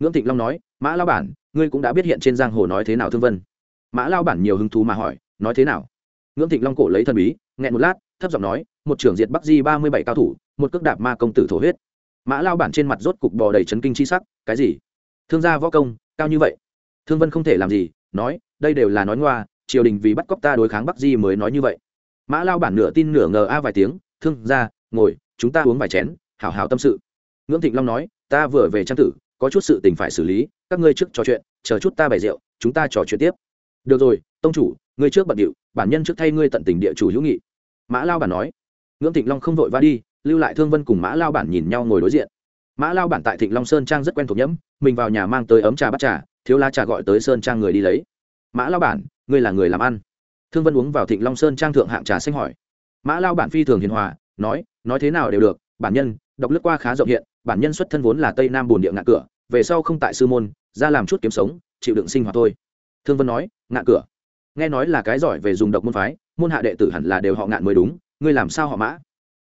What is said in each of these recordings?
ngưỡng thịnh long nói, mã lao bản, ngươi cũng đã biết hiện trên giang hồ nói thế nào thương vân. Mã lao bản nhiều hứng thú mà hỏi, nói thế nào? Ngưỡng thịnh long cổ lấy thần bí, nghẹn một lát, thấp giọng nói, một trưởng diệt bắc di ba mươi bảy cao thủ, một cước đạp ma công tử thổ huyết. Mã lao bản trên mặt rốt cục bò đầy chấn kinh chi sắc, cái gì? Thương gia võ công, cao như vậy? Thương vân không thể làm gì, nói, đây đều là nói ngoa, triều đình vì bắt cóc ta đối kháng bắc di mới nói như vậy. Mã lao bản nửa tin nửa ngờ a vài tiếng, thương gia, ngồi, chúng ta uống vài chén, hảo hảo tâm sự. Ngưỡng thịnh long nói, ta vừa về trang tử có chút sự tình phải xử lý, các ngươi trước trò chuyện, chờ chút ta bày rượu, chúng ta trò chuyện tiếp. Được rồi, tông chủ, ngươi trước bận điệu, bản nhân trước thay ngươi tận tình địa chủ hữu nghị. Mã lao bản nói. Ngưỡng thịnh long không vội va đi, lưu lại thương vân cùng mã lao bản nhìn nhau ngồi đối diện. Mã lao bản tại thịnh long sơn trang rất quen thuộc nhẫm, mình vào nhà mang tới ấm trà bắt trà, thiếu lá trà gọi tới sơn trang người đi lấy. Mã lao bản, ngươi là người làm ăn. Thương vân uống vào thịnh long sơn trang thượng hạng trà xanh hỏi. Mã lao bản phi thường hiền hòa, nói nói thế nào đều được, bản nhân, đọc lướt qua khá rộng hiện bản nhân xuất thân vốn là tây nam bồn địa ngạ cửa, về sau không tại sư môn, ra làm chút kiếm sống, chịu đựng sinh hoạt thôi. Thương vân nói, ngạ cửa? Nghe nói là cái giỏi về dùng độc môn phái, môn hạ đệ tử hẳn là đều họ ngạn mới đúng, ngươi làm sao họ mã?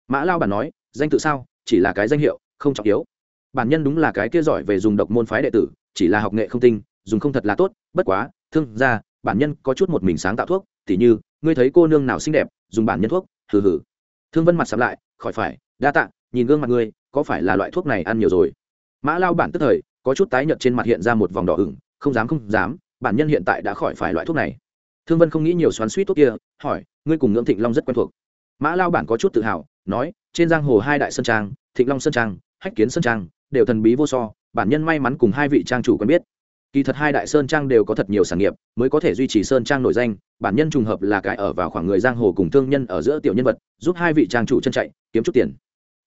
Mã lao bản nói, danh tự sao? Chỉ là cái danh hiệu, không trọng yếu. Bản nhân đúng là cái kia giỏi về dùng độc môn phái đệ tử, chỉ là học nghệ không tinh, dùng không thật là tốt, bất quá, thương ra bản nhân có chút một mình sáng tạo thuốc, tỉ như, ngươi thấy cô nương nào xinh đẹp, dùng bản nhân thuốc, hừ hừ. Thương vân mặt sắm lại, khỏi phải, đa tạ nhìn gương mặt ngươi, có phải là loại thuốc này ăn nhiều rồi? Mã lao bản tức thời, có chút tái nhợt trên mặt hiện ra một vòng đỏ ửng, không dám không dám, bản nhân hiện tại đã khỏi phải loại thuốc này. Thương vân không nghĩ nhiều xoắn suýt thuốc kia, hỏi, ngươi cùng ngưỡng thịnh long rất quen thuộc. Mã lao bản có chút tự hào, nói, trên giang hồ hai đại sơn trang, thịnh long sơn trang, hách kiến sơn trang, đều thần bí vô so, bản nhân may mắn cùng hai vị trang chủ quen biết. Kỳ thật hai đại sơn trang đều có thật nhiều sản nghiệp, mới có thể duy trì sơn trang nổi danh, bản nhân trùng hợp là cái ở vào khoảng người giang hồ cùng thương nhân ở giữa tiểu nhân vật, giúp hai vị trang chủ chân chạy, kiếm chút tiền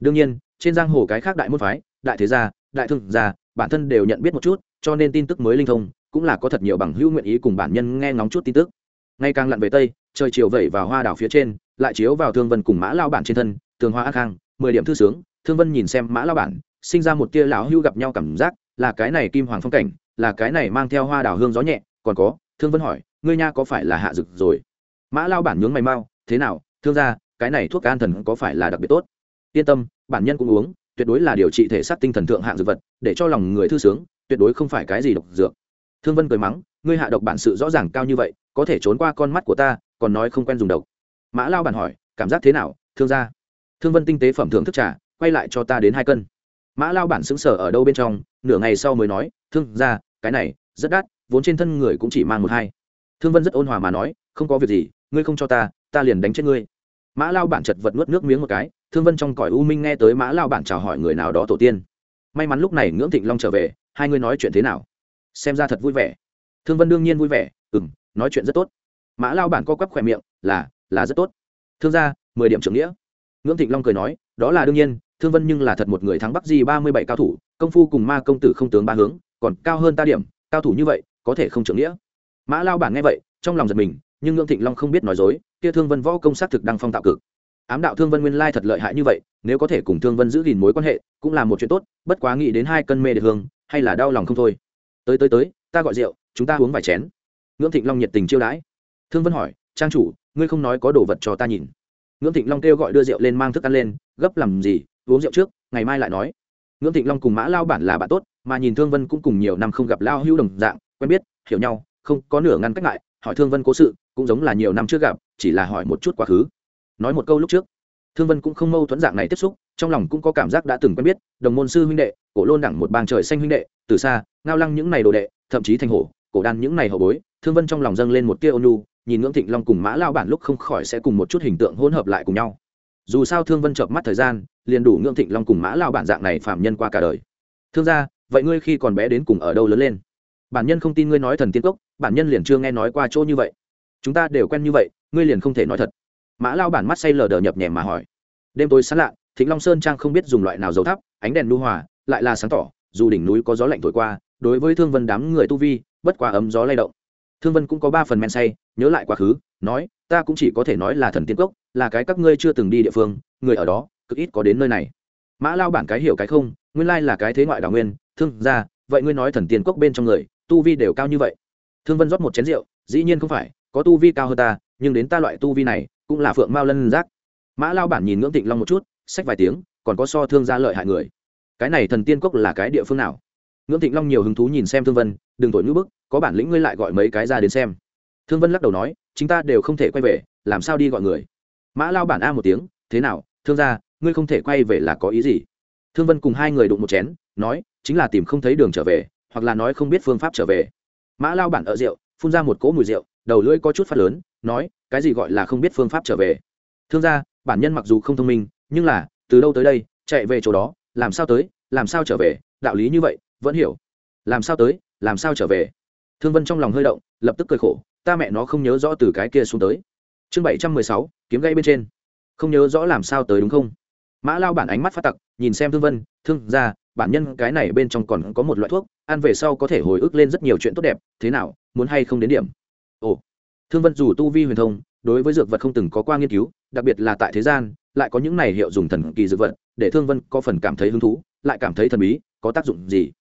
đương nhiên, trên giang hồ cái khác đại môn phái, đại thế gia, đại thương gia, bản thân đều nhận biết một chút, cho nên tin tức mới linh thông, cũng là có thật nhiều bằng hữu nguyện ý cùng bản nhân nghe ngóng chút tin tức. Ngày càng lặn về tây, trời chiều vẩy vào hoa đảo phía trên, lại chiếu vào thương vân cùng mã lao bản trên thân, tường hoa ác khang mười điểm thư sướng, thương vân nhìn xem mã lao bản, sinh ra một tia lão hưu gặp nhau cảm giác, là cái này kim hoàng phong cảnh, là cái này mang theo hoa đảo hương gió nhẹ, còn có, thương vân hỏi, ngươi nha có phải là hạ dực rồi? Mã lao bản nhướng mày mau, thế nào, thương gia, cái này thuốc an thần có phải là đặc biệt tốt? Yên tâm, bản nhân cũng uống, tuyệt đối là điều trị thể xác tinh thần thượng hạng dược vật, để cho lòng người thư sướng, tuyệt đối không phải cái gì độc dược. Thương vân cười mắng, ngươi hạ độc bản sự rõ ràng cao như vậy, có thể trốn qua con mắt của ta, còn nói không quen dùng độc. Mã lao bản hỏi, cảm giác thế nào, thương gia? Thương vân tinh tế phẩm thưởng thức trà, quay lại cho ta đến hai cân. Mã lao bản xứng sở ở đâu bên trong, nửa ngày sau mới nói, thương gia, cái này, rất đắt, vốn trên thân người cũng chỉ mang một hai. Thương vân rất ôn hòa mà nói, không có việc gì, ngươi không cho ta ta liền đánh chết ngươi. Mã lao bản chật vật nuốt nước miếng một cái thương vân trong cõi u minh nghe tới mã lao bản chào hỏi người nào đó tổ tiên. May mắn lúc này ngưỡng thịnh long trở về, hai ngươi nói chuyện thế nào? Xem ra thật vui vẻ. Thương vân đương nhiên vui vẻ ừ m nói chuyện rất tốt. Mã lao bản co quắp khỏe miệng, là là rất tốt. Thương gia, mười điểm trưởng nghĩa. Ngưỡng thịnh long cười nói, đó là đương nhiên, thương vân nhưng là thật một người thắng bắc di ba mươi bảy cao thủ, công phu cùng ma công tử không tướng ba hướng, còn cao hơn ta điểm, cao thủ như vậy, có thể không trưởng nghĩa. Mã lao bản nghe vậy, trong lòng giật mình, nhưng ngưỡng thịnh long không biết nói dối, kia thương vân võ công xác thực đang phong tạo cực ám đạo thương vân nguyên lai thật lợi hại như vậy, nếu có thể cùng thương vân giữ gìn mối quan hệ, cũng là một chuyện tốt, bất quá nghĩ đến hai cân mê được hương, hay là đau lòng không thôi. Tới tới tới, ta gọi rượu, chúng ta uống vài chén. Ngưỡng thịnh long nhiệt tình chiêu đãi. Thương vân hỏi, trang chủ, ngươi không nói có đồ vật cho ta nhìn. Ngưỡng thịnh long kêu gọi đưa rượu lên mang thức ăn lên, gấp làm gì, uống rượu trước, ngày mai lại nói. Ngưỡng thịnh long cùng mã lao bản là bạn tốt, mà nhìn thương vân cũng cùng nhiều năm không gặp lao hữu đồng dạng, quen biết, hiểu nhau, không có nửa ngăn cách lại. hỏi thương vân cố sự, cũng giống là nhiều năm trước gặp, chỉ là hỏi một chút quá khứ nói một câu lúc trước. Thương vân cũng không mâu thuẫn dạng này tiếp xúc, trong lòng cũng có cảm giác đã từng quen biết, đồng môn sư huynh đệ, cổ lôn đẳng một bang trời xanh huynh đệ, từ xa, ngao lăng những này đồ đệ, thậm chí thành hổ, cổ đan những này hậu bối, thương vân trong lòng dâng lên một tia ônu nhìn ngưỡng thịnh long cùng mã lao bản lúc không khỏi sẽ cùng một chút hình tượng hỗn hợp lại cùng nhau. Dù sao thương vân chợp mắt thời gian, liền đủ ngưỡng thịnh long cùng mã lao bản dạng này phạm nhân qua cả đời. Thương gia, vậy ngươi khi còn bé đến cùng ở đâu lớn lên? Bản nhân không tin ngươi nói thần tiên cốc, bản nhân liền chưa nghe nói qua chỗ như vậy. Chúng ta đều quen như vậy, ngươi liền không thể nói thật mã lao bản mắt say lờ đờ nhập nhèm mà hỏi. Đêm tối sáng lạ thịnh long sơn trang không biết dùng loại nào dầu thắp, ánh đèn lưu hòa, lại là sáng tỏ, dù đỉnh núi có gió lạnh thổi qua, đối với thương vân đám người tu vi, bất quá ấm gió lay động. Thương vân cũng có ba phần men say, nhớ lại quá khứ, nói, ta cũng chỉ có thể nói là thần tiên cốc, là cái các ngươi chưa từng đi địa phương, người ở đó, cực ít có đến nơi này. Mã lao bản cái hiểu cái không, nguyên lai là cái thế ngoại đào nguyên, thương ra vậy ngươi nói thần tiên cốc bên trong người, tu vi đều cao như vậy? Thương vân rót một chén rượu, dĩ nhiên không phải, có tu vi cao hơn ta, nhưng đến ta loại tu vi này cũng là phượng mao lân giác. Mã lao bản nhìn ngưỡng tịnh long một chút sách vài tiếng, còn có so thương gia lợi hại người. Cái này thần tiên cốc là cái địa phương nào? Ngưỡng thịnh long nhiều hứng thú nhìn xem thương vân, đừng tội ngữ bức, có bản lĩnh ngươi lại gọi mấy cái ra đến xem. Thương vân lắc đầu nói chúng ta đều không thể quay về, làm sao đi gọi người? Mã lao bản a một tiếng, thế nào, thương gia, ngươi không thể quay về là có ý gì? Thương vân cùng hai người đụng một chén, nói, chính là tìm không thấy đường trở về, hoặc là nói không biết phương pháp trở về. Mã lao bản ở rượu, phun ra một cỗ mùi rượu, đầu lưỡi có chút phát lớn, nói cái gì gọi là không biết phương pháp trở về. Thương gia, bản nhân mặc dù không thông minh, nhưng là, từ đâu tới đây, chạy về chỗ đó, làm sao tới, làm sao trở về, đạo lý như vậy, vẫn hiểu. Làm sao tới, làm sao trở về. Thương vân trong lòng hơi động, lập tức cười khổ, ta mẹ nó không nhớ rõ từ cái kia xuống tới. Chương bảy trăm mười sáu, kiếm gây bên trên. Không nhớ rõ làm sao tới đúng không? Mã lao bản ánh mắt phát tặc, nhìn xem thương vân, thương ra bản nhân cái này bên trong còn có một loại thuốc, ăn về sau có thể hồi ức lên rất nhiều chuyện tốt đẹp, thế nào, muốn hay không đến điểm? Ồ thương vân dù tu vi huyền thông, đối với dược vật không từng có qua nghiên cứu, đặc biệt là tại thế gian, lại có những này hiệu dùng thần kỳ dược vật, để thương vân có phần cảm thấy hứng thú, lại cảm thấy thần bí, có tác dụng gì?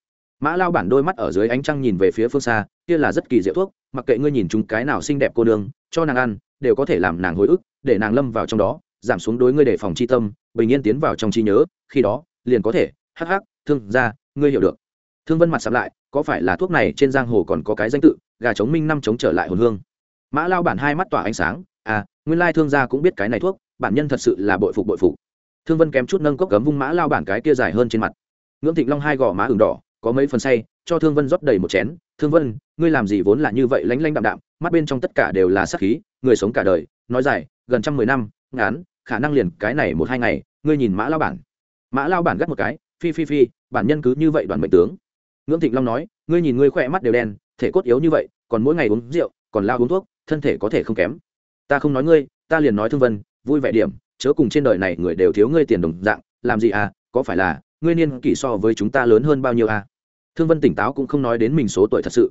Mã lao bản đôi mắt ở dưới ánh trăng nhìn về phía phương xa, kia là rất kỳ diệu thuốc, mặc kệ ngươi nhìn chúng cái nào xinh đẹp cô nương, cho nàng ăn, đều có thể làm nàng hồi ức, để nàng lâm vào trong đó, giảm xuống đối ngươi để phòng chi tâm, bình yên tiến vào trong trí nhớ, khi đó, liền có thể, hắc hắc, thương ra ngươi hiểu được. Thương vân mặt sắm lại, có phải là thuốc này trên giang hồ còn có cái danh tự, gà chống minh năm chống trở lại hồn hương? Mã lao bản hai mắt tỏa ánh sáng à nguyên lai thương gia cũng biết cái này thuốc, bản nhân thật sự là bội phục bội phục. Thương vân kém chút nâng cốc cấm vung mã lao bản cái kia dài hơn trên mặt. Ngưỡng thịnh long hai gò má ửng đỏ, có mấy phần say, cho thương vân rót đầy một chén, thương vân, ngươi làm gì vốn là như vậy lánh lánh đạm đạm, mắt bên trong tất cả đều là sắc khí, người sống cả đời, nói dài, gần trăm mười năm, ngán, khả năng liền cái này một hai ngày, ngươi nhìn mã lao bản. Mã lao bản gắt một cái, phi phi phi, bản nhân cứ như vậy đoàn mệnh tướng. Ngưỡng thịnh long nói, ngươi nhìn ngươi khỏe mắt đều đen, thể cốt yếu như vậy, còn mỗi ngày uống rượu, còn lao uống thuốc thân thể có thể không kém. Ta không nói ngươi, ta liền nói thương vân, vui vẻ điểm, chớ cùng trên đời này người đều thiếu ngươi tiền đồng dạng, làm gì à có phải là, ngươi niên kỷ so với chúng ta lớn hơn bao nhiêu à? Thương vân tỉnh táo cũng không nói đến mình số tuổi thật sự.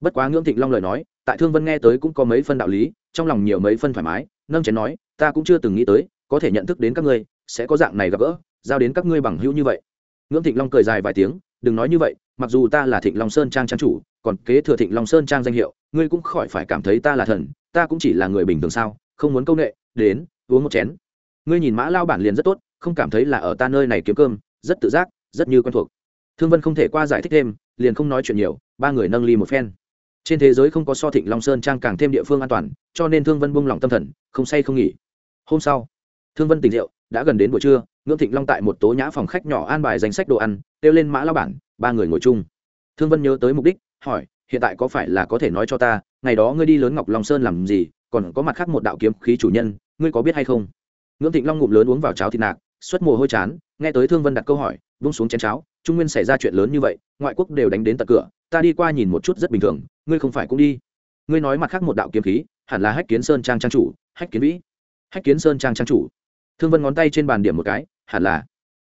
Bất quá ngưỡng thịnh long lời nói, tại thương vân nghe tới cũng có mấy phân đạo lý, trong lòng nhiều mấy phân thoải mái, nâng chén nói, ta cũng chưa từng nghĩ tới, có thể nhận thức đến các ngươi, sẽ có dạng này gặp gỡ, giao đến các ngươi bằng hữu như vậy. Ngưỡng thịnh long cười dài vài tiếng, đừng nói như vậy mặc dù ta là thịnh long sơn trang trang chủ, còn kế thừa thịnh long sơn trang danh hiệu, ngươi cũng khỏi phải cảm thấy ta là thần, ta cũng chỉ là người bình thường sao, không muốn công nghệ đến, uống một chén. Ngươi nhìn mã lao bản liền rất tốt, không cảm thấy là ở ta nơi này kiếm cơm, rất tự giác, rất như quen thuộc. Thương vân không thể qua giải thích thêm, liền không nói chuyện nhiều, ba người nâng ly một phen. Trên thế giới không có so thịnh long sơn trang càng thêm địa phương an toàn, cho nên thương vân buông lỏng tâm thần, không say không nghỉ. Hôm sau, thương vân tỉnh rượu, đã gần đến buổi trưa ngưỡng thịnh long tại một tố nhã phòng khách nhỏ an bài danh sách đồ ăn, kêu lên mã lao bản, ba người ngồi chung. Thương vân nhớ tới mục đích, hỏi, hiện tại có phải là có thể nói cho ta, ngày đó ngươi đi lớn ngọc long sơn làm gì, còn có mặt khác một đạo kiếm khí chủ nhân, ngươi có biết hay không? Ngưỡng thịnh long ngụm lớn uống vào cháo thịt nạc, xuất mồ hôi chán, nghe tới thương vân đặt câu hỏi, vung xuống chén cháo, trung nguyên xảy ra chuyện lớn như vậy, ngoại quốc đều đánh đến tận cửa, ta đi qua nhìn một chút rất bình thường, ngươi không phải cũng đi. Ngươi nói mặt khác một đạo kiếm khí, hẳn là hách kiến sơn trang trang chủ, hách kiến vĩ. Hách kiến sơn trang trang chủ thương vân ngón tay trên bàn điểm một cái, hẳn là,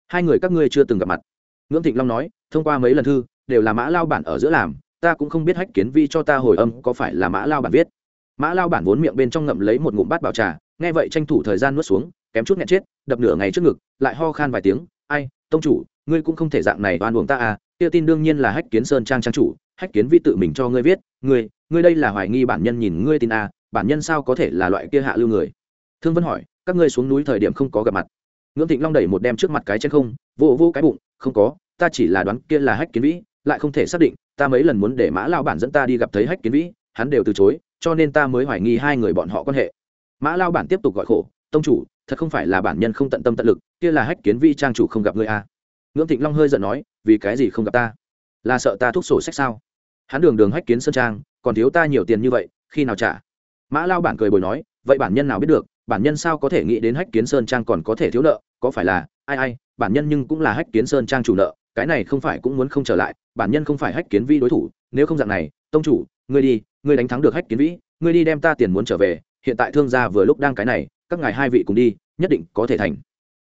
hai người các ngươi chưa từng gặp mặt. Ngưỡng thịnh long nói, thông qua mấy lần thư, đều là mã lao bản ở giữa làm, ta cũng không biết hách kiến vi cho ta hồi âm có phải là mã lao bản viết. Mã lao bản vốn miệng bên trong ngậm lấy một ngụm bát bảo trà, nghe vậy tranh thủ thời gian nuốt xuống, kém chút nghẹn chết, đập nửa ngày trước ngực, lại ho khan vài tiếng, ai, tông chủ, ngươi cũng không thể dạng này oan uổng ta à Tiêu tin đương nhiên là hách kiến sơn trang trang chủ, hách kiến vi tự mình cho ngươi viết, ngươi ngươi đây là hoài nghi bản nhân nhìn ngươi tin à bản nhân sao có thể là loại kia hạ lưu người? Thương vân hỏi các ngươi xuống núi thời điểm không có gặp mặt. Ngưỡng thịnh long đẩy một đem trước mặt cái chân không, vô vô cái bụng, không có, ta chỉ là đoán kia là hách kiến vĩ, lại không thể xác định, ta mấy lần muốn để mã lao bản dẫn ta đi gặp thấy hách kiến vĩ, hắn đều từ chối, cho nên ta mới hoài nghi hai người bọn họ quan hệ. Mã lao bản tiếp tục gọi khổ, tông chủ, thật không phải là bản nhân không tận tâm tận lực, kia là hách kiến vĩ trang chủ không gặp ngươi a à. ngưỡng thịnh long hơi giận nói, vì cái gì không gặp ta? Là sợ ta thuốc sổ sách sao? Hắn đường đường hách kiến sơn trang, còn thiếu ta nhiều tiền như vậy, khi nào trả? Mã lao bản cười bồi nói, vậy bản nhân nào biết được bản nhân sao có thể nghĩ đến hách kiến sơn trang còn có thể thiếu nợ, có phải là, ai ai, bản nhân nhưng cũng là hách kiến sơn trang chủ nợ, cái này không phải cũng muốn không trở lại, bản nhân không phải hách kiến vi đối thủ, nếu không dạng này, tông chủ, ngươi đi, ngươi đánh thắng được hách kiến vĩ, ngươi đi đem ta tiền muốn trở về, hiện tại thương gia vừa lúc đang cái này, các ngài hai vị cùng đi, nhất định có thể thành.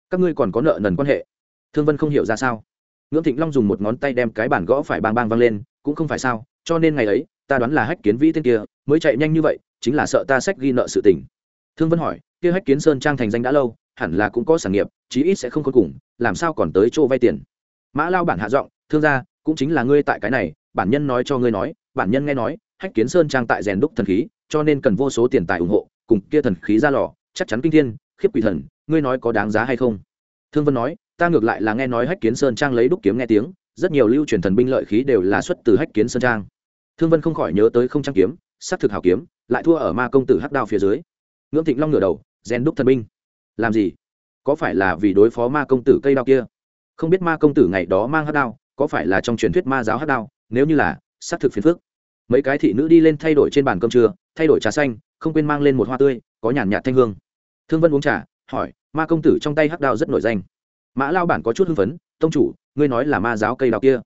Các ngươi còn có nợ nần quan hệ. Thương vân không hiểu ra sao. Ngưỡng thịnh long dùng một ngón tay đem cái bản gõ phải bang bang vang lên, cũng không phải sao, cho nên ngày ấy, ta đoán là hách kiến vĩ tên kia, mới chạy nhanh như vậy, chính là sợ ta sách ghi nợ sự tình thương vân hỏi, kia hách kiến sơn trang thành danh đã lâu, hẳn là cũng có sản nghiệp, chí ít sẽ không có cùng, làm sao còn tới chỗ vay tiền? Mã lao bản hạ giọng, thương gia, cũng chính là ngươi tại cái này, bản nhân nói cho ngươi nói, bản nhân nghe nói, hách kiến sơn trang tại rèn đúc thần khí, cho nên cần vô số tiền tài ủng hộ, cùng kia thần khí ra lò, chắc chắn kinh thiên, khiếp quỷ thần, ngươi nói có đáng giá hay không? Thương vân nói, ta ngược lại là nghe nói hách kiến sơn trang lấy đúc kiếm nghe tiếng, rất nhiều lưu truyền thần binh lợi khí đều là xuất từ hách kiến sơn trang. Thương vân không khỏi nhớ tới không trang kiếm s thực hảo kiếm, lại thua ở ma công tử hắc đao phía dưới ngưỡng thịnh long ngửa đầu, rèn đúc thần binh. Làm gì? Có phải là vì đối phó ma công tử cây đao kia? Không biết ma công tử ngày đó mang hắc đao, có phải là trong truyền thuyết ma giáo hắc đao? Nếu như là s thực phiền phước mấy cái thị nữ đi lên thay đổi trên bàn cơm trưa, thay đổi trà xanh, không quên mang lên một hoa tươi, có nhàn nhạt thanh hương. Thương vân uống trà, hỏi, ma công tử trong tay hắc đao rất nổi danh. Mã lao bản có chút hưng phấn, tông chủ, ngươi nói là ma giáo cây đao kia?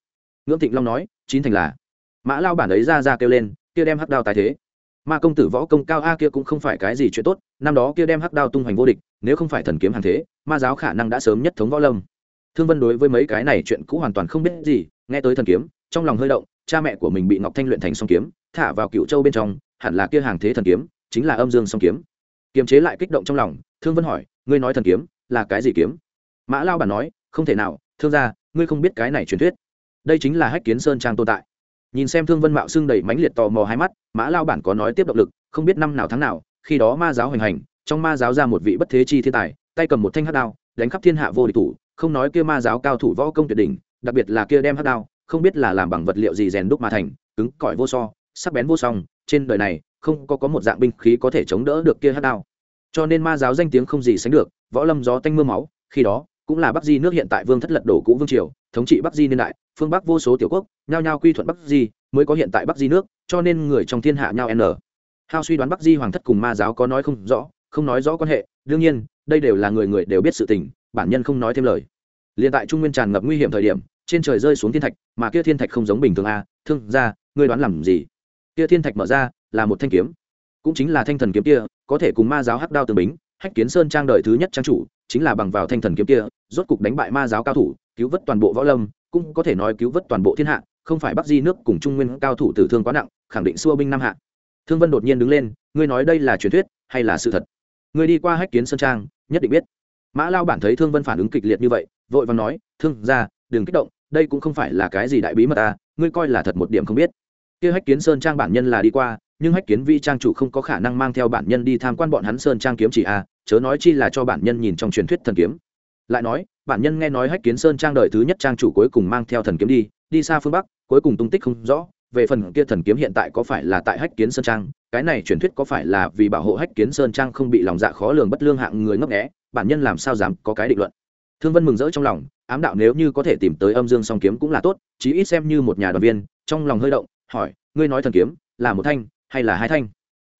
Ngưỡng thịnh long nói, chín thành là. Mã lao bản ấy ra ra kêu lên, kia đem hắc đao tái thế ma công tử võ công cao a kia cũng không phải cái gì chuyện tốt, năm đó kia đem hắc đao tung hoành vô địch, nếu không phải thần kiếm hàng thế, ma giáo khả năng đã sớm nhất thống võ lâm. Thương vân đối với mấy cái này chuyện cũ hoàn toàn không biết gì, nghe tới thần kiếm, trong lòng hơi động, cha mẹ của mình bị ngọc thanh luyện thành song kiếm, thả vào cựu châu bên trong, hẳn là kia hàng thế thần kiếm, chính là âm dương song kiếm. Kiềm chế lại kích động trong lòng, thương vân hỏi, ngươi nói thần kiếm, là cái gì kiếm? Mã lao bản nói, không thể nào, thương gia, ngươi không biết cái này truyền thuyết. Đây chính là hách kiến sơn trang tồn tại nhìn xem thương vân mạo xưng đầy mãnh liệt tò mò hai mắt, mã lao bản có nói tiếp động lực, không biết năm nào tháng nào, khi đó ma giáo hoành hành, trong ma giáo ra một vị bất thế chi thiên tài, tay cầm một thanh hát đao, đánh khắp thiên hạ vô địch thủ, không nói kia ma giáo cao thủ võ công tuyệt đỉnh, đặc biệt là kia đem hát đao, không biết là làm bằng vật liệu gì rèn đúc mà thành, cứng, cỏi vô so, sắc bén vô song, trên đời này, không có có một dạng binh khí có thể chống đỡ được kia hát đao. Cho nên ma giáo danh tiếng không gì sánh được, võ lâm gió tanh mưa máu, khi đó cũng là bắc di nước hiện tại vương thất lật đổ cũ vương triều, thống trị bắc di niên đại, phương bắc vô số tiểu quốc, nhao nhao quy thuận bắc di, mới có hiện tại bắc di nước, cho nên người trong thiên hạ nhao n. Hao suy đoán bắc di hoàng thất cùng ma giáo có nói không rõ, không nói rõ quan hệ, đương nhiên, đây đều là người người đều biết sự tình, bản nhân không nói thêm lời. Liền tại trung nguyên tràn ngập nguy hiểm thời điểm, trên trời rơi xuống thiên thạch, mà kia thiên thạch không giống bình thường a, thương ra ngươi đoán làm gì? Kia thiên thạch mở ra, là một thanh kiếm. Cũng chính là thanh thần kiếm kia, có thể cùng ma giáo hắc đao tương bính hách kiến sơn trang đời thứ nhất trang chủ, chính là bằng vào thanh thần kiếm kia, rốt cục đánh bại ma giáo cao thủ, cứu vớt toàn bộ võ lâm, cũng có thể nói cứu vớt toàn bộ thiên hạ, không phải bắc di nước cùng trung nguyên cao thủ tử thương quá nặng, khẳng định xua binh nam hạ. Thương vân đột nhiên đứng lên, ngươi nói đây là truyền thuyết hay là sự thật? Ngươi đi qua hách kiến sơn trang, nhất định biết. Mã lao bản thấy thương vân phản ứng kịch liệt như vậy, vội và nói, thương ra, đừng kích động, đây cũng không phải là cái gì đại bí mật ta, ngươi coi là thật một điểm không biết. Kia hách kiến sơn trang bản nhân là đi qua nhưng hách kiến vi trang chủ không có khả năng mang theo bản nhân đi tham quan bọn hắn sơn trang kiếm chỉ a chớ nói chi là cho bản nhân nhìn trong truyền thuyết thần kiếm. Lại nói, bản nhân nghe nói hách kiến sơn trang đời thứ nhất trang chủ cuối cùng mang theo thần kiếm đi đi xa phương bắc, cuối cùng tung tích không rõ. Về phần kia thần kiếm hiện tại có phải là tại hách kiến sơn trang, cái này truyền thuyết có phải là vì bảo hộ hách kiến sơn trang không bị lòng dạ khó lường bất lương hạng người ngấp nghẽ bản nhân làm sao dám có cái định luận. Thương vân mừng rỡ trong lòng, ám đạo nếu như có thể tìm tới âm dương song kiếm cũng là tốt, chí ít xem như một nhà đoàn viên, trong lòng hơi động, hỏi, ngươi nói thần kiếm là một thanh hay là hai thanh?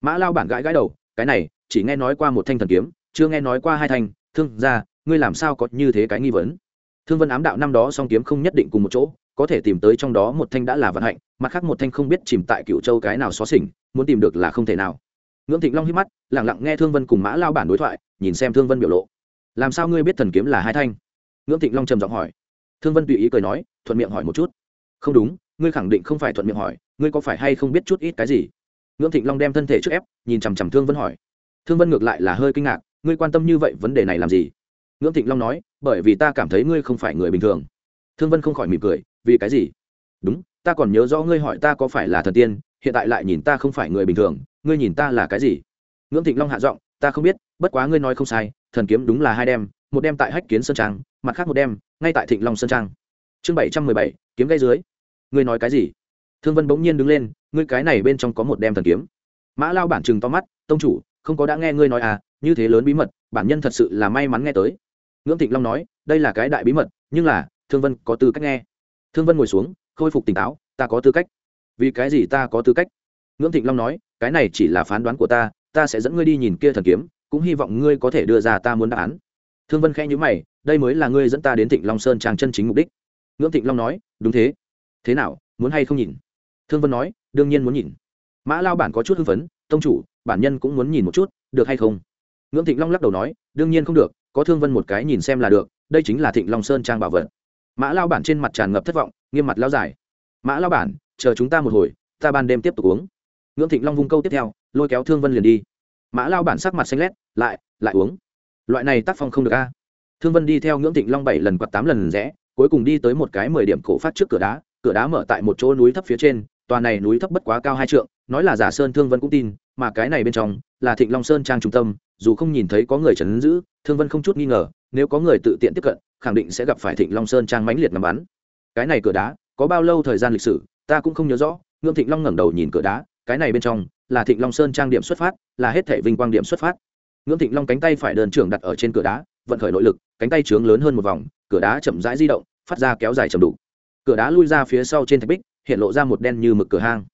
Mã lao bản gãi gãi đầu, cái này, chỉ nghe nói qua một thanh thần kiếm, chưa nghe nói qua hai thanh. Thương ra ngươi làm sao có như thế cái nghi vấn? Thương vân ám đạo năm đó song kiếm không nhất định cùng một chỗ, có thể tìm tới trong đó một thanh đã là vận hạnh, mặt khác một thanh không biết chìm tại cựu châu cái nào xó xỉnh, muốn tìm được là không thể nào. Ngưỡng thịnh long hít mắt lẳng lặng nghe thương vân cùng mã lao bản đối thoại, nhìn xem thương vân biểu lộ. Làm sao ngươi biết thần kiếm là hai thanh? Ngưỡng thịnh long trầm giọng hỏi. Thương vân tùy ý cười nói, thuận miệng hỏi một chút. Không đúng, ngươi khẳng định không phải thuận miệng hỏi, ngươi có phải hay không biết chút ít cái gì? Ngưỡng thịnh long đem thân thể trước ép, nhìn chằm chằm thương vân hỏi. Thương vân ngược lại là hơi kinh ngạc, ngươi quan tâm như vậy vấn đề này làm gì? Ngưỡng thịnh long nói, bởi vì ta cảm thấy ngươi không phải người bình thường. Thương vân không khỏi mỉm cười, vì cái gì? Đúng, ta còn nhớ rõ ngươi hỏi ta có phải là thần tiên, hiện tại lại nhìn ta không phải người bình thường, ngươi nhìn ta là cái gì? Ngưỡng thịnh long hạ giọng, ta không biết, bất quá ngươi nói không sai, thần kiếm đúng là hai đem, một đem tại hách kiến sơn trang, mặt khác một đem, ngay tại thịnh long sơn trang. Chương bảy trăm mười bảy, kiếm gây dưới ngươi nói cái gì? Thương vân bỗng nhiên đứng lên, ngươi cái này bên trong có một đem thần kiếm. Mã lao bản chừng to mắt, tông chủ, không có đã nghe ngươi nói à như thế lớn bí mật, bản nhân thật sự là may mắn nghe tới. Ngưỡng thịnh long nói, đây là cái đại bí mật, nhưng là, thương vân có tư cách nghe. Thương vân ngồi xuống, khôi phục tỉnh táo, ta có tư cách. Vì cái gì ta có tư cách? Ngưỡng thịnh long nói, cái này chỉ là phán đoán của ta ta sẽ dẫn ngươi đi nhìn kia thần kiếm, cũng hy vọng ngươi có thể đưa ra ta muốn đáp án. Thương vân khẽ nhữ mày, đây mới là ngươi dẫn ta đến thịnh long sơn trang chân chính mục đích. Ngưỡng thịnh long nói, đúng thế. Thế nào, muốn hay không nhìn? Thương vân nói, đương nhiên muốn nhìn. Mã lao bản có chút hưng phấn, tông chủ, bản nhân cũng muốn nhìn một chút, được hay không? Ngưỡng thịnh long lắc đầu nói, đương nhiên không được, có thương vân một cái nhìn xem là được, đây chính là thịnh long sơn trang bảo vật. Mã lao bản trên mặt tràn ngập thất vọng, nghiêm mặt lao dài mã lao bản, chờ chúng ta một hồi, ta ban đêm tiếp tục uống. Ngưỡng thịnh long vung câu tiếp theo, lôi kéo thương vân liền đi. Mã lao bản sắc mặt xanh lét, lại lại uống. Loại này tác phong không được a. Thương vân đi theo ngưỡng thịnh long bảy lần quạt tám lần rẽ, cuối cùng đi tới một cái mười điểm cổ phát trước cửa đá cửa đá mở tại một chỗ núi thấp phía trên tòa này núi thấp bất quá cao hai trượng, nói là giả sơn thương vân cũng tin, mà cái này bên trong là thịnh long sơn trang trung tâm, dù không nhìn thấy có người trấn giữ, thương vân không chút nghi ngờ, nếu có người tự tiện tiếp cận, khẳng định sẽ gặp phải thịnh long sơn trang mãnh liệt ngắm bắn. Cái này cửa đá, có bao lâu thời gian lịch sử, ta cũng không nhớ rõ, ngưỡng thịnh long ngẩng đầu nhìn cửa đá, cái này bên trong là thịnh long sơn trang điểm xuất phát, là hết thể vinh quang điểm xuất phát. Ngưỡng thịnh long cánh tay phải đơn trưởng đặt ở trên cửa đá, vận khởi nội lực, cánh tay trướng lớn hơn một vòng, cửa đá chậm rãi di động, phát ra kéo dài chầm đủ cửa đá lui ra phía sau trên thạch bích hiện lộ ra một đen như mực cửa hang.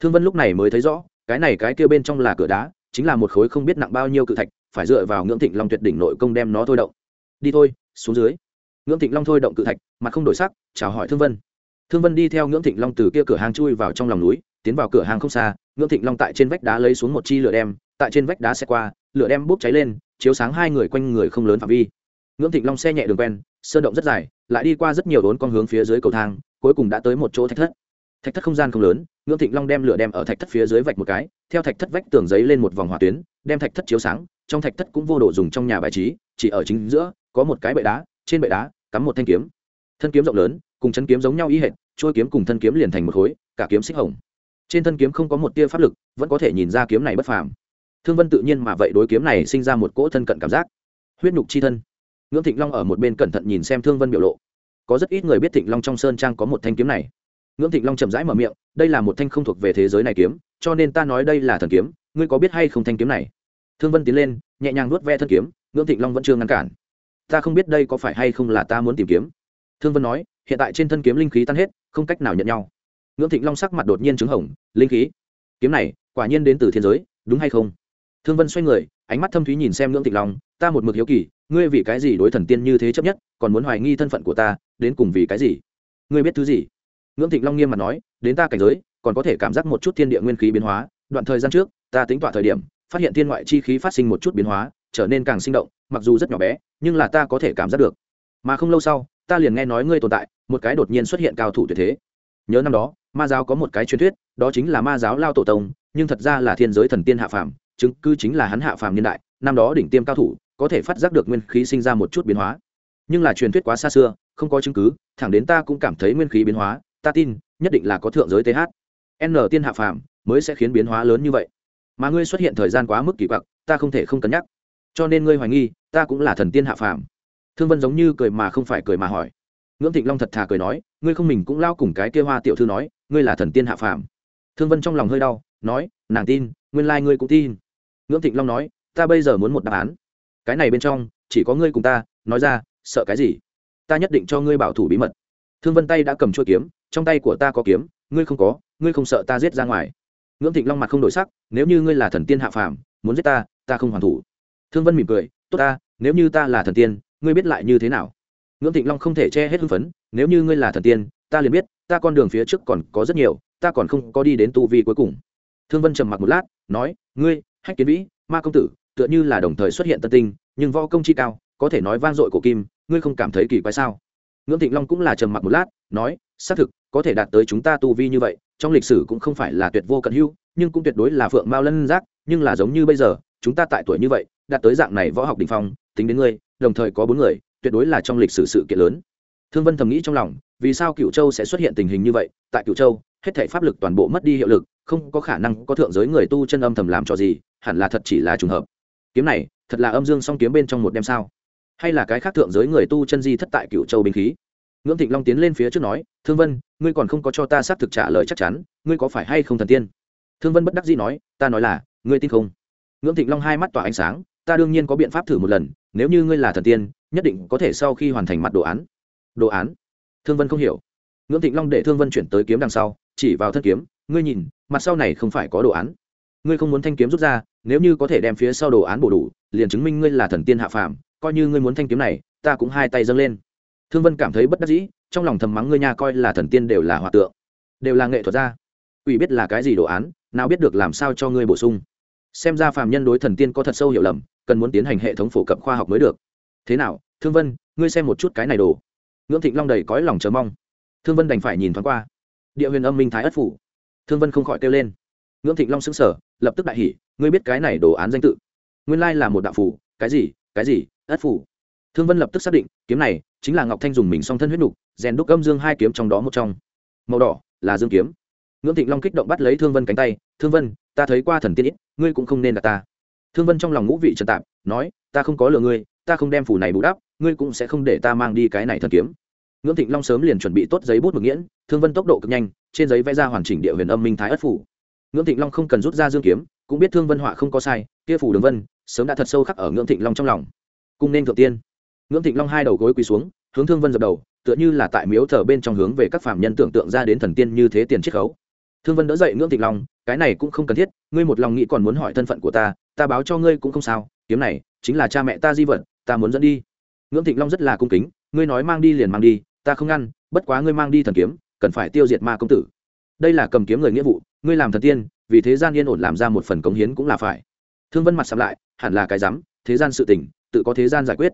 Thương vân lúc này mới thấy rõ, cái này cái kia bên trong là cửa đá, chính là một khối không biết nặng bao nhiêu cự thạch, phải dựa vào ngưỡng thịnh long tuyệt đỉnh nội công đem nó thôi động. Đi thôi, xuống dưới. Ngưỡng thịnh long thôi động cự thạch, mặt không đổi sắc, chào hỏi thương vân. Thương vân đi theo ngưỡng thịnh long từ kia cửa hang chui vào trong lòng núi, tiến vào cửa hàng không xa, ngưỡng thịnh long tại trên vách đá lấy xuống một chi lửa đem, tại trên vách đá xe qua, lửa đem bốc cháy lên, chiếu sáng hai người quanh người không lớn phạm vi. Ngưỡng thịnh long xe nhẹ đường quen, sơn động rất dài, lại đi qua rất nhiều đốn con hướng phía dưới cầu thang, cuối cùng đã tới một chỗ thạch thất thạch thất không gian không lớn, ngưỡng thịnh long đem lửa đem ở thạch thất phía dưới vạch một cái, theo thạch thất vách tường giấy lên một vòng hỏa tuyến, đem thạch thất chiếu sáng, trong thạch thất cũng vô đồ dùng trong nhà bài trí, chỉ ở chính giữa, có một cái bệ đá, trên bệ đá, cắm một thanh kiếm. Thân kiếm rộng lớn, cùng chân kiếm giống nhau y hệt trôi kiếm cùng thân kiếm liền thành một khối, cả kiếm xích hồng. Trên thân kiếm không có một tia pháp lực, vẫn có thể nhìn ra kiếm này bất phàm. Thương vân tự nhiên mà vậy đối kiếm này sinh ra một cỗ thân cận cảm giác. Huyết nhục chi thân. Ngưỡng thịnh long ở một bên cẩn thận nhìn xem thương vân biểu lộ. Có rất ít người biết thịnh long trong sơn trang có một thanh kiếm này ngưỡng thịnh long chậm rãi mở miệng, đây là một thanh không thuộc về thế giới này kiếm, cho nên ta nói đây là thần kiếm, ngươi có biết hay không thanh kiếm này? Thương vân tiến lên, nhẹ nhàng nuốt ve thân kiếm, ngưỡng thịnh long vẫn chưa ngăn cản. Ta không biết đây có phải hay không là ta muốn tìm kiếm. Thương vân nói, hiện tại trên thân kiếm linh khí tan hết, không cách nào nhận nhau. Ngưỡng thịnh long sắc mặt đột nhiên trứng hồng, linh khí. Kiếm này, quả nhiên đến từ thiên giới, đúng hay không? Thương vân xoay người, ánh mắt thâm thúy nhìn xem ngưỡng thịnh long, ta một mực hiếu kỳ, ngươi vì cái gì đối thần tiên như thế chấp nhất, còn muốn hoài nghi thân phận của ta, đến cùng vì cái gì? Ngươi biết thứ gì? Ngưỡng thịnh long nghiêm mặt nói, đến ta cảnh giới, còn có thể cảm giác một chút thiên địa nguyên khí biến hóa. Đoạn thời gian trước, ta tính tọa thời điểm, phát hiện thiên ngoại chi khí phát sinh một chút biến hóa, trở nên càng sinh động, mặc dù rất nhỏ bé, nhưng là ta có thể cảm giác được. Mà không lâu sau, ta liền nghe nói ngươi tồn tại, một cái đột nhiên xuất hiện cao thủ tuyệt thế. Nhớ năm đó, ma giáo có một cái truyền thuyết, đó chính là ma giáo lao tổ tông, nhưng thật ra là thiên giới thần tiên hạ phàm, chứng cứ chính là hắn hạ phàm niên đại, năm đó đỉnh tiêm cao thủ, có thể phát giác được nguyên khí sinh ra một chút biến hóa. Nhưng là truyền thuyết quá xa xưa, không có chứng cứ, thẳng đến ta cũng cảm thấy nguyên khí biến hóa ta tin, nhất định là có thượng giới th n tiên hạ phàm mới sẽ khiến biến hóa lớn như vậy. Mà ngươi xuất hiện thời gian quá mức kỳ quặc, ta không thể không cân nhắc. Cho nên ngươi hoài nghi, ta cũng là thần tiên hạ phàm. Thương vân giống như cười mà không phải cười mà hỏi. Ngưỡng thịnh long thật thà cười nói, ngươi không mình cũng lao cùng cái kia hoa tiểu thư nói, ngươi là thần tiên hạ phàm. Thương vân trong lòng hơi đau, nói, nàng tin, nguyên lai、like、ngươi cũng tin. Ngưỡng thịnh long nói, ta bây giờ muốn một đáp án. Cái này bên trong, chỉ có ngươi cùng ta, nói ra, sợ cái gì? Ta nhất định cho ngươi bảo thủ bí mật thương vân tay đã cầm chuôi kiếm, trong tay của ta có kiếm, ngươi không có, ngươi không sợ ta giết ra ngoài. Ngưỡng thịnh long mặt không đổi sắc, nếu như ngươi là thần tiên hạ phàm, muốn giết ta ta không hoàn thủ. Thương vân mỉm cười, tốt ta, nếu như ta là thần tiên, ngươi biết lại như thế nào? Ngưỡng thịnh long không thể che hết hưng phấn, nếu như ngươi là thần tiên, ta liền biết, ta con đường phía trước còn có rất nhiều, ta còn không có đi đến tu vi cuối cùng. Thương vân trầm mặc một lát, nói, ngươi, hách kiến vĩ, ma công tử, tựa như là đồng thời xuất hiện tân tinh, nhưng võ công chi cao, có thể nói vang dội của kim, ngươi không cảm thấy kỳ quái sao? Ngưỡng thịnh long cũng là trầm mặc một lát, nói, xác thực, có thể đạt tới chúng ta tu vi như vậy, trong lịch sử cũng không phải là tuyệt vô cận hữu, nhưng cũng tuyệt đối là phượng mao lân giác, nhưng là giống như bây giờ, chúng ta tại tuổi như vậy, đạt tới dạng này võ học đình phong, tính đến ngươi, đồng thời có bốn người, tuyệt đối là trong lịch sử sự kiện lớn. Thương vân thầm nghĩ trong lòng, vì sao cựu châu sẽ xuất hiện tình hình như vậy? Tại cựu châu, hết thể pháp lực toàn bộ mất đi hiệu lực, không có khả năng có thượng giới người tu chân âm thầm làm cho gì, hẳn là thật chỉ là trùng hợp. Kiếm này, thật là âm dương song kiếm bên trong một đêm sao? Hay là cái khác thượng giới người tu chân di thất tại cựu châu binh khí? Ngưỡng thịnh long tiến lên phía trước nói, thương vân, ngươi còn không có cho ta xác thực trả lời chắc chắn, ngươi có phải hay không thần tiên? Thương vân bất đắc dĩ nói, ta nói là, ngươi tin không? Ngưỡng thịnh long hai mắt tỏa ánh sáng, ta đương nhiên có biện pháp thử một lần, nếu như ngươi là thần tiên, nhất định có thể sau khi hoàn thành mặt đồ án. Đồ án? Thương vân không hiểu. Ngưỡng thịnh long để thương vân chuyển tới kiếm đằng sau, chỉ vào thân kiếm, ngươi nhìn, mặt sau này không phải có đồ án. Ngươi không muốn thanh kiếm rút ra, nếu như có thể đem phía sau đồ án bổ đủ, liền chứng minh ngươi là thần tiên hạ phàm coi như ngươi muốn thanh kiếm này, ta cũng hai tay dâng lên. Thương vân cảm thấy bất đắc dĩ, trong lòng thầm mắng ngươi nha, coi là thần tiên đều là hòa tượng, đều là nghệ thuật gia. Ủy biết là cái gì đồ án, nào biết được làm sao cho ngươi bổ sung. Xem ra phàm nhân đối thần tiên có thật sâu hiểu lầm, cần muốn tiến hành hệ thống phổ cập khoa học mới được. Thế nào, thương vân, ngươi xem một chút cái này đồ. Ngưỡng thịnh long đầy cõi lòng chờ mong. Thương vân đành phải nhìn thoáng qua. Địa huyền âm minh thái ất phủ. Thương vân không khỏi kêu lên. Ngưỡng thịnh long xứng sở lập tức đại hỉ, ngươi biết cái này đồ án danh tự. Nguyên lai là một đạo phủ cái gì cái gì? Ất phủ. Thương vân lập tức xác định, kiếm này chính là ngọc thanh dùng mình song thân huyết nục, rèn đúc âm dương hai kiếm trong đó một trong. Màu đỏ là dương kiếm. Ngưỡng thịnh long kích động bắt lấy thương vân cánh tay, thương vân, ta thấy qua thần tiên ít, ngươi cũng không nên đặt ta. Thương vân trong lòng ngũ vị trần tạp, nói, ta không có lừa ngươi, ta không đem phủ này bù đắp, ngươi cũng sẽ không để ta mang đi cái này thần kiếm. Ngưỡng thịnh long sớm liền chuẩn bị tốt giấy bút mực nghiễn, thương vân tốc độ cực nhanh, trên giấy vẽ ra hoàn chỉnh địa huyền âm minh thái ất phủ. Ngưỡng thịnh long không cần rút ra dương kiếm, cũng biết thương vân họa không có sai, kia phủ đường vân sớm đã thật sâu khắc ở ngưỡng thịnh long trong lòng cung nên thượng tiên. Ngưỡng thịnh long hai đầu gối quỳ xuống, hướng thương vân dập đầu, tựa như là tại miếu thờ bên trong hướng về các phạm nhân tưởng tượng ra đến thần tiên như thế tiền chiết khấu. Thương vân đỡ dậy ngưỡng thịnh long, cái này cũng không cần thiết, ngươi một lòng nghĩ còn muốn hỏi thân phận của ta ta báo cho ngươi cũng không sao, kiếm này chính là cha mẹ ta di vật, ta muốn dẫn đi. Ngưỡng thịnh long rất là cung kính, ngươi nói mang đi liền mang đi, ta không ngăn, bất quá ngươi mang đi thần kiếm, cần phải tiêu diệt ma công tử. Đây là cầm kiếm người nghĩa vụ, ngươi làm thần tiên, vì thế gian yên ổn làm ra một phần cống hiến cũng là phải. Thương vân mặt sắm lại, hẳn là cái dám, thế gian sự tình tự có thế gian giải quyết.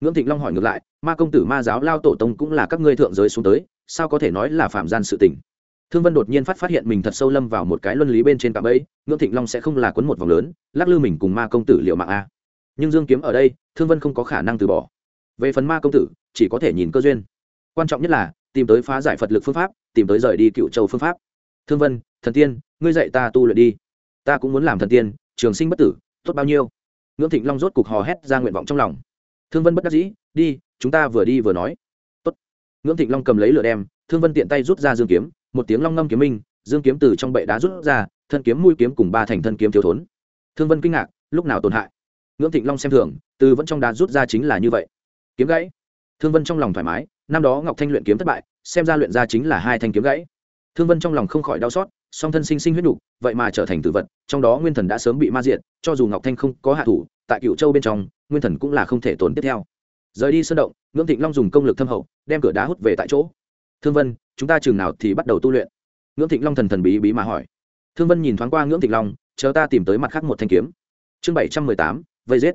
Ngưỡng thịnh long hỏi ngược lại, ma công tử, ma giáo, lao tổ tông cũng là các ngươi thượng giới xuống tới, sao có thể nói là phạm gian sự tình? Thương vân đột nhiên phát phát hiện mình thật sâu lâm vào một cái luân lý bên trên cạm ấy ngưỡng thịnh long sẽ không là quấn một vòng lớn, lắc lư mình cùng ma công tử liệu mạng a. Nhưng dương kiếm ở đây, thương vân không có khả năng từ bỏ. Về phần ma công tử, chỉ có thể nhìn cơ duyên. Quan trọng nhất là, tìm tới phá giải phật lực phương pháp, tìm tới rời đi cựu châu phương pháp. Thương vân, thần tiên, ngươi dạy ta tu luyện đi. Ta cũng muốn làm thần tiên, trường sinh bất tử, tốt bao nhiêu? Ngưỡng thịnh long rốt cục hò hét ra nguyện vọng trong lòng. Thương vân bất đắc dĩ, đi, chúng ta vừa đi vừa nói. Tốt. Ngưỡng thịnh long cầm lấy lửa đem, thương vân tiện tay rút ra dương kiếm, một tiếng long ngâm kiếm minh, dương kiếm từ trong bệ đá rút ra, thân kiếm mũi kiếm cùng ba thành thân kiếm thiếu thốn. Thương vân kinh ngạc, lúc nào tổn hại? Ngưỡng thịnh long xem thường, từ vẫn trong đá rút ra chính là như vậy. Kiếm gãy. Thương vân trong lòng thoải mái, năm đó ngọc thanh luyện kiếm thất bại, xem ra luyện ra chính là hai thanh kiếm gãy. Thương vân trong lòng không khỏi đau xót song thân sinh sinh huyết đủ, vậy mà trở thành tử vật trong đó nguyên thần đã sớm bị ma diệt cho dù ngọc thanh không có hạ thủ tại cựu châu bên trong nguyên thần cũng là không thể tồn tiếp theo. Rời đi sơn động ngưỡng thịnh long dùng công lực thâm hậu đem cửa đá hút về tại chỗ. Thương vân chúng ta chừng nào thì bắt đầu tu luyện? Ngưỡng thịnh long thần thần bí bí mà hỏi. Thương vân nhìn thoáng qua ngưỡng thịnh long chờ ta tìm tới mặt khác một thanh kiếm. Chương bảy trăm mười tám vây giết.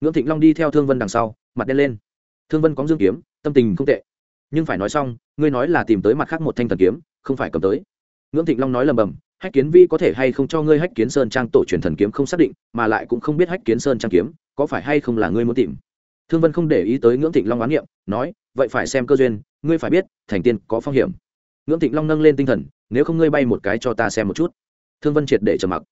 Ngưỡng thịnh long đi theo thương vân đằng sau mặt đen lên. Thương vân có dương kiếm tâm tình không tệ. Nhưng phải nói xong ngươi nói là tìm tới mặt khác một thanh thần kiếm không phải cầm tới ngưỡng thịnh long nói lầm bầm, hách kiến vi có thể hay không cho ngươi hách kiến sơn trang tổ truyền thần kiếm không xác định, mà lại cũng không biết hách kiến sơn trang kiếm có phải hay không là ngươi muốn tìm. Thương vân không để ý tới ngưỡng thịnh long oán niệm, nói, vậy phải xem cơ duyên, ngươi phải biết, thành tiên có phong hiểm. Ngưỡng thịnh long nâng lên tinh thần, nếu không ngươi bay một cái cho ta xem một chút. Thương vân triệt để trầm mặc.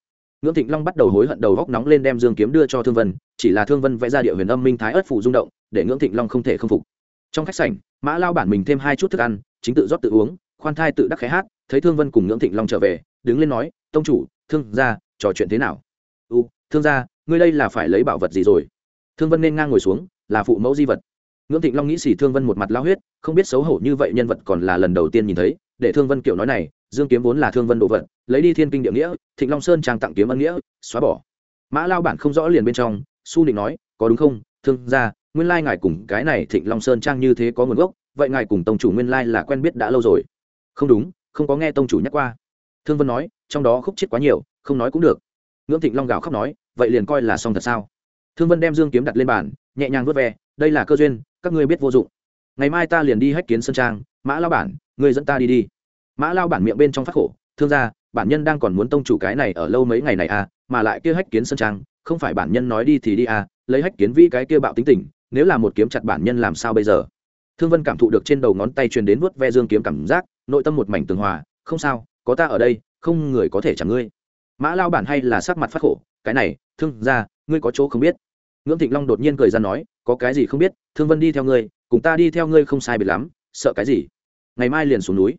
Ngưỡng thịnh long bắt đầu hối hận đầu góc nóng lên đem dương kiếm đưa cho thương vân, chỉ là thương vân vẽ ra địa huyền âm minh thái ất phủ rung động, để ngưỡng thịnh long không thể k phục. Trong khách sảnh, mã lao bản mình thêm hai chút thức ăn, chính tự rót tự uống khoan thai tự đắc khé hát, thấy thương vân cùng ngưỡng thịnh long trở về, đứng lên nói, tông chủ, thương gia, trò chuyện thế nào? U, thương gia, ngươi đây là phải lấy bảo vật gì rồi? Thương vân nên ngang ngồi xuống, là phụ mẫu di vật. Ngưỡng thịnh long nghĩ xỉ thương vân một mặt lao huyết, không biết xấu hổ như vậy nhân vật còn là lần đầu tiên nhìn thấy, để thương vân kiểu nói này, dương kiếm vốn là thương vân đồ vật, lấy đi thiên kinh địa nghĩa, thịnh long sơn trang tặng kiếm ân nghĩa, xóa bỏ. Mã lao bản không rõ liền bên trong, su định nói, có đúng không, thương gia, nguyên lai ngài cùng cái này thịnh long sơn trang như thế có nguồn gốc, vậy ngài cùng tông chủ nguyên lai là quen biết đã lâu rồi không đúng, không có nghe tông chủ nhắc qua. Thương vân nói, trong đó khúc chết quá nhiều, không nói cũng được. Ngưỡng thịnh long gào khóc nói, vậy liền coi là xong thật sao? Thương vân đem dương kiếm đặt lên bàn, nhẹ nhàng vớt ve, đây là cơ duyên, các ngươi biết vô dụng. Ngày mai ta liền đi hách kiến sơn trang, mã lao bản, ngươi dẫn ta đi đi. Mã lao bản miệng bên trong phát khổ, thương gia, bản nhân đang còn muốn tông chủ cái này ở lâu mấy ngày này à mà lại kia hách kiến sơn trang, không phải bản nhân nói đi thì đi à lấy hách kiến vi cái kia bạo tính tình, nếu là một kiếm chặt bản nhân làm sao bây giờ? Thương vân cảm thụ được trên đầu ngón tay truyền đến vuốt ve dương kiếm cảm giác nội tâm một mảnh tường hòa, không sao, có ta ở đây, không người có thể chẳng ngươi. Mã lao bản hay là sắc mặt phát khổ, cái này, thương ra ngươi có chỗ không biết. Ngưỡng thịnh long đột nhiên cười ra nói, có cái gì không biết, thương vân đi theo ngươi, cùng ta đi theo ngươi không sai biệt lắm, sợ cái gì? Ngày mai liền xuống núi.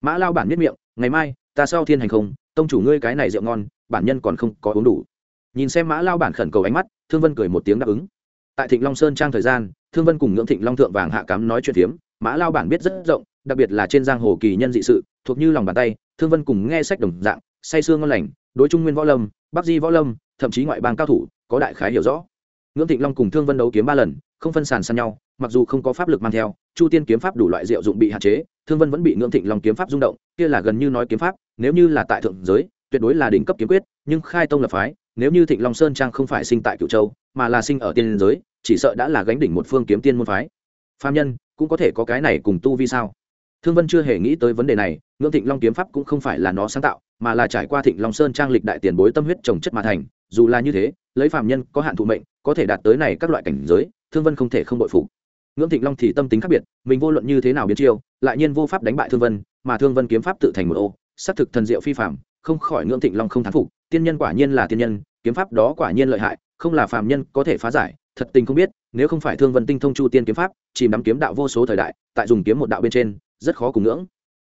Mã lao bản biết miệng, ngày mai, ta sau thiên hành không, tông chủ ngươi cái này rượu ngon, bản nhân còn không có uống đủ. Nhìn xem mã lao bản khẩn cầu ánh mắt, thương vân cười một tiếng đáp ứng. Tại thịnh long sơn trang thời gian, thương vân cùng ngưỡng thịnh long thượng vàng hạ cám nói chuyện phiếm mã lao bản biết rất rộng, đặc biệt là trên giang hồ kỳ nhân dị sự, thuộc như lòng bàn tay, thương vân cùng nghe sách đồng dạng, say sương ngon lành, đối trung nguyên võ lâm, bắc di võ lâm, thậm chí ngoại bang cao thủ, có đại khái hiểu rõ. Ngưỡng thịnh long cùng thương vân đấu kiếm ba lần, không phân sàn sàn nhau, mặc dù không có pháp lực mang theo, chu tiên kiếm pháp đủ loại diệu dụng bị hạn chế, thương vân vẫn bị ngưỡng thịnh long kiếm pháp rung động, kia là gần như nói kiếm pháp, nếu như là tại thượng giới, tuyệt đối là đỉnh cấp kiếm quyết, nhưng khai tông lập phái, nếu như thịnh long sơn trang không phải sinh tại cựu châu, mà là sinh ở tiên giới, chỉ sợ đã là gánh đỉnh một phương kiếm tiên môn phái. Phạm nhân cũng có thể có cái này cùng tu vi sao? Thương vân chưa hề nghĩ tới vấn đề này, ngưỡng thịnh long kiếm pháp cũng không phải là nó sáng tạo, mà là trải qua thịnh long sơn trang lịch đại tiền bối tâm huyết trồng chất mà thành, dù là như thế, lấy phạm nhân có hạn thụ mệnh, có thể đạt tới này các loại cảnh giới, thương vân không thể không bội phục. Ngưỡng thịnh long thì tâm tính khác biệt, mình vô luận như thế nào biến chiêu, lại nhiên vô pháp đánh bại thương vân, mà thương vân kiếm pháp tự thành một ô, xác thực thần diệu phi phạm không khỏi ngưỡng thịnh long không thán phục, tiên nhân quả nhiên là tiên nhân, kiếm pháp đó quả nhiên lợi hại, không là phạm nhân có thể phá giải thật tình không biết, nếu không phải thương vân tinh thông chu tiên kiếm pháp, chìm đắm kiếm đạo vô số thời đại, tại dùng kiếm một đạo bên trên, rất khó cùng ngưỡng.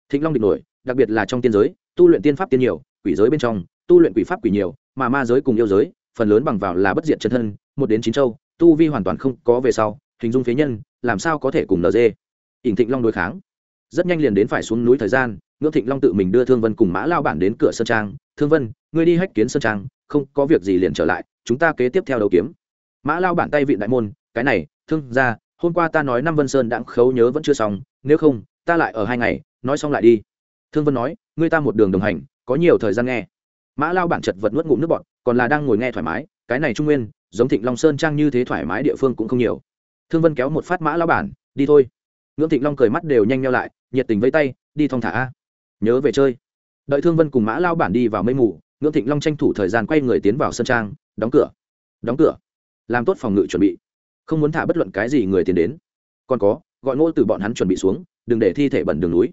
Thịnh long địch nổi, đặc biệt là trong tiên giới, tu luyện tiên pháp tiên nhiều, quỷ giới bên trong, tu luyện quỷ pháp quỷ nhiều, mà ma giới cùng yêu giới, phần lớn bằng vào là bất diện chân thân, một đến chín châu, tu vi hoàn toàn không có về sau, hình dung phế nhân, làm sao có thể cùng nd ỉnh thịnh long đối kháng. Rất nhanh liền đến phải xuống núi thời gian, ngưỡng thịnh long tự mình đưa thương vân cùng mã lao bản đến cửa sơn trang. Thương vân, ngươi đi hách kiến sơn trang, không có việc gì liền trở lại, chúng ta kế tiếp theo đấu kiếm mã lao bản tay vị đại môn, cái này, thương ra hôm qua ta nói năm vân sơn đã khấu nhớ vẫn chưa xong, nếu không, ta lại ở hai ngày, nói xong lại đi. Thương vân nói, ngươi ta một đường đồng hành, có nhiều thời gian nghe. Mã lao bản chật vật nuốt ngụm nước bọt, còn là đang ngồi nghe thoải mái, cái này trung nguyên, giống thịnh long sơn trang như thế thoải mái địa phương cũng không nhiều. Thương vân kéo một phát mã lao bản, đi thôi. Ngưỡng thịnh long cười mắt đều nhanh nhau lại, nhiệt tình vây tay, đi thong thả nhớ về chơi. Đợi thương vân cùng mã lao bản đi vào mây mù, ngưỡng thịnh long tranh thủ thời gian quay người tiến vào sân trang, đóng cửa. Đóng cửa làm tốt phòng ngự chuẩn bị. Không muốn thả bất luận cái gì người tiến đến. Còn có, gọi ngô từ bọn hắn chuẩn bị xuống, đừng để thi thể bẩn đường núi.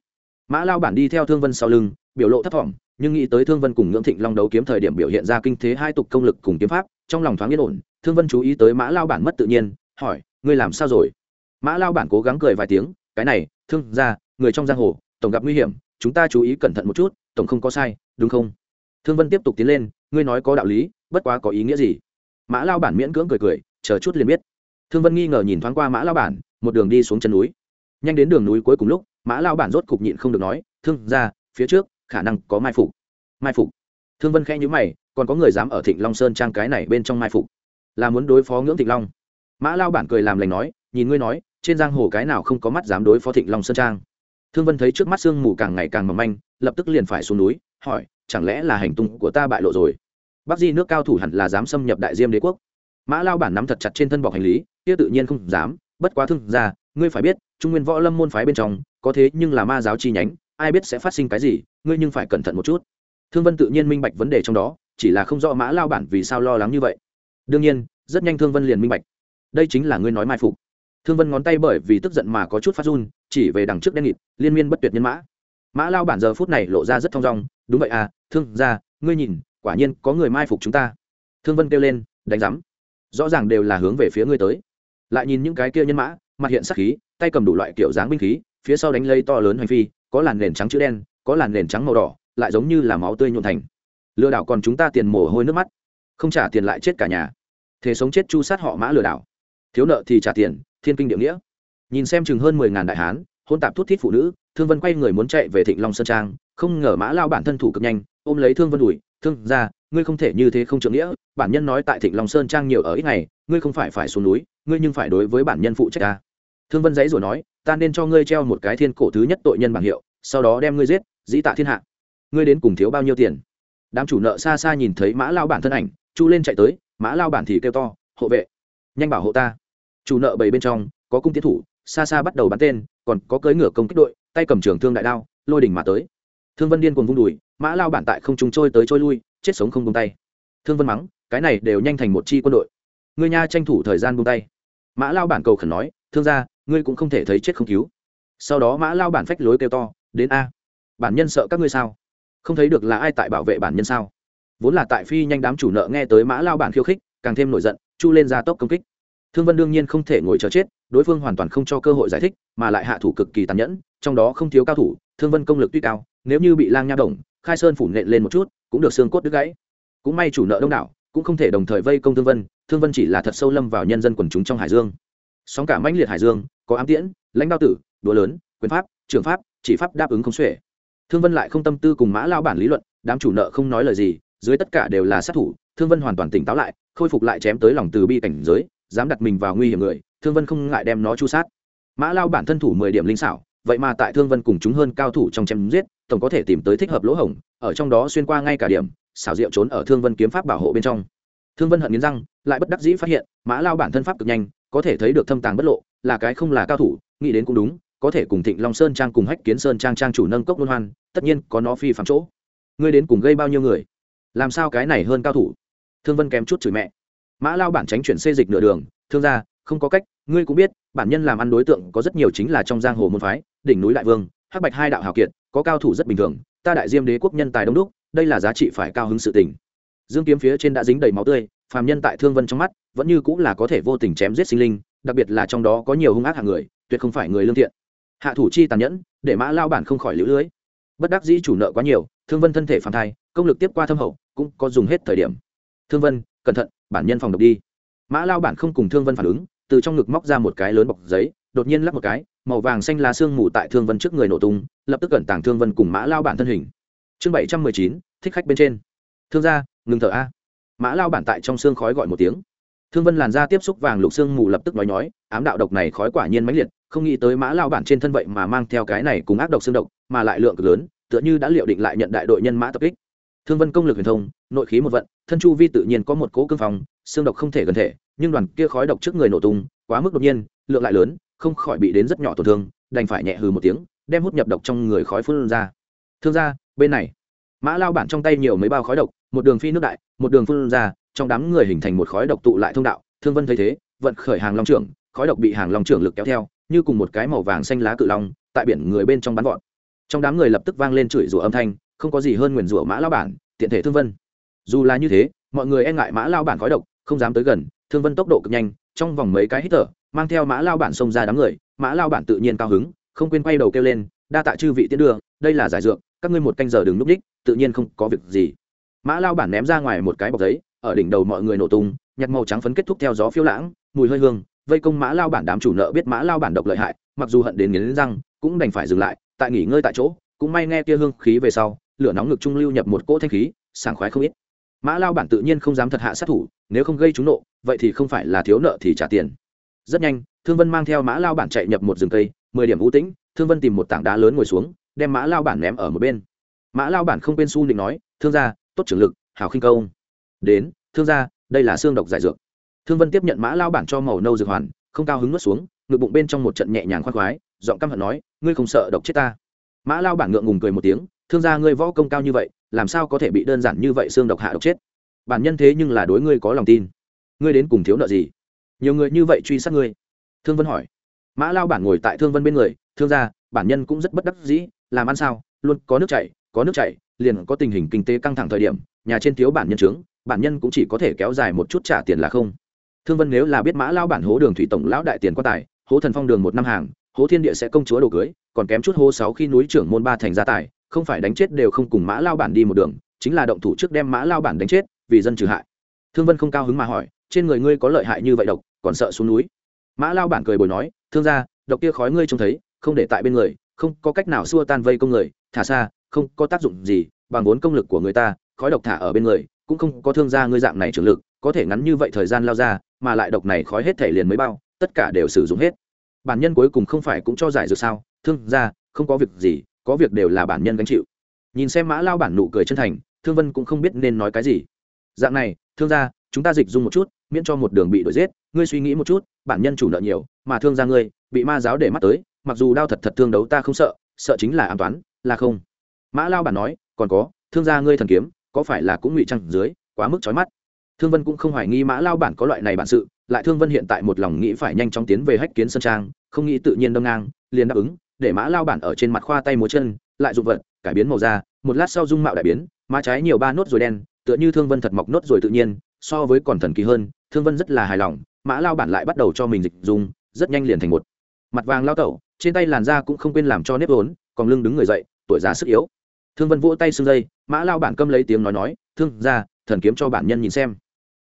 Mã lao bản đi theo thương vân sau lưng, biểu lộ thấp thỏm, nhưng nghĩ tới thương vân cùng ngưỡng thịnh long đấu kiếm thời điểm biểu hiện ra kinh thế hai tục công lực cùng kiếm pháp, trong lòng thoáng yên ổn, thương vân chú ý tới mã lao bản mất tự nhiên, hỏi, ngươi làm sao rồi? Mã lao bản cố gắng cười vài tiếng, cái này, thương ra người trong giang hồ, tổng gặp nguy hiểm, chúng ta chú ý cẩn thận một chút, tổng không có sai, đúng không? Thương vân tiếp tục tiến lên, ngươi nói có đạo lý, bất quá có ý nghĩa gì? Mã lao bản miễn cưỡng cười cười, chờ chút liền biết. Thương vân nghi ngờ nhìn thoáng qua mã lao bản, một đường đi xuống chân núi. Nhanh đến đường núi cuối cùng lúc, mã lao bản rốt cục nhịn không được nói, thương ra phía trước, khả năng có mai phục. Mai phục? Thương vân khẽ nhữ mày, còn có người dám ở thịnh long sơn trang cái này bên trong mai phục? Là muốn đối phó ngưỡng thịnh long? Mã lao bản cười làm lành nói, nhìn ngươi nói, trên giang hồ cái nào không có mắt dám đối phó thịnh long sơn trang? Thương vân thấy trước mắt sương mù càng ngày càng mỏng manh, lập tức liền phải xuống núi, hỏi, chẳng lẽ là hành tung của ta bại lộ rồi? Bắc di nước cao thủ hẳn là dám xâm nhập đại diêm đế quốc mã lao bản nắm thật chặt trên thân bọc hành lý kia tự nhiên không dám bất quá thương ra ngươi phải biết trung nguyên võ lâm môn phái bên trong có thế nhưng là ma giáo chi nhánh ai biết sẽ phát sinh cái gì ngươi nhưng phải cẩn thận một chút thương vân tự nhiên minh bạch vấn đề trong đó chỉ là không rõ mã lao bản vì sao lo lắng như vậy đương nhiên rất nhanh thương vân liền minh bạch đây chính là ngươi nói mai phục thương vân ngón tay bởi vì tức giận mà có chút phát run chỉ về đằng trước đen nghịt liên miên bất tuyệt nhân mã mã lao bản giờ phút này lộ ra rất thong dong đúng vậy à thương ra ngươi nhìn quả nhiên có người mai phục chúng ta. Thương vân kêu lên, đánh rắm rõ ràng đều là hướng về phía ngươi tới. Lại nhìn những cái kia nhân mã, mặt hiện sắc khí, tay cầm đủ loại kiểu dáng binh khí, phía sau đánh lây to lớn hành phi, có làn nền trắng chữ đen, có làn nền trắng màu đỏ, lại giống như là máu tươi nhuộn thành. Lừa đảo còn chúng ta tiền mồ hôi nước mắt. Không trả tiền lại chết cả nhà. Thế sống chết chu sát họ mã lừa đảo. Thiếu nợ thì trả tiền, thiên kinh địa nghĩa. Nhìn xem chừng hơn mười ngàn đại hán, hôn tạp thút thít phụ nữ, thương vân quay người muốn chạy về thịnh long sơn trang, không ngờ mã lao bản thân thủ cực nhanh, ôm lấy thương vân đùi thương gia, ngươi không thể như thế không trượng nghĩa bản nhân nói tại thịnh long sơn trang nhiều ở ít ngày ngươi không phải phải xuống núi ngươi nhưng phải đối với bản nhân phụ trách ta. Thương vân giấy rồi nói ta nên cho ngươi treo một cái thiên cổ thứ nhất tội nhân bảng hiệu sau đó đem ngươi giết dĩ tạ thiên hạ. Ngươi đến cùng thiếu bao nhiêu tiền? Đám chủ nợ xa xa nhìn thấy mã lao bản thân ảnh chu lên chạy tới mã lao bản thì kêu to hộ vệ nhanh bảo hộ ta. Chủ nợ bảy bên trong có cung tiến thủ xa xa bắt đầu bắn tên còn có cưỡi ngựa công kích đội tay cầm trường thương đại đao lôi đỉnh mà tới thương vân điên cuồng vung đùi, mã lao bản tại không trung trôi tới trôi lui, chết sống không buông tay. Thương vân mắng, cái này đều nhanh thành một chi quân đội. Ngươi nha tranh thủ thời gian buông tay. Mã lao bản cầu khẩn nói, thương gia, ngươi cũng không thể thấy chết không cứu. Sau đó mã lao bản phách lối kêu to, đến a. Bản nhân sợ các ngươi sao? Không thấy được là ai tại bảo vệ bản nhân sao? Vốn là tại phi nhanh đám chủ nợ nghe tới mã lao bản khiêu khích, càng thêm nổi giận, chu lên ra tốc công kích. Thương vân đương nhiên không thể ngồi chờ chết, đối phương hoàn toàn không cho cơ hội giải thích, mà lại hạ thủ cực kỳ tàn nhẫn, trong đó không thiếu cao thủ, thương vân công lực tuy cao nếu như bị lang nha đồng khai sơn phủ nện lên một chút, cũng được xương cốt đứt gãy. Cũng may chủ nợ đông đảo, cũng không thể đồng thời vây công thương vân thương vân chỉ là thật sâu lâm vào nhân dân quần chúng trong hải dương. Sóng cả mãnh liệt hải dương, có ám tiễn, lãnh đạo tử đũa lớn, quyền pháp, trường pháp, chỉ pháp đáp ứng không xuể. Thương vân lại không tâm tư cùng mã lao bản lý luận, đám chủ nợ không nói lời gì, dưới tất cả đều là sát thủ, thương vân hoàn toàn tỉnh táo lại, khôi phục lại chém tới lòng từ bi cảnh giới, dám đặt mình vào nguy hiểm người, thương vân không ngại đem nó chu sát. Mã lao bản thân thủ mười điểm linh xảo vậy mà tại thương vân cùng chúng hơn cao thủ trong chém giết, tổng có thể tìm tới thích hợp lỗ hổng, ở trong đó xuyên qua ngay cả điểm, xảo diệu trốn ở thương vân kiếm pháp bảo hộ bên trong. Thương vân hận nghiến răng, lại bất đắc dĩ phát hiện, mã lao bản thân pháp cực nhanh, có thể thấy được thâm tàng bất lộ, là cái không là cao thủ, nghĩ đến cũng đúng, có thể cùng thịnh long sơn trang cùng hách kiến sơn trang trang chủ nâng cốc luân hoan, tất nhiên có nó phi phạm chỗ. Ngươi đến cùng gây bao nhiêu người? Làm sao cái này hơn cao thủ? Thương vân kém chút chửi mẹ. Mã lao bản tránh chuyển xê dịch nửa đường, thương gia không có cách, ngươi cũng biết, bản nhân làm ăn đối tượng có rất nhiều chính là trong giang hồ môn phái, đỉnh núi đại vương, hắc bạch hai đạo hào kiệt, có cao thủ rất bình thường, ta đại diêm đế quốc nhân tài đông đúc, đây là giá trị phải cao hứng sự tình. Dương kiếm phía trên đã dính đầy máu tươi, phàm nhân tại thương vân trong mắt, vẫn như cũng là có thể vô tình chém giết sinh linh, đặc biệt là trong đó có nhiều hung ác hạng người, tuyệt không phải người lương thiện. Hạ thủ chi tàn nhẫn, để mã lao bản không khỏi lũ lưới. Bất đắc dĩ chủ nợ quá nhiều, thương vân thân thể phản thai, công lực tiếp qua thâm hậu, cũng có dùng hết thời điểm. Thương vân, cẩn thận, bản nhân phòng độc đi. Mã lao bản không cùng thương vân phản ứng từ trong ngực móc ra một cái lớn bọc giấy, đột nhiên lắp một cái, màu vàng xanh lá xương mù tại thương vân trước người nổ tung, lập tức cẩn tàng thương vân cùng mã lao bản thân hình. Chương bảy trăm mười chín, thích khách bên trên. Thương gia, ngừng thở a. Mã lao bản tại trong xương khói gọi một tiếng. Thương vân làn da tiếp xúc vàng lục xương mù lập tức nói nhói ám đạo độc này khói quả nhiên mãnh liệt, không nghĩ tới mã lao bản trên thân vậy mà mang theo cái này cùng ác độc xương độc, mà lại lượng cực lớn, tựa như đã liệu định lại nhận đại đội nhân mã tập kích. Thương vân công lực huyền thông, nội khí một vận, thân chu vi tự nhiên có một cố cương phòng xương độc không thể gần thể nhưng đoàn kia khói độc trước người nổ tung, quá mức đột nhiên, lượng lại lớn, không khỏi bị đến rất nhỏ tổn thương, đành phải nhẹ hừ một tiếng, đem hút nhập độc trong người khói phun ra. Thương gia, bên này. Mã lao bản trong tay nhiều mấy bao khói độc, một đường phi nước đại, một đường phun ra, trong đám người hình thành một khói độc tụ lại thông đạo, thương vân thấy thế, vận khởi hàng long trưởng, khói độc bị hàng long trưởng lực kéo theo, như cùng một cái màu vàng xanh lá cự long, tại biển người bên trong bắn vọt. Trong đám người lập tức vang lên chửi rủa âm thanh, không có gì hơn nguyền rủa mã lao bản, tiện thể thương vân. Dù là như thế, mọi người e ngại mã lao bản khói độc, không dám tới gần thương vân tốc độ cực nhanh, trong vòng mấy cái hít thở, mang theo mã lao bản xông ra đám người, mã lao bản tự nhiên cao hứng, không quên quay đầu kêu lên, đa tạ chư vị tiến đưa, đây là giải dược, các ngươi một canh giờ đừng núp ních tự nhiên không có việc gì. Mã lao bản ném ra ngoài một cái bọc giấy, ở đỉnh đầu mọi người nổ tung, nhặt màu trắng phấn kết thúc theo gió phiêu lãng, mùi hơi hương, vây công mã lao bản đám chủ nợ biết mã lao bản độc lợi hại, mặc dù hận đến nghiến răng, cũng đành phải dừng lại, tại nghỉ ngơi tại chỗ, cũng may nghe kia hương khí về sau, lửa nóng ngực trung lưu nhập một cỗ thanh khí, sảng khoái không ít mã lao bản tự nhiên không dám thật hạ sát thủ, nếu không gây trúng nộ, vậy thì không phải là thiếu nợ thì trả tiền. Rất nhanh, thương vân mang theo mã lao bản chạy nhập một rừng cây, mười điểm vũ tĩnh, thương vân tìm một tảng đá lớn ngồi xuống, đem mã lao bản ném ở một bên. Mã lao bản không quên su định nói, thương gia, tốt trưởng lực, hào khinh công. Đến, thương gia, đây là xương độc giải dược. Thương vân tiếp nhận mã lao bản cho màu nâu dược hoàn, không cao hứng nuốt xuống, ngực bụng bên trong một trận nhẹ nhàng khoác khoái, giọng căm hận nói, ngươi không sợ độc chết ta? Mã lao bản ngượng ngùng cười một tiếng thương gia ngươi võ công cao như vậy, làm sao có thể bị đơn giản như vậy xương độc hạ độc chết? Bản nhân thế nhưng là đối ngươi có lòng tin. Ngươi đến cùng thiếu nợ gì? Nhiều người như vậy truy sát ngươi? Thương vân hỏi. Mã lao bản ngồi tại thương vân bên người, thương gia, bản nhân cũng rất bất đắc dĩ, làm ăn sao? Luôn có nước chảy, có nước chảy, liền có tình hình kinh tế căng thẳng thời điểm, nhà trên thiếu bản nhân trướng, bản nhân cũng chỉ có thể kéo dài một chút trả tiền là không. Thương vân nếu là biết mã lao bản hố đường thủy tổng lão đại tiền quan tài, hố thần phong đường một năm hàng, hố thiên địa sẽ công chúa đồ cưới, còn kém chút hố sáu khi núi trưởng môn ba thành gia tài không phải đánh chết đều không cùng mã lao bản đi một đường, chính là động thủ trước đem mã lao bản đánh chết, vì dân trừ hại. Thương vân không cao hứng mà hỏi, trên người ngươi có lợi hại như vậy độc, còn sợ xuống núi? Mã lao bản cười bồi nói, thương gia, độc kia khói ngươi trông thấy, không để tại bên người, không có cách nào xua tan vây công người, thả xa, không có tác dụng gì, bằng vốn công lực của người ta, khói độc thả ở bên người, cũng không có thương gia ngươi dạng này trưởng lực, có thể ngắn như vậy thời gian lao ra, mà lại độc này khói hết thể liền mới bao, tất cả đều sử dụng hết. Bản nhân cuối cùng không phải cũng cho giải dược sao? Thương gia, không có việc gì có việc đều là bản nhân gánh chịu. Nhìn xem mã lao bản nụ cười chân thành, thương vân cũng không biết nên nói cái gì. Dạng này, thương gia, chúng ta dịch dung một chút, miễn cho một đường bị đuổi giết, ngươi suy nghĩ một chút, bản nhân chủ nợ nhiều, mà thương gia ngươi, bị ma giáo để mắt tới, mặc dù đao thật thật thương đấu ta không sợ sợ chính là an toán, là không. Mã lao bản nói, còn có, thương gia ngươi thần kiếm, có phải là cũng ngụy trăng dưới, quá mức trói mắt. Thương vân cũng không hoài nghi mã lao bản có loại này bản sự, lại thương vân hiện tại một lòng nghĩ phải nhanh chóng tiến về hách kiến sơn trang, không nghĩ tự nhiên đâm ngang, liền đáp ứng để mã lao bản ở trên mặt khoa tay múa chân, lại dụng vật, cải biến màu da, một lát sau dung mạo đại biến, má trái nhiều ba nốt rồi đen, tựa như thương vân thật mọc nốt rồi tự nhiên, so với còn thần kỳ hơn, thương vân rất là hài lòng, mã lao bản lại bắt đầu cho mình dịch dùng, rất nhanh liền thành một. Mặt vàng lao tẩu, trên tay làn da cũng không quên làm cho nếp vốn, còn lưng đứng người dậy, tuổi già sức yếu. Thương vân vỗ tay xương dây, mã lao bản câm lấy tiếng nói nói, thương ra thần kiếm cho bản nhân nhìn xem.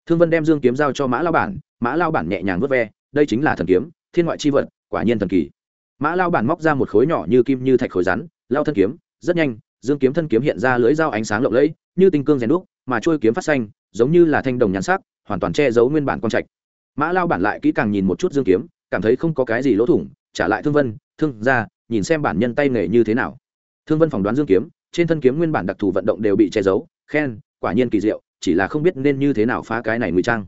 Thương vân đem dương kiếm giao cho mã lao bản, mã lao bản nhẹ nhàng vớt ve, đây chính là thần kiếm, thiên ngoại c h i vật, quả nhiên thần kỳ mã lao bản móc ra một khối nhỏ như kim như thạch khối rắn, lao thân kiếm, rất nhanh, dương kiếm thân kiếm hiện ra lưỡi dao ánh sáng lộng lẫy, như tinh cương rèn đúc, mà trôi kiếm phát xanh, giống như là thanh đồng nhắn sắc, hoàn toàn che giấu nguyên bản con trạch. Mã lao bản lại kỹ càng nhìn một chút dương kiếm, cảm thấy không có cái gì lỗ thủng, trả lại thương vân, thương ra, nhìn xem bản nhân tay nghề như thế nào. Thương vân phỏng đoán dương kiếm, trên thân kiếm nguyên bản đặc thù vận động đều bị che giấu, khen, quả nhiên kỳ diệu, chỉ là không biết nên như thế nào phá cái này ngụy trang.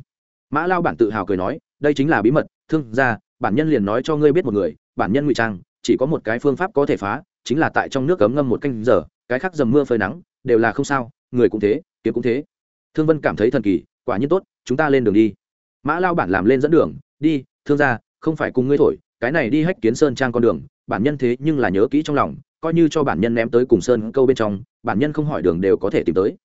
Mã lao bản tự hào cười nói, đây chính là bí mật, thương ra, bản nhân liền nói cho ngươi biết một người bản nhân ngụy trang, chỉ có một cái phương pháp có thể phá, chính là tại trong nước cấm ngâm một canh giờ, cái khác dầm mưa phơi nắng, đều là không sao, người cũng thế, kiếm cũng thế. Thương vân cảm thấy thần kỳ, quả nhiên tốt, chúng ta lên đường đi. Mã lao bản làm lên dẫn đường, đi, thương gia, không phải cùng ngươi thổi, cái này đi hách kiến sơn trang con đường, bản nhân thế nhưng là nhớ kỹ trong lòng, coi như cho bản nhân ném tới cùng sơn câu bên trong, bản nhân không hỏi đường đều có thể tìm tới.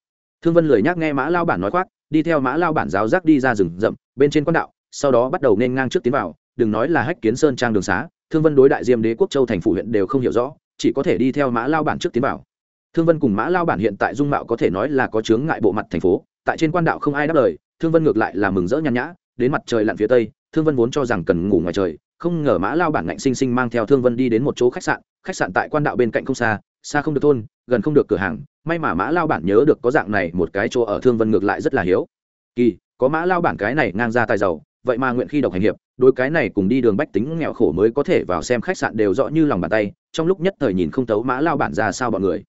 Thương vân lười nhắc nghe mã lao bản nói khoác, đi theo mã lao bản giáo giác đi ra rừng rậm, bên trên quan đạo, sau đó bắt đầu nên ngang trước tiến vào đừng nói là hách kiến sơn trang đường xá, thương vân đối đại diêm đế quốc châu thành phủ huyện đều không hiểu rõ, chỉ có thể đi theo mã lao bản trước tiến vào. Thương vân cùng mã lao bản hiện tại dung mạo có thể nói là có chướng ngại bộ mặt thành phố, tại trên quan đạo không ai đáp lời, thương vân ngược lại là mừng rỡ nhàn nhã, đến mặt trời lặn phía tây, thương vân vốn cho rằng cần ngủ ngoài trời, không ngờ mã lao bản ngạnh sinh sinh mang theo thương vân đi đến một chỗ khách sạn khách sạn tại quan đạo bên cạnh không xa xa không được thôn, gần không được cửa hàng, may mà mã lao bản nhớ được có dạng này, một cái chỗ ở thương vân ngược lại rất là hiếu. Kỳ, có mã lao bản cái này ngang ra tài giàu vậy mà nguyện khi độc hành hiệp đôi cái này cùng đi đường bách tính nghèo khổ mới có thể vào xem khách sạn đều rõ như lòng bàn tay, trong lúc nhất thời nhìn không tấu mã lao bản ra sao bọn người.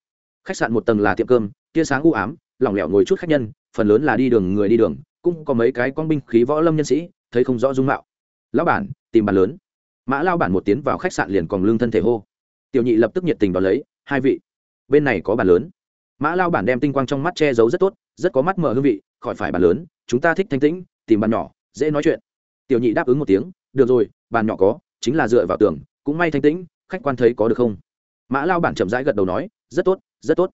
Khách sạn một tầng là tiệm cơm, tia sáng u ám, lỏng lẻo ngồi chút khách nhân, phần lớn là đi đường người đi đường, cũng có mấy cái con binh khí võ lâm nhân sĩ, thấy không rõ dung mạo. Lão bản, tìm bàn lớn. Mã lao bản một tiến vào khách sạn liền còn lương thân thể hô. Tiểu nhị lập tức nhiệt tình đón lấy, hai vị. Bên này có bàn lớn. Mã lao bản đem tinh quang trong mắt che giấu rất tốt, rất có mắt mở hương vị, khỏi phải bàn lớn, chúng ta thích thanh tĩnh, tìm bàn nhỏ, dễ nói chuyện tiểu nhị đáp ứng một tiếng được rồi bàn nhỏ có chính là dựa vào tường cũng may thanh tĩnh khách quan thấy có được không? Mã lao bản chậm rãi gật đầu nói rất tốt rất tốt.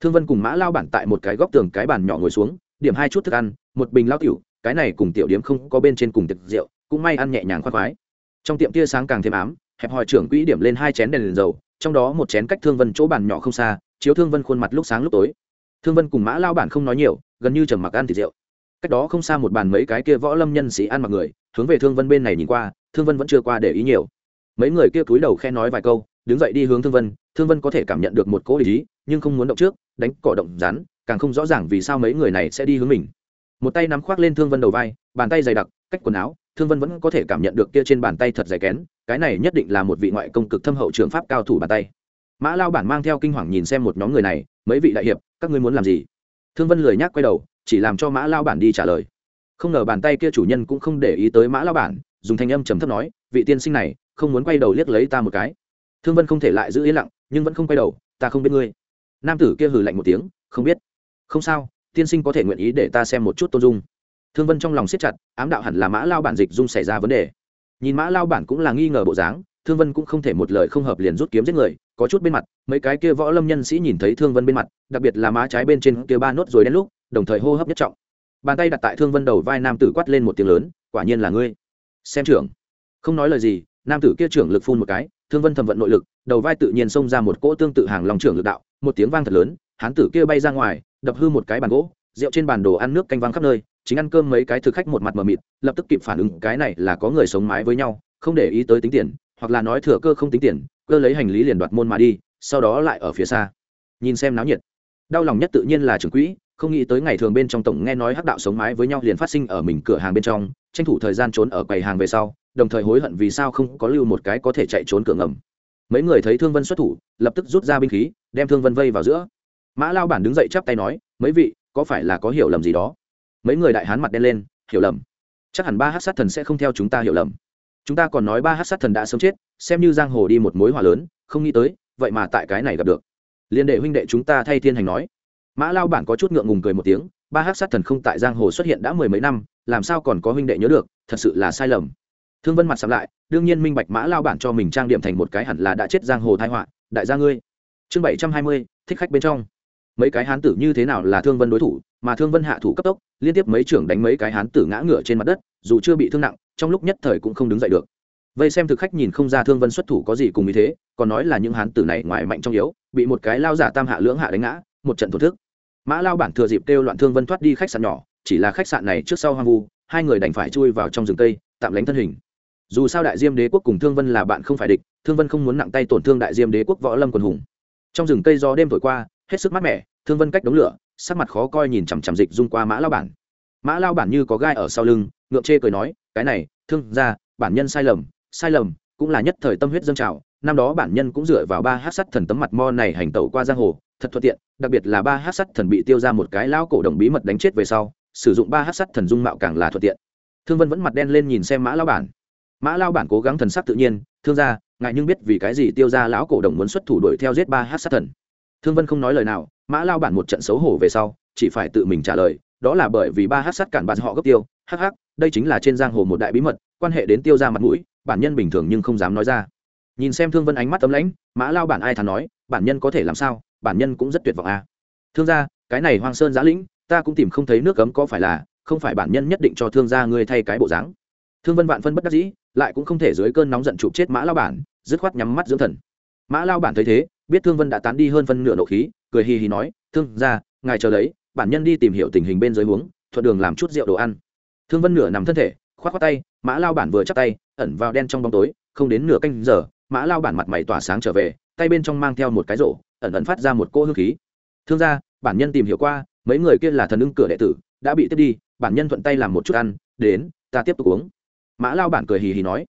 Thương vân cùng mã lao bản tại một cái góc tường cái bàn nhỏ ngồi xuống điểm hai chút thức ăn một bình lao tiểu cái này cùng tiểu điếm không có bên trên cùng tiệc rượu cũng may ăn nhẹ nhàng khoác khoái. Trong tiệm tia sáng càng thêm ám hẹp hòi trưởng quỹ điểm lên hai chén đèn, đèn dầu trong đó một chén cách thương vân chỗ bàn nhỏ không xa chiếu thương vân khuôn mặt lúc sáng lúc tối. Thương vân cùng mã lao bản không nói nhiều gần như trầm mặc ăn thịt rượu. Cách đó không xa một bàn mấy cái kia võ lâm nhân sĩ ăn mặc người hướng về thương vân bên này nhìn qua, thương vân vẫn chưa qua để ý nhiều. Mấy người kia cúi đầu khe nói vài câu, đứng dậy đi hướng thương vân thương vân có thể cảm nhận được một cỗ ý nhưng không muốn động trước, đánh cỏ động rắn, càng không rõ ràng vì sao mấy người này sẽ đi hướng mình. Một tay nắm khoác lên thương vân đầu vai, bàn tay dày đặc, cách quần áo, thương vân vẫn có thể cảm nhận được kia trên bàn tay thật dày kén, cái này nhất định là một vị ngoại công cực thâm hậu trường pháp cao thủ bàn tay. Mã lao bản mang theo kinh hoàng nhìn xem một nhóm người này, mấy vị đại hiệp, các ngươi muốn làm gì? Thương vân lười nhác quay đầu, chỉ làm cho mã lao bản đi trả lời không ngờ bàn tay kia chủ nhân cũng không để ý tới mã lao bản, dùng thanh âm trầm thấp nói, vị tiên sinh này, không muốn quay đầu liếc lấy ta một cái. Thương vân không thể lại giữ yên lặng, nhưng vẫn không quay đầu, ta không biết ngươi. Nam tử kia hừ lạnh một tiếng, không biết. Không sao, tiên sinh có thể nguyện ý để ta xem một chút tôn dung. Thương vân trong lòng siết chặt, ám đạo hẳn là mã lao bản dịch dung xảy ra vấn đề. Nhìn mã lao bản cũng là nghi ngờ bộ dáng, thương vân cũng không thể một lời không hợp liền rút kiếm giết người, có chút bên mặt, mấy cái kia võ lâm nhân sĩ nhìn thấy thương vân bên mặt, đặc biệt là má trái bên trên kia ba nốt rồi đen lúc, đồng thời hô hấp nhất trọng bàn tay đặt tại thương vân đầu vai nam tử quát lên một tiếng lớn, quả nhiên là ngươi. Xem trưởng. Không nói lời gì, nam tử kia trưởng lực phun một cái, thương vân thầm vận nội lực, đầu vai tự nhiên xông ra một cỗ tương tự hàng lòng trưởng lực đạo, một tiếng vang thật lớn, hán tử kia bay ra ngoài, đập hư một cái bàn gỗ, rượu trên bàn đồ ăn nước canh vang khắp nơi, chính ăn cơm mấy cái thực khách một mặt mờ mịt, lập tức kịp phản ứng, cái này là có người sống mái với nhau, không để ý tới tính tiền, hoặc là nói thừa cơ không tính tiền, cơ lấy hành lý liền đoạt môn mà đi, sau đó lại ở phía xa. Nhìn xem náo nhiệt. Đau lòng nhất tự nhiên là trưởng quỹ không nghĩ tới ngày thường bên trong tổng nghe nói hắc đạo sống mái với nhau liền phát sinh ở mình cửa hàng bên trong, tranh thủ thời gian trốn ở quầy hàng về sau, đồng thời hối hận vì sao không có lưu một cái có thể chạy trốn cửa ngầm. Mấy người thấy thương vân xuất thủ, lập tức rút ra binh khí, đem thương vân vây vào giữa. Mã lao bản đứng dậy chắp tay nói, mấy vị, có phải là có hiểu lầm gì đó? Mấy người đại hán mặt đen lên, hiểu lầm. Chắc hẳn ba hát sát thần sẽ không theo chúng ta hiểu lầm. Chúng ta còn nói ba hát sát thần đã sớm chết, xem như giang hồ đi một mối hòa lớn, không nghĩ tới, vậy mà tại cái này gặp được. Liên đệ huynh đệ chúng ta thay thiên hành nói mã lao bản có chút ngượng ngùng cười một tiếng, ba hát sát thần không tại giang hồ xuất hiện đã mười mấy năm, làm sao còn có huynh đệ nhớ được, thật sự là sai lầm. Thương vân mặt sắm lại, đương nhiên minh bạch mã lao bản cho mình trang điểm thành một cái hẳn là đã chết giang hồ thai họa, đại gia ngươi. Chương bảy trăm hai mươi, thích khách bên trong. Mấy cái hán tử như thế nào là thương vân đối thủ, mà thương vân hạ thủ cấp tốc, liên tiếp mấy trưởng đánh mấy cái hán tử ngã ngựa trên mặt đất, dù chưa bị thương nặng, trong lúc nhất thời cũng không đứng dậy được. Vây xem thực khách nhìn không ra thương vân xuất thủ có gì cùng ý thế, còn nói là những hán tử này ngoài mạnh trong yếu, bị một cái lao giả tam hạ lưỡng hạ đánh ngã, một trận thổ thức mã lao bản thừa dịp kêu loạn thương vân thoát đi khách sạn nhỏ chỉ là khách sạn này trước sau hoang vu hai người đành phải chui vào trong rừng tây, tạm lánh thân hình. Dù sao đại diêm đế quốc cùng thương vân là bạn không phải địch thương vân không muốn nặng tay tổn thương đại diêm đế quốc võ lâm quần hùng. Trong rừng cây gió đêm thổi qua hết sức mát mẻ thương vân cách đống lửa sắc mặt khó coi nhìn chằm chằm dịch dung qua mã lao bản. Mã lao bản như có gai ở sau lưng ngượng chê cười nói cái này thương ra bản nhân sai lầm sai lầm cũng là nhất thời tâm huyết dâng trào năm đó bản nhân cũng dựa vào ba hát sắt thần tấm mặt mo này hành tẩu qua giang hồ thật thuận tiện, đặc biệt là ba hát sắt thần bị tiêu ra một cái lao cổ đồng bí mật đánh chết về sau, sử dụng ba hát sắt thần dung mạo càng là thuận tiện. Thương vân vẫn mặt đen lên nhìn xem mã lao bản. Mã lao bản cố gắng thần sắc tự nhiên, thương ra ngại nhưng biết vì cái gì tiêu ra lão cổ đồng muốn xuất thủ đuổi theo giết ba hát sát thần? Thương vân không nói lời nào, mã lao bản một trận xấu hổ về sau, chỉ phải tự mình trả lời, đó là bởi vì ba hát sát cản bạn họ gấp tiêu, hắc hắc, đây chính là trên giang hồ một đại bí mật, quan hệ đến tiêu ra mặt mũi, bản nhân bình thường nhưng không dám nói ra. Nhìn xem thương vân ánh mắt tấm lãnh, mã lao bản ai thắn nói, bản nhân có thể làm sao? Bản nhân cũng rất tuyệt vọng à. thương gia, cái này hoang sơn giã lĩnh, ta cũng tìm không thấy nước cấm có phải là, không phải bản nhân nhất định cho thương gia ngươi thay cái bộ dáng. Thương vân vạn phân bất đắc dĩ, lại cũng không thể dưới cơn nóng giận chụp chết mã lao bản, dứt khoát nhắm mắt dưỡng thần. Mã lao bản thấy thế, biết thương vân đã tán đi hơn phân nửa nộ khí, cười hì hì nói, thương gia, ngài chờ lấy bản nhân đi tìm hiểu tình hình bên dưới huống thuận đường làm chút rượu đồ ăn. Thương vân nửa nằm thân thể, khoát khoát tay, mã lao bản vừa chắc tay, ẩn vào đen trong bóng tối, không đến nửa canh giờ, mã lao bản mặt mày tỏa sáng trở về, tay bên trong mang theo một cái rổ ẩn ẩn phát ra một cỗ hương khí. Thương gia, bản nhân tìm hiểu qua, mấy người kia là thần ưng cửa đệ tử, đã bị tiếp đi, bản nhân thuận tay làm một chút ăn, đến, ta tiếp tục uống. Mã lao bản cười hì hì nói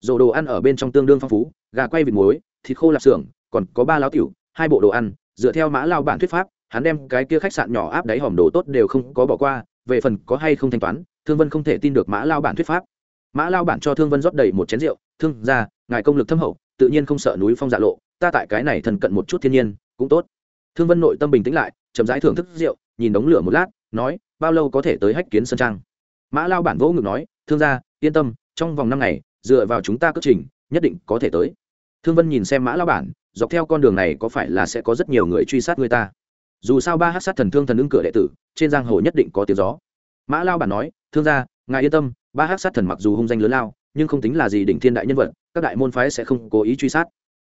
rổ đồ ăn ở bên trong tương đương phong phú, gà quay vịt muối, thịt khô lạp xưởng, còn có ba láo tiểu, hai bộ đồ ăn, dựa theo mã lao bản thuyết pháp, hắn đem cái kia khách sạn nhỏ áp đáy hòm đồ tốt đều không có bỏ qua, về phần có hay không thanh toán, thương vân không thể tin được mã lao bản thuyết pháp. Mã lao bản cho thương vân rót đầy một chén rượu, thương ra ngài công lực thâm hậu tự nhiên không sợ núi phong dạ lộ, ta tại cái này thần cận một chút thiên nhiên, cũng tốt. Thương vân nội tâm bình tĩnh lại, chậm rãi thưởng thức rượu, nhìn đống lửa một lát, nói, bao lâu có thể tới hách kiến sơn trang? Mã lao bản vỗ ngực nói, thương gia, yên tâm, trong vòng năm ngày, dựa vào chúng ta cất trình, nhất định có thể tới. Thương vân nhìn xem mã lao bản, dọc theo con đường này có phải là sẽ có rất nhiều người truy sát người ta? Dù sao ba hát sát thần thương thần ưng cửa đệ tử, trên giang hồ nhất định có tiếng gió. Mã lao bản nói, thương gia, ngài yên tâm, ba hát sát thần mặc dù hung danh lớn lao, nhưng không tính là gì đỉnh thiên đại nhân vật các đại môn phái sẽ không cố ý truy sát.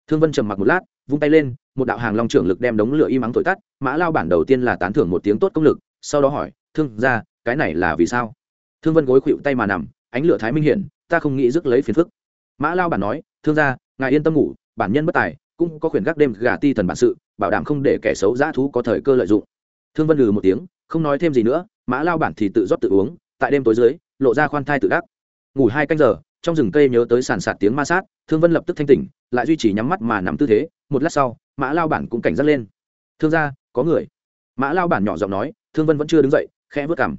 Thương vân trầm mặc một lát, vung tay lên, một đạo hàng long trưởng lực đem đống lửa y mắng thổi tắt, mã lao bản đầu tiên là tán thưởng một tiếng tốt công lực, sau đó hỏi, thương gia, cái này là vì sao? Thương vân gối khuỵu tay mà nằm, ánh lửa thái minh hiển, ta không nghĩ rước lấy phiền phức. Mã lao bản nói, thương gia, ngài yên tâm ngủ, bản nhân bất tài, cũng có quyền gác đêm gà ti thần bản sự, bảo đảm không để kẻ xấu dã thú có thời cơ lợi dụng. Thương vân lừ một tiếng, không nói thêm gì nữa, mã lao bản thì tự rót tự uống, tại đêm tối dưới, lộ ra khoan thai tự đắc. Ngủ hai canh giờ trong rừng cây nhớ tới sàn sạt tiếng ma sát, thương vân lập tức thanh tỉnh, lại duy trì nhắm mắt mà nằm tư thế, một lát sau, mã lao bản cũng cảnh giác lên. Thương gia, có người. Mã lao bản nhỏ giọng nói, thương vân vẫn chưa đứng dậy, khẽ vớt cảm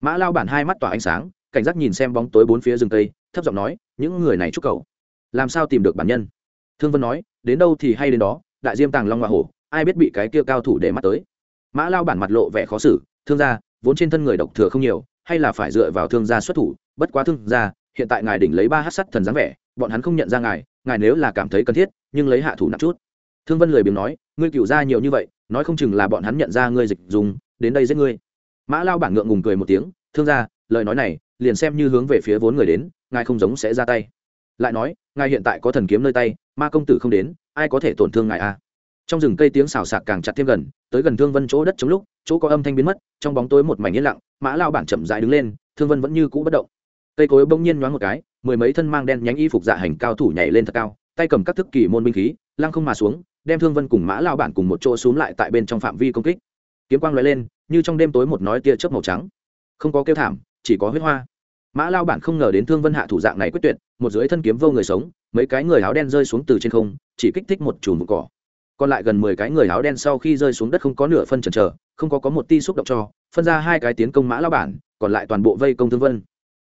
mã lao bản hai mắt tỏa ánh sáng, cảnh giác nhìn xem bóng tối bốn phía rừng cây, thấp giọng nói, những người này chúc cậu làm sao tìm được bản nhân? Thương vân nói, đến đâu thì hay đến đó, đại diêm tàng long hoa hổ, ai biết bị cái kia cao thủ để mắt tới. Mã lao bản mặt lộ vẻ khó xử, thương gia, vốn trên thân người độc thừa không nhiều, hay là phải dựa vào thương gia xuất thủ, bất quá thương gia hiện tại ngài đỉnh lấy ba hát sắt thần dáng vẻ, bọn hắn không nhận ra ngài ngài nếu là cảm thấy cần thiết, nhưng lấy hạ thủ nặng chút. Thương vân lười biếng nói, ngươi cựu ra nhiều như vậy, nói không chừng là bọn hắn nhận ra ngươi dịch dùng, đến đây giết ngươi. Mã lao bản ngượng ngùng cười một tiếng, thương gia, lời nói này, liền xem như hướng về phía vốn người đến, ngài không giống sẽ ra tay. Lại nói, ngài hiện tại có thần kiếm nơi tay, ma công tử không đến, ai có thể tổn thương ngài a trong rừng cây tiếng xào xạc càng chặt thêm gần, tới gần thương vân chỗ đất chống lúc, chỗ có âm thanh biến mất, trong bóng tối một mảnh yên lặng, mã lao bản chậm dại đứng lên, thương vân vẫn như cũ bất động cây cối bỗng nhiên nhoáng một cái, mười mấy thân mang đen nhánh y phục dạ hành cao thủ nhảy lên thật cao, tay cầm các thức kỳ môn binh khí, lăng không mà xuống, đem thương vân cùng mã lao bản cùng một chỗ xuống lại tại bên trong phạm vi công kích. Kiếm quang lóe lên, như trong đêm tối một nói tia chớp màu trắng. Không có kêu thảm, chỉ có huyết hoa. Mã lao bản không ngờ đến thương vân hạ thủ dạng này quyết tuyệt, một dưới thân kiếm vô người sống, mấy cái người áo đen rơi xuống từ trên không, chỉ kích thích một chùm vụ cỏ. Còn lại gần mười cái người áo đen sau khi rơi xuống đất không có nửa phân chần chờ, không có có một ti xúc động cho, phân ra hai cái tiến công mã lao bản, còn lại toàn bộ vây công thương vân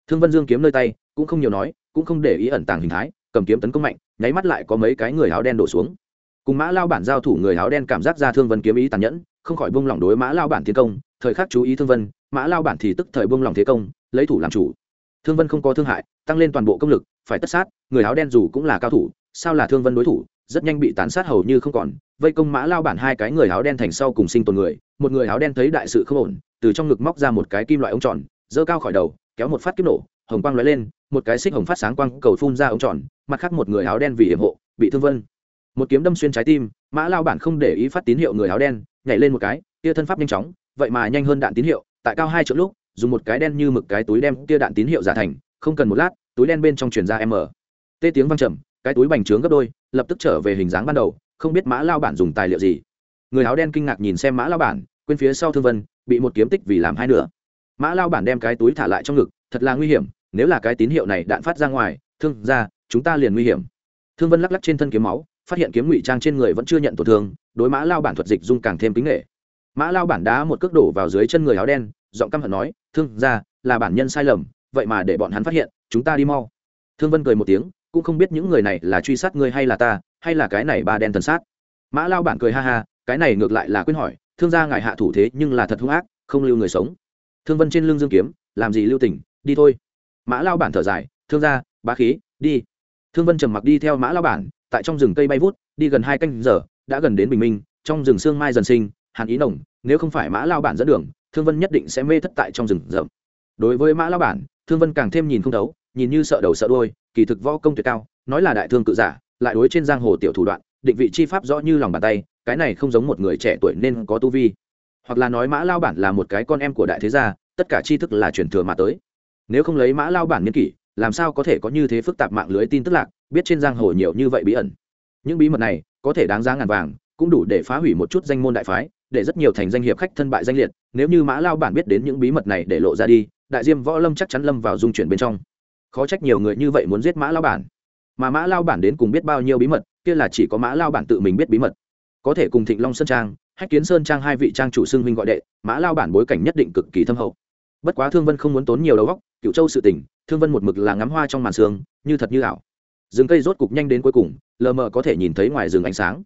thương vân dương kiếm nơi tay, cũng không nhiều nói, cũng không để ý ẩn tàng hình thái, cầm kiếm tấn công mạnh, nháy mắt lại có mấy cái người áo đen đổ xuống. Cùng mã lao bản giao thủ, người áo đen cảm giác ra thương vân kiếm ý tàn nhẫn, không khỏi buông lỏng đối mã lao bản tiến công, thời khắc chú ý thương vân, mã lao bản thì tức thời buông lỏng thế công, lấy thủ làm chủ. Thương vân không có thương hại, tăng lên toàn bộ công lực, phải tất sát, người áo đen dù cũng là cao thủ, sao là thương vân đối thủ, rất nhanh bị tàn sát hầu như không còn. Vây công mã lao bản hai cái người áo đen thành sau cùng sinh tồn người, một người áo đen thấy đại sự không ổn, từ trong ngực móc ra một cái kim loại ống tròn, giơ cao khỏi đầu kéo một phát kiếp nổ, hồng quang lóe lên, một cái xích hồng phát sáng quang cầu phun ra ống tròn, mặt khác một người áo đen vì hiểm hộ, bị thương vân. Một kiếm đâm xuyên trái tim, mã lao bản không để ý phát tín hiệu người áo đen, nhảy lên một cái, tia thân pháp nhanh chóng, vậy mà nhanh hơn đạn tín hiệu, tại cao hai chỗ lúc, dùng một cái đen như mực cái túi đem tia đạn tín hiệu giả thành, không cần một lát, túi đen bên trong truyền ra m tê tiếng văng trầm, cái túi bành trướng gấp đôi, lập tức trở về hình dáng ban đầu, không biết mã lao bản dùng tài liệu gì. Người áo đen kinh ngạc nhìn xem mã lao bản, quên phía sau thương vân, bị một kiếm tích vì làm hai nửa mã lao bản đem cái túi thả lại trong ngực, thật là nguy hiểm, nếu là cái tín hiệu này đạn phát ra ngoài, thương ra chúng ta liền nguy hiểm. Thương vân lắc lắc trên thân kiếm máu, phát hiện kiếm ngụy trang trên người vẫn chưa nhận tổn thương, đối mã lao bản thuật dịch dung càng thêm kính nghệ mã lao bản đá một cước đổ vào dưới chân người áo đen, giọng căm hận nói, thương ra là bản nhân sai lầm, vậy mà để bọn hắn phát hiện, chúng ta đi mau. Thương vân cười một tiếng, cũng không biết những người này là truy sát ngươi hay là ta, hay là cái này ba đen thần sát. Mã lao bản cười ha ha, cái này ngược lại là quyết hỏi, thương gia ngài hạ thủ thế nhưng là thật hung ác, không lưu người sống thương vân trên lưng dương kiếm, làm gì lưu tình, đi thôi. Mã lao bản thở dài, thương gia, bá khí, đi. Thương vân trầm mặc đi theo mã lao bản, tại trong rừng cây bay vút, đi gần hai canh giờ, đã gần đến bình minh, trong rừng sương mai dần sinh, hàn ý nồng, nếu không phải mã lao bản dẫn đường, thương vân nhất định sẽ mê thất tại trong rừng rậm. Đối với mã lao bản, thương vân càng thêm nhìn không thấu, nhìn như sợ đầu sợ đôi kỳ thực võ công tuyệt cao, nói là đại thương cự giả, lại đối trên giang hồ tiểu thủ đoạn, định vị chi pháp rõ như lòng bàn tay, cái này không giống một người trẻ tuổi nên có tu vi hoặc là nói mã lao bản là một cái con em của đại thế gia, tất cả tri thức là truyền thừa mà tới. Nếu không lấy mã lao bản nghiên kỷ, làm sao có thể có như thế phức tạp mạng lưới tin tức lạc, biết trên giang hồ nhiều như vậy bí ẩn. Những bí mật này, có thể đáng giá ngàn vàng, cũng đủ để phá hủy một chút danh môn đại phái, để rất nhiều thành danh hiệp khách thân bại danh liệt. Nếu như mã lao bản biết đến những bí mật này để lộ ra đi, đại diêm võ lâm chắc chắn lâm vào dung chuyển bên trong. Khó trách nhiều người như vậy muốn giết mã lao bản. Mà mã lao bản đến cùng biết bao nhiêu bí mật, kia là chỉ có mã lao bản tự mình biết bí mật. Có thể cùng thịnh long sơn trang hách kiến sơn trang hai vị trang chủ xưng huynh gọi đệ, mã lao bản bối cảnh nhất định cực kỳ thâm hậu. Bất quá thương vân không muốn tốn nhiều đầu góc cựu châu sự tỉnh thương vân một mực là ngắm hoa trong màn sương, như thật như ảo. Rừng cây rốt cục nhanh đến cuối cùng, lờ mờ có thể nhìn thấy ngoài rừng ánh sáng.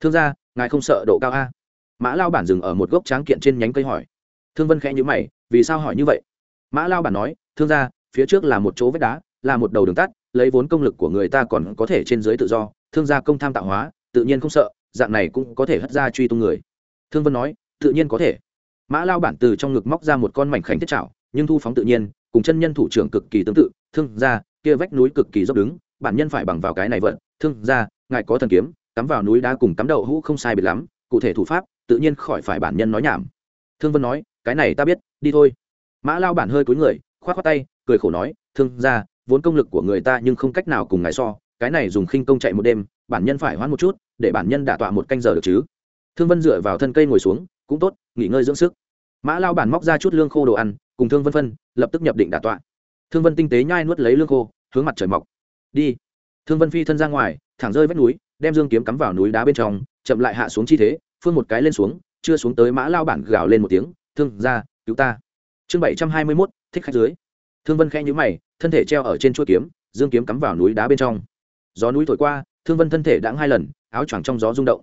Thương gia, ngài không sợ độ cao a? Mã lao bản dừng ở một gốc tráng kiện trên nhánh cây hỏi. Thương vân khẽ nhữ mày, vì sao hỏi như vậy? Mã lao bản nói, thương gia, phía trước là một chỗ vách đá, là một đầu đường tắt, lấy vốn công lực của người ta còn có thể trên dưới tự do, thương gia công tham tạo hóa, tự nhiên không sợ, dạng này cũng có thể hất ra truy tung người thương vân nói tự nhiên có thể. Mã lao bản từ trong ngực móc ra một con mảnh khảnh thiết chảo, nhưng thu phóng tự nhiên cùng chân nhân thủ trưởng cực kỳ tương tự. Thương gia kia vách núi cực kỳ dốc đứng bản nhân phải bằng vào cái này vận. Thương gia ngài có thần kiếm cắm vào núi đá cùng cắm đậu hũ không sai biệt lắm cụ thể thủ pháp tự nhiên khỏi phải bản nhân nói nhảm. Thương vân nói cái này ta biết đi thôi. Mã lao bản hơi cúi người k h o á t k tay cười khổ nói thương gia vốn công lực của người ta nhưng không cách nào cùng ngài so cái này dùng khinh công chạy một đêm bản nhân phải hoãn một chút để bản nhân đả tọa một canh giờ được chứ thương vân dựa vào thân cây ngồi xuống, cũng tốt, nghỉ ngơi dưỡng sức. Mã lao bản móc ra chút lương khô đồ ăn, cùng thương vân phân, lập tức nhập định đả tọa. Thương vân tinh tế nhai nuốt lấy lương khô, hướng mặt trời mọc. Đi. Thương vân phi thân ra ngoài, thẳng rơi vách núi, đem dương kiếm cắm vào núi đá bên trong, chậm lại hạ xuống chi thế phương một cái lên xuống, chưa xuống tới mã lao bản gào lên một tiếng, thương ra, cứu ta. Chương bảy trăm hai mươi mốt, thích khách dưới. Thương vân khẽ nhũ mày, thân thể treo ở trên chuỗi kiếm, dương kiếm cắm vào núi đá bên trong. Gió núi thổi qua, thương vân thân thể đãng hai lần, áo choàng trong gió rung động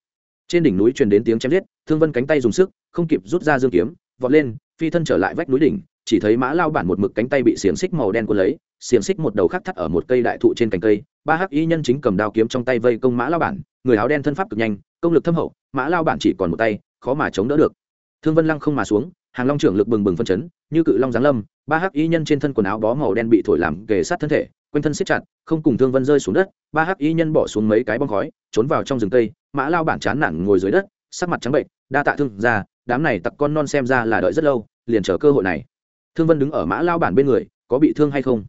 trên đỉnh núi truyền đến tiếng chém giết, thương vân cánh tay dùng sức, không kịp rút ra dương kiếm, vọt lên, phi thân trở lại vách núi đỉnh, chỉ thấy mã lao bản một mực cánh tay bị xiềng xích màu đen cuốn lấy, xiềng xích một đầu khác thắt ở một cây đại thụ trên cành cây, ba hắc y nhân chính cầm đao kiếm trong tay vây công mã lao bản, người áo đen thân pháp cực nhanh, công lực thâm hậu, mã lao bản chỉ còn một tay, khó mà chống đỡ được. Thương vân lăng không mà xuống, hàng long trưởng lực bừng bừng phân chấn, như cự long giáng lâm, ba hắc y nhân trên thân quần áo bó màu đen bị thổi làm kề sát thân thể quanh thân siết chặt, không cùng thương vân rơi xuống đất, ba hắc y nhân bỏ xuống mấy cái bong khói, trốn vào trong rừng tây. mã lao bản chán nản ngồi dưới đất, sắc mặt trắng bệnh, đa tạ thương ra đám này tặc con non xem ra là đợi rất lâu, liền chờ cơ hội này. Thương vân đứng ở mã lao bản bên người, có bị thương hay không?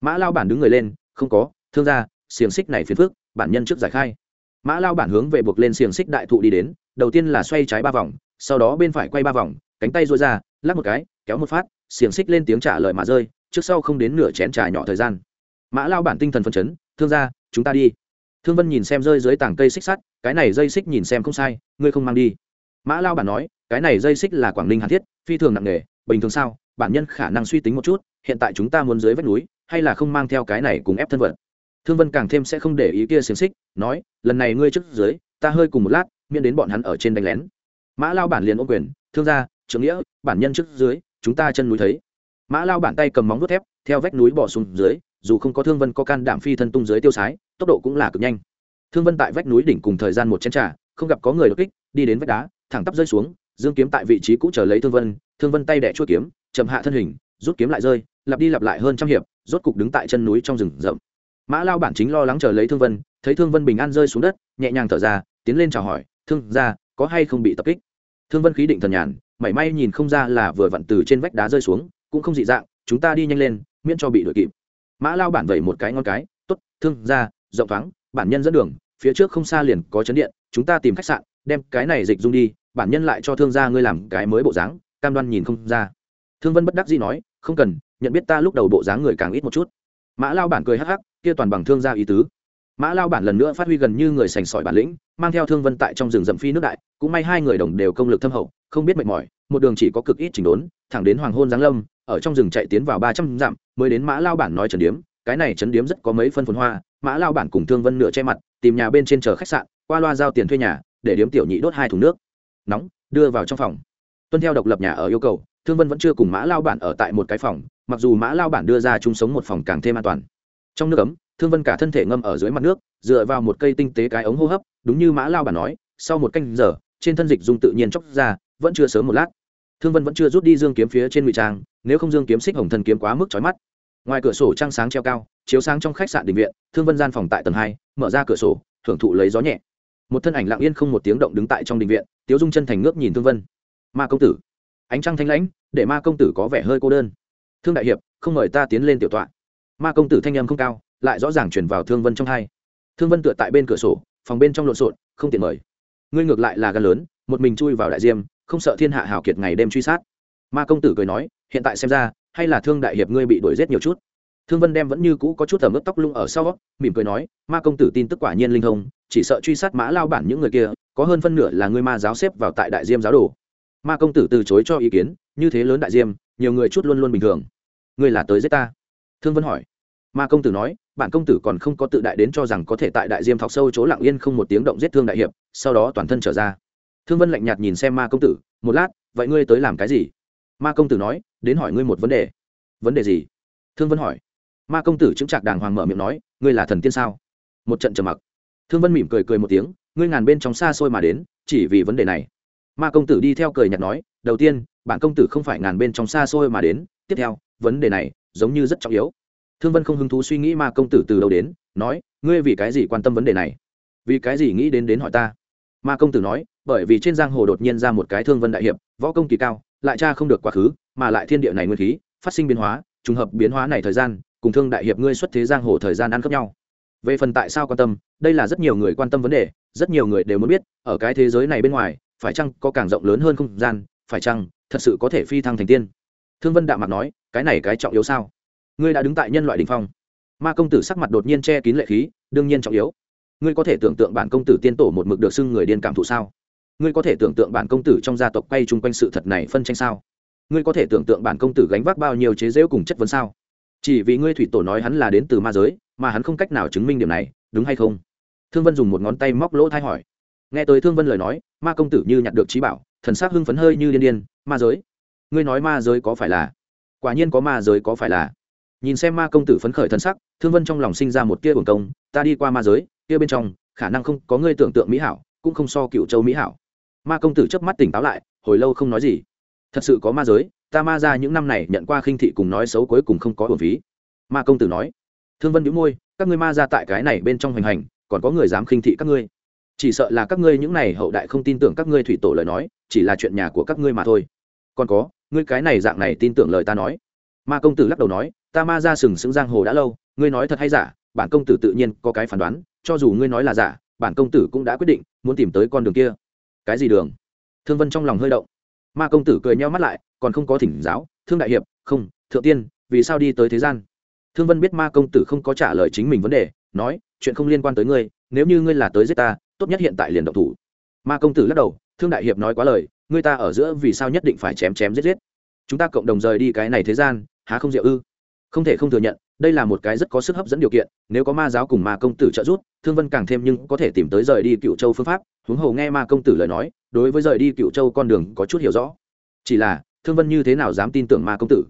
Mã lao bản đứng người lên, không có, thương ra xiềng xích này phiền phước bản nhân trước giải khai. Mã lao bản hướng về buộc lên xiềng xích đại thụ đi đến, đầu tiên là xoay trái ba vòng, sau đó bên phải quay ba vòng, cánh tay rối ra, lắc một cái, kéo một phát, xiềng xích lên tiếng trả lời mà rơi, trước sau không đến nửa chén trà nhỏ thời gian mã lao bản tinh thần phân chấn, thương ra chúng ta đi. Thương vân nhìn xem rơi dưới tảng cây xích sắt, cái này dây xích nhìn xem không sai, ngươi không mang đi. Mã lao bản nói, cái này dây xích là quảng ninh hàn thiết, phi thường nặng nề, bình thường sao, bản nhân khả năng suy tính một chút, hiện tại chúng ta muốn dưới vách núi, hay là không mang theo cái này cùng ép thân vật? Thương vân càng thêm sẽ không để ý kia xiềng xích, nói, lần này ngươi trước dưới, ta hơi cùng một lát, miễn đến bọn hắn ở trên đánh lén. Mã lao bản liền ô quyền, thương gia, trưởng nghĩa, bản nhân trước dưới, chúng ta chân núi thấy. Mã lao bản tay cầm móng vuốt thép, theo vách núi bỏ xuống dưới dù không có thương vân có can đảm phi thân tung dưới tiêu sái, tốc độ cũng là cực nhanh. Thương vân tại vách núi đỉnh cùng thời gian một chén trà, không gặp có người đột kích, đi đến vách đá, thẳng tắp rơi xuống, dương kiếm tại vị trí cũ chờ lấy thương vân thương vân tay đẻ chuỗi kiếm, chậm hạ thân hình, rút kiếm lại rơi, lặp đi lặp lại hơn trăm hiệp, rốt cục đứng tại chân núi trong rừng rậm. Mã lao bản chính lo lắng chờ lấy thương vân, thấy thương vân bình an rơi xuống đất, nhẹ nhàng thở ra, tiến lên chào hỏi, thương ra có hay không bị tập kích? Thương vân khí định thần nhàn, mảy may nhìn không ra là vừa vặn từ trên vách đá rơi xuống, cũng không dị dạng, chúng ta đi nhanh lên, miễn cho bị đuổi kịp mã lao bản vẩy một cái ngon cái t ố t thương ra rộng thoáng, bản nhân dẫn đường, phía trước không xa liền có chấn điện, chúng ta tìm khách sạn, đem cái này dịch dung đi, bản nhân lại cho thương gia ngươi làm cái mới bộ dáng. Cam đoan nhìn không ra. Thương vân bất đắc dĩ nói, không cần, nhận biết ta lúc đầu bộ dáng người càng ít một chút. Mã lao bản cười hắc hắc, kia toàn bằng thương gia ý tứ. Mã lao bản lần nữa phát huy gần như người sành sỏi bản lĩnh, mang theo thương vân tại trong rừng rậm phi nước đại, cũng may hai người đồng đều công lực thâm hậu, không biết mệt mỏi, một đường chỉ có cực ít chỉnh đốn thẳng đến hoàng hôn giáng lâm, ở trong rừng chạy tiến vào ba trăm dặm, mới đến mã lao bản nói trần điếm. Cái này trấn điếm rất có mấy phân phồn hoa, mã lao bản cùng thương vân nửa che mặt, tìm nhà bên trên chờ khách sạn, qua loa giao tiền thuê nhà, để điếm tiểu nhị đốt hai thùng nước. Nóng, đưa vào trong phòng. Tuân theo độc lập nhà ở yêu cầu, thương vân vẫn chưa cùng mã lao bản ở tại một cái phòng, mặc dù mã lao bản đưa ra chung sống một phòng càng thêm an toàn. Trong nước ấm, thương vân cả thân thể ngâm ở dưới mặt nước, dựa vào một cây tinh tế cái ống hô hấp, đúng như mã lao bản nói, sau một canh giờ, trên thân dịch dùng tự nhiên chóc ra, vẫn chưa sớm một lát thương vân vẫn chưa rút đi dương kiếm phía trên ngụy trang, nếu không dương kiếm xích hồng thần kiếm quá mức chói mắt. Ngoài cửa sổ trăng sáng treo cao, chiếu sáng trong khách sạn đình viện, thương vân gian phòng tại tầng hai, mở ra cửa sổ thưởng thụ lấy gió nhẹ. Một thân ảnh lặng yên không một tiếng động đứng tại trong đình viện, tiếu dung chân thành ngước nhìn thương vân. Ma công tử. Ánh trăng thanh lãnh, để ma công tử có vẻ hơi cô đơn. Thương đại hiệp, không mời ta tiến lên tiểu tọa. Ma công tử thanh âm không cao, lại rõ ràng chuyển vào thương vân trong hai. Thương vân tựa tại bên cửa sổ, phòng bên trong lộn xộn, không tiện mời. Ngươi ngược lại là gan lớn, một mình chui vào đại diêm không sợ thiên hạ hào kiệt ngày đêm truy sát. Ma công tử cười nói, hiện tại xem ra, hay là thương đại hiệp ngươi bị đuổi giết nhiều chút. Thương vân đem vẫn như cũ có chút tầm ướp tóc lung ở sau, mỉm cười nói, ma công tử tin tức quả nhiên linh hồng chỉ sợ truy sát mã lao bản những người kia, có hơn phân nửa là ngươi ma giáo xếp vào tại đại diêm giáo đồ. Ma công tử từ chối cho ý kiến, như thế lớn đại diêm, nhiều người chút luôn luôn bình thường. Ngươi là tới giết ta? Thương vân hỏi. Ma công tử nói, bản công tử còn không có tự đại đến cho rằng có thể tại đại diêm thọc sâu chỗ lặng yên không một tiếng động giết thương đại hiệp, sau đó toàn thân trở ra thương vân lạnh nhạt nhìn xem ma công tử, một lát, vậy ngươi tới làm cái gì? Ma công tử nói, đến hỏi ngươi một vấn đề. Vấn đề gì? Thương vân hỏi. Ma công tử chứng trạc đàng hoàng mở miệng nói, ngươi là thần tiên sao? Một trận trầm mặc. Thương vân mỉm cười cười một tiếng, ngươi ngàn bên trong xa xôi mà đến, chỉ vì vấn đề này. Ma công tử đi theo cười nhạt nói, đầu tiên, bản công tử không phải ngàn bên trong xa xôi mà đến, tiếp theo, vấn đề này giống như rất trọng yếu. Thương vân không hứng thú suy nghĩ ma công tử từ đâu đến, nói, ngươi vì cái gì quan tâm vấn đề này? Vì cái gì nghĩ đến đến hỏi ta? Ma công tử nói, bởi vì trên giang hồ đột nhiên ra một cái thương vân đại hiệp, võ công kỳ cao, lại cha không được quá khứ, mà lại thiên địa này nguyên khí, phát sinh biến hóa, trùng hợp biến hóa này thời gian, cùng thương đại hiệp ngươi xuất thế giang hồ thời gian ăn khớp nhau. Về phần tại sao quan tâm, đây là rất nhiều người quan tâm vấn đề, rất nhiều người đều muốn biết, ở cái thế giới này bên ngoài, phải chăng có càng rộng lớn hơn không gian, phải chăng thật sự có thể phi thăng thành tiên? Thương vân đạm mặt nói, cái này cái trọng yếu sao? Ngươi đã đứng tại nhân loại đ ỉ n h phong. Ma công tử sắc mặt đột nhiên che kín lệ khí, đương nhiên trọng yếu ngươi có thể tưởng tượng bản công tử tiên tổ một mực được xưng người điên cảm thụ sao? Ngươi có thể tưởng tượng bản công tử trong gia tộc quay chung quanh sự thật này phân tranh sao? Ngươi có thể tưởng tượng bản công tử gánh vác bao nhiêu chế rễu cùng chất vấn sao? Chỉ vì ngươi thủy tổ nói hắn là đến từ ma giới, mà hắn không cách nào chứng minh điểm này, đúng hay không? Thương vân dùng một ngón tay móc lỗ thai hỏi. Nghe tới thương vân lời nói, ma công tử như nhặt được trí bảo, thần s á c hưng phấn hơi như điên điên, ma giới? Ngươi nói ma giới có phải là? Quả nhiên có ma giới có phải là. Nhìn xem ma công tử phấn khởi thần sắc, thương vân trong lòng sinh ra một tia hưởng công ta đi qua ma giới, kia bên trong, khả năng không có ngươi tưởng tượng mỹ hảo, cũng không so cựu châu mỹ hảo. Ma công tử chớp mắt tỉnh táo lại, hồi lâu không nói gì. Thật sự có ma giới, ta ma ra những năm này nhận qua khinh thị cùng nói xấu cuối cùng không có hồn phí. Ma công tử nói, thương vân đĩu môi, các ngươi ma ra tại cái này bên trong hoành hành, còn có người dám khinh thị các ngươi. Chỉ sợ là các ngươi những này hậu đại không tin tưởng các ngươi thủy tổ lời nói, chỉ là chuyện nhà của các ngươi mà thôi. Còn có, ngươi cái này dạng này tin tưởng lời ta nói. Ma công tử lắc đầu nói, ta ma ra sừng sững giang hồ đã lâu, ngươi nói thật hay giả bản công tử tự nhiên có cái phán đoán, cho dù ngươi nói là giả, bản công tử cũng đã quyết định muốn tìm tới con đường kia. Cái gì đường? Thương vân trong lòng hơi động. Ma công tử cười nheo mắt lại, còn không có thỉnh giáo, thương đại hiệp, không, thượng tiên, vì sao đi tới thế gian? Thương vân biết ma công tử không có trả lời chính mình vấn đề, nói, chuyện không liên quan tới ngươi, nếu như ngươi là tới giết ta, tốt nhất hiện tại liền động thủ. Ma công tử lắc đầu, thương đại hiệp nói quá lời, ngươi ta ở giữa vì sao nhất định phải chém chém giết giết? Chúng ta cộng đồng rời đi cái này thế gian, há không diệu ư? Không thể không thừa nhận đây là một cái rất có sức hấp dẫn điều kiện, nếu có ma giáo cùng ma công tử trợ giúp, thương vân càng thêm nhưng có thể tìm tới rời đi cựu châu phương pháp, huống hồ nghe ma công tử lời nói, đối với rời đi cựu châu con đường có chút hiểu rõ. Chỉ là, thương vân như thế nào dám tin tưởng ma công tử?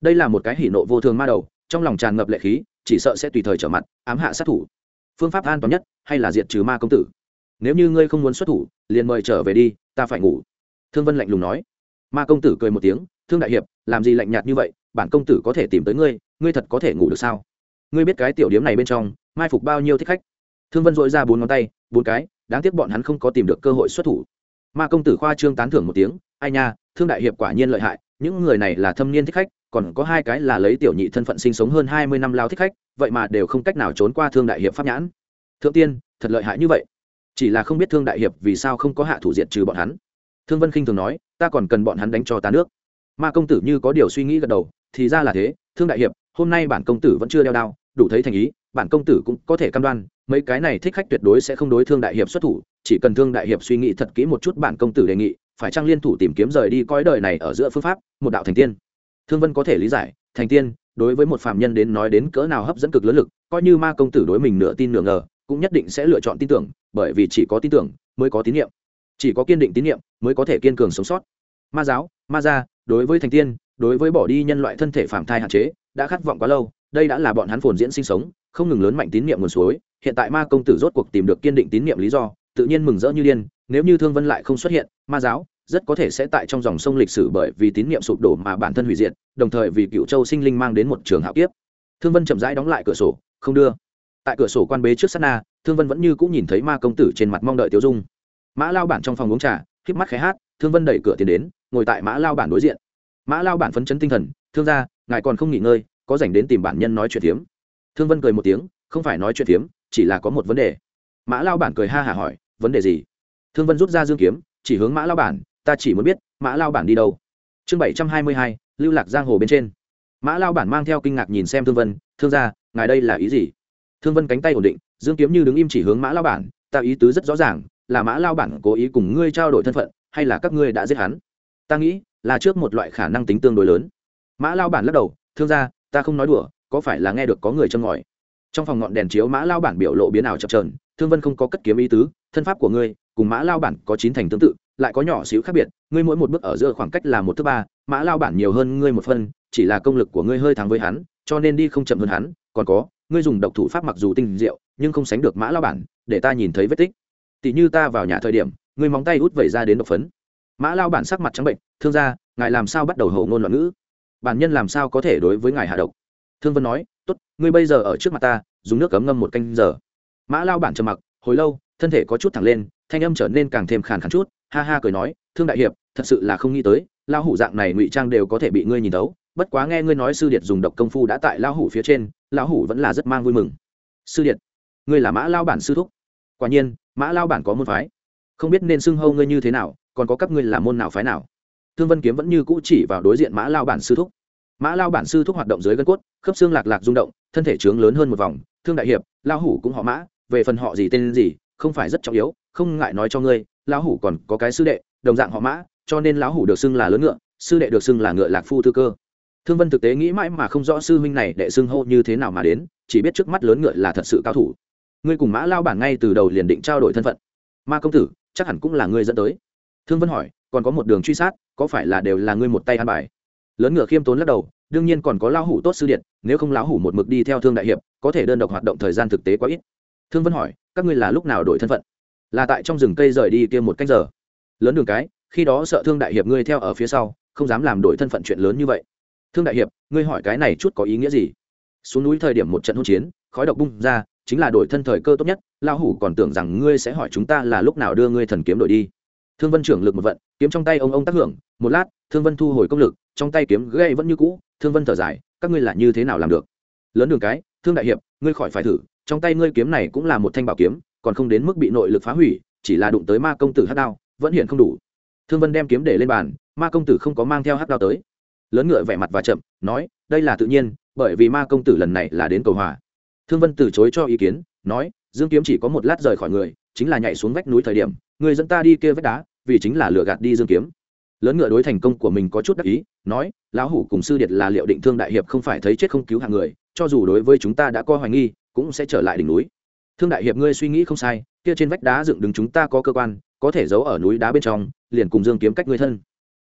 Đây là một cái hỉ nộ vô thường ma đầu, trong lòng tràn ngập lệ khí, chỉ sợ sẽ tùy thời trở mặt, ám hạ sát thủ. Phương pháp an toàn nhất, hay là diệt trừ ma công tử? Nếu như ngươi không muốn xuất thủ, liền mời trở về đi, ta phải ngủ. Thương vân lạnh lùng nói. Ma công tử cười một tiếng, thương đại hiệp, làm gì lạnh nhạt như vậy, bản công tử có thể tìm tới ngươi ngươi thật có thể ngủ được sao? Ngươi biết cái tiểu điếm này bên trong, mai phục bao nhiêu thích khách? Thương vân dội ra bốn ngón tay, bốn cái, đáng tiếc bọn hắn không có tìm được cơ hội xuất thủ. Ma công tử khoa trương tán thưởng một tiếng, ai nha, thương đại hiệp quả nhiên lợi hại, những người này là thâm niên thích khách, còn có hai cái là lấy tiểu nhị thân phận sinh sống hơn hai mươi năm lao thích khách, vậy mà đều không cách nào trốn qua thương đại hiệp pháp nhãn. Thượng tiên, thật lợi hại như vậy. Chỉ là không biết thương đại hiệp vì sao không có hạ thủ diệt trừ bọn hắn. Thương vân khinh thường nói, ta còn cần bọn hắn đánh cho ta nước. Ma công tử như có điều suy nghĩ gật đầu, thì ra là thế, thương đại hiệp hôm nay bản công tử vẫn chưa đeo đao, đủ thấy thành ý, bản công tử cũng có thể cam đoan, mấy cái này thích khách tuyệt đối sẽ không đối thương đại hiệp xuất thủ, chỉ cần thương đại hiệp suy nghĩ thật kỹ một chút bản công tử đề nghị, phải trang liên thủ tìm kiếm rời đi coi đời này ở giữa phương pháp, một đạo thành tiên. Thương vân có thể lý giải, thành tiên, đối với một phạm nhân đến nói đến cỡ nào hấp dẫn cực lớn lực, coi như ma công tử đối mình nửa tin nửa ngờ, cũng nhất định sẽ lựa chọn tin tưởng, bởi vì chỉ có tin tưởng mới có tín nhiệm. Chỉ có kiên định tín nhiệm mới có thể kiên cường sống sót. Ma giáo, ma gia, đối với thành tiên, đối với bỏ đi nhân loại thân thể phạm thai hạn chế đã khát vọng quá lâu, đây đã là bọn hắn phồn diễn sinh sống, không ngừng lớn mạnh tín nhiệm nguồn suối. Hiện tại ma công tử rốt cuộc tìm được kiên định tín nhiệm lý do, tự nhiên mừng rỡ như điên, nếu như thương vân lại không xuất hiện, ma giáo rất có thể sẽ tại trong dòng sông lịch sử bởi vì tín nhiệm sụp đổ mà bản thân hủy diệt, đồng thời vì cựu châu sinh linh mang đến một trường hạo kiếp. Thương vân chậm rãi đóng lại cửa sổ, không đưa. Tại cửa sổ quan bế trước sát na, thương vân vẫn như cũng nhìn thấy ma công tử trên mặt mong đợi tiêu dung. Mã lao bản trong phòng uống trà, híp mắt khé hát, thương vân đẩy cửa tiến đến, ngồi tại mã lao bản đối diện. Mã lao bản phấn chấn tinh thần, thương gia ngài còn không nghỉ ngơi, có dành đến tìm bản nhân nói chuyện phiếm. Thương vân cười một tiếng, không phải nói chuyện phiếm, chỉ là có một vấn đề. Mã lao bản cười ha hả hỏi, vấn đề gì? Thương vân rút ra dương kiếm, chỉ hướng mã lao bản, ta chỉ muốn biết, mã lao bản đi đâu? Chương bảy trăm hai mươi hai, lưu lạc giang hồ bên trên. Mã lao bản mang theo kinh ngạc nhìn xem thương vân, thương gia, ngài đây là ý gì? Thương vân cánh tay ổn định, dương kiếm như đứng im chỉ hướng mã lao bản, ta ý tứ rất rõ ràng, là mã lao bản cố ý cùng ngươi trao đổi thân phận, hay là các ngươi đã giết hắn? Ta nghĩ là trước một loại khả năng tính tương đối lớn mã lao bản lắc đầu, thương gia, ta không nói đùa, có phải là nghe được có người châm ngòi? Trong phòng ngọn đèn chiếu mã lao bản biểu lộ biến ảo chập trờn thương vân không có cất kiếm ý tứ, thân pháp của ngươi cùng mã lao bản có chín thành tương tự, lại có nhỏ xíu khác biệt, ngươi mỗi một bước ở giữa khoảng cách là một thứ ba, mã lao bản nhiều hơn ngươi một phân chỉ là công lực của ngươi hơi thắng với hắn, cho nên đi không chậm hơn hắn, còn có, ngươi dùng độc thủ pháp mặc dù tinh diệu, nhưng không sánh được mã lao bản, để ta nhìn thấy vết tích. Tỷ như ta vào nhà thời điểm, ngươi móng tay út vẩy ra đến độc phấn. Mã lao bản sắc mặt trắng bệnh, thương gia, ngài làm sao bắt đầu hầu ngôn loạn ngữ? Bản nhân làm sao có thể đối với ngài hạ độc? Thương vân nói, tốt, ngươi bây giờ ở trước mặt ta, dùng nước cấm ngâm một canh giờ. Mã lao bản trầm mặc, hồi lâu, thân thể có chút thẳng lên, thanh âm trở nên càng thêm khàn khàn chút, ha ha cười nói, thương đại hiệp, thật sự là không nghĩ tới lao hủ dạng này ngụy trang đều có thể bị ngươi nhìn tấu bất quá nghe ngươi nói sư điệt dùng độc công phu đã tại lao hủ phía trên lao hủ vẫn là rất mang vui mừng. Sư điệt, ngươi là mã lao bản sư thúc. Quả nhiên, mã lao bản có môn phái. Không biết nên xưng hâu ngươi như thế nào, còn có các ngươi là môn nào phái nào? Thương vân kiếm vẫn như cũ chỉ vào đối diện mã lao bản sư thúc. Mã lao bản sư thúc hoạt động dưới gân cốt, khớp xương lạc lạc rung động, thân thể trướng lớn hơn một vòng. Thương đại hiệp lao hủ cũng họ mã, về phần họ gì tên gì, không phải rất trọng yếu, không ngại nói cho ngươi, lão hủ còn có cái sư đệ, đồng dạng họ mã, cho nên lão hủ được xưng là lớn ngựa, sư đệ được xưng là ngựa lạc phu thư cơ. Thương vân thực tế nghĩ mãi mà không rõ sư huynh này đệ xưng hô như thế nào mà đến, chỉ biết trước mắt lớn ngựa là thật sự cao thủ. Ngươi cùng mã lao bản ngay từ đầu liền định trao đổi thân phận. Ma công tử, chắc hẳn cũng là ngươi dẫn tới. Thương vân hỏi còn có một đường truy sát, có phải là đều là ngươi một tay ăn bài? Lớn ngựa khiêm tốn lắc đầu, đương nhiên còn có lão hủ tốt sư điện, nếu không lão hủ một mực đi theo thương đại hiệp, có thể đơn độc hoạt động thời gian thực tế quá ít. Thương vân hỏi, các ngươi là lúc nào đổi thân phận? Là tại trong rừng cây rời đi kia một canh giờ. Lớn đường cái, khi đó sợ thương đại hiệp ngươi theo ở phía sau, không dám làm đổi thân phận chuyện lớn như vậy. Thương đại hiệp, ngươi hỏi cái này chút có ý nghĩa gì? Xuống núi thời điểm một trận hỗn chiến, khói độc bung ra, chính là đổi thân thời cơ tốt nhất, lão hủ còn tưởng rằng ngươi sẽ hỏi chúng ta là lúc nào đưa ngươi thần kiếm đổi đi. Thương vân trưởng lực một vận kiếm trong tay ông ông tác hưởng, một lát, thương vân thu hồi công lực, trong tay kiếm gây vẫn như cũ, thương vân thở dài, các ngươi là như thế nào làm được? Lớn đường cái, thương đại hiệp, ngươi khỏi phải thử, trong tay ngươi kiếm này cũng là một thanh bảo kiếm, còn không đến mức bị nội lực phá hủy, chỉ là đụng tới ma công tử hát đao, vẫn hiện không đủ. Thương vân đem kiếm để lên bàn, ma công tử không có mang theo hát đao tới. Lớn ngựa vẻ mặt và chậm, nói, đây là tự nhiên, bởi vì ma công tử lần này là đến cầu hòa. Thương vân từ chối cho ý kiến, nói, dương kiếm chỉ có một lát rời khỏi người, chính là nhảy xuống vách núi thời điểm, người dẫn ta đi kia vách đá vì chính là lừa gạt đi dương kiếm. Lớn ngựa đối thành công của mình có chút đắc ý, nói, lão hủ cùng sư điệt là liệu định thương đại hiệp không phải thấy chết không cứu hạng người, cho dù đối với chúng ta đã coi hoài nghi, cũng sẽ trở lại đỉnh núi. Thương đại hiệp ngươi suy nghĩ không sai, kia trên vách đá dựng đứng chúng ta có cơ quan, có thể giấu ở núi đá bên trong, liền cùng dương kiếm cách ngươi thân.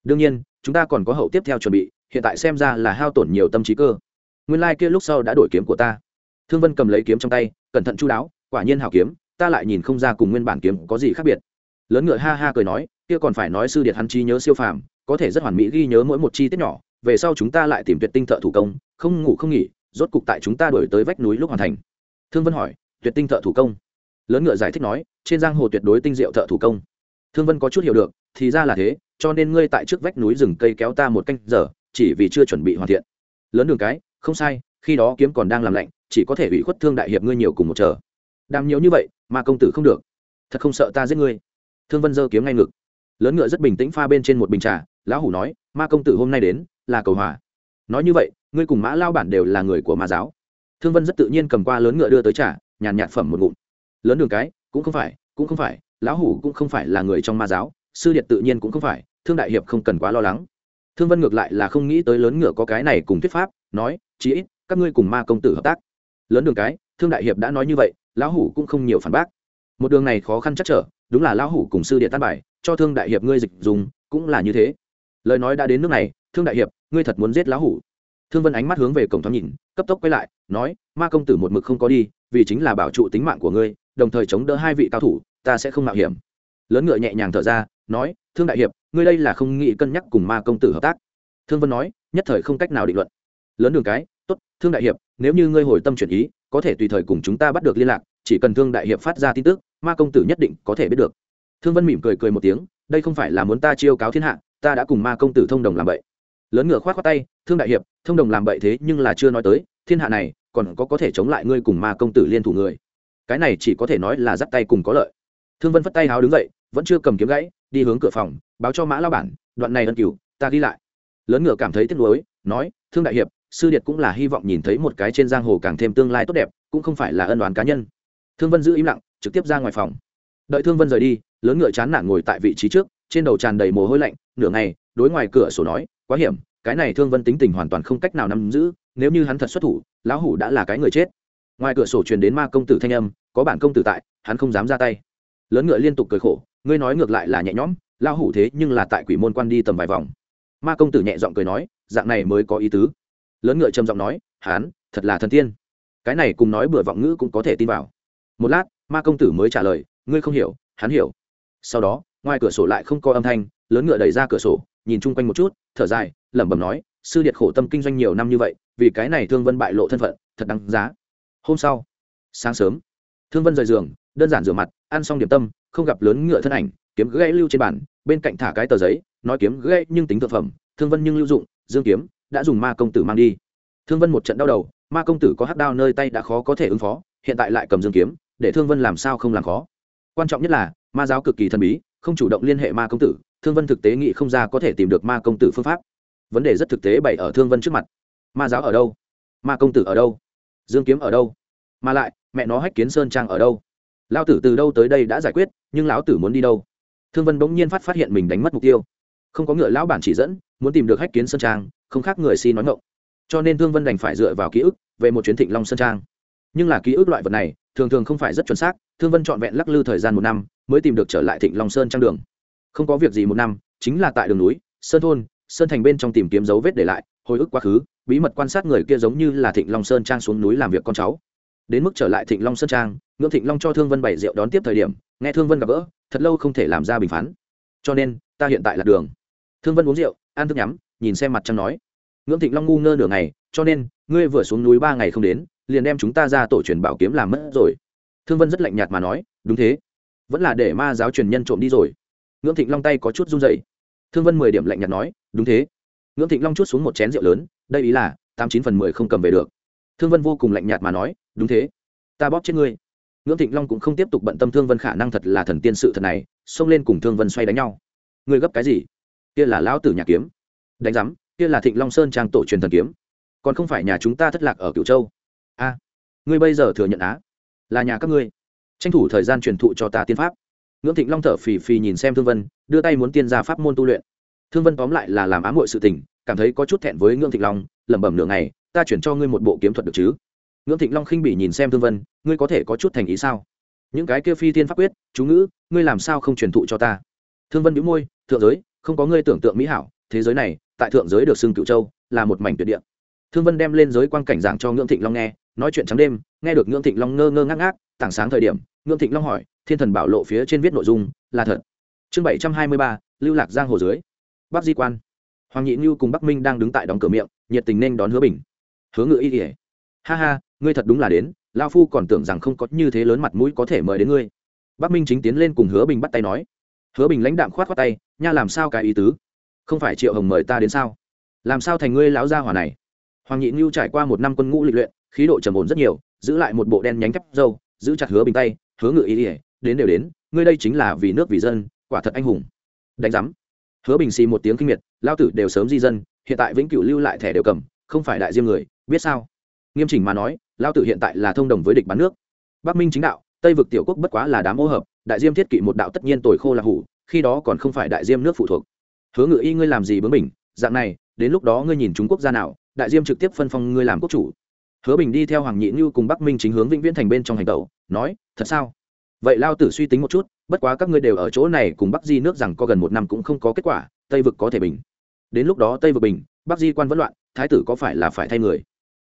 Đương nhiên, chúng ta còn có hậu tiếp theo chuẩn bị, hiện tại xem ra là hao tổn nhiều tâm trí cơ. Nguyên lai、like、kia lúc sau đã đổi kiếm của ta. Thương vân cầm lấy kiếm trong tay, cẩn thận chú đáo, quả nhiên hào kiếm, ta lại nhìn không ra cùng nguyên bản kiếm có gì khác biệt lớn ngựa ha ha cười nói, kia còn phải nói sư điệt hắn chi nhớ siêu phàm, có thể rất hoàn mỹ ghi nhớ mỗi một chi tiết nhỏ, về sau chúng ta lại tìm tuyệt tinh thợ thủ công, không ngủ không nghỉ, rốt cục tại chúng ta đổi tới vách núi lúc hoàn thành. Thương vân hỏi, tuyệt tinh thợ thủ công? Lớn ngựa giải thích nói, trên giang hồ tuyệt đối tinh diệu thợ thủ công. Thương vân có chút hiểu được, thì ra là thế, cho nên ngươi tại trước vách núi rừng cây kéo ta một canh giờ, chỉ vì chưa chuẩn bị hoàn thiện. Lớn đường cái, không sai, khi đó kiếm còn đang làm lạnh, chỉ có thể ủy khuất thương đại hiệp ngươi nhiều cùng một chờ. Đàm nhiều như vậy, mà công tử không được. Thật không sợ ta giết ngươi thương vân giơ kiếm ngay ngực. Lớn ngựa rất bình tĩnh pha bên trên một bình trà, lão hủ nói, ma công tử hôm nay đến, là cầu hòa. Nói như vậy, ngươi cùng mã lao bản đều là người của ma giáo. Thương vân rất tự nhiên cầm qua lớn ngựa đưa tới trà, nhàn nhạt phẩm một ngụm. Lớn đường cái, cũng không phải, cũng không phải, lão hủ cũng không phải là người trong ma giáo, sư điện tự nhiên cũng không phải, thương đại hiệp không cần quá lo lắng. Thương vân ngược lại là không nghĩ tới lớn ngựa có cái này cùng thuyết pháp, nói, chí ít, các ngươi cùng ma công tử hợp tác. Lớn đường cái, thương đại hiệp đã nói như vậy, lão hủ cũng không nhiều phản bác. Một đường này khó khăn chắc trở đúng là lão hủ cùng sư địa tan bài, cho thương đại hiệp ngươi dịch dùng, cũng là như thế. Lời nói đã đến nước này, thương đại hiệp, ngươi thật muốn giết lão hủ. Thương vân ánh mắt hướng về cổng thoáng nhìn, cấp tốc quay lại, nói, ma công tử một mực không có đi, vì chính là bảo trụ tính mạng của ngươi, đồng thời chống đỡ hai vị cao thủ, ta sẽ không mạo hiểm. Lớn ngựa nhẹ nhàng thở ra, nói, thương đại hiệp, ngươi đây là không nghĩ cân nhắc cùng ma công tử hợp tác. Thương vân nói, nhất thời không cách nào định luận. Lớn đường cái, tốt, thương đại hiệp, nếu như ngươi hồi tâm chuyển ý, có thể tùy thời cùng chúng ta bắt được liên lạc, chỉ cần thương đại hiệp phát ra tin tức ma công tử nhất định có thể biết được. Thương vân mỉm cười cười một tiếng, đây không phải là muốn ta chiêu cáo thiên hạ, ta đã cùng ma công tử thông đồng làm vậy. Lớn ngựa khoát khoát tay, thương đại hiệp, thông đồng làm vậy thế nhưng là chưa nói tới, thiên hạ này, còn có có thể chống lại ngươi cùng ma công tử liên thủ người. Cái này chỉ có thể nói là dắt tay cùng có lợi. Thương vân phất tay háo đứng dậy, vẫn chưa cầm kiếm gãy, đi hướng cửa phòng, báo cho mã lao bản, đoạn này ân cửu, ta ghi lại. Lớn ngựa cảm thấy tiếc nuối, nói, thương đại hiệp, sư điệt cũng là hy vọng nhìn thấy một cái trên giang hồ càng thêm tương lai tốt đẹp, cũng không phải là ân đoán cá nhân. Thương vân giữ im lặng trực tiếp ra ngoài phòng. Đợi thương vân rời đi, lớn ngựa chán nản ngồi tại vị trí trước, trên đầu tràn đầy mồ hôi lạnh, nửa ngày, đối ngoài cửa sổ nói, quá hiểm, cái này thương vân tính tình hoàn toàn không cách nào nắm giữ, nếu như hắn thật xuất thủ, lão hủ đã là cái người chết. Ngoài cửa sổ truyền đến ma công tử thanh âm, có bản công tử tại, hắn không dám ra tay. Lớn ngựa liên tục cười khổ, ngươi nói ngược lại là nhẹ nhõm, lão hủ thế nhưng là tại quỷ môn quan đi tầm vài vòng. Ma công tử nhẹ giọng cười nói, dạng này mới có ý tứ. Lớn ngựa trầm giọng nói hắn thật là thần tiên. Cái này cùng nói bừa vọng ngữ cũng có thể tin vào. Một lát ma công tử mới trả lời, ngươi không hiểu, hắn hiểu. Sau đó, ngoài cửa sổ lại không có âm thanh, lớn ngựa đẩy ra cửa sổ, nhìn chung quanh một chút, thở dài, lẩm bẩm nói, sư điệt khổ tâm kinh doanh nhiều năm như vậy, vì cái này thương vân bại lộ thân phận, thật đáng giá. Hôm sau, sáng sớm, thương vân rời giường, đơn giản rửa mặt, ăn xong điểm tâm, không gặp lớn ngựa thân ảnh, kiếm gãy lưu trên bàn, bên cạnh thả cái tờ giấy, nói kiếm gãy nhưng tính thực phẩm, thương vân nhưng lưu dụng, dương kiếm, đã dùng ma công tử mang đi. Thương vân một trận đau đầu, ma công tử có hắc đao nơi tay đã khó có thể ứng phó, hiện tại lại cầm dương kiếm để thương vân làm sao không làm khó. Quan trọng nhất là, ma giáo cực kỳ thần bí, không chủ động liên hệ ma công tử, thương vân thực tế nghĩ không ra có thể tìm được ma công tử phương pháp. Vấn đề rất thực tế bày ở thương vân trước mặt. Ma giáo ở đâu? Ma công tử ở đâu? Dương kiếm ở đâu? Mà lại, mẹ nó hách kiến sơn trang ở đâu? Lao tử từ đâu tới đây đã giải quyết, nhưng lão tử muốn đi đâu? Thương vân bỗng nhiên phát phát hiện mình đánh mất mục tiêu. Không có ngựa, lão bản chỉ dẫn, muốn tìm được hách kiến sơn trang, không khác người si nói ngộng cho nên thương vân đành phải dựa vào ký ức về một chuyến thịnh long sơn trang nhưng là ký ức loại vật này, thường thường không phải rất chuẩn xác, thương vân trọn vẹn lắc lư thời gian một năm, mới tìm được trở lại thịnh long sơn trang đường. Không có việc gì một năm, chính là tại đường núi, sơn thôn, sơn thành bên trong tìm kiếm dấu vết để lại, hồi ức quá khứ, bí mật quan sát người kia giống như là thịnh long sơn trang xuống núi làm việc con cháu. Đến mức trở lại thịnh long sơn trang, ngưỡng thịnh long cho thương vân bảy rượu đón tiếp thời điểm, nghe thương vân gặp gỡ, thật lâu không thể làm ra bình phán. Cho nên, ta hiện tại là đường. Thương vân uống rượu, ăn thức nhắm, nhìn xem mặt trăng nói ngưỡng thịnh long ngu ngơ nửa ngày, cho nên, ngươi vừa xuống núi ba ngày không đến, liền đem chúng ta ra tổ truyền bảo kiếm làm mất rồi. Thương vân rất lạnh nhạt mà nói, đúng thế. Vẫn là để ma giáo truyền nhân trộm đi rồi. Ngưỡng thịnh long tay có chút run dậy thương vân mười điểm lạnh nhạt nói, đúng thế. Ngưỡng thịnh long chút xuống một chén rượu lớn, đây ý là, tám chín phần mười không cầm về được. Thương vân vô cùng lạnh nhạt mà nói, đúng thế. Ta bóp chết ngươi. Ngưỡng thịnh long cũng không tiếp tục bận tâm thương vân khả năng thật là thần tiên sự thật này, xông lên cùng thương vân xoay đánh nhau. Ngươi gấp cái gì? Kia là lão tử nhà kiếm. Đánh giám kia là thịnh long sơn trang tổ truyền thần kiếm. Còn không phải nhà chúng ta thất lạc ở cửu châu. A, ngươi bây giờ thừa nhận á, là nhà các ngươi. Tranh thủ thời gian truyền thụ cho ta tiên pháp. Ngưỡng thịnh long thở phì phì nhìn xem thương vân, đưa tay muốn tiên ra pháp môn tu luyện. Thương vân tóm lại là làm ám hội sự tình, cảm thấy có chút thẹn với ngưỡng thịnh long, lẩm bẩm nửa ngày, ta chuyển cho ngươi một bộ kiếm thuật được chứ? Ngưỡng thịnh long khinh bỉ nhìn xem thương vân, ngươi có thể có chút thành ý sao? Những cái kia phi tiên pháp quyết, chú ngữ, ngươi làm sao không truyền thụ cho ta? Thương vân nhíu môi, thượng giới, không có ngươi tưởng tượng mỹ hảo thế giới này, tại thượng giới được xưng cựu châu, là một mảnh tuyệt địa. Thương vân đem lên giới quan cảnh giảng cho ngưỡng thịnh long nghe, nói chuyện trắng đêm, nghe được ngưỡng thịnh long ngơ ngơ ngác ngác, tảng sáng thời điểm, ngưỡng thịnh long hỏi, thiên thần bảo lộ phía trên viết nội dung, là thật? Chương bảy trăm hai mươi ba, lưu lạc giang hồ dưới. Bắc di quan. Hoàng nhị như cùng bắc minh đang đứng tại đóng cửa miệng, nhiệt tình nên đón hứa bình. Hứa ngự y ỉa ha ha, ngươi thật đúng là đến lao phu còn tưởng rằng không có như thế lớn mặt mũi có thể mời đến ngươi. Bắc minh chính tiến lên cùng hứa bình bắt tay nói. Hứa bình lãnh đạm khoát khoát tay, nha làm sao cái ý tứ? Không phải triệu hồng mời ta đến sao? Làm sao thành ngươi lão gia hỏa này? Hoàng nhị ngưu trải qua một năm quân ngũ lịch luyện, khí độ trầm ổn rất nhiều, giữ lại một bộ đen nhánh thép dâu giữ chặt hứa bình tay, hứa ngự ý ỉa đến đều đến, ngươi đây chính là vì nước vì dân, quả thật anh hùng. Đánh giám. Hứa bình xì một tiếng kinh miệt, lao tử đều sớm di dân, hiện tại vĩnh cửu lưu lại thẻ đều cầm, không phải đại diêm người, biết sao? Nghiêm chỉnh mà nói, lao tử hiện tại là thông đồng với địch bán nước. Bắc minh chính đạo, tây vực tiểu quốc bất quá là đám ô hợp, đại diêm thiết kỵ một đạo tất nhiên tồi khô là hủ, khi đó còn không phải đại diêm nước phụ thuộc hứa ngự y, ngươi làm gì bướng bình dạng này, đến lúc đó ngươi nhìn trung quốc gia nào, đại diêm trực tiếp phân phong ngươi làm quốc chủ. Hứa bình đi theo hoàng nhị như cùng bắc minh chính hướng vĩnh viễn thành bên trong hành tẩu, nói, thật sao? Vậy lao tử suy tính một chút, bất quá các ngươi đều ở chỗ này cùng bắc di nước rằng có gần một năm cũng không có kết quả, tây vực có thể bình. Đến lúc đó tây vực bình, bắc di quan vẫn loạn, thái tử có phải là phải thay người?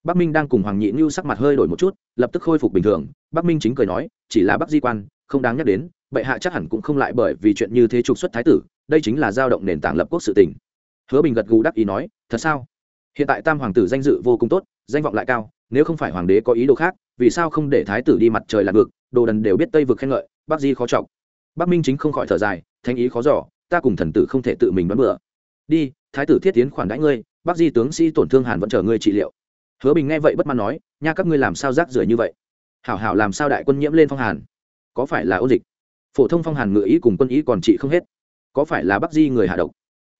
Bắc minh đang cùng hoàng nhị như sắc mặt hơi đổi một chút, lập tức khôi phục bình thường, bắc minh chính cười nói, chỉ là bắc di quan, không đáng nhắc đến, bệ hạ chắc hẳn cũng không lại bởi vì chuyện như thế trục xuất thái tử đây chính là dao động nền tảng lập quốc sự tình. Hứa bình gật gù đắc ý nói, thật sao? Hiện tại tam hoàng tử danh dự vô cùng tốt, danh vọng lại cao, nếu không phải hoàng đế có ý đồ khác, vì sao không để thái tử đi mặt trời lạc vực, đồ đần đều biết tây vực khen ngợi, bắc di khó trọng bắc minh chính không khỏi thở dài thanh ý khó giỏ ta cùng thần tử không thể tự mình đoán bựa đi, thái tử thiết tiến khoản đãi ngươi, bắc di tướng sĩ tổn thương hàn vẫn chờ ngươi trị liệu. Hứa bình nghe vậy bất mãn nói, nha các ngươi làm sao rác rưởi như vậy? Hảo hảo làm sao đại quân nhiễm lên phong hàn? Có phải là ôn dịch? Phổ thông phong hàn ngự ý cùng quân ý còn trị không hết có phải là bắc di người hạ độc?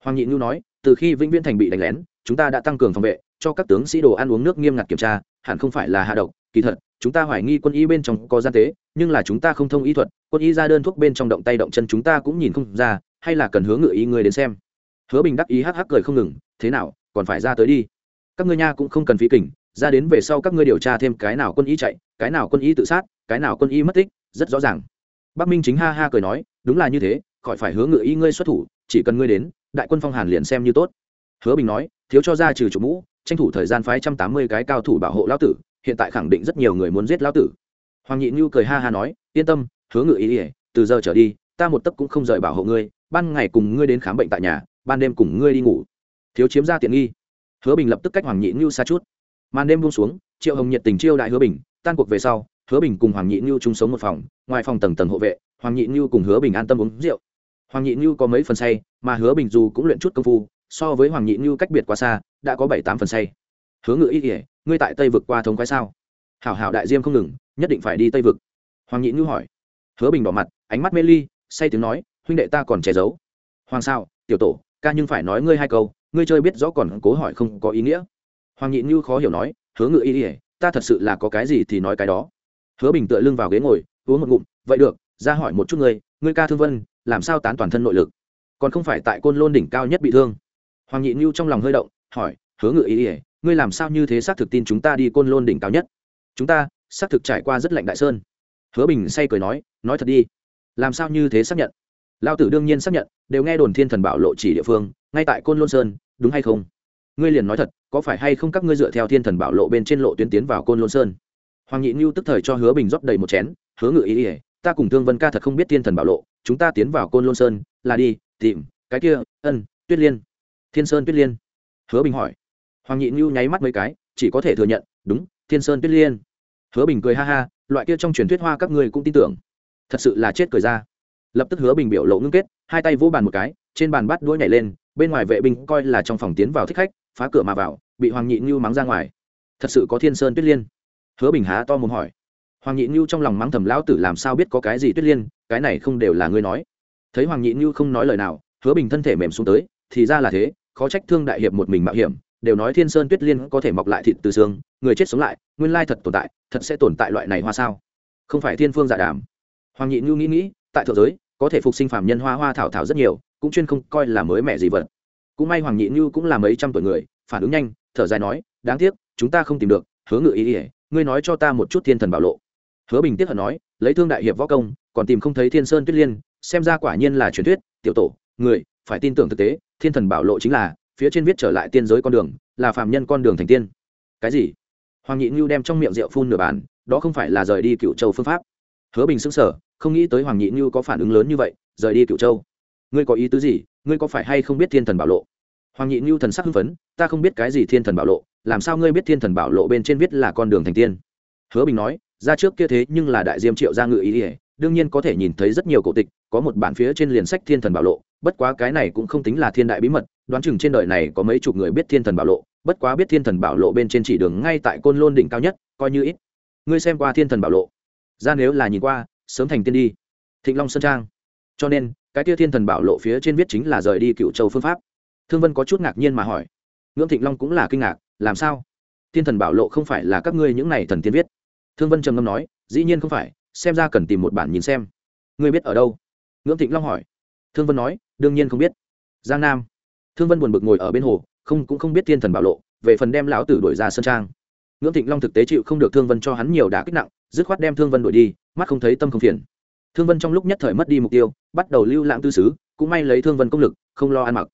Hoàng nhị nhu nói, từ khi vĩnh viễn thành bị đánh lén, chúng ta đã tăng cường phòng vệ, cho các tướng sĩ đồ ăn uống nước nghiêm ngặt kiểm tra, hẳn không phải là hạ độc. Kỳ thật, chúng ta hoài nghi quân y bên trong có gian tế, nhưng là chúng ta không thông y thuật, quân y ra đơn thuốc bên trong động tay động chân chúng ta cũng nhìn không ra, hay là cần hướng ngự ý người đến xem. Hứa bình đắc ý hắc hắc cười không ngừng, thế nào, còn phải ra tới đi. Các ngươi nha cũng không cần phí kỉnh ra đến về sau các ngươi điều tra thêm cái nào quân y chạy, cái nào quân y tự sát, cái nào quân y mất tích, rất rõ ràng. Bắc minh chính ha ha cười nói, đúng là như thế khỏi phải hướng ngự ý ngươi xuất thủ, chỉ cần ngươi đến, đại quân phong hàn liền xem như tốt. Hứa bình nói, thiếu cho ra trừ chủ mũ, tranh thủ thời gian phái trăm tám mươi cái cao thủ bảo hộ lão tử, hiện tại khẳng định rất nhiều người muốn giết lão tử. Hoàng nhị như cười ha ha nói, yên tâm, hứa ngự ý ỉa từ giờ trở đi, ta một tấc cũng không rời bảo hộ ngươi, ban ngày cùng ngươi đến khám bệnh tại nhà, ban đêm cùng ngươi đi ngủ. Thiếu chiếm ra tiện nghi. Hứa bình lập tức cách hoàng nhị như xa chút. Màn đêm buông xuống, triệu hồng nhiệt tình chiêu đại hứa bình, tan cuộc về sau, hứa bình cùng hoàng nhị như chung sống một phòng, ngoài phòng tầng tầng hộ vệ, hoàng nhị như cùng hứa bình an tâm uống rượu hoàng nhị như có mấy phần say, mà hứa bình dù cũng luyện chút công phu, so với hoàng nhị như cách biệt quá xa, đã có bảy tám phần say. Hứa ngự ý kỉa ngươi tại tây vực qua thống quái sao? Hảo hảo đại diêm không ngừng, nhất định phải đi tây vực. Hoàng nhị như hỏi. Hứa bình đỏ mặt, ánh mắt mê ly, say tiếng nói, huynh đệ ta còn che giấu. Hoàng sao tiểu tổ, ca nhưng phải nói ngươi hai câu, ngươi chơi biết rõ còn cố hỏi không có ý nghĩa. Hoàng nhị như khó hiểu nói, hứa ngự ý ỉa ta thật sự là có cái gì thì nói cái đó. Hứa bình tựa lưng vào ghế ngồi, uống một ngụm, vậy được, ra hỏi một chút ngươi ngươi ca thương vân làm sao tán toàn thân nội lực? Còn không phải tại côn lôn đỉnh cao nhất bị thương. Hoàng nhị như trong lòng hơi động, hỏi, hứa ngự ý ỉa ngươi làm sao như thế xác thực tin chúng ta đi côn lôn đỉnh cao nhất? Chúng ta xác thực trải qua rất lạnh đại sơn. Hứa bình say cười nói nói thật đi, làm sao như thế xác nhận? Lao tử đương nhiên xác nhận, đều nghe đồn thiên thần bảo lộ chỉ địa phương, ngay tại côn lôn sơn, đúng hay không? Ngươi liền nói thật, có phải hay không các ngươi dựa theo thiên thần bảo lộ bên trên lộ tuyến tiến vào côn lôn sơn? Hoàng nhị như tức thời cho hứa bình rót đầy một chén, hứa ngự ý ỉa ta cùng thương vân ca thật không biết thiên thần bảo lộ, chúng ta tiến vào côn lôn sơn, là đi, tìm, cái kia, ân, tuyết liên. Thiên sơn tuyết liên. Hứa bình hỏi. Hoàng nhị ngưu nháy mắt mấy cái, chỉ có thể thừa nhận, đúng, thiên sơn tuyết liên. Hứa bình cười ha ha, loại kia trong truyền thuyết hoa các ngươi cũng tin tưởng. Thật sự là chết cười ra. Lập tức hứa bình biểu lộ ngưng kết, hai tay vỗ bàn một cái, trên bàn bắt đuôi nhảy lên, bên ngoài vệ binh coi là trong phòng tiến vào thích khách, phá cửa mà vào, bị hoàng nhị ngưu mắng ra ngoài. Thật sự có thiên sơn tuyết liên. Hứa bình há to mồm hỏi hoàng nhị như trong lòng mắng thầm lão tử làm sao biết có cái gì tuyết liên, cái này không đều là ngươi nói. Thấy hoàng nhị như không nói lời nào, hứa bình thân thể mềm xuống tới, thì ra là thế, khó trách thương đại hiệp một mình mạo hiểm, đều nói thiên sơn tuyết liên có thể mọc lại thịt từ xương, người chết sống lại, nguyên lai thật tồn tại, thật sẽ tồn tại loại này hoa sao? Không phải thiên phương giả đàm. Hoàng nhị như nghĩ nghĩ, tại thượng giới, có thể phục sinh phạm nhân hoa hoa thảo thảo rất nhiều, cũng chuyên không coi là mới mẻ gì vật. Cũng may hoàng nhị như cũng là mấy trăm tuổi người, phản ứng nhanh, thở dài nói, đáng tiếc, chúng ta không tìm được, hứa ngự ý ỉa ngươi nói cho ta một chút thiên thần bảo lộ hứa bình tiếc hận nói, lấy thương đại hiệp võ công, còn tìm không thấy thiên sơn tuyết liên, xem ra quả nhiên là truyền thuyết, tiểu tổ, người, phải tin tưởng thực tế, thiên thần bảo lộ chính là, phía trên viết trở lại tiên giới con đường, là phạm nhân con đường thành tiên. Cái gì? Hoàng nhị ngưu đem trong miệng rượu phun nửa bàn đó không phải là rời đi cựu châu phương pháp. Hứa bình xứng sở không nghĩ tới hoàng nhị ngưu có phản ứng lớn như vậy, rời đi cựu châu. Ngươi có ý tứ gì? Ngươi có phải hay không biết thiên thần bảo lộ? Hoàng nhị ngưu thần sắc hưng phấn, ta không biết cái gì thiên thần bảo lộ, làm sao ngươi biết thiên thần bảo lộ bên trên viết là con đường thành tiên? Hứa bình nói, ra trước kia thế nhưng là đại diêm triệu gia ngự ý ỉa đương nhiên có thể nhìn thấy rất nhiều cổ tịch, có một bản phía trên liền sách thiên thần bảo lộ, bất quá cái này cũng không tính là thiên đại bí mật, đoán chừng trên đời này có mấy chục người biết thiên thần bảo lộ, bất quá biết thiên thần bảo lộ bên trên chỉ đường ngay tại côn lôn đỉnh cao nhất, coi như ít. Ngươi xem qua thiên thần bảo lộ? Ra nếu là nhìn qua, sớm thành tiên đi. Thịnh long sơn trang. Cho nên, cái tia thiên thần bảo lộ phía trên viết chính là rời đi cựu châu phương pháp. Thương vân có chút ngạc nhiên mà hỏi. Ngưỡng thịnh long cũng là kinh ngạc, làm sao? Thiên thần bảo lộ không phải là các ngươi những này thần tiên viết thương vân trầm ngâm nói, dĩ nhiên không phải, xem ra cần tìm một bản nhìn xem. Ngươi biết ở đâu? Ngưỡng thịnh long hỏi. Thương vân nói, đương nhiên không biết. Giang nam. Thương vân buồn bực ngồi ở bên hồ, không, cũng không biết thiên thần bảo lộ, về phần đem lão tử đổi ra sân trang. Ngưỡng thịnh long thực tế chịu không được thương vân cho hắn nhiều đả kích nặng, dứt khoát đem thương vân đổi đi, mắt không thấy tâm không phiền. Thương vân trong lúc nhất thời mất đi mục tiêu, bắt đầu lưu lãng tư xứ, cũng may lấy thương vân công lực, không lo ăn mặc.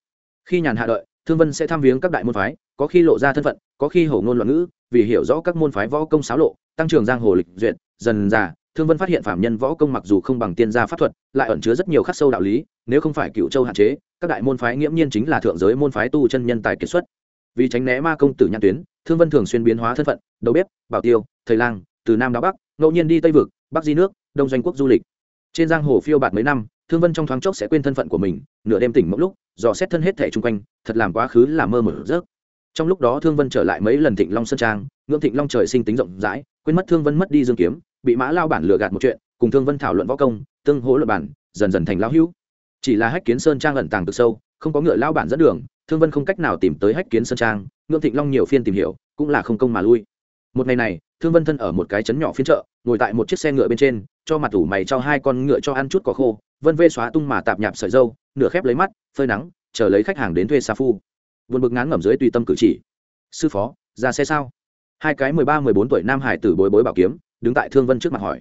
Khi nhàn hạ đợi, thương vân sẽ tham viếng các đại môn phái, có khi lộ ra thân phận, có khi hổ ngôn loạn ngữ, vì hiểu rõ các môn phái võ công xáo lộ tăng trưởng giang hồ lịch duyệt, dần già thương vân phát hiện phạm nhân võ công mặc dù không bằng tiên gia pháp thuật, lại ẩn chứa rất nhiều khắc sâu đạo lý, nếu không phải cựu châu hạn chế, các đại môn phái nghiễm nhiên chính là thượng giới môn phái tu chân nhân tài kiệt xuất. Vì tránh né ma công tử nhãn tuyến, thương vân thường xuyên biến hóa thân phận, đầu bếp, bảo tiêu, thầy lang, từ nam đáo bắc, ngẫu nhiên đi tây vực, bắc di nước, đông doanh quốc du lịch. Trên giang hồ phiêu bạt mấy năm, thương vân trong thoáng chốc sẽ quên thân phận của mình, nửa đêm tỉnh mộng lúc, dò xét thân hết thẻ chung quanh, thật làm quá khứ là mơ một giấc trong lúc đó thương vân trở lại mấy lần thịnh long sơn trang, ngưỡng thịnh long trời sinh tính rộng rãi, quên mất thương vân mất đi dương kiếm, bị mã lao bản lừa gạt một chuyện, cùng thương vân thảo luận võ công, tương hỗ luận bản, dần dần thành lão hữu. Chỉ là hách kiến sơn trang ẩn tàng cực sâu, không có ngựa lao bản dẫn đường, thương vân không cách nào tìm tới hách kiến sơn trang, ngưỡng thịnh long nhiều phiên tìm hiểu, cũng là không công mà lui. Một ngày này, thương vân thân ở một cái trấn nhỏ phiên chợ, ngồi tại một chiếc xe ngựa bên trên, cho mặt thủ mày cho hai con ngựa cho ăn chút cỏ khô, vân vê xóa tung mà tạp nhạp sợi dâu, nửa khép lấy mắt, phơi nắng, chờ lấy khách hàng đến thuê xa phu vượt bực ngán ngẩm dưới tùy tâm cử chỉ. Sư phó, ra xe sao? Hai cái mười ba, mười bốn tuổi nam hải tử bối bối bảo kiếm, đứng tại thương vân trước mặt hỏi.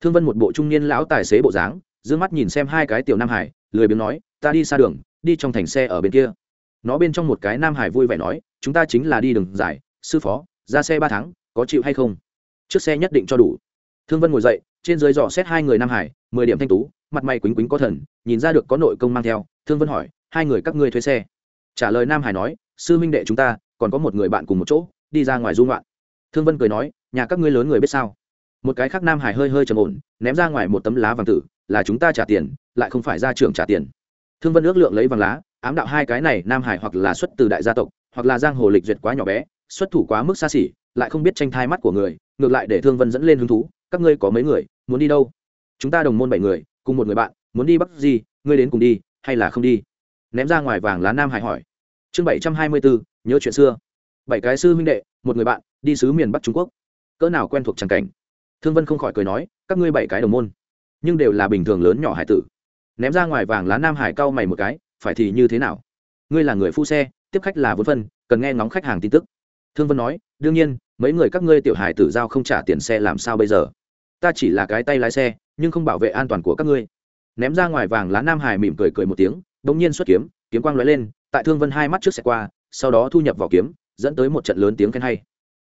Thương vân một bộ trung niên lão tài xế bộ dáng d ư ơ n g mắt nhìn xem hai cái tiểu nam hải, lười biếng nói, ta đi xa đường, đi trong thành xe ở bên kia. Nó bên trong một cái nam hải vui vẻ nói, chúng ta chính là đi đường dài, sư phó, ra xe ba tháng, có chịu hay không? Chiếc xe nhất định cho đủ. Thương vân ngồi dậy, trên dưới dò xét hai người nam hải, mười điểm thanh tú, mặt mày quýnh quýnh có thần, nhìn ra được có nội công mang theo. Thương vân hỏi, hai người các ngươi thuê xe? Trả lời nam hải nói, sư minh đệ chúng ta, còn có một người bạn cùng một chỗ, đi ra ngoài dung loạn thương vân cười nói, nhà các ngươi lớn người biết sao? Một cái khác nam hải hơi hơi trầm ổn, ném ra ngoài một tấm lá vàng tử, là chúng ta trả tiền, lại không phải ra trường trả tiền. Thương vân ước lượng lấy vàng lá, ám đạo hai cái này, nam hải hoặc là xuất từ đại gia tộc, hoặc là giang hồ lịch duyệt quá nhỏ bé, xuất thủ quá mức xa xỉ, lại không biết tranh thai mắt của người, ngược lại để thương vân dẫn lên hứng thú, các ngươi có mấy người, muốn đi đâu? Chúng ta đồng môn bảy người, cùng một người bạn, muốn đi bắc gì ngươi đến cùng đi, hay là không đi? Ném ra ngoài vàng lá nam hải hỏi. Chương bảy trăm hai mươi bốn nhớ chuyện xưa. Bảy cái sư huynh đệ, một người bạn, đi sứ miền bắc trung quốc. Cỡ nào quen thuộc tràng cảnh. Thương vân không khỏi cười nói, các ngươi bảy cái đồng môn, nhưng đều là bình thường lớn nhỏ hải tử. Ném ra ngoài vàng lá nam hải cau mày một cái, phải thì như thế nào? Ngươi là người phu xe, tiếp khách là vốn phân, cần nghe ngóng khách hàng tin tức. Thương vân nói, đương nhiên, mấy người các ngươi tiểu hải tử giao không trả tiền xe làm sao bây giờ? Ta chỉ là cái tay lái xe, nhưng không bảo vệ an toàn của các ngươi. Ném ra ngoài vàng lá nam hải mỉm cười cười một tiếng bỗng nhiên xuất kiếm kiếm quang lóe lên, tại thương vân hai mắt trước xe qua, sau đó thu nhập vào kiếm, dẫn tới một trận lớn tiếng khen hay.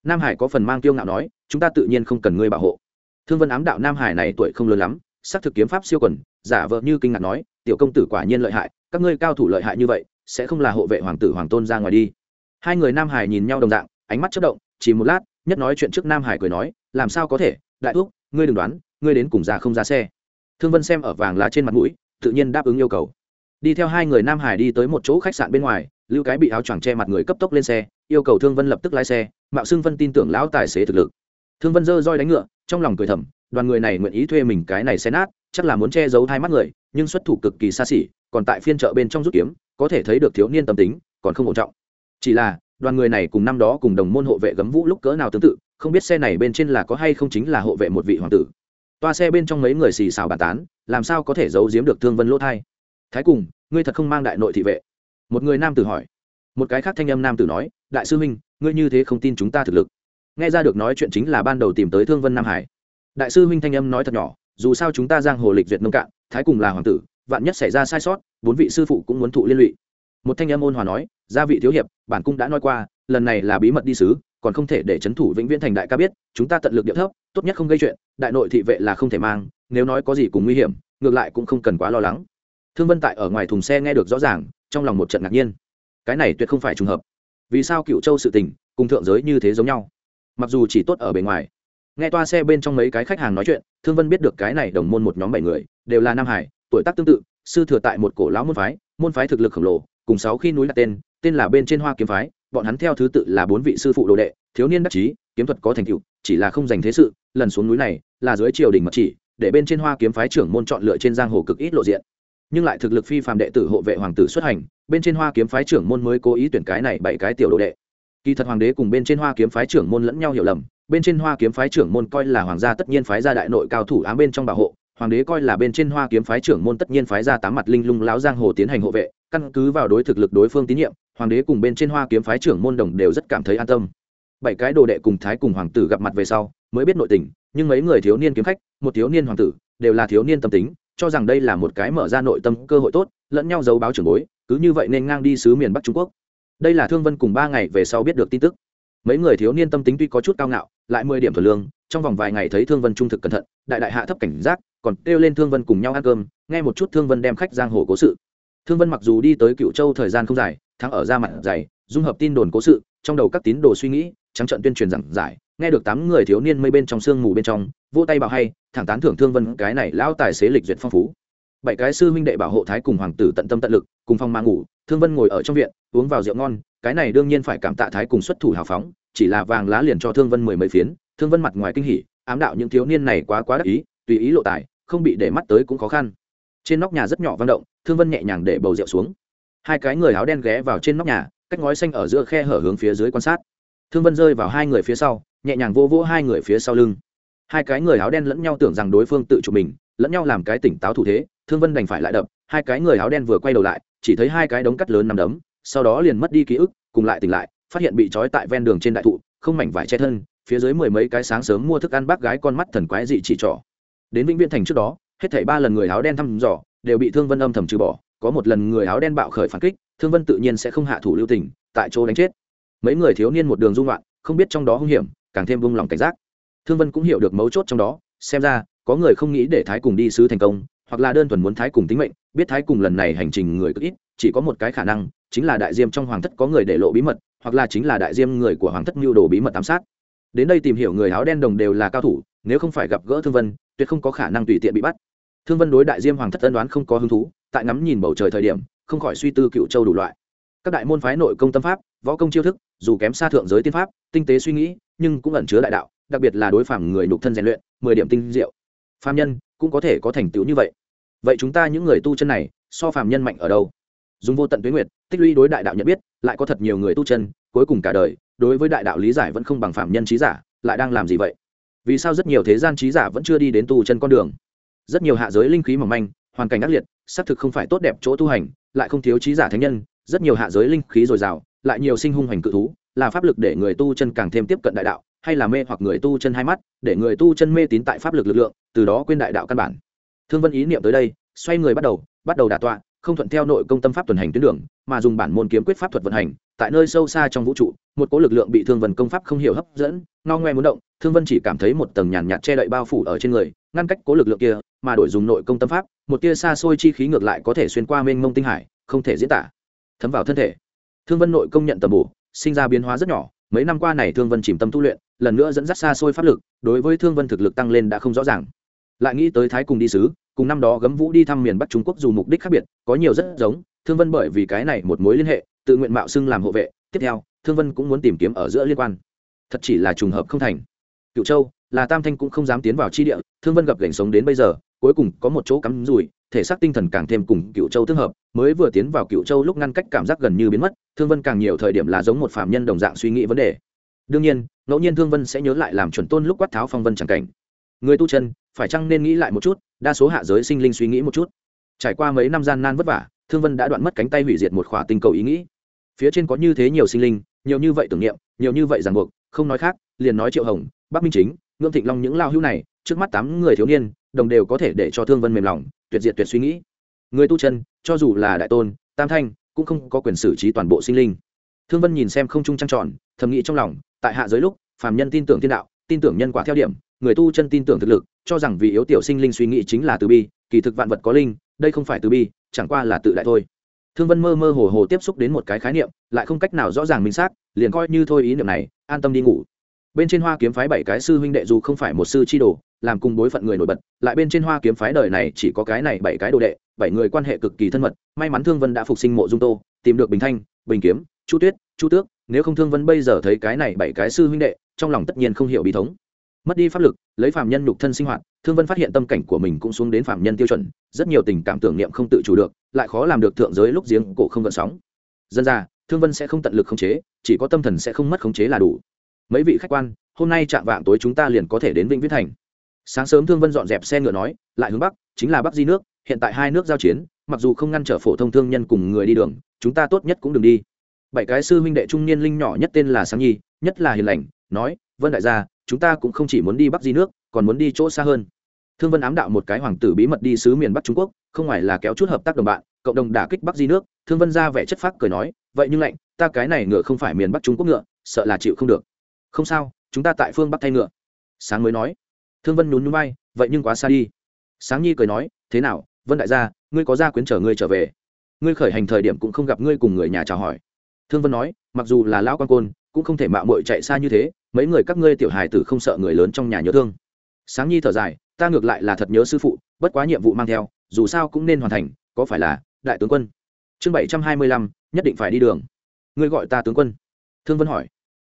Nam hải có phần mang tiêu ngạo nói, chúng ta tự nhiên không cần ngươi bảo hộ. Thương vân ám đạo nam hải này tuổi không lớn lắm sắc thực kiếm pháp siêu quần, giả vợ như kinh ngạc nói, tiểu công tử quả nhiên lợi hại, các ngươi cao thủ lợi hại như vậy, sẽ không là hộ vệ hoàng tử hoàng tôn ra ngoài đi. Hai người nam hải nhìn nhau đồng dạng, ánh mắt chất động, chỉ một lát, nhất nói chuyện trước nam hải cười nói, làm sao có thể, đại thúc, ngươi đừng đoán, ngươi đến cùng ra không ra xe. Thương vân xem ở vàng lá trên mặt mũi, tự nhiên đáp ứng yêu cầu đi theo hai người nam hải đi tới một chỗ khách sạn bên ngoài, lưu cái bị áo choàng che mặt người cấp tốc lên xe, yêu cầu thương vân lập tức lái xe, mạo xưng vân tin tưởng lão tài xế thực lực. Thương vân dơ roi đánh ngựa, trong lòng cười thầm, đoàn người này nguyện ý thuê mình cái này xe nát, chắc là muốn che giấu hai mắt người, nhưng xuất thủ cực kỳ xa xỉ, còn tại phiên chợ bên trong rút kiếm, có thể thấy được thiếu niên tâm tính, còn không ổn trọng. Chỉ là, đoàn người này cùng năm đó cùng đồng môn hộ vệ gấm vũ lúc cỡ nào tương tự, không biết xe này bên trên là có hay không chính là hộ vệ một vị hoàng tử. Toa xe bên trong mấy người xì xào bàn tán, làm sao có thể giấu giếm được thương vân lỗ thai? Thái cùng, ngươi thật không mang đại nội thị vệ? Một người nam tử hỏi. Một cái khác thanh âm nam tử nói, đại sư huynh, ngươi như thế không tin chúng ta thực lực. Nghe ra được nói chuyện chính là ban đầu tìm tới thương vân nam hải. Đại sư huynh thanh âm nói thật nhỏ, dù sao chúng ta giang hồ lịch duyệt nông cạn, thái cùng là hoàng tử, vạn nhất xảy ra sai sót, bốn vị sư phụ cũng muốn thụ liên lụy. Một thanh âm ôn hòa nói, gia vị thiếu hiệp, bản cung đã nói qua, lần này là bí mật đi sứ, còn không thể để c h ấ n thủ vĩnh viễn thành đại ca biết, chúng ta tận lực địa thấp, tốt nhất không gây chuyện, đại nội thị vệ là không thể mang, nếu nói có gì cùng nguy hiểm, ngược lại cũng không cần quá lo lắng thương vân tại ở ngoài thùng xe nghe được rõ ràng, trong lòng một trận ngạc nhiên. Cái này tuyệt không phải trùng hợp. Vì sao cựu châu sự tình, cùng thượng giới như thế giống nhau? Mặc dù chỉ tốt ở bề ngoài. Nghe toa xe bên trong mấy cái khách hàng nói chuyện, thương vân biết được cái này đồng môn một nhóm bảy người, đều là nam hải, tuổi tác tương tự, sư thừa tại một cổ lão môn phái môn phái thực lực khổng lồ, cùng sáu khi núi đặt tên tên là bên trên hoa kiếm phái, bọn hắn theo thứ tự là bốn vị sư phụ đồ đệ, thiếu niên đắc chí, kiếm thuật có thành tựu, chỉ là không dành thế sự, lần xuống núi này là dưới triều đình mật chỉ, để bên trên hoa kiếm phái trưởng môn chọn lựa trên giang hồ cực ít lộ diện nhưng lại thực lực phi phàm đệ tử hộ vệ hoàng tử xuất hành, bên trên hoa kiếm phái trưởng môn mới cố ý tuyển cái này bảy cái tiểu đồ đệ. Kỳ thật hoàng đế cùng bên trên hoa kiếm phái trưởng môn lẫn nhau hiểu lầm, bên trên hoa kiếm phái trưởng môn coi là hoàng gia tất nhiên phái ra đại nội cao thủ ám bên trong bảo hộ, hoàng đế coi là bên trên hoa kiếm phái trưởng môn tất nhiên phái ra tám mặt linh lung lão giang hồ tiến hành hộ vệ, căn cứ vào đối thực lực đối phương tín nhiệm, hoàng đế cùng bên trên hoa kiếm phái trưởng môn đồng đều rất cảm thấy an tâm. Bảy cái đồ đệ cùng thái cùng hoàng tử gặp mặt về sau, mới biết nội tình, nhưng mấy người thiếu niên kiếm khách, một thiếu niên hoàng tử, đều là thiếu niên tâm tính cho rằng đây là một cái mở ra nội tâm cơ hội tốt, lẫn nhau giấu báo trưởng bối, cứ như vậy nên ngang đi xứ miền bắc trung quốc. Đây là thương vân cùng ba ngày về sau biết được tin tức. Mấy người thiếu niên tâm tính tuy có chút cao ngạo, lại mười điểm thuần lương, trong vòng vài ngày thấy thương vân trung thực cẩn thận, đại đại hạ thấp cảnh giác, còn kêu lên thương vân cùng nhau ăn cơm, nghe một chút thương vân đem khách giang hồ cố sự. Thương vân mặc dù đi tới cựu châu thời gian không dài, thắng ở ra mặt dày, dung hợp tin đồn cố sự, trong đầu các tín đồ suy nghĩ, trắng trận tuyên truyền giảng giải, nghe được tám người thiếu niên mây bên trong sương mù bên trong vô tay bảo hay, thẳng tán thưởng thương vân, cái này lão tài xế lịch duyệt phong phú. Bảy cái sư huynh đệ bảo hộ thái cùng hoàng tử tận tâm tận lực, cùng phong mang ngủ, thương vân ngồi ở trong viện, uống vào rượu ngon, cái này đương nhiên phải cảm tạ thái cùng xuất thủ hào phóng, chỉ là vàng lá liền cho thương vân mười mấy phiến, thương vân mặt ngoài kinh hỉ, ám đạo những thiếu niên này quá quá đắc ý, tùy ý lộ tài, không bị để mắt tới cũng khó khăn. Trên nóc nhà rất nhỏ vang động, thương vân nhẹ nhàng để bầu rượu xuống. Hai cái người áo đen ghé vào trên nóc nhà, cách ngói xanh ở giữa khe hở hướng phía dưới quan sát. Thương vân rơi vào hai người phía sau, nhẹ nhàng vô vỗ hai người phía sau lưng hai cái người áo đen lẫn nhau tưởng rằng đối phương tự chủ mình, lẫn nhau làm cái tỉnh táo thủ thế, thương vân đành phải lại đập, hai cái người áo đen vừa quay đầu lại, chỉ thấy hai cái đống cắt lớn nằm đấm, sau đó liền mất đi ký ức, cùng lại tỉnh lại, phát hiện bị trói tại ven đường trên đại thụ, không mảnh vải che thân, phía dưới mười mấy cái sáng sớm mua thức ăn bác gái con mắt thần quái dị chỉ trỏ. Đến vĩnh viễn thành trước đó, hết thảy ba lần người áo đen thăm dò, đều bị thương vân âm thầm trừ bỏ, có một lần người áo đen bạo khởi phản kích, thương vân tự nhiên sẽ không hạ thủ lưu tình, tại chỗ đánh chết. Mấy người thiếu niên một đường dung loạn, không biết trong đó hung hiểm, càng thêm vung lòng cảnh giác thương vân cũng hiểu được mấu chốt trong đó, xem ra, có người không nghĩ để thái cùng đi sứ thành công, hoặc là đơn thuần muốn thái cùng tính mệnh, biết thái cùng lần này hành trình người cực ít, chỉ có một cái khả năng, chính là đại diêm trong hoàng thất có người để lộ bí mật, hoặc là chính là đại diêm người của hoàng thất mưu đồ bí mật ám sát. Đến đây tìm hiểu người áo đen đồng đều là cao thủ, nếu không phải gặp gỡ thương vân, tuyệt không có khả năng tùy tiện bị bắt. Thương vân đối đại diêm hoàng thất tân đoán không có hứng thú, tại ngắm nhìn bầu trời thời điểm, không khỏi suy tư cựu châu đủ loại. Các đại môn phái nội công tâm pháp, võ công chiêu thức, dù kém xa thượng giới tiên pháp, tinh tế suy nghĩ, nhưng cũng ẩn chứa đại đạo đặc biệt là đối phàm người nhục thân rèn luyện, mười điểm tinh diệu. Phàm nhân cũng có thể có thành tựu như vậy. Vậy chúng ta những người tu chân này, so phàm nhân mạnh ở đâu? Dùng vô tận tuyến nguyệt, tích lũy đối đại đạo nhận biết, lại có thật nhiều người tu chân, cuối cùng cả đời, đối với đại đạo lý giải vẫn không bằng phàm nhân trí giả, lại đang làm gì vậy? Vì sao rất nhiều thế gian trí giả vẫn chưa đi đến tu chân con đường? Rất nhiều hạ giới linh khí mỏng manh, hoàn cảnh ác liệt, xác thực không phải tốt đẹp chỗ tu hành, lại không thiếu trí giả thánh nhân, rất nhiều hạ giới linh khí dồi dào, lại nhiều sinh hung hành cự thú, là pháp lực để người tu chân càng thêm tiếp cận đại đạo hay là mê hoặc người tu chân hai mắt, để người tu chân mê tín tại pháp lực lực lượng, từ đó quên đại đạo căn bản. Thương vân ý niệm tới đây, xoay người bắt đầu bắt đầu đả tọa, không thuận theo nội công tâm pháp tuần hành tuyến đường, mà dùng bản môn kiếm quyết pháp thuật vận hành, tại nơi sâu xa trong vũ trụ, một cỗ lực lượng bị thương vân công pháp không hiểu hấp dẫn, ngao ngoe muốn động, thương vân chỉ cảm thấy một tầng nhàn nhạt che đậy bao phủ ở trên người, ngăn cách cố lực lượng kia, mà đổi dùng nội công tâm pháp, một tia xa xôi chi khí ngược lại có thể xuyên qua mênh mông tinh hải, không thể diễn tả. Thấm vào thân thể. Thương vân nội công nhận tầm bổ, sinh ra biến hóa rất nhỏ, mấy năm qua này thương vân chìm tâm tu luyện lần nữa dẫn dắt xa xôi pháp lực, đối với thương vân thực lực tăng lên đã không rõ ràng. Lại nghĩ tới thái cùng đi sứ cùng năm đó gấm vũ đi thăm miền bắc trung quốc dù mục đích khác biệt, có nhiều rất giống, thương vân bởi vì cái này một mối liên hệ, tự nguyện mạo xưng làm hộ vệ. Tiếp theo, thương vân cũng muốn tìm kiếm ở giữa liên quan. Thật chỉ là trùng hợp không thành. Cựu châu, là tam thanh cũng không dám tiến vào chi địa, thương vân gặp gành sống đến bây giờ, cuối cùng có một chỗ cắm rủi, thể xác tinh thần càng thêm cùng cựu châu tương hợp, mới vừa tiến vào cựu châu lúc ngăn cách cảm giác gần như biến mất, thương vân càng nhiều thời điểm là giống một phạm nhân đồng dạng suy nghĩ vấn đề đương nhiên, ngẫu nhiên thương vân sẽ nhớ lại làm chuẩn tôn lúc quát tháo phong vân chẳng cảnh. Người tu chân, phải chăng nên nghĩ lại một chút, đa số hạ giới sinh linh suy nghĩ một chút. Trải qua mấy năm gian nan vất vả, thương vân đã đoạn mất cánh tay hủy diệt một khỏa tinh cầu ý nghĩ. Phía trên có như thế nhiều sinh linh, nhiều như vậy tưởng niệm, nhiều như vậy ràng buộc, không nói khác, liền nói triệu hồng, bắc minh chính, ngưỡng thịnh long những lao hữu này, trước mắt tám người thiếu niên, đồng đều có thể để cho thương vân mềm lòng, tuyệt diệt tuyệt suy nghĩ. Người tu chân, cho dù là đại tôn, tam thanh, cũng không có quyền xử trí toàn bộ sinh linh thương vân nhìn xem không trung trăng tròn, thầm nghĩ trong lòng, tại hạ giới lúc, phàm nhân tin tưởng thiên đạo, tin tưởng nhân quả theo điểm, người tu chân tin tưởng thực lực, cho rằng vì yếu tiểu sinh linh suy nghĩ chính là từ bi, kỳ thực vạn vật có linh, đây không phải từ bi, chẳng qua là tự đại thôi. Thương vân mơ mơ hồ hồ tiếp xúc đến một cái khái niệm, lại không cách nào rõ ràng minh xác, liền coi như thôi ý niệm này, an tâm đi ngủ. Bên trên hoa kiếm phái bảy cái sư huynh đệ dù không phải một sư chi đồ, làm cùng bối phận người nổi bật, lại bên trên hoa kiếm phái đời này chỉ có cái này bảy cái đồ đệ, bảy người quan hệ cực kỳ thân mật, may mắn thương vân đã phục sinh mộ dung tô, tìm được bình thanh, bình kiếm chu tuyết, chu tước, nếu không thương vân bây giờ thấy cái này bảy cái sư huynh đệ, trong lòng tất nhiên không hiểu bí thống. Mất đi pháp lực, lấy phạm nhân nhục thân sinh hoạt, thương vân phát hiện tâm cảnh của mình cũng xuống đến phạm nhân tiêu chuẩn, rất nhiều tình cảm tưởng niệm không tự chủ được, lại khó làm được thượng giới lúc giếng cổ không gợn sóng. Dân ra, thương vân sẽ không tận lực khống chế, chỉ có tâm thần sẽ không mất khống chế là đủ. Mấy vị khách quan, hôm nay chạm vạng tối chúng ta liền có thể đến vĩnh viễn thành. Sáng sớm thương vân dọn dẹp xe ngựa nói, lại hướng bắc, chính là bắc di nước, hiện tại hai nước giao chiến, mặc dù không ngăn trở phổ thông thương nhân cùng người đi đường, chúng ta tốt nhất cũng đừng đi bảy cái sư huynh đệ trung niên linh nhỏ nhất tên là sáng nhi, nhất là hiền lành, nói, vân đại gia, chúng ta cũng không chỉ muốn đi bắc di nước, còn muốn đi chỗ xa hơn. Thương vân ám đạo một cái hoàng tử bí mật đi sứ miền bắc trung quốc, không ngoài là kéo chút hợp tác đồng bạn, cộng đồng đả kích bắc di nước. Thương vân ra vẻ chất phác cười nói, vậy nhưng lạnh, ta cái này ngựa không phải miền bắc trung quốc ngựa, sợ là chịu không được. Không sao, chúng ta tại phương bắc thay ngựa. Sáng mới nói. Thương vân nhún nhún bay vậy nhưng quá xa đi. Sáng nhi cười nói, thế nào, vân đại gia, ngươi có gia quyến chở ngươi trở về? Ngươi khởi hành thời điểm cũng không gặp ngươi cùng người nhà chào hỏi thương vân nói, mặc dù là lão quan côn, cũng không thể mạo muội chạy xa như thế, mấy người các ngươi tiểu hài tử không sợ người lớn trong nhà nhớ thương. Sáng nhi thở dài, ta ngược lại là thật nhớ sư phụ, bất quá nhiệm vụ mang theo, dù sao cũng nên hoàn thành, có phải là, đại tướng quân? Chương bảy trăm hai mươi lăm, nhất định phải đi đường. Ngươi gọi ta tướng quân. Thương vân hỏi.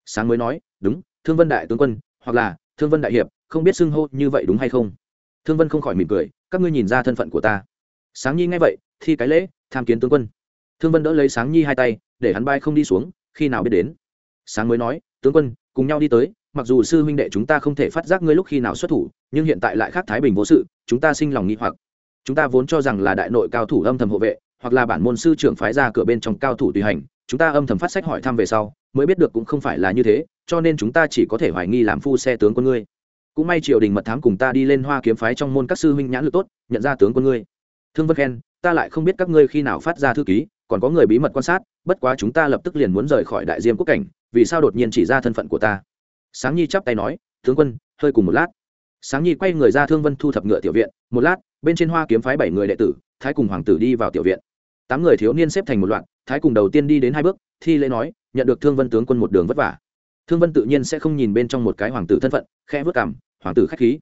Sáng mới nói, đúng, thương vân đại tướng quân, hoặc là, thương vân đại hiệp, không biết xưng hô như vậy đúng hay không? Thương vân không khỏi mỉm cười, các ngươi nhìn ra thân phận của ta. Sáng nhi nghe vậy, thi cái lễ, tham kiến tướng quân thương vân đỡ lấy sáng nhi hai tay, để hắn bay không đi xuống, khi nào biết đến? Sáng mới nói, tướng quân, cùng nhau đi tới, mặc dù sư huynh đệ chúng ta không thể phát giác ngươi lúc khi nào xuất thủ, nhưng hiện tại lại khác thái bình vô sự, chúng ta sinh lòng nghi hoặc. Chúng ta vốn cho rằng là đại nội cao thủ âm thầm hộ vệ, hoặc là bản môn sư trưởng phái ra cửa bên trong cao thủ tùy hành, chúng ta âm thầm phát sách hỏi thăm về sau, mới biết được cũng không phải là như thế, cho nên chúng ta chỉ có thể hoài nghi làm phu xe tướng quân ngươi. Cũng may triều đình mật thám cùng ta đi lên hoa kiếm phái trong môn các sư huynh nhãn lực tốt, nhận ra tướng quân ngươi. Thương vân khen, ta lại không biết các ngươi khi nào phát ra thư ký còn có người bí mật quan sát, bất quá chúng ta lập tức liền muốn rời khỏi đại diêm quốc cảnh, vì sao đột nhiên chỉ ra thân phận của ta? Sáng nhi chắp tay nói, tướng quân, hơi cùng một lát. Sáng nhi quay người ra thương vân thu thập ngựa tiểu viện, một lát, bên trên hoa kiếm phái bảy người đệ tử, thái cùng hoàng tử đi vào tiểu viện. Tám người thiếu niên xếp thành một loạt, thái cùng đầu tiên đi đến hai bước, thi lễ nói, nhận được thương vân tướng quân một đường vất vả. Thương vân tự nhiên sẽ không nhìn bên trong một cái hoàng tử thân phận, khẽ vớt cảm hoàng tử k h á c h khí.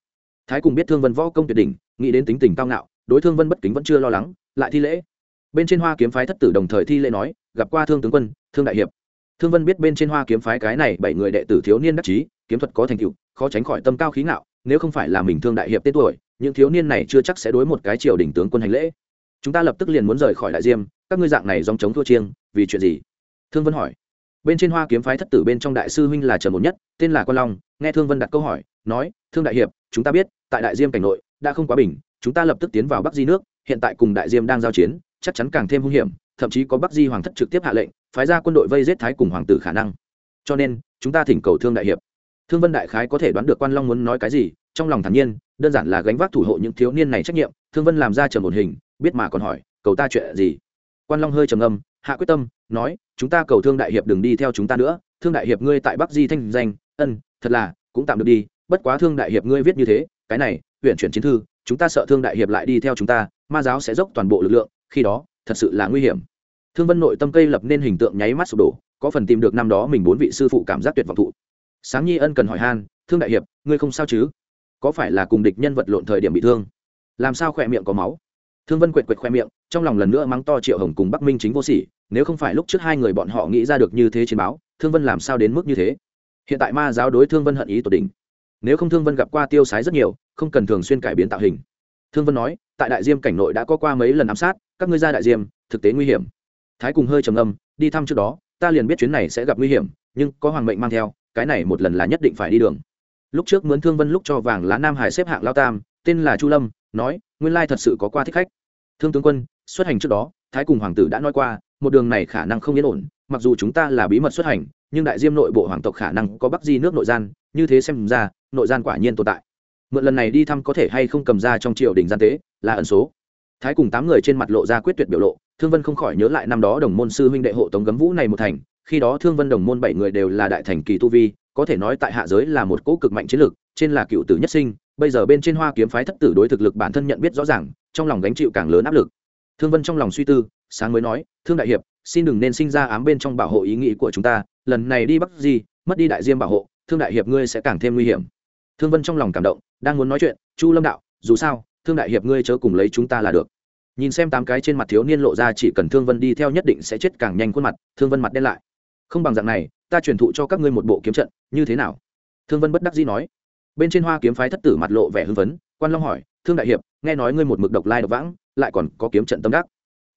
Thái cùng biết thương vân võ công tuyệt đỉnh, nghĩ đến tính tình cao ngạo, đối thương vân bất kính vẫn chưa lo lắng, lại thi lễ bên trên hoa kiếm phái thất tử đồng thời thi lễ nói, gặp qua thương tướng quân, thương đại hiệp. Thương vân biết bên trên hoa kiếm phái cái này bảy người đệ tử thiếu niên đắc chí, kiếm thuật có thành tựu, khó tránh khỏi tâm cao khí ngạo, nếu không phải là mình thương đại hiệp tên tuổi, những thiếu niên này chưa chắc sẽ đối một cái triều đỉnh tướng quân hành lễ. Chúng ta lập tức liền muốn rời khỏi đại diêm, các ngươi dạng này dòng chống thua chiêng, vì chuyện gì? Thương vân hỏi. Bên trên hoa kiếm phái thất tử bên trong đại sư huynh là trần một nhất, tên là quan long, nghe thương vân đặt câu hỏi, nói, thương đại hiệp, chúng ta biết, tại đại diêm cảnh nội, đã không quá bình, chúng ta lập tức tiến vào bắc di nước, hiện tại cùng đại diêm đang giao chiến chắc chắn càng thêm hung hiểm, thậm chí có bắc di hoàng thất trực tiếp hạ lệnh, phái ra quân đội vây giết thái cùng hoàng tử khả năng. Cho nên, chúng ta thỉnh cầu thương đại hiệp. Thương vân đại khái có thể đoán được quan long muốn nói cái gì, trong lòng thản nhiên, đơn giản là gánh vác thủ hộ những thiếu niên này trách nhiệm, thương vân làm ra trầm một hình, biết mà còn hỏi, cầu ta chuyện gì? Quan long hơi trầm ngâm, hạ quyết tâm, nói, chúng ta cầu thương đại hiệp đừng đi theo chúng ta nữa, thương đại hiệp ngươi tại bắc di thanh danh, ân, thật là, cũng tạm được đi, bất quá thương đại hiệp ngươi viết như thế, cái này, huyện chuyển chiến thư, chúng ta sợ thương đại hiệp lại đi theo chúng ta, ma giáo sẽ dốc toàn bộ lực lượng khi đó, thật sự là nguy hiểm. Thương vân nội tâm cây lập nên hình tượng nháy mắt sụp đổ, có phần tìm được năm đó mình bốn vị sư phụ cảm giác tuyệt vọng thụ. Sáng nhi ân cần hỏi han, thương đại hiệp, ngươi không sao chứ? Có phải là cùng địch nhân vật lộn thời điểm bị thương? Làm sao khỏe miệng có máu? Thương vân quệt quệt khoe miệng, trong lòng lần nữa mắng to triệu hồng cùng bắc minh chính vô sỉ, nếu không phải lúc trước hai người bọn họ nghĩ ra được như thế chiến báo, thương vân làm sao đến mức như thế? Hiện tại ma giáo đối thương vân hận ý tột đỉnh. Nếu không thương vân gặp qua tiêu sái rất nhiều, không cần thường xuyên cải biến tạo hình. Thương vân nói, tại đại diêm cảnh nội đã có qua mấy lần ám sát các ngươi ra đại diêm, thực tế nguy hiểm. Thái cùng hơi trầm âm đi thăm trước đó, ta liền biết chuyến này sẽ gặp nguy hiểm, nhưng có hoàng mệnh mang theo, cái này một lần là nhất định phải đi đường. Lúc trước mướn thương vân lúc cho vàng lá nam hải xếp hạng lao tam, tên là chu lâm, nói, nguyên lai thật sự có qua thích khách. Thương tướng quân, xuất hành trước đó, thái cùng hoàng tử đã nói qua, một đường này khả năng không yên ổn, mặc dù chúng ta là bí mật xuất hành, nhưng đại diêm nội bộ hoàng tộc khả năng có bắc di nước nội gian, như thế xem ra, nội gian quả nhiên tồn tại. Mượn lần này đi thăm có thể hay không cầm ra trong triều đình gian tế, là ẩn số thái cùng tám người trên mặt lộ ra quyết tuyệt biểu lộ, thương vân không khỏi nhớ lại năm đó đồng môn sư huynh đệ hộ tống gấm vũ này một thành, khi đó thương vân đồng môn bảy người đều là đại thành kỳ tu vi, có thể nói tại hạ giới là một cỗ cực mạnh chiến lược trên là cựu tử nhất sinh, bây giờ bên trên hoa kiếm phái thất tử đối thực lực bản thân nhận biết rõ ràng, trong lòng gánh chịu càng lớn áp lực. Thương vân trong lòng suy tư, sáng mới nói, thương đại hiệp, xin đừng nên sinh ra ám bên trong bảo hộ ý nghĩ của chúng ta, lần này đi bắc di, mất đi đại diêm bảo hộ, thương đại hiệp ngươi sẽ càng thêm nguy hiểm. Thương vân trong lòng cảm động, đang muốn nói chuyện, chu lâm đạo, dù sao thương đại hiệp ngươi chớ cùng lấy chúng ta là được. Nhìn xem tám cái trên mặt thiếu niên lộ ra chỉ cần thương vân đi theo nhất định sẽ chết càng nhanh khuôn mặt, thương vân mặt đen lại. Không bằng dạng này, ta truyền thụ cho các ngươi một bộ kiếm trận, như thế nào? Thương vân bất đắc dĩ nói. Bên trên hoa kiếm phái thất tử mặt lộ vẻ hưng vấn quan long hỏi, thương đại hiệp, nghe nói ngươi một mực độc lai độc vãng, lại còn có kiếm trận tâm đắc.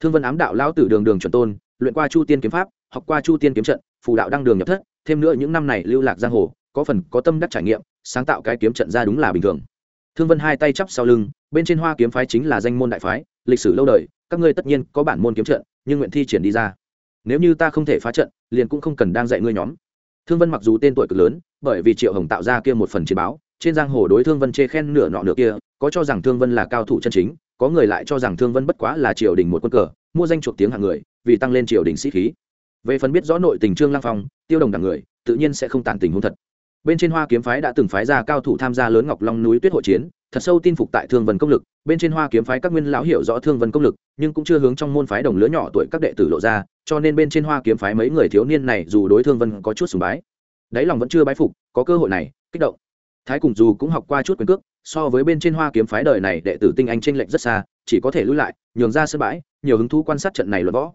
Thương vân ám đạo lão tử đường đường chuẩn tôn, luyện qua chu tiên kiếm pháp, học qua chu tiên kiếm trận, phù đạo đăng đường nhập thất, thêm nữa những năm này lưu lạc giang hồ, có phần có tâm đắc trải nghiệm, sáng tạo cái kiếm trận ra đúng là bình thường thương vân hai tay chắp sau lưng, bên trên hoa kiếm phái chính là danh môn đại phái, lịch sử lâu đời, các ngươi tất nhiên có bản môn kiếm trận, nhưng nguyện thi triển đi ra. Nếu như ta không thể phá trận, liền cũng không cần đang dạy ngươi nhóm. Thương vân mặc dù tên tuổi cực lớn, bởi vì triệu hồng tạo ra kia một phần chiến báo, trên giang hồ đối thương vân chê khen nửa nọ nửa kia, có cho rằng thương vân là cao thủ chân chính, có người lại cho rằng thương vân bất quá là triều đình một quân cờ, mua danh chuộc tiếng hạng người, vì tăng lên triều đình sĩ khí. Về phần biết rõ nội tình trương lang phong, tiêu đồng đảng người, tự nhiên sẽ không tản tình hôn thật bên trên hoa kiếm phái đã từng phái ra cao thủ tham gia lớn ngọc long núi tuyết hội chiến, thật sâu tin phục tại thương vân công lực. Bên trên hoa kiếm phái các nguyên lão hiểu rõ thương vân công lực, nhưng cũng chưa hướng trong môn phái đồng lứa nhỏ tuổi các đệ tử lộ ra, cho nên bên trên hoa kiếm phái mấy người thiếu niên này dù đối thương vân có chút sùng bái. Đáy lòng vẫn chưa bái phục, có cơ hội này, kích động. Thái cùng dù cũng học qua chút quyền cước, so với bên trên hoa kiếm phái đời này đệ tử tinh anh tranh lệch rất xa, chỉ có thể lui lại, nhường ra sân bãi, nhiều hứng thú quan sát trận này luật võ.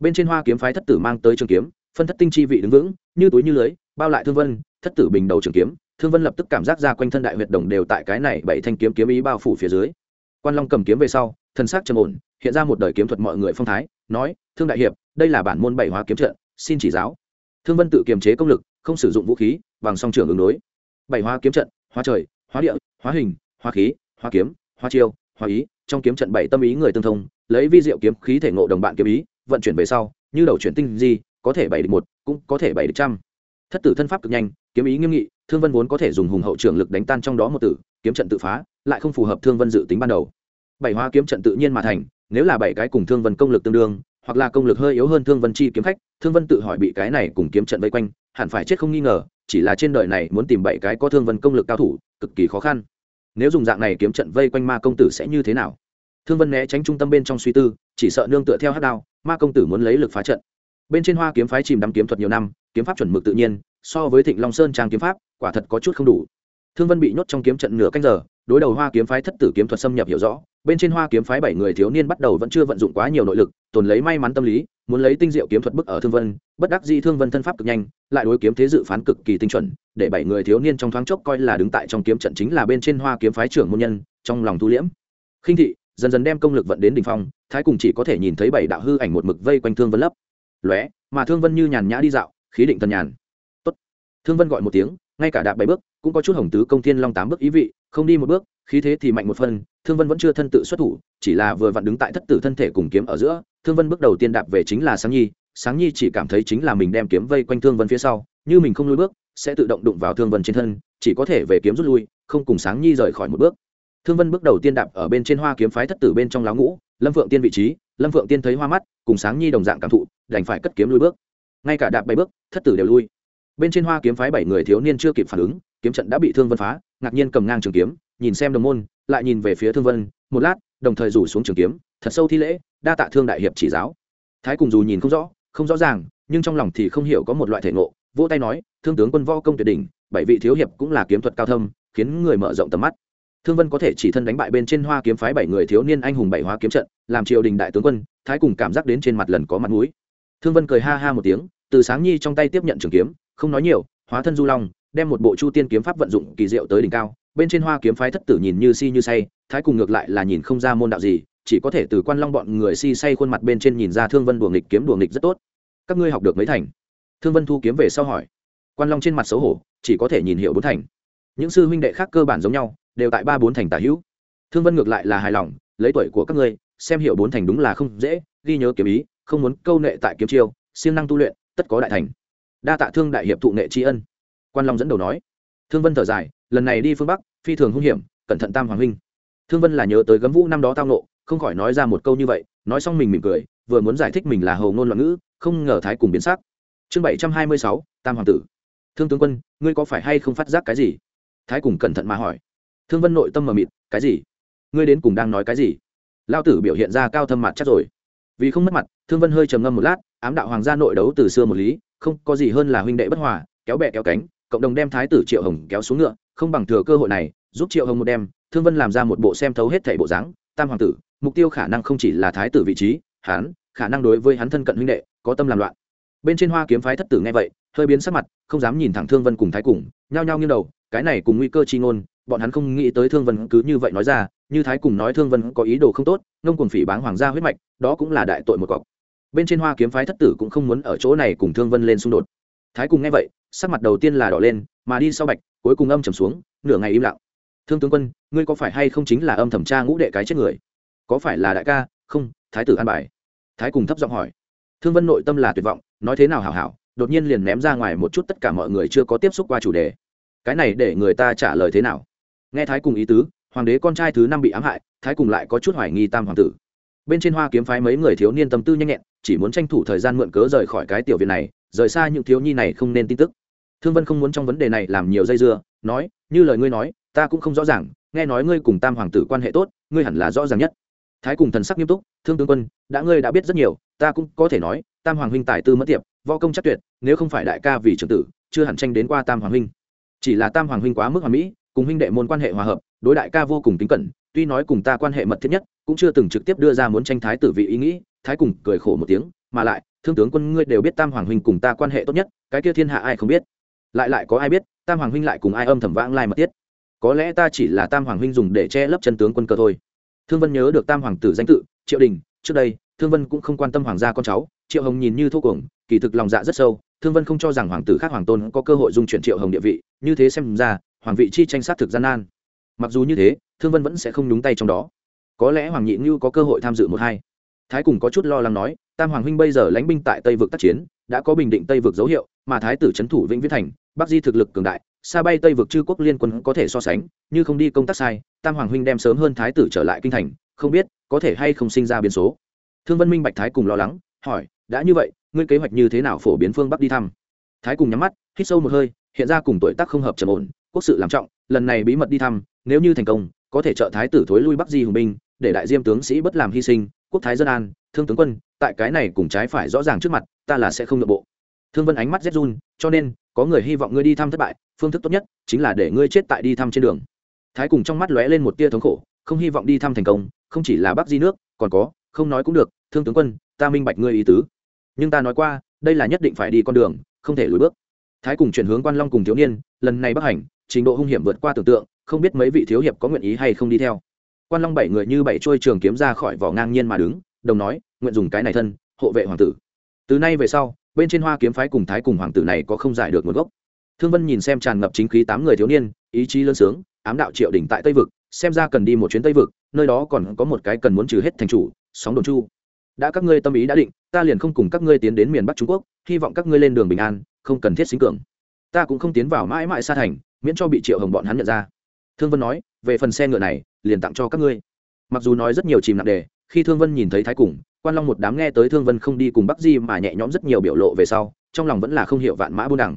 Bên trên hoa kiếm phái thất tử mang tới trường kiếm phân thất tinh chi vị đứng vững, như túi như lưới, bao lại thương vân, thất tử bình đầu trường kiếm, thương vân lập tức cảm giác ra quanh thân đại huyệt đồng đều tại cái này bảy thanh kiếm kiếm ý bao phủ phía dưới. Quan long cầm kiếm về sau, thân xác trầm ổn, hiện ra một đời kiếm thuật mọi người phong thái, nói, thương đại hiệp, đây là bản môn bảy hóa kiếm trận, xin chỉ giáo. Thương vân tự kiềm chế công lực, không sử dụng vũ khí, bằng song trường ứng đối. Bảy hóa kiếm trận, hóa trời, hóa địa, hóa hình, hóa khí, hóa kiếm, hóa chiêu, hóa ý, trong kiếm trận bảy tâm ý người tương thông, lấy vi diệu kiếm khí thể ngộ đồng bạn kiếm ý, vận chuyển về sau, như đầu chuyển tinh di có thể bảy địch một, cũng có thể bảy địch trăm. Thất tử thân pháp cực nhanh, kiếm ý nghiêm nghị, thương vân vốn có thể dùng hùng hậu trưởng lực đánh tan trong đó một tử, kiếm trận tự phá, lại không phù hợp thương vân dự tính ban đầu. Bảy hoa kiếm trận tự nhiên mà thành, nếu là bảy cái cùng thương vân công lực tương đương, hoặc là công lực hơi yếu hơn thương vân chi kiếm khách, thương vân tự hỏi bị cái này cùng kiếm trận vây quanh, hẳn phải chết không nghi ngờ, chỉ là trên đời này muốn tìm bảy cái có thương vân công lực cao thủ, cực kỳ khó khăn. Nếu dùng dạng này kiếm trận vây quanh ma công tử sẽ như thế nào? Thương vân né tránh trung tâm bên trong suy tư, chỉ sợ nương tựa theo hát đao, ma công tử muốn lấy lực phá trận bên trên hoa kiếm phái chìm đắm kiếm thuật nhiều năm, kiếm pháp chuẩn mực tự nhiên, so với thịnh long sơn trang kiếm pháp, quả thật có chút không đủ. Thương vân bị nhốt trong kiếm trận nửa canh giờ, đối đầu hoa kiếm phái thất tử kiếm thuật xâm nhập hiểu rõ, bên trên hoa kiếm phái bảy người thiếu niên bắt đầu vẫn chưa vận dụng quá nhiều nội lực, tồn lấy may mắn tâm lý, muốn lấy tinh diệu kiếm thuật bức ở thương vân, bất đắc dĩ thương vân thân pháp cực nhanh, lại đối kiếm thế dự phán cực kỳ tinh chuẩn, để bảy người thiếu niên trong thoáng chốc coi là đứng tại trong kiếm trận chính là bên trên hoa kiếm phái trưởng môn nhân, trong lòng thu liễm. Khinh thị, dần dần đem công lực vận đến đỉnh phong, thái cùng chỉ có thể nhìn thấy bảy đạo hư ảnh một mực vây quanh thương vân lấp lóe mà thương vân như nhàn nhã đi dạo khí định tần nhàn Tốt. thương vân gọi một tiếng ngay cả đạp bảy bước cũng có chút hồng tứ công thiên long tám bước ý vị không đi một bước khí thế thì mạnh một phần, thương vân vẫn chưa thân tự xuất thủ chỉ là vừa vặn đứng tại thất tử thân thể cùng kiếm ở giữa thương vân bước đầu tiên đạp về chính là sáng nhi sáng nhi chỉ cảm thấy chính là mình đem kiếm vây quanh thương vân phía sau như mình không lui bước sẽ tự động đụng vào thương vân trên thân chỉ có thể về kiếm rút lui không cùng sáng nhi rời khỏi một bước thương vân bước đầu tiên đạp ở bên trên hoa kiếm phái thất tử bên trong láo ngũ lâm phượng tiên vị trí lâm phượng tiên thấy hoa mắt cùng sáng nhi đồng dạng cảm thụ đành phải cất kiếm lui bước. Ngay cả đạp bảy bước, thất tử đều lui. Bên trên hoa kiếm phái bảy người thiếu niên chưa kịp phản ứng, kiếm trận đã bị thương vân phá, ngạc nhiên cầm ngang trường kiếm, nhìn xem đồng môn, lại nhìn về phía thương vân, một lát, đồng thời rủ xuống trường kiếm, thật sâu thi lễ, đa tạ thương đại hiệp chỉ giáo. Thái cùng dù nhìn không rõ không rõ ràng, nhưng trong lòng thì không hiểu có một loại thể ngộ, vỗ tay nói, thương tướng quân võ công tuyệt đỉnh, bảy vị thiếu hiệp cũng là kiếm thuật cao thâm, khiến người mở rộng tầm mắt. Thương vân có thể chỉ thân đánh bại bên trên hoa kiếm phái bảy người thiếu niên anh hùng bảy hoa kiếm trận, làm triều đình đại tướng quân, thái cùng cảm giác đến trên mặt lần có mặt mũi thương vân cười ha ha một tiếng, từ sáng nhi trong tay tiếp nhận trường kiếm, không nói nhiều, hóa thân du long, đem một bộ chu tiên kiếm pháp vận dụng kỳ diệu tới đỉnh cao, bên trên hoa kiếm phái thất tử nhìn như si như say, thái cùng ngược lại là nhìn không ra môn đạo gì, chỉ có thể từ quan long bọn người si say khuôn mặt bên trên nhìn ra thương vân đùa nghịch kiếm đùa nghịch rất tốt. Các ngươi học được mấy thành? Thương vân thu kiếm về sau hỏi. Quan long trên mặt xấu hổ, chỉ có thể nhìn hiệu bốn thành. Những sư huynh đệ khác cơ bản giống nhau, đều tại ba bốn thành tả hữu. Thương vân ngược lại là hài lòng, lấy tuổi của các ngươi, xem hiệu bốn thành đúng là không dễ, ghi nhớ kiếm ý không muốn câu nệ tại kiếm chiêu, siêng năng tu luyện, tất có đại thành. Đa tạ thương đại hiệp thụ nghệ tri ân. Quan long dẫn đầu nói. Thương vân thở dài, lần này đi phương bắc, phi thường hung hiểm, cẩn thận tam hoàng huynh. Thương vân là nhớ tới gấm vũ năm đó tao nộ không khỏi nói ra một câu như vậy, nói xong mình mỉm cười, vừa muốn giải thích mình là hầu ngôn loạn ngữ, không ngờ thái cùng biến sắc. Chương bảy trăm hai mươi sáu, tam hoàng tử. Thương tướng quân, ngươi có phải hay không phát giác cái gì? Thái cùng cẩn thận mà hỏi. Thương vân nội tâm mờ mịt, cái gì? Ngươi đến cùng đang nói cái gì? Lao tử biểu hiện ra cao thâm mặt chắc rồi vì không mất mặt, thương vân hơi trầm ngâm một lát, ám đạo hoàng gia nội đấu từ xưa một lý, không có gì hơn là huynh đệ bất hòa, kéo bẹ kéo cánh, cộng đồng đem thái tử triệu hồng kéo xuống ngựa, không bằng thừa cơ hội này, giúp triệu hồng một đem thương vân làm ra một bộ xem thấu hết thảy bộ dáng, tam hoàng tử, mục tiêu khả năng không chỉ là thái tử vị trí hán khả năng đối với hắn thân cận huynh đệ, có tâm làm loạn. Bên trên hoa kiếm phái thất tử nghe vậy, hơi biến sắc mặt, không dám nhìn thẳng thương vân cùng thái cùng, nhao nhao nghiêng đầu, cái này cùng nguy cơ chi ngôn, bọn hắn không nghĩ tới thương vân cứ như vậy nói ra, như thái cùng nói thương vân có ý đồ không tốt, ngông cuồng phỉ báng hoàng gia huyết mạch đó cũng là đại tội một cọc. Bên trên hoa kiếm phái thất tử cũng không muốn ở chỗ này cùng thương vân lên xung đột. Thái cùng nghe vậy, sắc mặt đầu tiên là đỏ lên, mà đi sau bạch, cuối cùng âm trầm xuống, nửa ngày im lặng. Thương tướng quân, ngươi có phải hay không chính là âm thẩm tra ngũ đệ cái chết người? Có phải là đại ca? Không, thái tử an bài. Thái cùng thấp giọng hỏi. Thương vân nội tâm là tuyệt vọng, nói thế nào hảo hảo, đột nhiên liền ném ra ngoài một chút tất cả mọi người chưa có tiếp xúc qua chủ đề. Cái này để người ta trả lời thế nào? Nghe thái cùng ý tứ, hoàng đế con trai thứ năm bị ám hại, thái cùng lại có chút hoài nghi tam hoàng tử bên trên hoa kiếm phái mấy người thiếu niên tâm tư nhanh nhẹn, chỉ muốn tranh thủ thời gian mượn cớ rời khỏi cái tiểu viện này, rời xa những thiếu nhi này không nên tin tức. Thương vân không muốn trong vấn đề này làm nhiều dây dưa, nói, như lời ngươi nói, ta cũng không rõ ràng, nghe nói ngươi cùng tam hoàng tử quan hệ tốt, ngươi hẳn là rõ ràng nhất. Thái cùng thần sắc nghiêm túc, thương tướng quân, đã ngươi đã biết rất nhiều, ta cũng có thể nói, tam hoàng huynh tài tư mất tiệp, võ công chắc tuyệt, nếu không phải đại ca vì trưởng tử, chưa hẳn tranh đến qua tam hoàng huynh. Chỉ là tam hoàng huynh quá mức hoàn mỹ, cùng huynh đệ môn quan hệ hòa hợp, đối đại ca vô cùng kính cẩn tuy nói cùng ta quan hệ mật thiết nhất, cũng chưa từng trực tiếp đưa ra muốn tranh thái tử vị ý nghĩ, thái cùng cười khổ một tiếng, mà lại, thương tướng quân ngươi đều biết tam hoàng huynh cùng ta quan hệ tốt nhất, cái kia thiên hạ ai không biết? Lại lại có ai biết, tam hoàng huynh lại cùng ai âm thầm vãng lai mật thiết? Có lẽ ta chỉ là tam hoàng huynh dùng để che lấp chân tướng quân cơ thôi. Thương vân nhớ được tam hoàng tử danh tự, triệu đình, trước đây, thương vân cũng không quan tâm hoàng gia con cháu, triệu hồng nhìn như thô cuồng, kỳ thực lòng dạ rất sâu, thương vân không cho rằng hoàng tử khác hoàng tôn có cơ hội dung chuyển triệu hồng địa vị, như thế xem ra, hoàng vị chi tranh sát thực gian nan mặc dù như thế, thương vân vẫn sẽ không nhúng tay trong đó. Có lẽ hoàng nhị như có cơ hội tham dự một hai. Thái cùng có chút lo lắng nói, tam hoàng huynh bây giờ lãnh binh tại tây vực tác chiến, đã có bình định tây vực dấu hiệu, mà thái tử trấn thủ vĩnh viễn thành, bắc di thực lực cường đại, xa bay tây vực chư quốc liên quân có thể so sánh, như không đi công tác sai, tam hoàng huynh đem sớm hơn thái tử trở lại kinh thành, không biết có thể hay không sinh ra biến số. Thương vân minh bạch thái cùng lo lắng, hỏi, đã như vậy, ngươi kế hoạch như thế nào phổ biến phương bắc đi thăm? Thái cùng nhắm mắt, hít sâu một hơi, hiện ra cùng tuổi tác không hợp trầm ổn, quốc sự làm trọng, lần này bí mật đi thăm nếu như thành công, có thể trợ thái tử thối lui bắc di hùng binh, để đại diêm tướng sĩ bất làm hy sinh, quốc thái dân an, thương tướng quân, tại cái này cùng trái phải rõ ràng trước mặt, ta là sẽ không nội bộ. Thương vân ánh mắt rét run, cho nên, có người hy vọng ngươi đi thăm thất bại, phương thức tốt nhất chính là để ngươi chết tại đi thăm trên đường. Thái cùng trong mắt lóe lên một tia thống khổ, không hy vọng đi thăm thành công, không chỉ là bắc di nước, còn có, không nói cũng được, thương tướng quân, ta minh bạch ngươi ý tứ. Nhưng ta nói qua, đây là nhất định phải đi con đường, không thể lùi bước. Thái cùng chuyển hướng quan long cùng thiếu niên, lần này bắc hành, trình độ hung hiểm vượt qua tưởng tượng không biết mấy vị thiếu hiệp có nguyện ý hay không đi theo. Quan long bảy người như bảy trôi trường kiếm ra khỏi vỏ ngang nhiên mà đứng, đồng nói, nguyện dùng cái này thân, hộ vệ hoàng tử. Từ nay về sau, bên trên hoa kiếm phái cùng thái cùng hoàng tử này có không giải được nguồn gốc. Thương vân nhìn xem tràn ngập chính khí tám người thiếu niên, ý chí lân sướng, ám đạo triệu đỉnh tại tây vực, xem ra cần đi một chuyến tây vực, nơi đó còn có một cái cần muốn trừ hết thành chủ, sóng đồn chu. Đã các ngươi tâm ý đã định, ta liền không cùng các ngươi tiến đến miền bắc trung quốc, hy vọng các ngươi lên đường bình an, không cần thiết sinh cường. Ta cũng không tiến vào mãi mãi xa thành, miễn cho bị triệu hồng bọn hắn nhận ra thương vân nói, về phần xe ngựa này, liền tặng cho các ngươi. Mặc dù nói rất nhiều chìm nặng đề, khi thương vân nhìn thấy thái cùng, quan long một đám nghe tới thương vân không đi cùng bắc di mà nhẹ nhõm rất nhiều biểu lộ về sau, trong lòng vẫn là không hiểu vạn mã buôn đẳng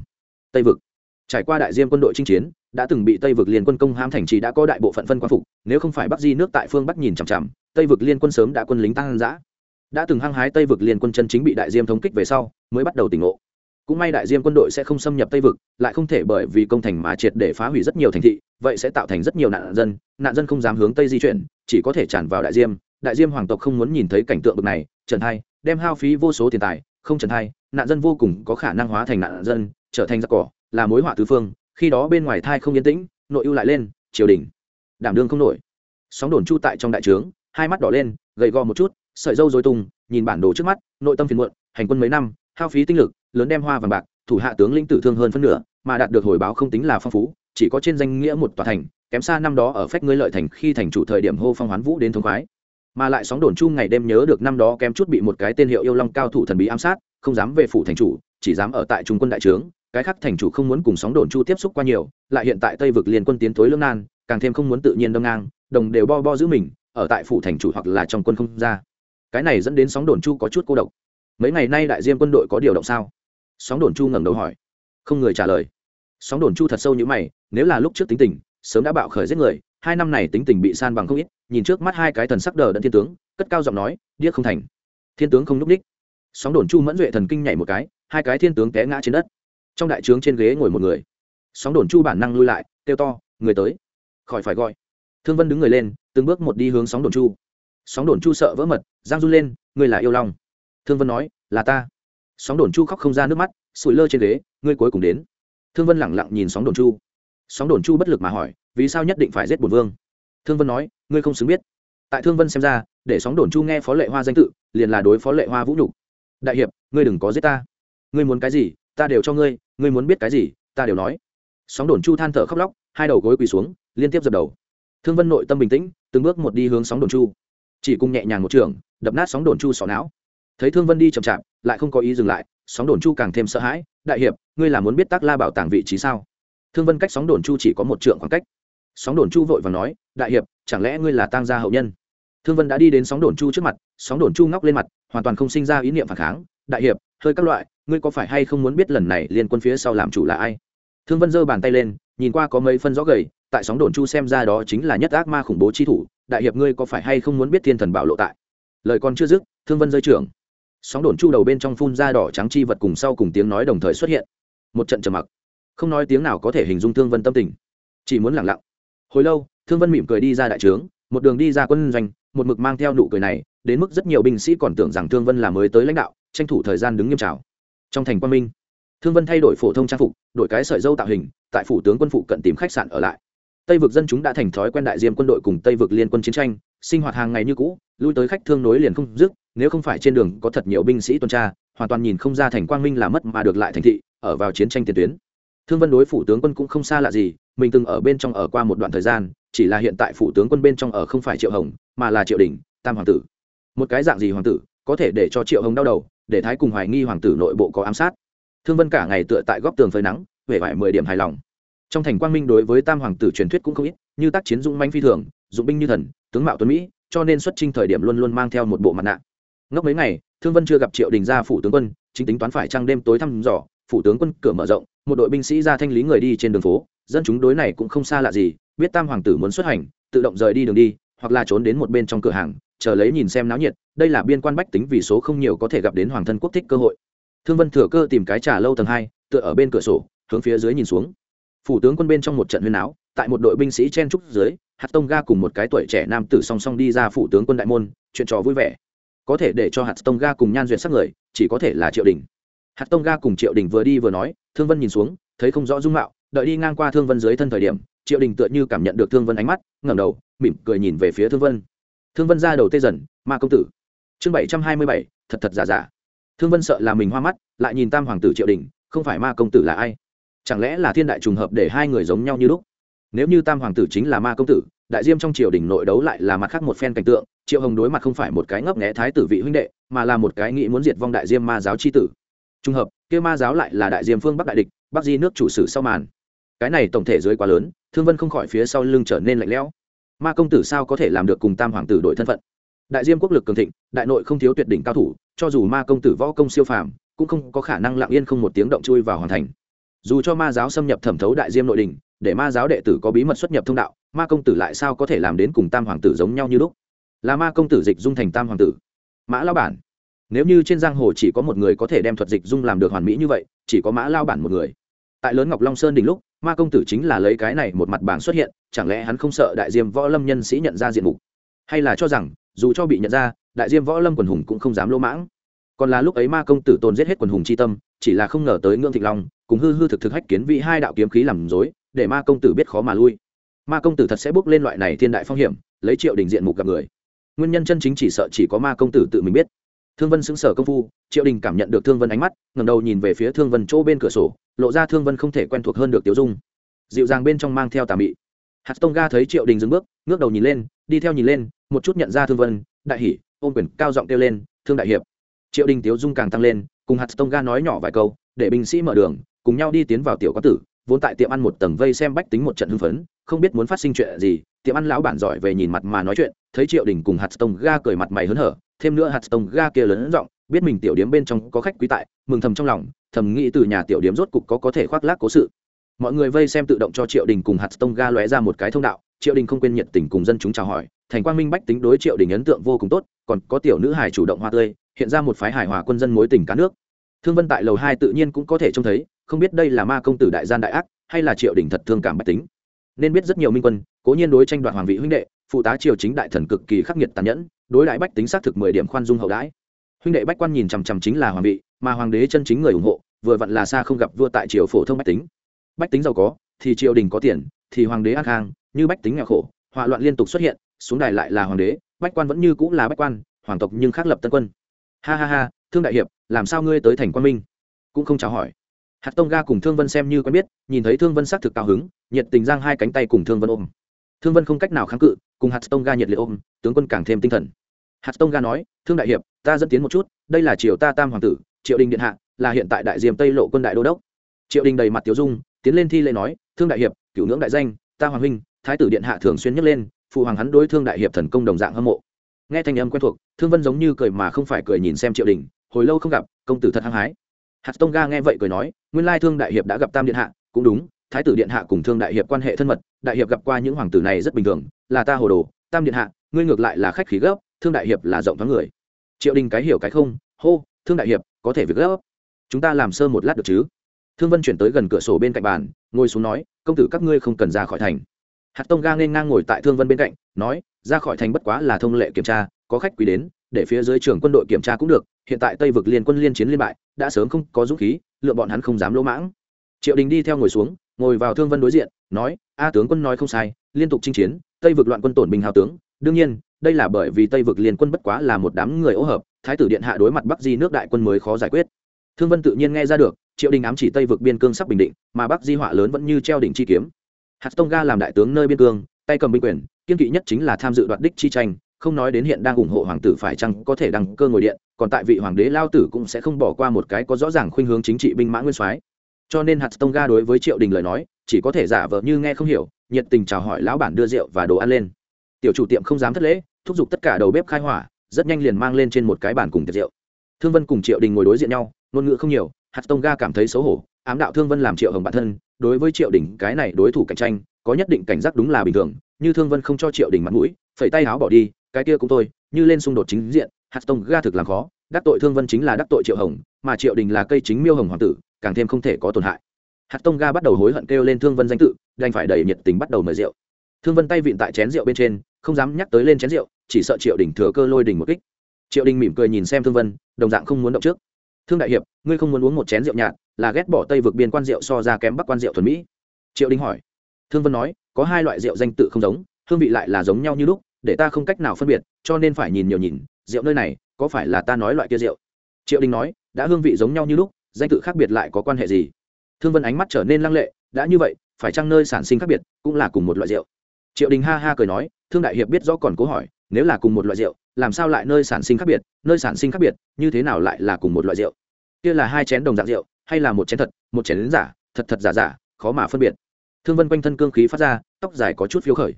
tây vực. Trải qua đại diêm quân đội chinh chiến, đã từng bị tây vực liên quân công ham thành trì đã có đại bộ phận phân quan phục, nếu không phải bắc di nước tại phương bắc nhìn chằm chằm, tây vực liên quân sớm đã quân lính tăng giã đã từng hăng hái tây vực liên quân chân chính bị đại diêm thống kích về sau, mới bắt đầu tỉnh ngộ cũng may đại diêm quân đội sẽ không xâm nhập tây vực, lại không thể bởi vì công thành mà triệt để phá hủy rất nhiều thành thị, vậy sẽ tạo thành rất nhiều nạn dân nạn dân không dám hướng tây di chuyển, chỉ có thể tràn vào đại diêm. Đại diêm hoàng tộc không muốn nhìn thấy cảnh tượng bực này, trần hai, đem hao phí vô số tiền tài, không trần hai, nạn dân vô cùng có khả năng hóa thành nạn dân, trở thành giặc cỏ, là mối họa tứ phương. Khi đó bên ngoài thai không yên tĩnh, nội ưu lại lên, triều đình, đảm đương không nổi. Sóng đồn chu tại trong đại trướng, hai mắt đỏ lên, gầy gò một chút, sợi dâu dối tung, nhìn bản đồ trước mắt, nội tâm phiền muộn, hành quân mấy năm hao phí tinh lực, lớn đem hoa vàng bạc, thủ hạ tướng lĩnh tử thương hơn phân nửa, mà đạt được hồi báo không tính là phong phú, chỉ có trên danh nghĩa một tòa thành, kém xa năm đó ở phách ngươi lợi thành khi thành chủ thời điểm hô phong hoán vũ đến thống khoái. Mà lại sóng đồn chu ngày đêm nhớ được năm đó kém chút bị một cái tên hiệu yêu long cao thủ thần bí ám sát, không dám về phủ thành chủ, chỉ dám ở tại trung quân đại trướng, cái khác thành chủ không muốn cùng sóng đồn chu tiếp xúc qua nhiều, lại hiện tại tây vực liên quân tiến thối lưỡng nan, càng thêm không muốn tự nhiên đâm ngang, đồng đều bo bo giữ mình, ở tại phủ thành chủ hoặc là trong quân không ra. Cái này dẫn đến sóng đồn chu có chút cô độc mấy ngày nay đại diêm quân đội có điều động sao? Sóng đồn chu ngẩng đầu hỏi. Không người trả lời. Sóng đồn chu thật sâu như mày, nếu là lúc trước tính tình, sớm đã bạo khởi giết người, hai năm này tính tình bị san bằng không ít, nhìn trước mắt hai cái thần sắc đờ đẫn thiên tướng, cất cao giọng nói, điếc không thành. Thiên tướng không n ú c đích sóng đồn chu mẫn duệ thần kinh nhảy một cái, hai cái thiên tướng té ngã trên đất. Trong đại trướng trên ghế ngồi một người. Sóng đồn chu bản năng lui lại, kêu to, người tới. Khỏi phải gọi. Thương vân đứng người lên, từng bước một đi hướng sóng đồn chu. Sóng đồn chu sợ vỡ mật, giang run lên, người là yêu long thương vân nói, là ta. Sóng đồn chu khóc không ra nước mắt sụi lơ trên ghế, ngươi cuối cùng đến. Thương vân lẳng lặng nhìn sóng đồn chu. Sóng đồn chu bất lực mà hỏi, vì sao nhất định phải giết bổn vương? Thương vân nói, ngươi không xứng biết. Tại thương vân xem ra, để sóng đồn chu nghe phó lệ hoa danh tự, liền là đối phó lệ hoa vũ nhục. Đại hiệp, ngươi đừng có giết ta. Ngươi muốn cái gì, ta đều cho ngươi ngươi muốn biết cái gì, ta đều nói. Sóng đồn chu than thở khóc lóc, hai đầu gối quỳ xuống, liên tiếp dập đầu. Thương vân nội tâm bình tĩnh, từng bước một đi hướng sóng đồn chu. Chỉ cùng nhẹ nhàng một trường, đập nát sóng đồn chu sọ não thấy thương vân đi chậm chạp, lại không có ý dừng lại, sóng đồn chu càng thêm sợ hãi, đại hiệp, ngươi là muốn biết tác la bảo tàng vị trí sao? Thương vân cách sóng đồn chu chỉ có một trượng khoảng cách. Sóng đồn chu vội và nói, đại hiệp, chẳng lẽ ngươi là tang gia hậu nhân? Thương vân đã đi đến sóng đồn chu trước mặt, sóng đồn chu ngóc lên mặt, hoàn toàn không sinh ra ý niệm phản kháng, đại hiệp, hơi các loại, ngươi có phải hay không muốn biết lần này liên quân phía sau làm chủ là ai? Thương vân giơ bàn tay lên, nhìn qua có mấy phân rõ gầy, tại sóng đồn chu xem ra đó chính là nhất ác ma khủng bố chi thủ, đại hiệp, ngươi có phải hay không muốn biết thiên thần bảo lộ tại? Lời còn chưa dứt, thương vân rơi trưởng sóng đồn chu đầu bên trong phun ra đỏ trắng chi vật cùng sau cùng tiếng nói đồng thời xuất hiện. Một trận trầm mặc. Không nói tiếng nào có thể hình dung thương vân tâm tình. Chỉ muốn lặng lặng. Hồi lâu, thương vân mỉm cười đi ra đại trướng, một đường đi ra quân doanh, một mực mang theo nụ cười này, đến mức rất nhiều binh sĩ còn tưởng rằng thương vân là mới tới lãnh đạo, tranh thủ thời gian đứng nghiêm trào trong thành quan minh, thương vân thay đổi phổ thông trang phục, đổi cái sợi dâu tạo hình, tại phủ tướng quân phụ cận tìm khách sạn ở lại. Tây vực dân chúng đã thành thói quen đại diêm quân đội cùng tây vực liên quân chiến tranh, sinh hoạt hàng ngày như cũ, lui tới khách thương nối liền không dứt nếu không phải trên đường có thật nhiều binh sĩ tuần tra, hoàn toàn nhìn không ra thành quang minh là mất mà được lại thành thị, ở vào chiến tranh tiền tuyến. Thương vân đối phủ tướng quân cũng không xa lạ gì, mình từng ở bên trong ở qua một đoạn thời gian, chỉ là hiện tại phủ tướng quân bên trong ở không phải triệu hồng, mà là triệu đình, tam hoàng tử. Một cái dạng gì hoàng tử, có thể để cho triệu hồng đau đầu, để thái cùng hoài nghi hoàng tử nội bộ có ám sát. Thương vân cả ngày tựa tại góc tường phơi nắng về vải mười điểm hài lòng. Trong thành quang minh đối với tam hoàng tử truyền thuyết cũng không ít, như tác chiến dũng manh phi thường, dụng binh như thần, tướng mạo tuấn mỹ, cho nên xuất trình thời điểm luôn luôn mang theo một bộ mặt nạ ngốc mấy ngày, thương vân chưa gặp triệu đình ra phủ tướng quân, chính tính toán phải trăng đêm tối thăm dò. Phủ tướng quân cửa mở rộng, một đội binh sĩ ra thanh lý người đi trên đường phố. Dân chúng đối này cũng không xa lạ gì, biết tam hoàng tử muốn xuất hành, tự động rời đi đường đi, hoặc là trốn đến một bên trong cửa hàng, chờ lấy nhìn xem náo nhiệt. Đây là biên quan bách tính vì số không nhiều có thể gặp đến hoàng thân quốc thích cơ hội. Thương vân thừa cơ tìm cái trà lâu tầng hai, tựa ở bên cửa sổ, hướng phía dưới nhìn xuống. Phủ tướng quân bên trong một trận huyên áo tại một đội binh sĩ chen trúc dưới, hạt tông ga cùng một cái tuổi trẻ nam tử song song đi ra phủ tướng quân đại môn, chuyện trò vui vẻ có thể để cho hạt tông ga cùng nhan duyệt sắc người, chỉ có thể là triệu đình. Hạt tông ga cùng triệu đình vừa đi vừa nói, thương vân nhìn xuống, thấy không rõ dung mạo, đợi đi ngang qua thương vân dưới thân thời điểm, triệu đình tựa như cảm nhận được thương vân ánh mắt, ngẩng đầu, mỉm cười nhìn về phía thương vân. Thương vân ra đầu tê dần, ma công tử. Chương bảy trăm hai mươi bảy, thật thật giả giả. Thương vân sợ là mình hoa mắt, lại nhìn tam hoàng tử triệu đình, không phải ma công tử là ai? Chẳng lẽ là thiên đại trùng hợp để hai người giống nhau như lúc? Nếu như tam hoàng tử chính là ma công tử đại diêm trong triều đình nội đấu lại là mặt khác một phen cảnh tượng, triệu hồng đối mặt không phải một cái ngấp nghé thái tử vị huynh đệ, mà là một cái nghĩ muốn diệt vong đại diêm ma giáo c h i tử. Trùng hợp, kia ma giáo lại là đại diêm phương bắc đại địch, bắc di nước chủ sử sau màn. Cái này tổng thể dưới quá lớn, thương vân không khỏi phía sau lưng trở nên lạnh lẽo. Ma công tử sao có thể làm được cùng tam hoàng tử đổi thân phận? Đại diêm quốc lực cường thịnh, đại nội không thiếu tuyệt đỉnh cao thủ, cho dù ma công tử võ công siêu phàm, cũng không có khả năng lặng yên không một tiếng động chui vào hoàn thành. Dù cho ma giáo xâm nhập thẩm thấu đại diêm nội đình để ma giáo đệ tử có bí mật xuất nhập thông đạo, ma công tử lại sao có thể làm đến cùng tam hoàng tử giống nhau như lúc? Là ma công tử dịch dung thành tam hoàng tử. Mã lao bản, nếu như trên giang hồ chỉ có một người có thể đem thuật dịch dung làm được hoàn mỹ như vậy, chỉ có mã lao bản một người. Tại lớn ngọc long sơn đỉnh lúc, ma công tử chính là lấy cái này một mặt bảng xuất hiện, chẳng lẽ hắn không sợ đại diêm võ lâm nhân sĩ nhận ra diện mục? Hay là cho rằng, dù cho bị nhận ra, đại diêm võ lâm quần hùng cũng không dám lỗ mãng? Còn là lúc ấy ma công tử tồn giết hết quần hùng c h i tâm, chỉ là không ngờ tới ngưỡng thịnh long, cùng hư hư thực thực hách kiến vị hai đạo kiếm khí làm dối để ma công tử biết khó mà lui. Ma công tử thật sẽ bước lên loại này thiên đại phong hiểm, lấy triệu đình diện mục gặp người. Nguyên nhân chân chính chỉ sợ chỉ có ma công tử tự mình biết. Thương vân xứng sở công phu, triệu đình cảm nhận được thương vân ánh mắt ngầm đầu nhìn về phía thương vân chỗ bên cửa sổ, lộ ra thương vân không thể quen thuộc hơn được tiểu dung. Dịu dàng bên trong mang theo tà mị. Hạt tông ga thấy triệu đình dừng bước, ngước đầu nhìn lên, đi theo nhìn lên, một chút nhận ra thương vân, đại hỷ ôm quyền cao giọng kêu lên, thương đại hiệp. Triệu đình tiếu dung càng tăng lên, cùng hạt tông ga nói nhỏ vài câu, để binh sĩ mở đường, cùng nhau đi tiến vào tiểu quán tử vốn tại tiệm ăn một tầng vây xem bách tính một trận hưng phấn, không biết muốn phát sinh chuyện gì, tiệm ăn lão bản giỏi về nhìn mặt mà nói chuyện, thấy triệu đình cùng hạt tông ga cười mặt mày hớn hở, thêm nữa hạt tông ga kia lớn giọng, biết mình tiểu điếm bên trong có khách quý tại, mừng thầm trong lòng, thầm nghĩ từ nhà tiểu điếm rốt cục có có thể khoác lác cố sự. Mọi người vây xem tự động cho triệu đình cùng hạt tông ga lóe ra một cái thông đạo, triệu đình không quên nhiệt tình cùng dân chúng chào hỏi, thành quang minh bách tính đối triệu đình ấn tượng vô cùng tốt, còn có tiểu nữ hài chủ động hoa tươi, hiện ra một phái hài hòa quân dân mối tình cá nước thương vân tại lầu hai tự nhiên cũng có thể trông thấy, không biết đây là ma công tử đại gian đại ác, hay là triệu đình thật thương cảm bách tính. Nên biết rất nhiều minh quân, cố nhiên đối tranh đoạt hoàng vị huynh đệ, phụ tá triều chính đại thần cực kỳ khắc nghiệt tàn nhẫn, đối đại bách tính xác thực mười điểm khoan dung hậu đãi. Huynh đệ bách quan nhìn chằm chằm chính là hoàng vị, mà hoàng đế chân chính người ủng hộ, vừa vặn là xa không gặp vua tại triều phổ thông bách tính. Bách tính giàu có, thì triều đình có tiền, thì hoàng đế an khang, như bách tính nghèo khổ, họa loạn liên tục xuất hiện, xuống đài lại là hoàng đế, bách quan vẫn như cũng là bách quan, hoàng tộc nhưng khác lập tân quân. Ha ha ha thương đại hiệp, làm sao ngươi tới thành quan minh? Cũng không chào hỏi. Hạt tông ga cùng thương vân xem như quen biết, nhìn thấy thương vân xác thực cao hứng, nhiệt tình giang hai cánh tay cùng thương vân ôm. Thương vân không cách nào kháng cự, cùng hạt tông ga nhiệt liệt ôm, tướng quân càng thêm tinh thần. Hạt tông ga nói, thương đại hiệp, ta dẫn tiến một chút, đây là triều ta tam hoàng tử, triệu đình điện hạ, là hiện tại đại diêm tây lộ quân đại đô đốc. Triệu đình đầy mặt tiểu dung, tiến lên thi lễ nói, thương đại hiệp, cửu ngưỡng đại danh, ta hoàng huynh, thái tử điện hạ thường xuyên nhắc lên, phụ hoàng hắn đối thương đại hiệp thần công đồng dạng hâm mộ. Nghe thanh âm quen thuộc, thương vân giống như cười mà không phải cười nhìn xem triệu đình hồi lâu không gặp, công tử thật hăng hái. Hạt tông ga nghe vậy cười nói, nguyên lai thương đại hiệp đã gặp tam điện hạ, cũng đúng, thái tử điện hạ cùng thương đại hiệp quan hệ thân mật, đại hiệp gặp qua những hoàng tử này rất bình thường, là ta hồ đồ, tam điện hạ, ngươi ngược lại là khách khí gấp, thương đại hiệp là rộng thoáng người. Triệu đình cái hiểu cái không, hô, thương đại hiệp, có thể việc gấp. Chúng ta làm sơ một lát được chứ? Thương vân chuyển tới gần cửa sổ bên cạnh bàn, ngồi xuống nói, công tử các ngươi không cần ra khỏi thành. Hạt tông ga nên ngang ngồi tại thương vân bên cạnh, nói, ra khỏi thành bất quá là thông lệ kiểm tra, có khách quý đến để phía dưới trưởng quân đội kiểm tra cũng được, hiện tại tây vực liên quân liên chiến liên bại, đã sớm không có dũng khí lựa bọn hắn không dám lỗ mãng. Triệu đình đi theo ngồi xuống, ngồi vào thương vân đối diện, nói, a tướng quân nói không sai, liên tục chinh chiến, tây vực loạn quân tổn bình hào tướng. Đương nhiên, đây là bởi vì tây vực liên quân bất quá là một đám người ô hợp, thái tử điện hạ đối mặt bắc di nước đại quân mới khó giải quyết. Thương vân tự nhiên nghe ra được, triệu đình ám chỉ tây vực biên cương sắp bình định, mà bắc di họa lớn vẫn như treo đỉnh chi kiếm. Hạt tông ga làm đại tướng nơi biên cương, tay cầm binh quyền, kiên kỵ nhất chính là tham dự đoạt đích chi tranh không nói đến hiện đang ủng hộ hoàng tử phải chăng có thể đăng cơ ngồi điện, còn tại vị hoàng đế lao tử cũng sẽ không bỏ qua một cái có rõ ràng khuynh hướng chính trị binh mã nguyên soái. Cho nên hạt tông ga đối với triệu đình lời nói, chỉ có thể giả vờ như nghe không hiểu, nhiệt tình chào hỏi lão bản đưa rượu và đồ ăn lên. Tiểu chủ tiệm không dám thất lễ, thúc giục tất cả đầu bếp khai hỏa, rất nhanh liền mang lên trên một cái bàn cùng tiệc rượu. Thương vân cùng triệu đình ngồi đối diện nhau, ngôn ngữ không nhiều, hạt tông ga cảm thấy xấu hổ, ám đạo thương vân làm triệu hồng bản thân, đối với triệu đình cái này đối thủ cạnh tranh, có nhất định cảnh giác đúng là bình thường, như thương vân không cho triệu đình mặt mũi, phẩy tay áo bỏ đi cái kia cũng thôi, như lên xung đột chính diện, hạt tông ga thực làm khó, đắc tội thương vân chính là đắc tội triệu hồng, mà triệu đình là cây chính miêu hồng hoàng tử, càng thêm không thể có tổn hại. Hạt tông ga bắt đầu hối hận kêu lên thương vân danh tự, đành phải đẩy nhiệt tình bắt đầu mời rượu. Thương vân tay vịn tại chén rượu bên trên, không dám nhắc tới lên chén rượu, chỉ sợ triệu đình thừa cơ lôi đình một kích. Triệu đình mỉm cười nhìn xem thương vân, đồng dạng không muốn động trước. Thương đại hiệp, ngươi không muốn uống một chén rượu nhạt, là ghét bỏ tây vượt biên quan rượu so ra kém bắc quan rượu thuần mỹ. Triệu đình hỏi. Thương vân nói, có hai loại rượu danh tự không giống, hương vị lại là giống nhau như lúc để ta không cách nào phân biệt, cho nên phải nhìn nhiều nhìn, rượu nơi này, có phải là ta nói loại kia rượu? Triệu đình nói, đã hương vị giống nhau như lúc, danh tự khác biệt lại có quan hệ gì? Thương vân ánh mắt trở nên lăng lệ, đã như vậy, phải chăng nơi sản sinh khác biệt cũng là cùng một loại rượu? Triệu đình ha ha cười nói, thương đại hiệp biết rõ còn cố hỏi, nếu là cùng một loại rượu, làm sao lại nơi sản sinh khác biệt, nơi sản sinh khác biệt, như thế nào lại là cùng một loại rượu? Kia là hai chén đồng dạng rượu, hay là một chén thật, một chén giả, thật thật giả giả, khó mà phân biệt. Thương vân quanh thân cương khí phát ra, tóc dài có chút phiếu khởi.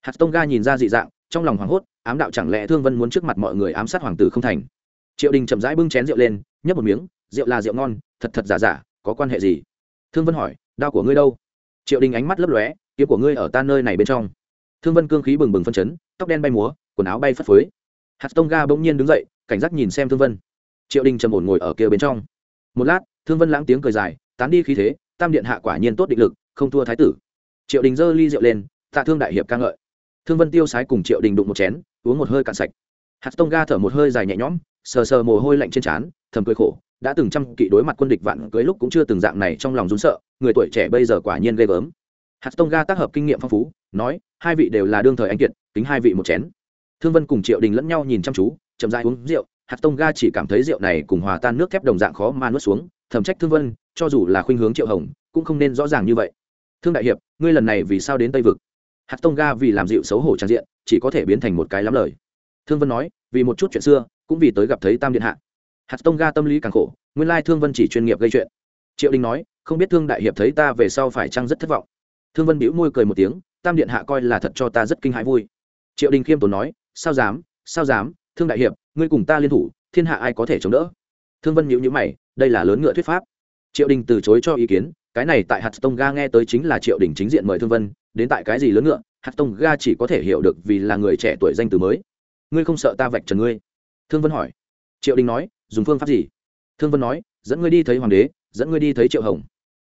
Hạt tông ga nhìn ra dị dạng trong lòng hoảng hốt, ám đạo chẳng lẽ thương vân muốn trước mặt mọi người ám sát hoàng tử không thành? Triệu đình chậm rãi bưng chén rượu lên, nhấp một miếng, rượu là rượu ngon, thật thật giả giả, có quan hệ gì? Thương vân hỏi, đao của ngươi đâu? Triệu đình ánh mắt lấp lóe, kiếm của ngươi ở ta nơi này bên trong. Thương vân cương khí bừng bừng phân chấn, tóc đen bay múa, quần áo bay phất phới. Hạt tông ga bỗng nhiên đứng dậy, cảnh giác nhìn xem thương vân. Triệu đình trầm ổn ngồi ở kia bên trong. Một lát, thương vân lãng tiếng cười dài, tán đi khí thế, tam điện hạ quả nhiên tốt định lực, không thua thái tử. Triệu đình giơ ly rượu lên, tạ thương đại hiệp ca ngợi thương vân tiêu sái cùng triệu đình đụng một chén, uống một hơi cạn sạch. Hạt tông ga thở một hơi dài nhẹ nhõm, sờ sờ mồ hôi lạnh trên trán, thầm cười khổ, đã từng trăm kỵ đối mặt quân địch vạn cưới lúc cũng chưa từng dạng này trong lòng run sợ, người tuổi trẻ bây giờ quả nhiên ghê gớm. Hạt tông ga tác hợp kinh nghiệm phong phú, nói, hai vị đều là đương thời anh kiệt tính hai vị một chén. Thương vân cùng triệu đình lẫn nhau nhìn chăm chú, chậm rãi uống rượu, hạt tông ga chỉ cảm thấy rượu này cùng hòa tan nước thép đồng dạng khó mà nuốt xuống, thầm trách thương vân, cho dù là khuynh hướng triệu hồng, cũng không nên rõ ràng như vậy. Thương đại hiệp, ngươi lần này vì sao đến tây vực? Hạt tông ga vì làm dịu xấu hổ trang diện, chỉ có thể biến thành một cái lắm lời. Thương vân nói, vì một chút chuyện xưa, cũng vì tới gặp thấy tam điện hạ. Hạt tông ga tâm lý càng khổ, nguyên lai thương vân chỉ chuyên nghiệp gây chuyện. Triệu đình nói, không biết thương đại hiệp thấy ta về sau phải chăng rất thất vọng. Thương vân bĩu môi cười một tiếng, tam điện hạ coi là thật cho ta rất kinh hãi vui. Triệu đình khiêm tốn nói, sao dám sao dám, thương đại hiệp, ngươi cùng ta liên thủ, thiên hạ ai có thể chống đỡ? Thương vân nhữ nhữ mày, đây là lớn ngựa thuyết pháp. Triệu đình từ chối cho ý kiến cái này tại hạt tông ga nghe tới chính là triệu đình chính diện mời thương vân, đến tại cái gì lớn ngựa, hạt tông ga chỉ có thể hiểu được vì là người trẻ tuổi danh từ mới. Ngươi không sợ ta vạch trần ngươi? Thương vân hỏi. Triệu đình nói, dùng phương pháp gì? Thương vân nói, dẫn ngươi đi thấy hoàng đế, dẫn ngươi đi thấy triệu hồng.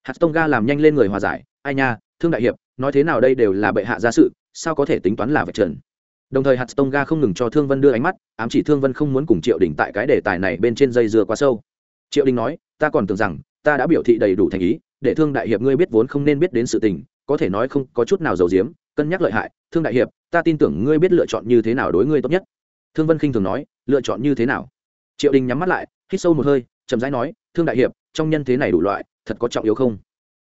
Hạt tông ga làm nhanh lên người hòa giải, ai nha, thương đại hiệp, nói thế nào đây đều là bệ hạ gia sự, sao có thể tính toán là vạch trần? Đồng thời hạt tông ga không ngừng cho thương vân đưa ánh mắt, ám chỉ thương vân không muốn cùng triệu đình tại cái đề tài này bên trên dây dưa quá sâu. Triệu đình nói, ta còn tưởng rằng, ta đã biểu thị đầy đủ thành ý để thương đại hiệp ngươi biết vốn không nên biết đến sự tình, có thể nói không có chút nào giàu giếm, cân nhắc lợi hại, thương đại hiệp, ta tin tưởng ngươi biết lựa chọn như thế nào đối ngươi tốt nhất. Thương vân khinh thường nói, lựa chọn như thế nào? Triệu đình nhắm mắt lại, hít sâu một hơi, chậm rãi nói, thương đại hiệp, trong nhân thế này đủ loại, thật có trọng yếu không?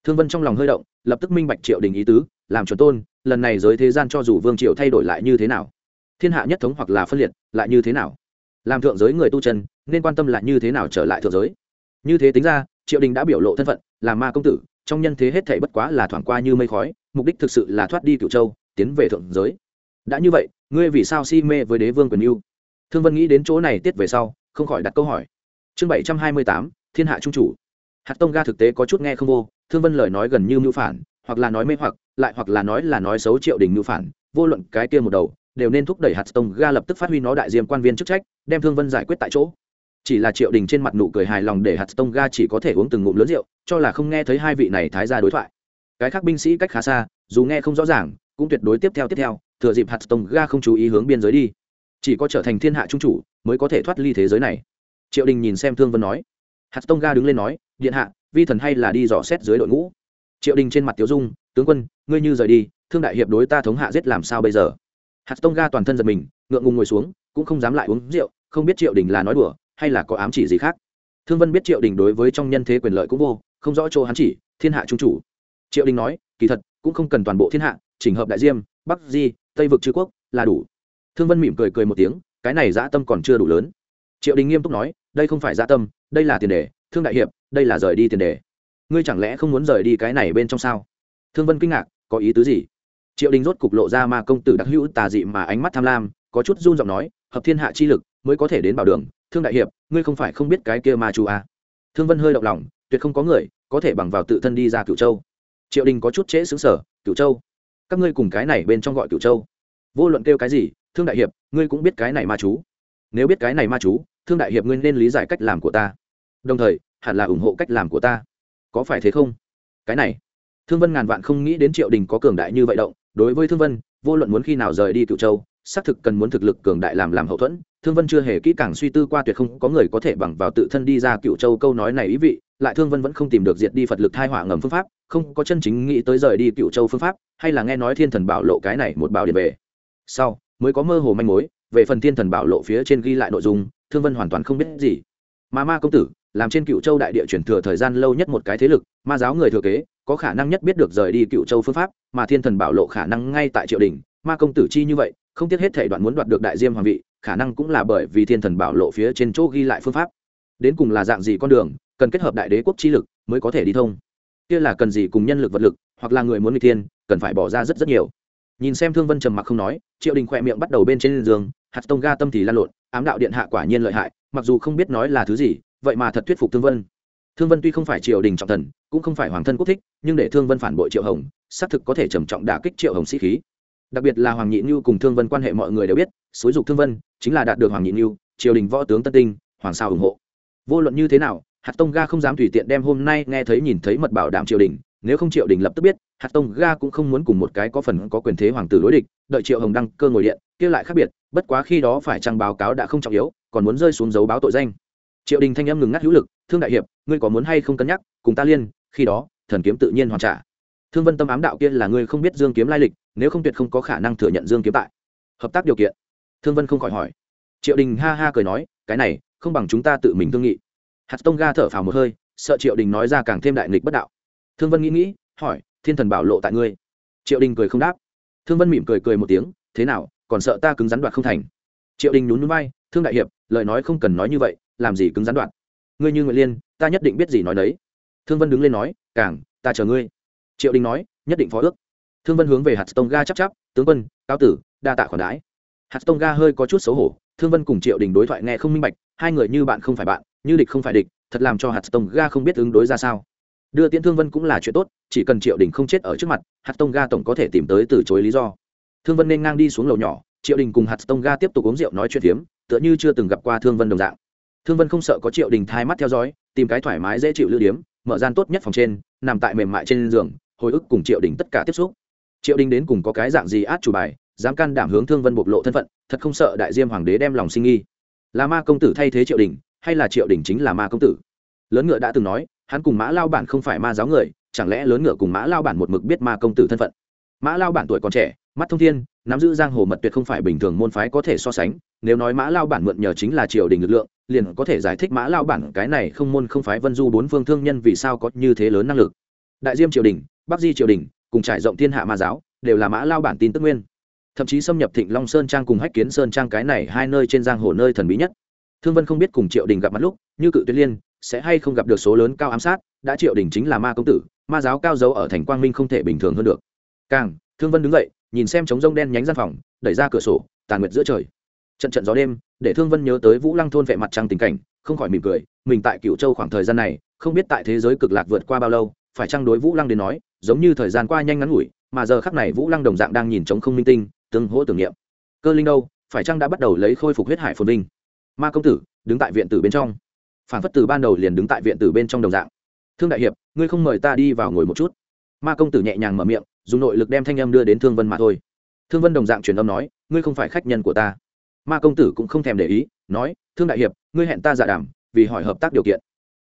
Thương vân trong lòng hơi động, lập tức minh bạch triệu đình ý tứ, làm chuẩn tôn, lần này giới thế gian cho dù vương triệu thay đổi lại như thế nào, thiên hạ nhất thống hoặc là phân liệt, lại như thế nào? Làm thượng giới người tu chân, nên quan tâm lại như thế nào trở lại thượng giới? Như thế tính ra triệu đình đã biểu lộ thân phận là ma công tử, trong nhân thế hết thể bất quá là thoảng qua như mây khói, mục đích thực sự là thoát đi cựu châu, tiến về thượng giới. Đã như vậy, ngươi vì sao si mê với đế vương quyền yêu thương vân nghĩ đến chỗ này tiết về sau, không khỏi đặt câu hỏi. Chương bảy trăm hai mươi tám, thiên hạ trung chủ. Hạt tông ga thực tế có chút nghe không vô, thương vân lời nói gần như mưu phản, hoặc là nói mê hoặc, lại hoặc là nói là nói xấu triệu đình mưu phản, vô luận cái kia một đầu, đều nên thúc đẩy hạt tông ga lập tức phát huy nó đại diêm quan viên chức trách, đem thương vân giải quyết tại chỗ chỉ là triệu đình trên mặt nụ cười hài lòng để hạt tông ga chỉ có thể uống từng ngụm lớn rượu, cho là không nghe thấy hai vị này thái ra đối thoại. Cái khác binh sĩ cách khá xa, dù nghe không rõ ràng, cũng tuyệt đối tiếp theo tiếp theo, thừa dịp hạt tông ga không chú ý hướng biên giới đi. Chỉ có trở thành thiên hạ trung chủ mới có thể thoát ly thế giới này. Triệu đình nhìn xem thương vân nói. Hạt tông ga đứng lên nói, điện hạ, vi thần hay là đi dò xét dưới đội ngũ? Triệu đình trên mặt tiếu dung, tướng quân, ngươi như rời đi, thương đại hiệp đối ta thống hạ giết làm sao bây giờ? Hạt tông ga toàn thân giật mình, ngượng ngùng ngồi xuống, cũng không dám lại uống rượu, không biết triệu đình là nói đùa hay là có ám chỉ gì khác? Thương vân biết triệu đình đối với trong nhân thế quyền lợi cũng vô, không rõ chỗ hắn chỉ, thiên hạ trung chủ. Triệu đình nói, kỳ thật, cũng không cần toàn bộ thiên hạ, chỉnh hợp đại diêm, bắc di, tây vực chư quốc, là đủ. Thương vân mỉm cười cười một tiếng, cái này dã tâm còn chưa đủ lớn. Triệu đình nghiêm túc nói, đây không phải dã tâm, đây là tiền đề, thương đại hiệp, đây là rời đi tiền đề. Ngươi chẳng lẽ không muốn rời đi cái này bên trong sao? Thương vân kinh ngạc, có ý tứ gì? Triệu đình rốt cục lộ ra mà công tử đặc hữu tà dị mà ánh mắt tham lam, có chút run giọng nói, hợp thiên hạ chi lực mới có thể đến bảo đường thương đại hiệp, ngươi không phải không biết cái kia ma chu à. thương vân hơi động lòng, tuyệt không có người có thể bằng vào tự thân đi ra cửu châu. Triệu đình có chút trễ xứng sở cửu châu, các ngươi cùng cái này bên trong gọi cửu châu. Vô luận kêu cái gì, thương đại hiệp, ngươi cũng biết cái này ma chú. Nếu biết cái này ma chú, thương đại hiệp ngươi nên lý giải cách làm của ta. Đồng thời, hẳn là ủng hộ cách làm của ta. Có phải thế không? Cái này, thương vân ngàn vạn không nghĩ đến triệu đình có cường đại như vậy động. Đối với thương vân, vô luận muốn khi nào rời đi cựu châu, xác thực cần muốn thực lực cường đại làm làm hậu thuẫn thương vân chưa hề kỹ càng suy tư qua tuyệt không có người có thể bằng vào tự thân đi ra cựu châu câu nói này ý vị, lại thương vân vẫn không tìm được diệt đi phật lực thai hỏa ngầm phương pháp, không có chân chính nghĩ tới rời đi cựu châu phương pháp, hay là nghe nói thiên thần bảo lộ cái này một bảo điện về. Sau, mới có mơ hồ manh mối, về phần thiên thần bảo lộ phía trên ghi lại nội dung, thương vân hoàn toàn không biết gì. Mà ma công tử, làm trên cựu châu đại địa chuyển thừa thời gian lâu nhất một cái thế lực, ma giáo người thừa kế, có khả năng nhất biết được rời đi cựu châu phương pháp, mà thiên thần bảo lộ khả năng ngay tại triều đình, ma công tử chi như vậy, không tiếc hết thể đoạn muốn đoạt được đại diêm hoàng vị khả năng cũng là bởi vì thiên thần bảo lộ phía trên chỗ ghi lại phương pháp. Đến cùng là dạng gì con đường, cần kết hợp đại đế quốc chi lực mới có thể đi thông. Kia là cần gì cùng nhân lực vật lực, hoặc là người muốn người thiên, cần phải bỏ ra rất rất nhiều. Nhìn xem thương vân trầm mặc không nói, triệu đình khỏe miệng bắt đầu bên trên giường, hạt tông ga tâm thì lan lộn, ám đạo điện hạ quả nhiên lợi hại, mặc dù không biết nói là thứ gì, vậy mà thật thuyết phục thương vân. Thương vân tuy không phải triều đình trọng thần, cũng không phải hoàng thân quốc thích, nhưng để thương vân phản bội triệu hồng, xác thực có thể trầm trọng đả kích triệu hồng sĩ khí. Đặc biệt là hoàng nhị như cùng thương vân quan hệ mọi người đều biết, xúi dục thương vân chính là đạt được hoàng nhị như triều đình võ tướng tân tinh, hoàng sao ủng hộ. Vô luận như thế nào, hạt tông ga không dám tùy tiện đem hôm nay nghe thấy nhìn thấy mật bảo đảm triều đình, nếu không triệu đình lập tức biết, hạt tông ga cũng không muốn cùng một cái có phần có quyền thế hoàng tử đối địch, đợi triệu hồng đăng cơ ngồi điện, kia lại khác biệt, bất quá khi đó phải trang báo cáo đã không trọng yếu, còn muốn rơi xuống dấu báo tội danh. Triệu đình thanh âm ngừng ngắt hữu lực, thương đại hiệp, ngươi có muốn hay không cân nhắc, cùng ta liên, khi đó, thần kiếm tự nhiên hoàn trả. Thương vân tâm ám đạo kia là ngươi không biết dương kiếm lai lịch, nếu không tuyệt không có khả năng thừa nhận dương kiếm tại. Hợp tác điều kiện thương vân không khỏi hỏi. Triệu đình ha ha cười nói, cái này, không bằng chúng ta tự mình thương nghị. Hạt tông ga thở phào một hơi, sợ triệu đình nói ra càng thêm đại nghịch bất đạo. Thương vân nghĩ nghĩ, hỏi, thiên thần bảo lộ tại ngươi? Triệu đình cười không đáp. Thương vân mỉm cười cười một tiếng, thế nào, còn sợ ta cứng rắn đoạt không thành? Triệu đình nhún núi bay thương đại hiệp, lời nói không cần nói như vậy, làm gì cứng rắn đoạt? Ngươi như nguyện liên, ta nhất định biết gì nói đấy. Thương vân đứng lên nói, càng, ta chờ ngươi. Triệu đình nói, nhất định phó ước. Thương vân hướng về hạt tông ga chắp chắp, tướng quân cao tử, đa tạ khoản đái hạt tông ga hơi có chút xấu hổ, thương vân cùng triệu đình đối thoại nghe không minh bạch, hai người như bạn không phải bạn, như địch không phải địch, thật làm cho hạt tông ga không biết ứng đối ra sao. Đưa tiễn thương vân cũng là chuyện tốt, chỉ cần triệu đình không chết ở trước mặt, hạt tông ga tổng có thể tìm tới từ chối lý do. Thương vân nên ngang đi xuống lầu nhỏ, triệu đình cùng hạt tông ga tiếp tục uống rượu nói chuyện phiếm, tựa như chưa từng gặp qua thương vân đồng dạng. Thương vân không sợ có triệu đình thai mắt theo dõi, tìm cái thoải mái dễ chịu lưu điếm, mở gian tốt nhất phòng trên, nằm tại mềm mại trên giường, hồi ức cùng triệu đình tất cả tiếp xúc. Triệu đình đến cùng có cái dạng gì át chủ bài dám can đảm hướng thương vân bộc lộ thân phận, thật không sợ đại diêm hoàng đế đem lòng sinh nghi. Là ma công tử thay thế triệu đình, hay là triệu đình chính là ma công tử? Lớn ngựa đã từng nói, hắn cùng mã lao bản không phải ma giáo người, chẳng lẽ lớn ngựa cùng mã lao bản một mực biết ma công tử thân phận? Mã lao bản tuổi còn trẻ, mắt thông thiên, nắm giữ giang hồ mật tuyệt không phải bình thường môn phái có thể so sánh, nếu nói mã lao bản mượn nhờ chính là triều đình lực lượng, liền có thể giải thích mã lao bản cái này không môn không phái vân du bốn phương thương nhân vì sao có như thế lớn năng lực. Đại diêm triều đình, bắc di triều đình, cùng trải rộng thiên hạ ma giáo, đều là mã lao bản tin tức nguyên thậm chí xâm nhập thịnh long sơn trang cùng hách kiến sơn trang cái này hai nơi trên giang hồ nơi thần bí nhất. Thương vân không biết cùng triệu đình gặp mặt lúc, như cự tuyết liên, sẽ hay không gặp được số lớn cao ám sát, đã triệu đình chính là ma công tử, ma giáo cao dấu ở thành quang minh không thể bình thường hơn được. Càng, thương vân đứng dậy, nhìn xem trống rông đen nhánh gian phòng, đẩy ra cửa sổ, tàn nguyệt giữa trời. Trận trận gió đêm, để thương vân nhớ tới vũ lăng thôn vệ mặt trăng tình cảnh, không khỏi mỉm cười, mình tại cựu châu khoảng thời gian này, không biết tại thế giới cực lạc vượt qua bao lâu, phải chăng đối vũ lăng đến nói, giống như thời gian qua nhanh ngắn ngủi, mà giờ khắc này vũ lăng đồng dạng đang nhìn trống không minh tinh tương hỗ tưởng niệm. Cơ linh đâu? Phải chăng đã bắt đầu lấy khôi phục huyết hải phồn vinh? Ma công tử, đứng tại viện tử bên trong. Phản phất từ ban đầu liền đứng tại viện tử bên trong đồng dạng. Thương đại hiệp, ngươi không mời ta đi vào ngồi một chút. Ma công tử nhẹ nhàng mở miệng, dùng nội lực đem thanh âm đưa đến thương vân mà thôi. Thương vân đồng dạng truyền âm nói, ngươi không phải khách nhân của ta. Ma công tử cũng không thèm để ý, nói, thương đại hiệp, ngươi hẹn ta dạ giả đảm vì hỏi hợp tác điều kiện.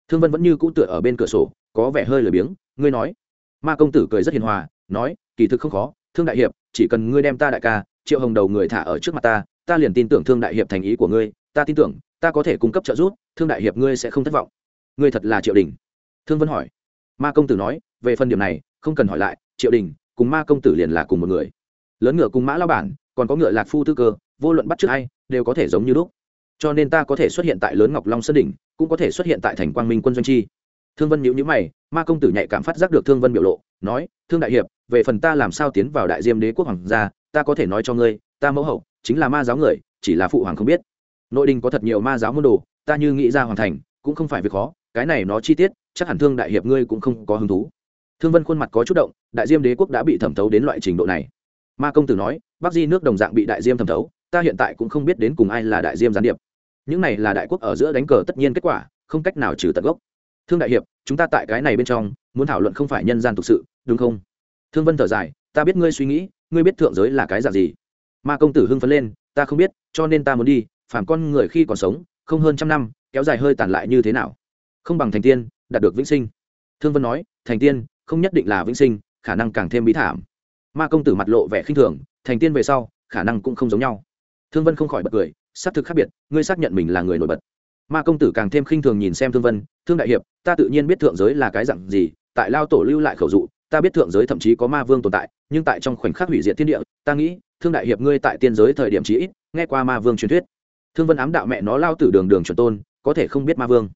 Thương vân vẫn như cũ tựa ở bên cửa sổ, có vẻ hơi lười biếng, ngươi nói. Ma công tử cười rất hiền hòa, nói, kỳ thực không khó, thương đại hiệp chỉ cần ngươi đem ta đại ca, triệu hồng đầu người thả ở trước mặt ta ta liền tin tưởng thương đại hiệp thành ý của ngươi, ta tin tưởng, ta có thể cung cấp trợ giúp, thương đại hiệp ngươi sẽ không thất vọng. Ngươi thật là triệu đình? Thương vân hỏi. Ma công tử nói, về phần điểm này, không cần hỏi lại, triệu đình cùng ma công tử liền là cùng một người. Lớn ngựa cùng mã lao bản, còn có ngựa lạc phu tư cơ, vô luận bắt trước ai, đều có thể giống như lúc. Cho nên ta có thể xuất hiện tại lớn ngọc long sơn đỉnh, cũng có thể xuất hiện tại thành quang minh quân doanh chi thương vân nhữ nhữ mày, ma công tử nhạy cảm phát giác được thương vân biểu lộ, nói, thương đại hiệp, về phần ta làm sao tiến vào đại diêm đế quốc hoàng gia, ta có thể nói cho ngươi, ta mẫu hậu chính là ma giáo người, chỉ là phụ hoàng không biết. Nội đình có thật nhiều ma giáo môn đồ, ta như nghĩ ra hoàn thành, cũng không phải việc khó, cái này nó chi tiết, chắc hẳn thương đại hiệp ngươi cũng không có hứng thú. Thương vân khuôn mặt có chút động, đại diêm đế quốc đã bị thẩm thấu đến loại trình độ này. Ma công tử nói, bắc di nước đồng dạng bị đại diêm thẩm thấu, ta hiện tại cũng không biết đến cùng ai là đại diêm gián điệp. Những này là đại quốc ở giữa đánh cờ tất nhiên kết quả, không cách nào trừ tận gốc thương đại hiệp, chúng ta tại cái này bên trong, muốn thảo luận không phải nhân gian thực sự, đúng không? Thương vân thở dài, ta biết ngươi suy nghĩ, ngươi biết thượng giới là cái dạng gì. Ma công tử hưng phấn lên, ta không biết, cho nên ta muốn đi phản con người khi còn sống, không hơn trăm năm, kéo dài hơi tàn lại như thế nào? Không bằng thành tiên, đạt được vĩnh sinh. Thương vân nói, thành tiên, không nhất định là vĩnh sinh, khả năng càng thêm bí thảm. Ma công tử mặt lộ vẻ khinh thường, thành tiên về sau, khả năng cũng không giống nhau. Thương vân không khỏi bật cười xác thực khác biệt, ngươi xác nhận mình là người nổi bật ma công tử càng thêm khinh thường nhìn xem thương vân, thương đại hiệp, ta tự nhiên biết thượng giới là cái dặn gì, tại lao tổ lưu lại khẩu dụ, ta biết thượng giới thậm chí có ma vương tồn tại, nhưng tại trong khoảnh khắc hủy diệt thiên địa, ta nghĩ, thương đại hiệp ngươi tại tiên giới thời điểm chí ít, nghe qua ma vương truyền thuyết. Thương vân ám đạo mẹ nó lao tử đường đường chuẩn tôn, có thể không biết ma vương.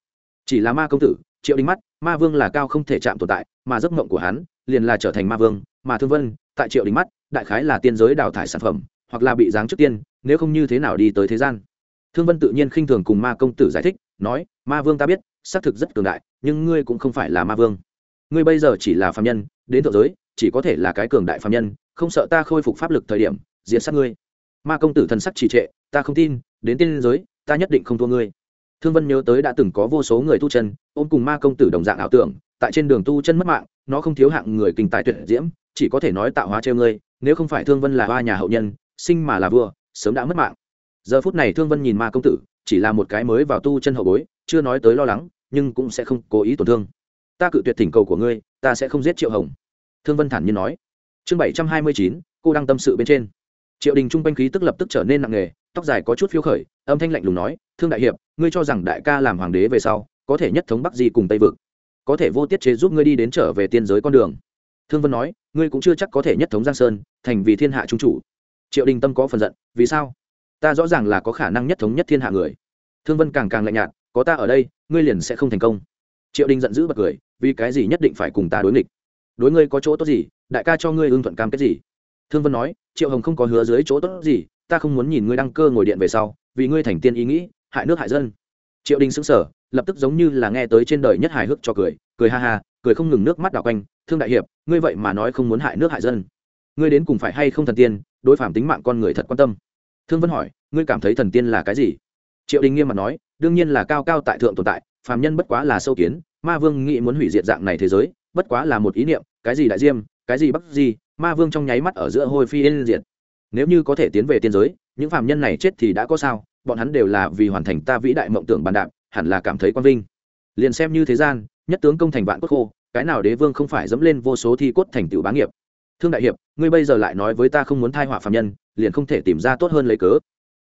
Chỉ là ma công tử, triệu đinh mắt, ma vương là cao không thể chạm tồn tại, mà giấc mộng của hắn, liền là trở thành ma vương, mà thương vân, tại triệu đinh mắt, đại khái là tiên giới đào thải sản phẩm, hoặc là bị giáng trước tiên, nếu không như thế nào đi tới thế gian thương vân tự nhiên khinh thường cùng ma công tử giải thích, nói, ma vương ta biết, xác thực rất cường đại, nhưng ngươi cũng không phải là ma vương. Ngươi bây giờ chỉ là phạm nhân, đến thượng giới, chỉ có thể là cái cường đại phạm nhân, không sợ ta khôi phục pháp lực thời điểm, diệt sát ngươi. Ma công tử thần sắc trì trệ, ta không tin, đến tiên giới, ta nhất định không thua ngươi. Thương vân nhớ tới đã từng có vô số người tu chân, ôm cùng ma công tử đồng dạng ảo tưởng, tại trên đường tu chân mất mạng, nó không thiếu hạng người kinh tài tuyệt diễm, chỉ có thể nói tạo hóa treo ngươi, nếu không phải thương vân là ba nhà hậu nhân, sinh mà là vua, sớm đã mất mạng giờ phút này thương vân nhìn ma công tử, chỉ là một cái mới vào tu chân hậu bối, chưa nói tới lo lắng, nhưng cũng sẽ không cố ý tổn thương. Ta cự tuyệt thỉnh cầu của ngươi, ta sẽ không giết triệu hồng. Thương vân thản nhiên nói. Chương bảy trăm hai mươi chín, cô đang tâm sự bên trên. Triệu đình trung quanh khí tức lập tức trở nên nặng nề, tóc dài có chút phiêu khởi, âm thanh lạnh lùng nói, thương đại hiệp, ngươi cho rằng đại ca làm hoàng đế về sau, có thể nhất thống bắc di cùng tây vực, có thể vô tiết chế giúp ngươi đi đến trở về tiên giới con đường. Thương vân nói, ngươi cũng chưa chắc có thể nhất thống giang sơn, thành vì thiên hạ trung chủ. Triệu đình tâm có phần giận, vì sao? Ta rõ ràng là có khả năng nhất thống nhất thiên hạ người. Thương vân càng càng lạnh nhạt, có ta ở đây, ngươi liền sẽ không thành công. Triệu đình giận dữ bật cười, vì cái gì nhất định phải cùng ta đối nghịch? Đối ngươi có chỗ tốt gì, đại ca cho ngươi ưng thuận cam kết gì? Thương vân nói, triệu hồng không có hứa dưới chỗ tốt gì, ta không muốn nhìn ngươi đăng cơ ngồi điện về sau, vì ngươi thành tiên ý nghĩ, hại nước hại dân. Triệu đình xứng sở lập tức giống như là nghe tới trên đời nhất hài hước cho cười cười ha ha, cười không ngừng nước mắt đào quanh, thương đại hiệp, ngươi vậy mà nói không muốn hại nước hại dân. Ngươi đến cùng phải hay không thần tiên, đối phạm tính mạng con người thật quan tâm thương vân hỏi, ngươi cảm thấy thần tiên là cái gì? Triệu đình nghiêm mặt nói, đương nhiên là cao cao tại thượng tồn tại, phàm nhân bất quá là sâu kiến, ma vương nghĩ muốn hủy diệt dạng này thế giới, bất quá là một ý niệm, cái gì đại diêm, cái gì bắc gì ma vương trong nháy mắt ở giữa hôi phi yên diệt. Nếu như có thể tiến về tiên giới, những phàm nhân này chết thì đã có sao, bọn hắn đều là vì hoàn thành ta vĩ đại mộng tưởng bàn đạp, hẳn là cảm thấy quang vinh. Liền xem như thế gian, nhất tướng công thành vạn quốc khô, cái nào đế vương không phải dẫm lên vô số thi cốt thành tựu bá nghiệp. Thương đại hiệp, ngươi bây giờ lại nói với ta không muốn thai họa phàm nhân liền không thể tìm ra tốt hơn lấy cớ.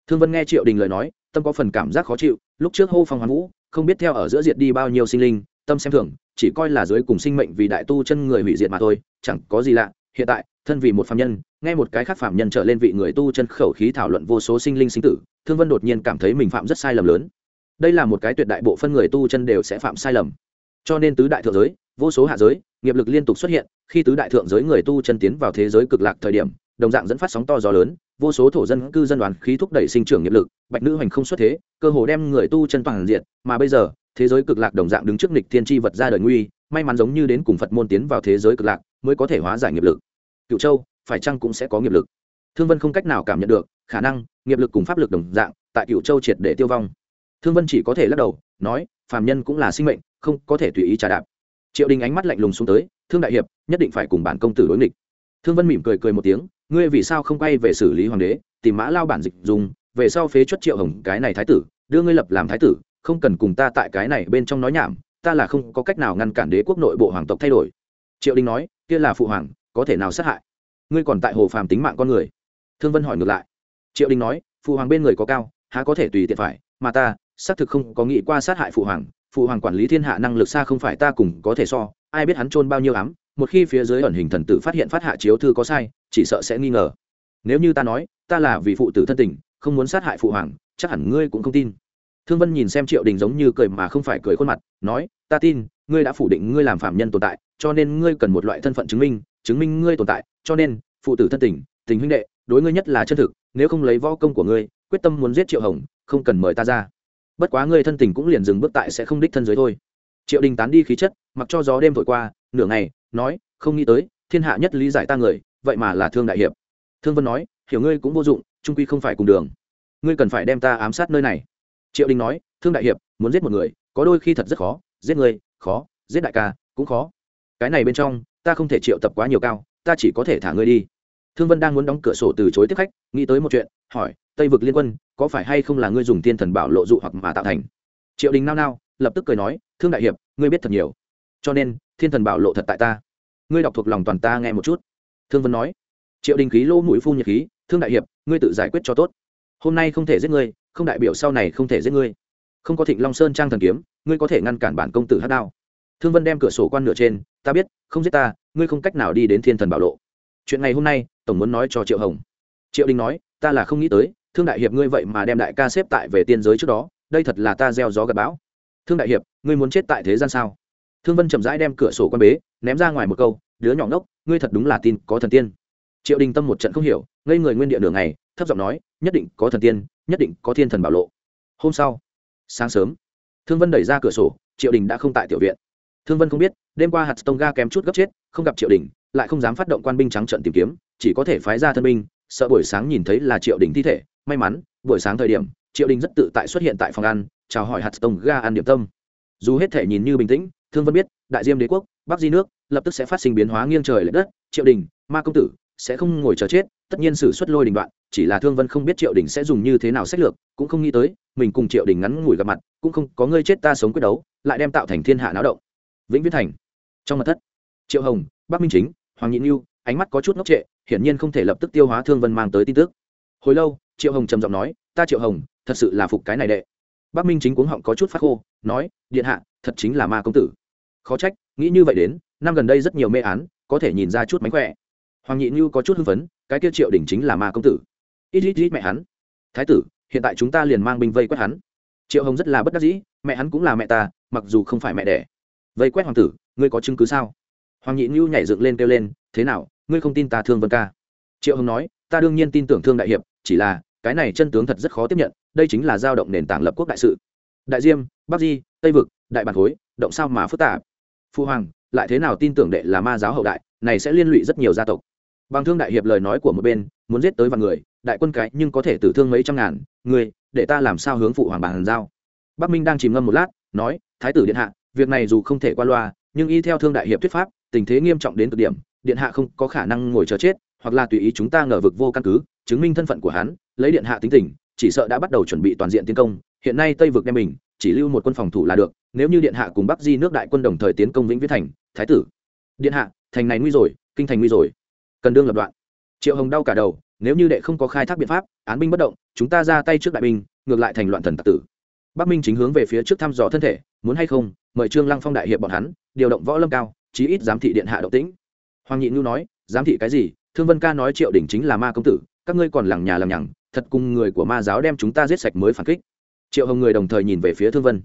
Thương vân nghe triệu đình lời nói, tâm có phần cảm giác khó chịu, lúc trước hô phong hoán vũ, không biết theo ở giữa diệt đi bao nhiêu sinh linh, tâm xem thường, chỉ coi là dưới cùng sinh mệnh vì đại tu chân người hủy diệt mà thôi, chẳng có gì lạ. Hiện tại, thân vì một phạm nhân, nghe một cái khác phạm nhân trở lên vị người tu chân khẩu khí thảo luận vô số sinh linh sinh tử, thương vân đột nhiên cảm thấy mình phạm rất sai lầm lớn. Đây là một cái tuyệt đại bộ phân người tu chân đều sẽ phạm sai lầm. Cho nên tứ đại thượng giới, vô số hạ giới, nghiệp lực liên tục xuất hiện, khi tứ đại thượng giới người tu chân tiến vào thế giới cực lạc thời điểm đồng dạng dẫn phát sóng to gió lớn, vô số thổ dân cư dân đoàn khí thúc đẩy sinh trưởng nghiệp lực, bạch nữ hành không xuất thế, cơ hồ đem người tu chân toàn diện, mà bây giờ, thế giới cực lạc đồng dạng đứng trước nghịch thiên tri vật ra đời nguy, may mắn giống như đến cùng phật môn tiến vào thế giới cực lạc, mới có thể hóa giải nghiệp lực. Cựu châu, phải chăng cũng sẽ có nghiệp lực? Thương vân không cách nào cảm nhận được, khả năng, nghiệp lực cùng pháp lực đồng dạng, tại cựu châu triệt để tiêu vong. Thương vân chỉ có thể lắc đầu, nói, phàm nhân cũng là sinh mệnh, không có thể tùy ý trả đạp. Triệu đình ánh mắt lạnh lùng xuống tới, thương đại hiệp, nhất định phải cùng bản công tử đối nghịch. Thương vân mỉm cười cười một tiếng ngươi vì sao không quay về xử lý hoàng đế, tìm mã lao bản dịch dùng, về sau phế chuất triệu hồng cái này thái tử, đưa ngươi lập làm thái tử, không cần cùng ta tại cái này bên trong nói nhảm, ta là không có cách nào ngăn cản đế quốc nội bộ hoàng tộc thay đổi. Triệu đình nói, kia là phụ hoàng, có thể nào sát hại? Ngươi còn tại hồ phàm tính mạng con người. Thương vân hỏi ngược lại. Triệu đình nói, phụ hoàng bên người có cao, há có thể tùy tiện phải, mà ta, xác thực không có nghĩ qua sát hại phụ hoàng phụ hoàng quản lý thiên hạ năng lực xa không phải ta cùng có thể so, ai biết hắn trôn bao nhiêu ám một khi phía dưới ẩn hình thần tử phát hiện phát hạ chiếu thư có sai, chỉ sợ sẽ nghi ngờ. Nếu như ta nói, ta là vì phụ tử thân tình, không muốn sát hại phụ hoàng, chắc hẳn ngươi cũng không tin. Thương vân nhìn xem triệu đình giống như cười mà không phải cười khuôn mặt, nói, ta tin, ngươi đã phủ định ngươi làm phạm nhân tồn tại, cho nên ngươi cần một loại thân phận chứng minh chứng minh ngươi tồn tại, cho nên, phụ tử thân tình tình huynh đệ, đối ngươi nhất là chân thực, nếu không lấy võ công của ngươi, quyết tâm muốn giết triệu hồng, không cần mời ta ra. Bất quá ngươi thân tình cũng liền dừng bước tại sẽ không đích thân giới thôi. Triệu đình tán đi khí chất, mặc cho gió đêm thổi qua, nửa ngày nói, không nghĩ tới, thiên hạ nhất lý giải ta người, vậy mà là thương đại hiệp. Thương vân nói, hiểu ngươi cũng vô dụng trung quy không phải cùng đường. Ngươi cần phải đem ta ám sát nơi này. Triệu đình nói, thương đại hiệp, muốn giết một người, có đôi khi thật rất khó, giết người, khó, giết đại ca, cũng khó. Cái này bên trong, ta không thể triệu tập quá nhiều cao, ta chỉ có thể thả ngươi đi. Thương vân đang muốn đóng cửa sổ từ chối tiếp khách, nghĩ tới một chuyện, hỏi, tây vực liên quân, có phải hay không là ngươi dùng tiên thần bảo lộ dụ hoặc mà tạo thành? Triệu đình nao nao, lập tức cười nói, thương đại hiệp, ngươi biết thật nhiều cho nên, thiên thần bảo lộ thật tại ta. Ngươi đọc thuộc lòng toàn ta nghe một chút. Thương vân nói. Triệu đình khí lô mũi phun nhiệt khí, thương đại hiệp, ngươi tự giải quyết cho tốt. Hôm nay không thể giết ngươi, không đại biểu sau này không thể giết ngươi. Không có thịnh long sơn trang thần kiếm, ngươi có thể ngăn cản bản công tử hát đao. Thương vân đem cửa sổ quan nửa trên, ta biết, không giết ta, ngươi không cách nào đi đến thiên thần bảo lộ. Chuyện ngày hôm nay, tổng muốn nói cho triệu hồng. Triệu đình nói, ta là không nghĩ tới, thương đại hiệp ngươi vậy mà đem đại ca xếp tại về tiên giới trước đó, đây thật là ta gieo gió gặp bão. Thương đại hiệp, ngươi muốn chết tại thế gian sao? Thương vân chậm rãi đem cửa sổ quan bế, ném ra ngoài một câu, đứa nhỏ ngốc, ngươi thật đúng là tin có thần tiên. Triệu đình tâm một trận không hiểu, ngây người nguyên địa nửa ngày, thấp giọng nói, nhất định có thần tiên, nhất định có thiên thần bảo lộ. Hôm sau, sáng sớm, thương vân đẩy ra cửa sổ, triệu đình đã không tại tiểu viện. Thương vân không biết, đêm qua hạt tông ga kém chút gấp chết, không gặp triệu đình, lại không dám phát động quan binh trắng trận tìm kiếm, chỉ có thể phái ra thân binh, sợ buổi sáng nhìn thấy là triệu đình thi thể. May mắn, buổi sáng thời điểm, triệu đình rất tự tại xuất hiện tại phòng ăn, chào hỏi hạt tông ga ăn điểm tâm. Dù hết thể nhìn như bình tĩnh thương vân biết, đại diêm đế quốc, bắc di nước, lập tức sẽ phát sinh biến hóa nghiêng trời l ệ đất, triệu đình, ma công tử, sẽ không ngồi chờ chết, tất nhiên xử suất lôi đình đoạn, chỉ là thương vân không biết triệu đình sẽ dùng như thế nào sách lược, cũng không nghĩ tới, mình cùng triệu đình ngắn ngủi gặp mặt, cũng không có ngươi chết ta sống quyết đấu, lại đem tạo thành thiên hạ náo động. Vĩnh viễn thành. Trong mặt thất, triệu hồng, bắc minh chính, hoàng nhị như ánh mắt có chút ngốc trệ, hiển nhiên không thể lập tức tiêu hóa thương vân mang tới tin tức. Hồi lâu, triệu hồng trầm giọng nói, ta triệu hồng, thật sự là phục cái này đệ. Bắc minh chính cuống họng có chút phát khô, nói, điện hạ, thật chính là ma công tử khó trách, nghĩ như vậy đến, năm gần đây rất nhiều mê án, có thể nhìn ra chút mánh khỏe. Hoàng nhị như có chút hưng phấn, cái kia triệu đỉnh chính là ma công tử. Ít ít ít mẹ hắn. Thái tử, hiện tại chúng ta liền mang binh vây quét hắn. Triệu hồng rất là bất đắc dĩ, mẹ hắn cũng là mẹ ta, mặc dù không phải mẹ đẻ. Vây quét hoàng tử, ngươi có chứng cứ sao? Hoàng nhị như nhảy dựng lên kêu lên, thế nào, ngươi không tin ta thương vân ca? Triệu hồng nói, ta đương nhiên tin tưởng thương đại hiệp, chỉ là, cái này chân tướng thật rất khó tiếp nhận, đây chính là giao động nền tảng lập quốc đại sự. Đại diêm, bắc di, tây vực, đại bản khối động sao mà phức tạp? Phu hoàng, lại thế nào tin tưởng đệ là ma giáo hậu đại, này sẽ liên lụy rất nhiều gia tộc. Bằng thương đại hiệp lời nói của một bên, muốn giết tới vạn người, đại quân cái nhưng có thể tử thương mấy trăm ngàn, người, để ta làm sao hướng phụ hoàng bàn giao? Bắc minh đang chìm ngâm một lát, nói, thái tử điện hạ, việc này dù không thể qua loa, nhưng y theo thương đại hiệp thuyết pháp, tình thế nghiêm trọng đến cực điểm, điện hạ không có khả năng ngồi chờ chết, hoặc là tùy ý chúng ta ngờ vực vô căn cứ, chứng minh thân phận của hắn, lấy điện hạ tính tình, chỉ sợ đã bắt đầu chuẩn bị toàn diện tiến công, hiện nay tây vực đem mình chỉ lưu một quân phòng thủ là được, nếu như điện hạ cùng bắc di nước đại quân đồng thời tiến công vĩnh viễn thành, thái tử. Điện hạ, thành này nguy rồi, kinh thành nguy rồi. Cần đương lập đoạn. Triệu hồng đau cả đầu, nếu như đệ không có khai thác biện pháp, án binh bất động, chúng ta ra tay trước đại binh, ngược lại thành loạn thần tặc tử. Bắc minh chính hướng về phía trước thăm dò thân thể, muốn hay không, mời trương lăng phong đại hiệp bọn hắn, điều động võ lâm cao, chí ít giám thị điện hạ động tĩnh. Hoàng nhị nhu nói, giám thị cái gì? Thương vân ca nói triệu đỉnh chính là ma công tử, các ngươi còn lằng nhà lằng nhằng, thật cùng người của ma giáo đem chúng ta giết sạch mới phản kích triệu hồng người đồng thời nhìn về phía thương vân.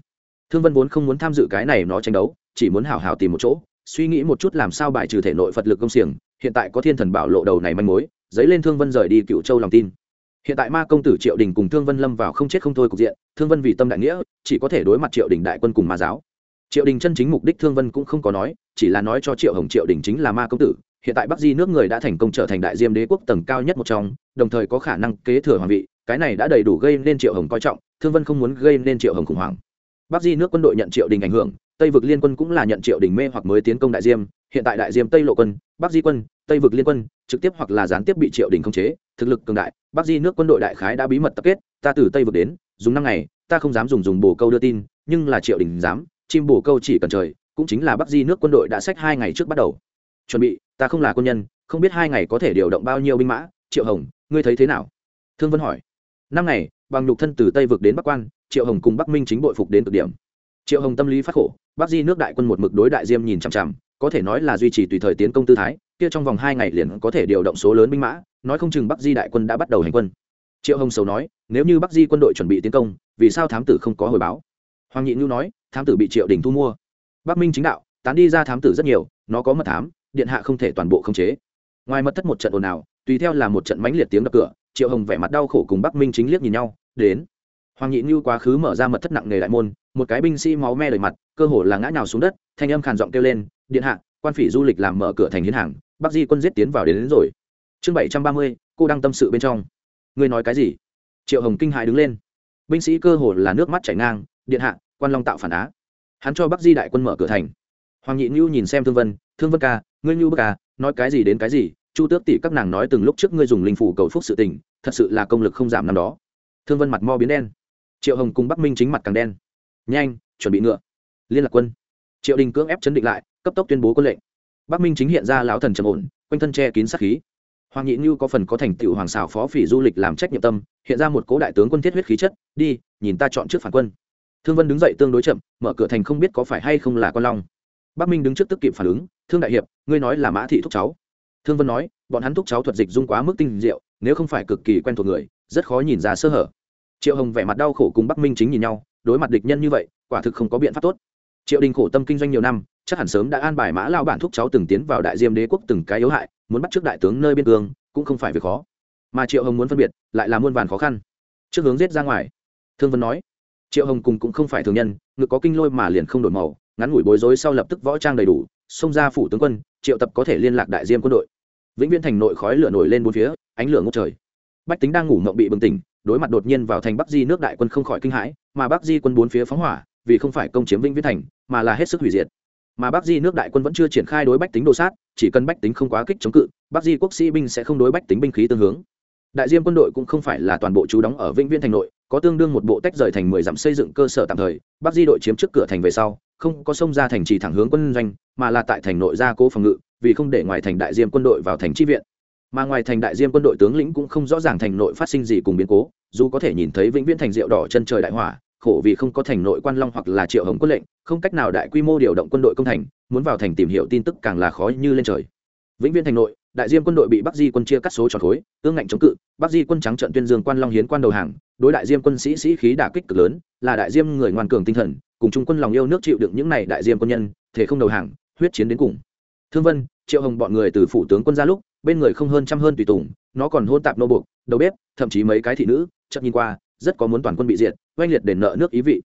Thương vân vốn không muốn tham dự cái này nó tranh đấu, chỉ muốn hảo hảo tìm một chỗ, suy nghĩ một chút làm sao bài trừ thể nội phật lực công xiềng, hiện tại có thiên thần bảo lộ đầu này manh mối, dấy lên thương vân rời đi cựu châu lòng tin. Hiện tại ma công tử triệu đình cùng thương vân lâm vào không chết không thôi cục diện, thương vân vì tâm đại nghĩa, chỉ có thể đối mặt triệu đình đại quân cùng ma giáo. Triệu đình chân chính mục đích thương vân cũng không có nói, chỉ là nói cho triệu hồng triệu đình chính là ma công tử, hiện tại bắc di nước người đã thành công trở thành đại diêm đế quốc tầng cao nhất một trong, đồng thời có khả năng kế thừa hoàng vị, cái này đã đầy đủ gây nên triệu hồng coi trọng thương vân không muốn gây nên triệu hồng khủng hoảng. Bắc di nước quân đội nhận triệu đình ảnh hưởng, tây vực liên quân cũng là nhận triệu đình mê hoặc mới tiến công đại diêm. Hiện tại đại diêm tây lộ quân, bắc di quân, tây vực liên quân, trực tiếp hoặc là gián tiếp bị triệu đình khống chế, thực lực cường đại. Bắc di nước quân đội đại khái đã bí mật tập kết, ta từ tây vực đến, dùng năm ngày, ta không dám dùng dùng bồ câu đưa tin, nhưng là triệu đình dám, chim bồ câu chỉ cần trời, cũng chính là bắc di nước quân đội đã sách hai ngày trước bắt đầu. Chuẩn bị, ta không là quân nhân, không biết hai ngày có thể điều động bao nhiêu binh mã. Triệu hồng, ngươi thấy thế nào? Thương vân hỏi. Năm ngày bằng nhục thân từ tây vực đến bắc quan, triệu hồng cùng bắc minh chính bội phục đến cực điểm. Triệu hồng tâm lý phát khổ, bắc di nước đại quân một mực đối đại diêm nhìn chằm chằm, có thể nói là duy trì tùy thời tiến công tư thái, kia trong vòng hai ngày liền có thể điều động số lớn binh mã, nói không chừng bắc di đại quân đã bắt đầu hành quân. Triệu hồng sầu nói, nếu như bắc di quân đội chuẩn bị tiến công, vì sao thám tử không có hồi báo? Hoàng nhị nhu nói, thám tử bị triệu đình thu mua. Bắc minh chính đạo, tán đi ra thám tử rất nhiều, nó có mật thám, điện hạ không thể toàn bộ khống chế. Ngoài mật thất một trận ồn ào, tùy theo là một trận mãnh liệt tiếng đập cửa triệu hồng vẻ mặt đau khổ cùng bắc minh chính liếc nhìn nhau đến. Hoàng nhị như quá khứ mở ra mật thất nặng nề đại môn một cái binh sĩ máu me đầy mặt cơ hồ là ngã nhào xuống đất thanh âm khàn giọng kêu lên điện hạ quan phỉ du lịch làm mở cửa thành hiến hàng bắc di quân giết tiến vào đến, đến rồi. Chương bảy trăm ba mươi cô đang tâm sự bên trong. Ngươi nói cái gì? Triệu hồng kinh hại đứng lên. Binh sĩ cơ hồ là nước mắt chảy ngang điện hạ quan long tạo phản á. Hắn cho bắc di đại quân mở cửa thành. Hoàng nhị ngưu nhìn xem thương vân thương vân ca ngươi ngưu bất ca à, nói cái gì đến cái gì chu tước tỷ các nàng nói từng lúc trước ngươi dùng linh phủ cầu phúc sự tình, thật sự là công lực không giảm năm đó. Thương vân mặt mo biến đen. Triệu hồng cùng bắc minh chính mặt càng đen. Nhanh, chuẩn bị ngựa. Liên lạc quân. Triệu đình cưỡng ép chấn định lại, cấp tốc tuyên bố quân lệnh. Bắc minh chính hiện ra lão thần trầm ổn, quanh thân che kín sát khí. Hoàng nhị như có phần có thành tựu hoàng xảo phó phỉ du lịch làm trách nhiệm tâm, hiện ra một cố đại tướng quân thiết huyết khí chất, đi, nhìn ta chọn trước phản quân. Thương vân đứng dậy tương đối chậm, mở cửa thành không biết có phải hay không là con long. Bắc minh đứng trước tức kịp phản ứng, thương đại hiệp, ngươi nói là mã thị thúc cháu thương vân nói, bọn hắn thúc cháu thuật dịch dung quá mức tinh diệu, nếu không phải cực kỳ quen thuộc người, rất khó nhìn ra sơ hở. Triệu hồng vẻ mặt đau khổ cùng bắc minh chính nhìn nhau, đối mặt địch nhân như vậy, quả thực không có biện pháp tốt. Triệu đình khổ tâm kinh doanh nhiều năm, chắc hẳn sớm đã an bài mã lao bản thúc cháu từng tiến vào đại diêm đế quốc từng cái yếu hại, muốn bắt trước đại tướng nơi biên cương, cũng không phải việc khó. Mà triệu hồng muốn phân biệt, lại là muôn vàn khó khăn. Trước hướng giết ra ngoài, thương vân nói, triệu hồng cùng cũng không phải thường nhân, ngực có kinh lôi mà liền không đổi màu, ngắn ngủi bối rối sau lập tức võ trang đầy đủ, xông ra phủ tướng quân, triệu tập có thể liên lạc đại diêm quân đội vĩnh viễn thành nội khói lửa nổi lên bốn phía, ánh lửa ngốc trời. Bách tính đang ngủ ngộng bị bừng tỉnh, đối mặt đột nhiên vào thành bắc di nước đại quân không khỏi kinh hãi, mà bắc di quân bốn phía phóng hỏa, vì không phải công chiếm vĩnh viễn thành, mà là hết sức hủy diệt. Mà bắc di nước đại quân vẫn chưa triển khai đối bách tính đồ sát, chỉ cần bách tính không quá kích chống cự, bắc di quốc sĩ binh sẽ không đối bách tính binh khí tương hướng. Đại diêm quân đội cũng không phải là toàn bộ trú đóng ở vĩnh viễn thành nội, có tương đương một bộ tách rời thành mười dặm xây dựng cơ sở tạm thời, bắc di đội chiếm trước cửa thành về sau, không có sông ra thành trì thẳng hướng quân doanh, mà là tại thành nội gia cố phòng ngự vì không để ngoài thành đại diêm quân đội vào thành tri viện. Mà ngoài thành đại diêm quân đội tướng lĩnh cũng không rõ ràng thành nội phát sinh gì cùng biến cố, dù có thể nhìn thấy vĩnh viễn thành rượu đỏ chân trời đại hỏa, khổ vì không có thành nội quan long hoặc là triệu hồng quân lệnh, không cách nào đại quy mô điều động quân đội công thành, muốn vào thành tìm hiểu tin tức càng là khó như lên trời. Vĩnh viễn thành nội, đại diêm quân đội bị bắc di quân chia cắt số tròn khối tương ngạnh chống cự, bắc di quân trắng trận tuyên dương quan long hiến quan đầu hàng, đối đại diêm quân sĩ sĩ khí đả kích cực lớn, là đại diêm người ngoan cường tinh thần, cùng trung quân lòng yêu nước chịu đựng những này đại diêm quân nhân, thể không đầu hàng, huyết chiến đến cùng thương vân, triệu hồng bọn người từ phủ tướng quân ra lúc, bên người không hơn trăm hơn tùy tùng, nó còn hôn tạp nô buộc, đầu bếp, thậm chí mấy cái thị nữ chậm nhìn qua, rất có muốn toàn quân bị diệt, oanh liệt đền nợ nước ý vị.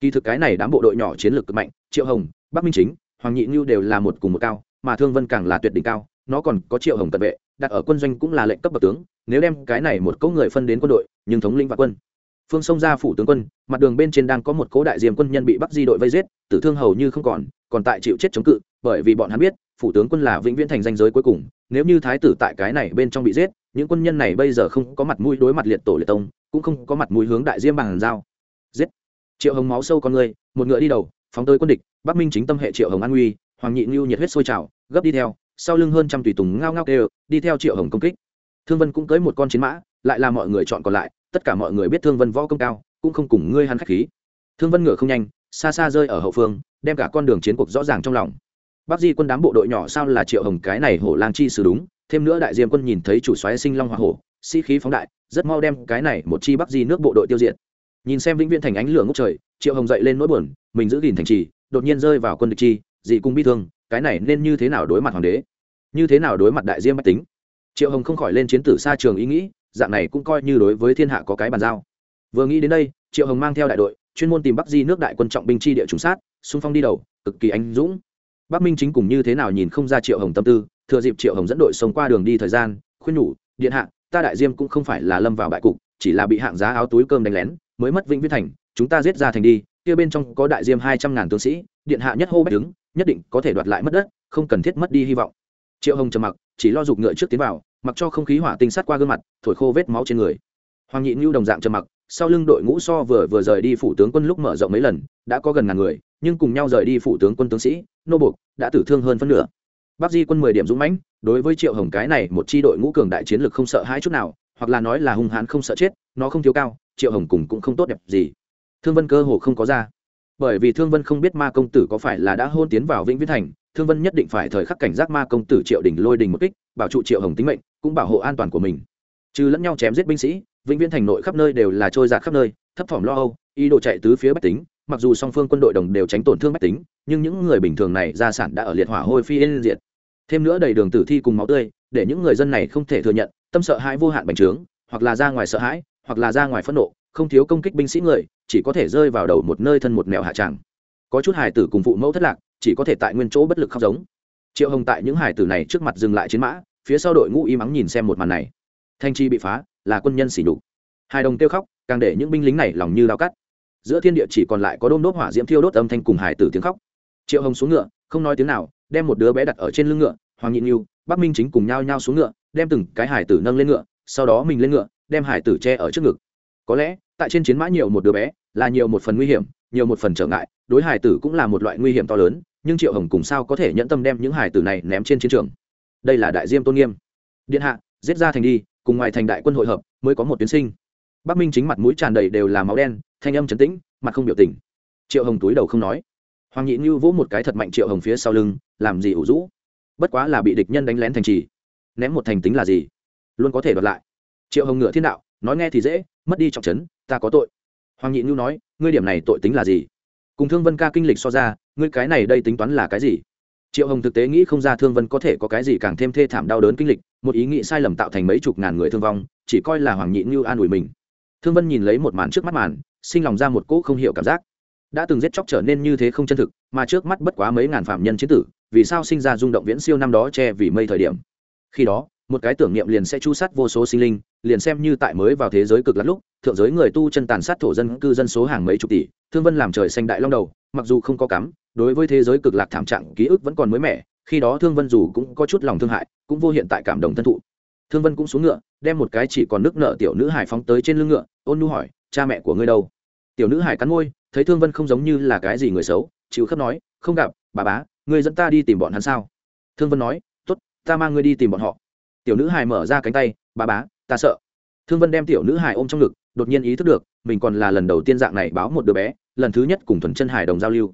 Kỳ thực cái này đám bộ đội nhỏ chiến lược cực mạnh, triệu hồng, bắc minh chính, hoàng nhị như đều là một cùng một cao, mà thương vân càng là tuyệt đỉnh cao, nó còn có triệu hồng cận vệ, đặt ở quân doanh cũng là lệnh cấp bậc tướng, nếu đem cái này một cỗ người phân đến quân đội, nhưng thống lĩnh và quân. Phương xông ra phủ tướng quân, mặt đường bên trên đang có một cỗ đại diêm quân nhân bị bắc di đội vây giết, tử thương hầu như không còn còn tại chịu chết chống cự, bởi vì bọn hắn biết phủ tướng quân là vĩnh viễn thành danh giới cuối cùng nếu như thái tử tại cái này bên trong bị giết những quân nhân này bây giờ không có mặt mũi đối mặt liệt tổ liệt tông cũng không có mặt mũi hướng đại diêm bằng dao giết! Triệu hồng máu sâu con người một ngựa đi đầu phóng tới quân địch bắc minh chính tâm hệ triệu hồng an Uy, hoàng nhị ngưu nhiệt huyết sôi trào gấp đi theo sau lưng hơn trăm tùy tùng ngao ngao kêu đi theo triệu hồng công kích. Thương vân cũng cưới một con chiến mã lại là mọi người chọn còn lại tất cả mọi người biết thương vân võ công cao cũng không cùng ngươi hắn khách khí. Thương vân ngựa không nhanh xa xa rơi ở hậu phương đem cả con đường chiến cuộc rõ ràng trong lòng bác di quân đám bộ đội nhỏ sao là triệu hồng cái này hổ lang chi xử đúng, thêm nữa đại diêm quân nhìn thấy chủ xoáy sinh long hoa hổ, sĩ、si、khí phóng đại, rất mau đem cái này một chi bắc di nước bộ đội tiêu diệt. Nhìn xem vĩnh viễn thành ánh lửa ngốc trời, triệu hồng dậy lên nỗi buồn, mình giữ gìn thành trì, đột nhiên rơi vào quân địch chi, dị cung bi thương, cái này nên như thế nào đối mặt hoàng đế? Như thế nào đối mặt đại diêm bách tính? Triệu hồng không khỏi lên chiến tử xa trường ý nghĩ, dạng này cũng coi như đối với thiên hạ có cái bàn giao. Vừa nghĩ đến đây, triệu hồng mang theo đại đội, chuyên môn tìm bắc di nước đại quân trọng binh chi địa trùng sát, xung phong đi đầu, cực kỳ anh dũng bắc minh chính cùng như thế nào nhìn không ra triệu hồng tâm tư, thừa dịp triệu hồng dẫn đội sống qua đường đi thời gian, khuyên nhủ, điện hạ, ta đại diêm cũng không phải là lâm vào bại cục, chỉ là bị hạng giá áo túi cơm đánh lén, mới mất vĩnh viễn thành, chúng ta giết ra thành đi, kia bên trong có đại diêm hai trăm ngàn tướng sĩ, điện hạ nhất hô bách đứng, nhất định có thể đoạt lại mất đất, không cần thiết mất đi hy vọng. Triệu hồng trầm mặc, chỉ lo giục ngựa trước tiến vào, mặc cho không khí hỏa tinh sát qua gương mặt, thổi khô vết máu trên người. Hoàng nhị ngưu đồng dạng trầm mặc, sau lưng đội ngũ so vừa vừa rời đi phủ tướng quân lúc mở rộng mấy lần, đã có gần ngàn người nhưng cùng nhau rời đi Phụ tướng quân tướng sĩ, nô buộc, đã tử thương hơn phân nửa. Bắc di quân mười điểm dũng mãnh, đối với triệu hồng cái này một c h i đội ngũ cường đại chiến lược không sợ hai chút nào, hoặc là nói là hung hãn không sợ chết, nó không thiếu cao, triệu hồng cùng cũng không tốt đẹp gì. Thương vân cơ hồ không có ra. Bởi vì thương vân không biết ma công tử có phải là đã hôn tiến vào vĩnh viễn thành, thương vân nhất định phải thời khắc cảnh giác ma công tử triệu đình lôi đình một kích, bảo trụ triệu hồng tính mệnh, cũng bảo hộ an toàn của mình. Trừ lẫn nhau chém giết binh sĩ, vĩnh viễn thành nội khắp nơi đều là trôi giạt khắp nơi, thấp thỏm lo âu, ý đồ chạy tứ phía bách tính mặc dù song phương quân đội đồng đều tránh tổn thương bách tính, nhưng những người bình thường này gia sản đã ở liệt hỏa hôi phi yên diệt. Thêm nữa đầy đường tử thi cùng máu tươi, để những người dân này không thể thừa nhận, tâm sợ hãi vô hạn bành trướng, hoặc là ra ngoài sợ hãi, hoặc là ra ngoài phẫn nộ, không thiếu công kích binh sĩ người, chỉ có thể rơi vào đầu một nơi thân một mèo hạ tràng. Có chút hải tử cùng phụ mẫu thất lạc, chỉ có thể tại nguyên chỗ bất lực khóc giống. Triệu hồng tại những hải tử này trước mặt dừng lại chiến mã, phía sau đội ngũ y mắng nhìn xem một màn này. Thanh chi bị phá, là quân nhân xỉ nhục. Hai đồng kêu khóc, càng để những binh lính này lòng như lao cắt giữa thiên địa chỉ còn lại có đôm đốt hỏa diễm thiêu đốt âm thanh cùng hải tử tiếng khóc. Triệu hồng xuống ngựa, không nói tiếng nào, đem một đứa bé đặt ở trên lưng ngựa, hoàng nhịn yêu bắc minh chính cùng nhau nhau xuống ngựa, đem từng cái hải tử nâng lên ngựa, sau đó mình lên ngựa, đem hải tử che ở trước ngực. Có lẽ, tại trên chiến mã nhiều một đứa bé, là nhiều một phần nguy hiểm, nhiều một phần trở ngại, đối hải tử cũng là một loại nguy hiểm to lớn, nhưng triệu hồng cùng sao có thể nhẫn tâm đem những hải tử này ném trên chiến trường? Đây là đại diêm tôn nghiêm. Điện hạ, giết ra thành đi, cùng ngoài thành đại quân hội hợp, mới có một tuyến sinh bắc minh chính mặt mũi tràn đầy đều là máu đen, thanh âm trấn tĩnh, mặt không biểu tình. Triệu hồng túi đầu không nói. Hoàng nhị như vỗ một cái thật mạnh triệu hồng phía sau lưng, làm gì ủ rũ? Bất quá là bị địch nhân đánh lén thành trì. Ném một thành tính là gì? Luôn có thể đoạt lại. Triệu hồng ngựa thiên đạo, nói nghe thì dễ, mất đi trọng trấn, ta có tội. Hoàng nhị như nói, ngươi điểm này tội tính là gì? Cùng thương vân ca kinh lịch so ra, ngươi cái này đây tính toán là cái gì? Triệu hồng thực tế nghĩ không ra thương vân có thể có cái gì càng thêm thê thảm đau đớn kinh lịch, một ý nghĩ sai lầm tạo thành mấy chục ngàn người thương vong, chỉ coi là hoàng nhị như an ủi mình thương vân nhìn lấy một màn trước mắt màn, sinh lòng ra một cỗ không hiểu cảm giác. Đã từng giết chóc trở nên như thế không chân thực, mà trước mắt bất quá mấy ngàn phạm nhân chiến tử, vì sao sinh ra rung động viễn siêu năm đó che vì mây thời điểm? Khi đó, một cái tưởng niệm liền sẽ chu sát vô số sinh linh, liền xem như tại mới vào thế giới cực lắm lúc, thượng giới người tu chân tàn sát thổ dân, cư dân số hàng mấy chục tỷ, thương vân làm trời xanh đại long đầu, mặc dù không có cắm, đối với thế giới cực lạc thảm trạng ký ức vẫn còn mới mẻ, khi đó thương vân dù cũng có chút lòng thương hại, cũng vô hiện tại cảm động thân thụ thương vân cũng xuống ngựa, đem một cái chỉ còn nước nợ tiểu nữ hải phóng tới trên lưng ngựa, ôn nu hỏi, cha mẹ của ngươi đâu? Tiểu nữ hải cắn môi, thấy thương vân không giống như là cái gì người xấu, chịu khắp nói, không gặp, bà bá, ngươi dẫn ta đi tìm bọn hắn sao? Thương vân nói t ố t ta mang ngươi đi tìm bọn họ. Tiểu nữ hải mở ra cánh tay, bà bá, ta sợ. Thương vân đem tiểu nữ hải ôm trong ngực, đột nhiên ý thức được, mình còn là lần đầu tiên dạng này báo một đứa bé, lần thứ nhất cùng thuần chân hải đồng giao lưu.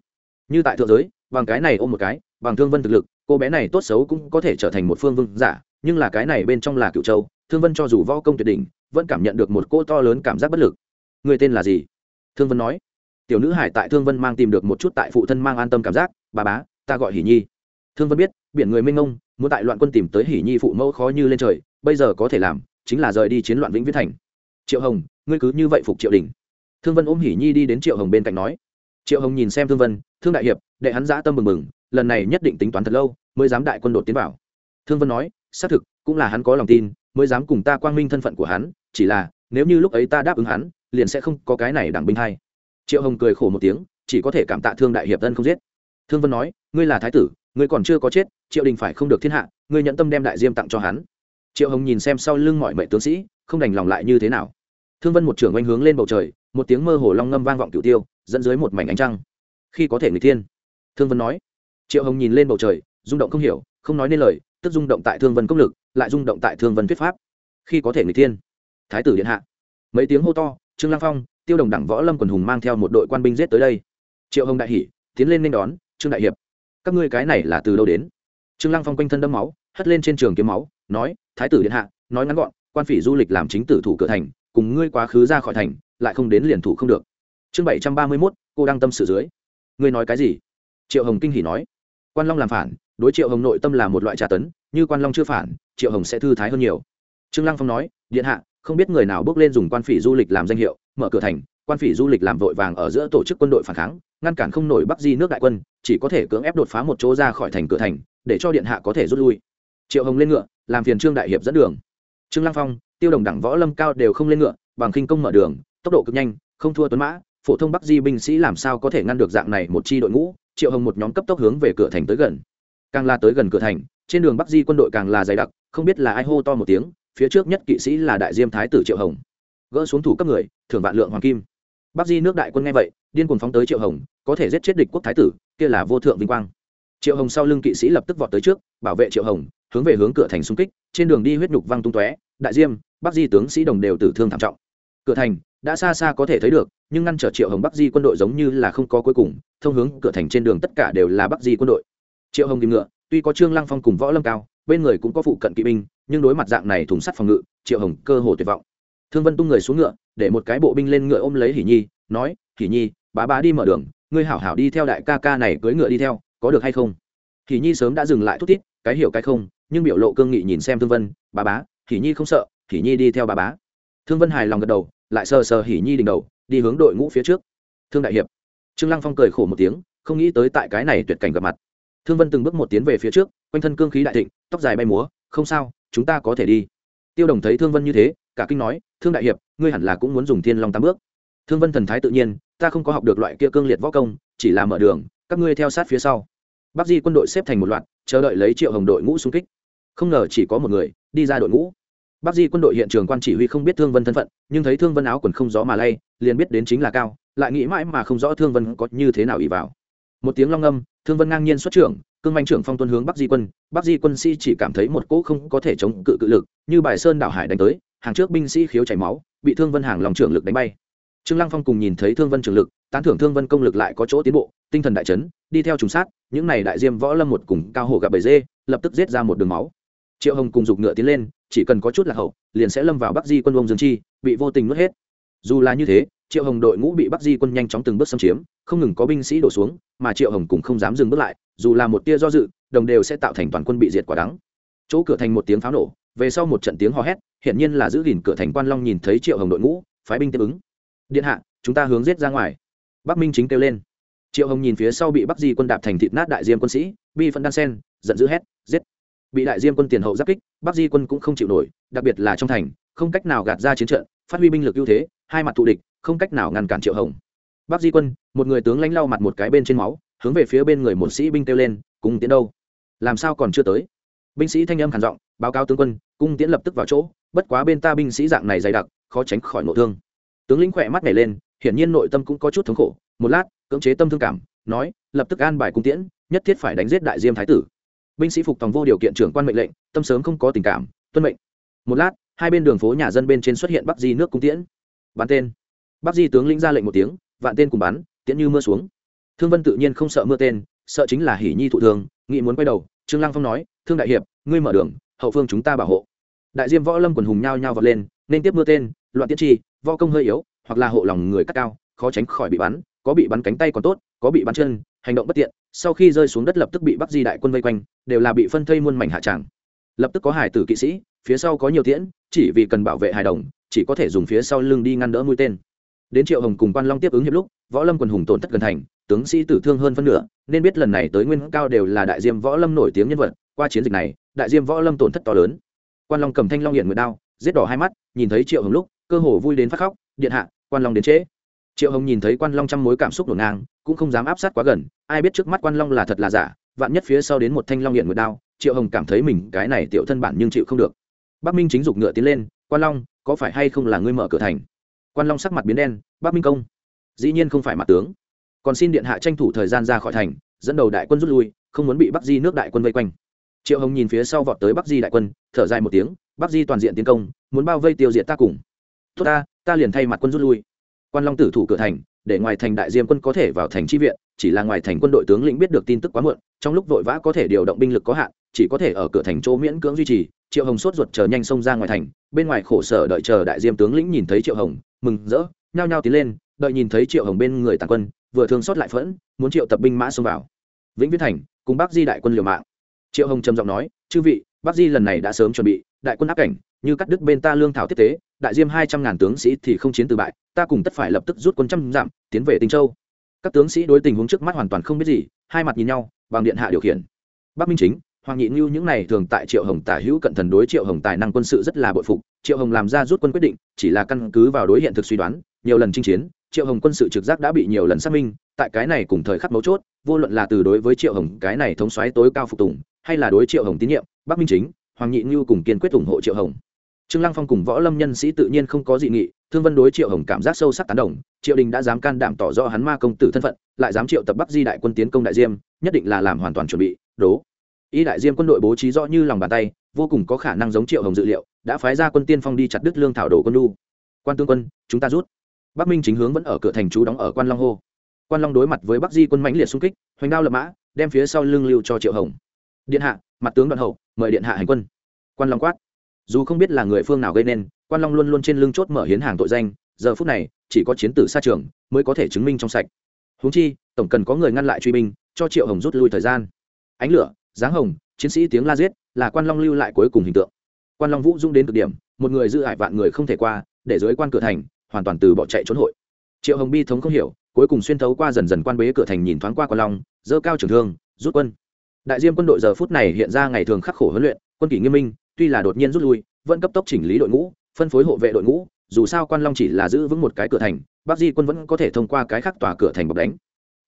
Như tại thượng giới, bằng cái này ôm một cái, bằng thương vân thực lực cô bé này tốt xấu cũng có thể trở thành một phương vương giả, nhưng là cái này bên trong là cựu châu, thương vân cho dù võ công tuyệt đỉnh, vẫn cảm nhận được một cô to lớn cảm giác bất lực. Người tên là gì? Thương vân nói. Tiểu nữ hải tại thương vân mang tìm được một chút tại phụ thân mang an tâm cảm giác, bà bá, ta gọi hỷ nhi. Thương vân biết, biển người minh ông muốn tại loạn quân tìm tới hỷ nhi phụ mẫu khó như lên trời, bây giờ có thể làm, chính là rời đi chiến loạn vĩnh viễn thành. Triệu hồng, ngươi cứ như vậy phục triệu đình. Thương vân ôm hỷ nhi đi đến triệu hồng bên cạnh nói. Triệu hồng nhìn xem thương vân, thương đại hiệp, đệ hắn giã tâm mừng mừng, lần này nhất định tính toán thật lâu mới dám đại quân đột tiến vào. Thương vân nói, xác thực, cũng là hắn có lòng tin, mới dám cùng ta quang minh thân phận của hắn, chỉ là, nếu như lúc ấy ta đáp ứng hắn, liền sẽ không có cái này đảng binh hay triệu hồng cười khổ một tiếng, chỉ có thể cảm tạ thương đại hiệp thân không giết. Thương vân nói, ngươi là thái tử, ngươi còn chưa có chết, triệu đình phải không được thiên hạ, ngươi nhận tâm đem đại diêm tặng cho hắn. Triệu hồng nhìn xem sau lưng mọi mệ tướng sĩ, không đành lòng lại như thế nào. Thương vân một trưởng oanh hướng lên bầu trời, một tiếng mơ hồ long ngâm vang vọng cửu tiêu, dẫn dưới một mảnh ánh trăng. Khi có thể người thiên, thương vân nói, triệu hồng nhìn lên bầu trời rung động không hiểu, không nói nên lời, tức rung động tại thương vân công lực, lại rung động tại thương vân thuyết pháp. Khi có thể người thiên. Thái tử điện hạ. Mấy tiếng hô to, trương lang phong, tiêu đồng đẳng võ lâm quần hùng mang theo một đội quan binh giết tới đây. Triệu hồng đại hỉ, tiến lên nên đón, trương đại hiệp. Các ngươi cái này là từ đâu đến? Trương lăng phong quanh thân đâm máu, hất lên trên trường kiếm máu, nói, thái tử điện hạ, nói ngắn gọn, quan phỉ du lịch làm chính tử thủ cửa thành, cùng ngươi quá khứ ra khỏi thành, lại không đến liền thủ không được. Chương bảy trăm ba mươi mốt, cô đang tâm sự dưới. Ngươi nói cái gì? Triệu hồng kinh hỉ nói. Quan long làm phản đối triệu hồng nội tâm là một loại trà tấn, như quan long chưa phản, triệu hồng sẽ thư thái hơn nhiều. Trương lăng phong nói, điện hạ, không biết người nào bước lên dùng quan phỉ du lịch làm danh hiệu, mở cửa thành, quan phỉ du lịch làm vội vàng ở giữa tổ chức quân đội phản kháng, ngăn cản không nổi bắc di nước đại quân, chỉ có thể cưỡng ép đột phá một chỗ ra khỏi thành cửa thành, để cho điện hạ có thể rút lui. Triệu hồng lên ngựa, làm phiền trương đại hiệp dẫn đường. Trương lăng phong, tiêu đồng đẳng võ lâm cao đều không lên ngựa, bằng khinh công mở đường, tốc độ cực nhanh, không thua tuấn mã, phổ thông bắc di binh sĩ làm sao có thể ngăn được dạng này một chi đội ngũ? Triệu hồng một nhóm cấp tốc hướng về cửa thành tới gần càng la tới gần cửa thành, trên đường bắc di quân đội càng là dày đặc, không biết là ai hô to một tiếng, phía trước nhất kỵ sĩ là đại diêm thái tử triệu hồng. Gỡ xuống thủ cấp người, thưởng vạn lượng hoàng kim. Bắc di nước đại quân nghe vậy, điên cuồng phóng tới triệu hồng, có thể giết chết địch quốc thái tử, kia là vô thượng vinh quang. Triệu hồng sau lưng kỵ sĩ lập tức vọt tới trước, bảo vệ triệu hồng, hướng về hướng cửa thành xung kích, trên đường đi huyết nhục văng tung tóe, đại diêm, bắc di tướng sĩ đồng đều tử thương thảm trọng. Cửa thành đã xa xa có thể thấy được, nhưng ngăn trở triệu hồng bắc di quân đội giống như là không có cuối cùng, thông hướng cửa thành trên đường tất cả đều là bắc di quân đội triệu hồng tìm ngựa, tuy có trương lăng phong cùng võ lâm cao, bên người cũng có phụ cận kỵ binh, nhưng đối mặt dạng này thùng sắt phòng ngự, triệu hồng cơ hồ tuyệt vọng. Thương vân tung người xuống ngựa, để một cái bộ binh lên ngựa ôm lấy hỉ nhi, nói hỉ nhi, bá bá đi mở đường, ngươi hảo hảo đi theo đại ca ca này cưỡi ngựa đi theo, có được hay không? Hỉ nhi sớm đã dừng lại thúc tít cái hiểu cái không, nhưng biểu lộ cương nghị nhìn xem thương vân, bá bá hỉ nhi không sợ hỉ nhi đi theo bá bá. Thương vân hài lòng gật đầu, lại sờ sờ hỉ nhi đỉnh đầu, đi hướng đội ngũ phía trước. Thương đại hiệp. Trương lăng phong cười khổ một tiếng, không nghĩ tới tại cái này tuyệt cảnh gặp mặt thương vân từng bước một tiến về phía trước, quanh thân cương khí đại thịnh, tóc dài bay múa, không sao, chúng ta có thể đi. Tiêu đồng thấy thương vân như thế, cả kinh nói, thương đại hiệp, ngươi hẳn là cũng muốn dùng thiên long tám bước. Thương vân thần thái tự nhiên, ta không có học được loại kia cương liệt võ công, chỉ là mở đường, các ngươi theo sát phía sau. Bắc di quân đội xếp thành một loạt, chờ đợi lấy triệu hồng đội ngũ xung kích. Không ngờ chỉ có một người, đi ra đội ngũ. Bắc di quân đội hiện trường quan chỉ huy không biết thương vân thân phận, nhưng thấy thương vân áo quần không gió mà lay, liền biết đến chính là cao, lại nghĩ mãi mà không rõ thương vân có như thế nào ỉ vào. Một tiếng long âm thương vân ngang nhiên xuất trưởng, cương manh trưởng phong tuân hướng bắc di quân. Bắc di quân sĩ chỉ cảm thấy một cỗ không có thể chống cự cự lực, như bài sơn đảo hải đánh tới, hàng trước binh sĩ khiếu chảy máu, bị thương vân hàng lòng trưởng lực đánh bay. Trương lăng phong cùng nhìn thấy thương vân trưởng lực, tán thưởng thương vân công lực lại có chỗ tiến bộ, tinh thần đại chấn, đi theo trùng sát, những này đại diêm võ lâm một cùng cao hổ gặp bầy dê, lập tức giết ra một đường máu. Triệu hồng cùng dục ngựa tiến lên, chỉ cần có chút là hậu, liền sẽ lâm vào bắc di quân ông dương chi, bị vô tình nuốt hết. Dù là như thế triệu hồng đội ngũ bị bắc di quân nhanh chóng từng bước xâm chiếm không ngừng có binh sĩ đổ xuống mà triệu hồng cũng không dám dừng bước lại dù là một tia do dự đồng đều sẽ tạo thành toàn quân bị diệt quả đắng chỗ cửa thành một tiếng pháo nổ về sau một trận tiếng hò hét hiển nhiên là giữ gìn cửa thành quan long nhìn thấy triệu hồng đội ngũ phái binh tiếp ứng điện hạ chúng ta hướng giết ra ngoài bắc minh chính kêu lên triệu hồng nhìn phía sau bị bắc di quân đạp thành thịt nát đại diêm quân sĩ bi phân đan sen giận dữ hét giết bị đại diêm quân tiền hậu giáp kích bắc di quân cũng không chịu nổi đặc biệt là trong thành không cách nào gạt ra chiến trận phát huy binh lực ưu thế hai mặt thù địch không cách nào ngăn cản triệu hồng Bác di quân một người tướng lãnh lau mặt một cái bên trên máu hướng về phía bên người một sĩ binh kêu lên cung tiến đâu làm sao còn chưa tới binh sĩ thanh âm khản giọng báo cáo tướng quân cung tiễn lập tức vào chỗ bất quá bên ta binh sĩ dạng này dày đặc khó tránh khỏi nội thương tướng lĩnh khỏe mắt nhảy lên hiển nhiên nội tâm cũng có chút thống khổ một lát cưỡng chế tâm thương cảm nói lập tức an bài cung tiễn nhất thiết phải đánh giết đại diêm thái tử binh sĩ phục tòng vô điều kiện trưởng quan mệnh lệnh tâm sớm không có tình cảm tuân mệnh một lát hai bên đường phố nhà dân bên trên xuất hiện bắc di nước cung tiễn bắn tên bắc di tướng lĩnh ra lệnh một tiếng, vạn tên cùng bắn, tiễn như mưa xuống. Thương vân tự nhiên không sợ mưa tên, sợ chính là hỉ nhi thụ thương nghị muốn quay đầu, trương lăng phong nói, thương đại hiệp, ngươi mở đường, hậu phương chúng ta bảo hộ. Đại diêm võ lâm quần hùng nhao nhao vọt lên, nên tiếp mưa tên, loạn tiết chi, võ công hơi yếu, hoặc là hộ lòng người cắt cao, khó tránh khỏi bị bắn, có bị bắn cánh tay còn tốt, có bị bắn chân, hành động bất tiện, sau khi rơi xuống đất lập tức bị bắc di đại quân vây quanh, đều là bị phân thây muôn mảnh hạ tràng. Lập tức có hải tử kỵ sĩ, phía sau có nhiều tiễn, chỉ vì cần bảo vệ hài đồng, chỉ có thể dùng phía sau lưng đi ngăn đỡ mũi tên đến triệu hồng cùng quan long tiếp ứng hiệp lúc, võ lâm quần hùng tổn thất gần thành, tướng sĩ tử thương hơn phân nửa, nên biết lần này tới nguyên cao đều là đại diêm võ lâm nổi tiếng nhân vật, qua chiến dịch này, đại diêm võ lâm tổn thất to lớn. Quan long cầm thanh long hiện nguyệt đao, giết đỏ hai mắt, nhìn thấy triệu hồng lúc, cơ hồ vui đến phát khóc, điện hạ, quan long đến trễ. Triệu hồng nhìn thấy quan long trăm mối cảm xúc nổ ngang, cũng không dám áp sát quá gần, ai biết trước mắt quan long là thật là giả, vạn nhất phía sau đến một thanh long hiện nguyệt đao, triệu hồng cảm thấy mình cái này tiểu thân bản nhưng chịu không được. Bắc minh chính dục ngựa tiến lên, quan long, có phải hay không là ngươi mở cửa thành? Quan long sắc mặt biến đen, bắc minh công, dĩ nhiên không phải mặt tướng. Còn xin điện hạ tranh thủ thời gian ra khỏi thành, dẫn đầu đại quân rút lui, không muốn bị bắc di nước đại quân vây quanh. Triệu hồng nhìn phía sau vọt tới bắc di đại quân, thở dài một tiếng, bắc di toàn diện tiến công, muốn bao vây tiêu diệt ta cùng. Tốt ta ta liền thay mặt quân rút lui. Quan long tử thủ cửa thành, để ngoài thành đại diêm quân có thể vào thành tri viện, chỉ là ngoài thành quân đội tướng lĩnh biết được tin tức quá muộn, trong lúc vội vã có thể điều động binh lực có hạn, chỉ có thể ở cửa thành chỗ miễn cưỡng duy trì. Triệu hồng sốt ruột chờ nhanh xông ra ngoài thành, bên ngoài khổ sở đợi chờ đại diêm tướng lĩnh nhìn thấy triệu hồng mừng rỡ, nhao nhao tiến lên, đợi nhìn thấy triệu hồng bên người tàn quân, vừa thương xót lại phẫn, muốn triệu tập binh mã xông vào. Vĩnh viễn thành, cùng bác di đại quân liều mạng. Triệu hồng trầm giọng nói, chư vị bác di lần này đã sớm chuẩn bị, đại quân áp cảnh, như cắt đứt bên ta lương thảo tiếp tế, đại diêm hai trăm ngàn tướng sĩ thì không chiến từ bại, ta cùng tất phải lập tức rút quân trăm dặm, tiến về tinh châu. Các tướng sĩ đối tình huống trước mắt hoàn toàn không biết gì, hai mặt nhìn nhau, bằng điện hạ điều khiển. Bắc minh chính hoàng nhị như những này thường tại triệu hồng tả hữu cận thần đối triệu hồng tài năng quân sự rất là bội phục. Triệu hồng làm ra rút quân quyết định, chỉ là căn cứ vào đối hiện thực suy đoán, nhiều lần chinh chiến, triệu hồng quân sự trực giác đã bị nhiều lần xác minh. Tại cái này cùng thời khắc mấu chốt, vô luận là từ đối với triệu hồng cái này thống xoáy tối cao phục tùng, hay là đối triệu hồng tín nhiệm, bắc minh chính, hoàng nhị như cùng kiên quyết ủng hộ triệu hồng. Trương lăng phong cùng võ lâm nhân sĩ tự nhiên không có dị nghị, thương vân đối triệu hồng cảm giác sâu sắc tán đồng, triệu đình đã dám can đảm tỏ rõ hắn ma công tử thân phận, lại dám triệu tập bắc di đại quân tiến công đại diêm, nhất định là làm hoàn toàn chuẩn bị, đố ý đại diêm quân đội bố trí rõ như lòng bàn tay, vô cùng có khả năng giống triệu hồng dự liệu, đã phái ra quân tiên phong đi chặt đứt lương thảo đồ quân lu quan tương quân, chúng ta rút. Bắc minh chính hướng vẫn ở cửa thành chú đóng ở quan long hô. Quan long đối mặt với bắc di quân mãnh liệt xung kích, hoành đao lập mã, đem phía sau lưng lưu cho triệu hồng. Điện hạ, mặt tướng đoạn hậu, mời điện hạ hành quân. Quan long quát. Dù không biết là người phương nào gây nên, quan long luôn luôn trên lưng chốt mở hiến hàng tội danh, giờ phút này, chỉ có chiến tử xa trường mới có thể chứng minh trong sạch. Huống chi, tổng cần có người ngăn lại truy binh, cho triệu hồng rút lui thời gian. Ánh lửa giáng hồng, chiến sĩ tiếng la giết, là quan long lưu lại cuối cùng hình tượng. Quan long vũ dung đến cực điểm, một người giữ hại vạn người không thể qua, để dưới quan cửa thành, hoàn toàn từ bỏ chạy trốn hội. Triệu hồng bi thống không hiểu, cuối cùng xuyên thấu qua dần dần quan bế cửa thành nhìn thoáng qua quan long, dơ cao trường thương, rút quân. Đại diêm quân đội giờ phút này hiện ra ngày thường khắc khổ huấn luyện, quân kỷ nghiêm minh, tuy là đột nhiên rút lui, vẫn cấp tốc chỉnh lý đội ngũ, phân phối hộ vệ đội ngũ, dù sao quan long chỉ là giữ vững một cái cửa thành, bắc di quân vẫn có thể thông qua cái khắc tòa cửa thành bọc đánh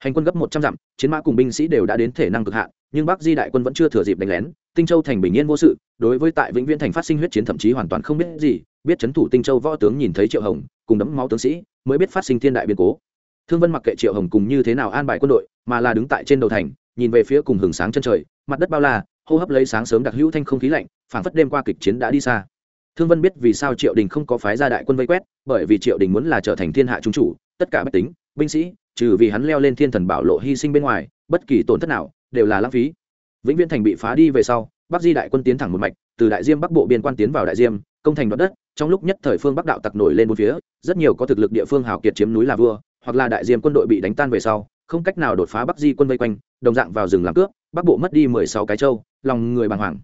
hành quân gấp một trăm dặm, chiến mã cùng binh sĩ đều đã đến thể năng cực hạn, nhưng bắc di đại quân vẫn chưa thừa dịp đánh lén. Tinh châu thành bình yên vô sự, đối với tại vĩnh viễn thành phát sinh huyết chiến thậm chí hoàn toàn không biết gì, biết c thủ tinh châu võ tướng nhìn thấy triệu hồng, cùng đấm máu tướng sĩ, mới biết phát sinh thiên đại biến cố. Thương vân mặc kệ triệu hồng cùng như thế nào an bài quân đội, mà là đứng tại trên đầu thành, nhìn về phía cùng hừng sáng chân trời, mặt đất bao la, hô hấp lấy sáng sớm đặc hữu thanh không khí lạnh, phảng phất đêm qua kịch chiến đã đi xa. Thương vân biết vì sao triệu đình không có phái ra đại quân vây quét, bởi vì triệu đình muốn là trở thành thiên hạ trung chủ, tất cả bách tính, binh sĩ trừ vì hắn leo lên thiên thần bảo lộ hy sinh bên ngoài, bất kỳ tổn thất nào đều là lãng phí. Vĩnh viễn thành bị phá đi về sau, bắc di đại quân tiến thẳng một mạch, từ đại diêm bắc bộ biên quan tiến vào đại diêm, công thành đoạt đất, trong lúc nhất thời phương bắc đạo tặc nổi lên một phía, rất nhiều có thực lực địa phương hào kiệt chiếm núi là vua, hoặc là đại diêm quân đội bị đánh tan về sau, không cách nào đột phá bắc di quân vây quanh, đồng dạng vào rừng làm cướp, bắc bộ mất đi mười sáu cái châu, lòng người bàng hoàng.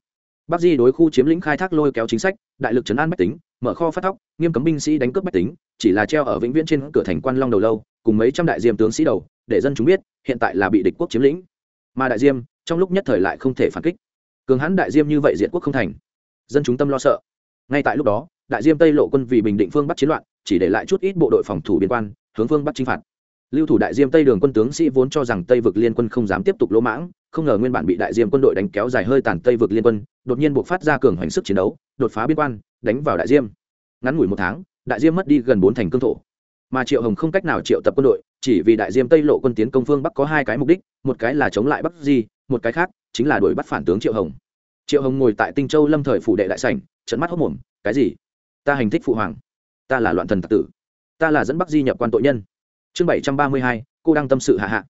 Bắc di đối khu chiếm lĩnh khai thác lôi kéo chính sách, đại lực chấn an bách tính mở kho phát thóc, nghiêm cấm binh sĩ đánh cướp bách tính, chỉ là treo ở vĩnh viễn trên cửa thành quan long đầu lâu, cùng mấy trăm đại diêm tướng sĩ đầu, để dân chúng biết, hiện tại là bị địch quốc chiếm lĩnh. Mà đại diêm, trong lúc nhất thời lại không thể phản kích. Cường hãn đại diêm như vậy diện quốc không thành. Dân chúng tâm lo sợ. Ngay tại lúc đó, đại diêm tây lộ quân vì bình định phương bắc chiến loạn, chỉ để lại chút ít bộ đội phòng thủ biên quan, hướng phương bắc chinh phạt. Lưu thủ đại diêm tây đường quân tướng sĩ vốn cho rằng tây vực liên quân không dám tiếp tục lỗ mãng, không ngờ nguyên bản bị đại diêm quân đội đánh kéo dài hơi tàn tây vực liên quân, đột nhiên buộc phát ra cường hoành sức chiến đấu, đột phá biên quan đánh vào đại diêm. Ngắn ngủi một tháng, đại diêm mất đi gần bốn thành cương thổ. Mà triệu hồng không cách nào triệu tập quân đội, chỉ vì đại diêm tây lộ quân tiến công phương bắc có hai cái mục đích, một cái là chống lại bắc di, một cái khác chính là đuổi bắt phản tướng triệu hồng. Triệu hồng ngồi tại tinh châu lâm thời phủ đệ đại sảnh trận mắt hốc mồm, cái gì? Ta hành thích phụ hoàng. Ta là loạn thần tặc tử. Ta là dẫn bắc di nhập quan tội nhân. Chương bảy trăm ba mươi hai, cô đang tâm sự hạ hạ.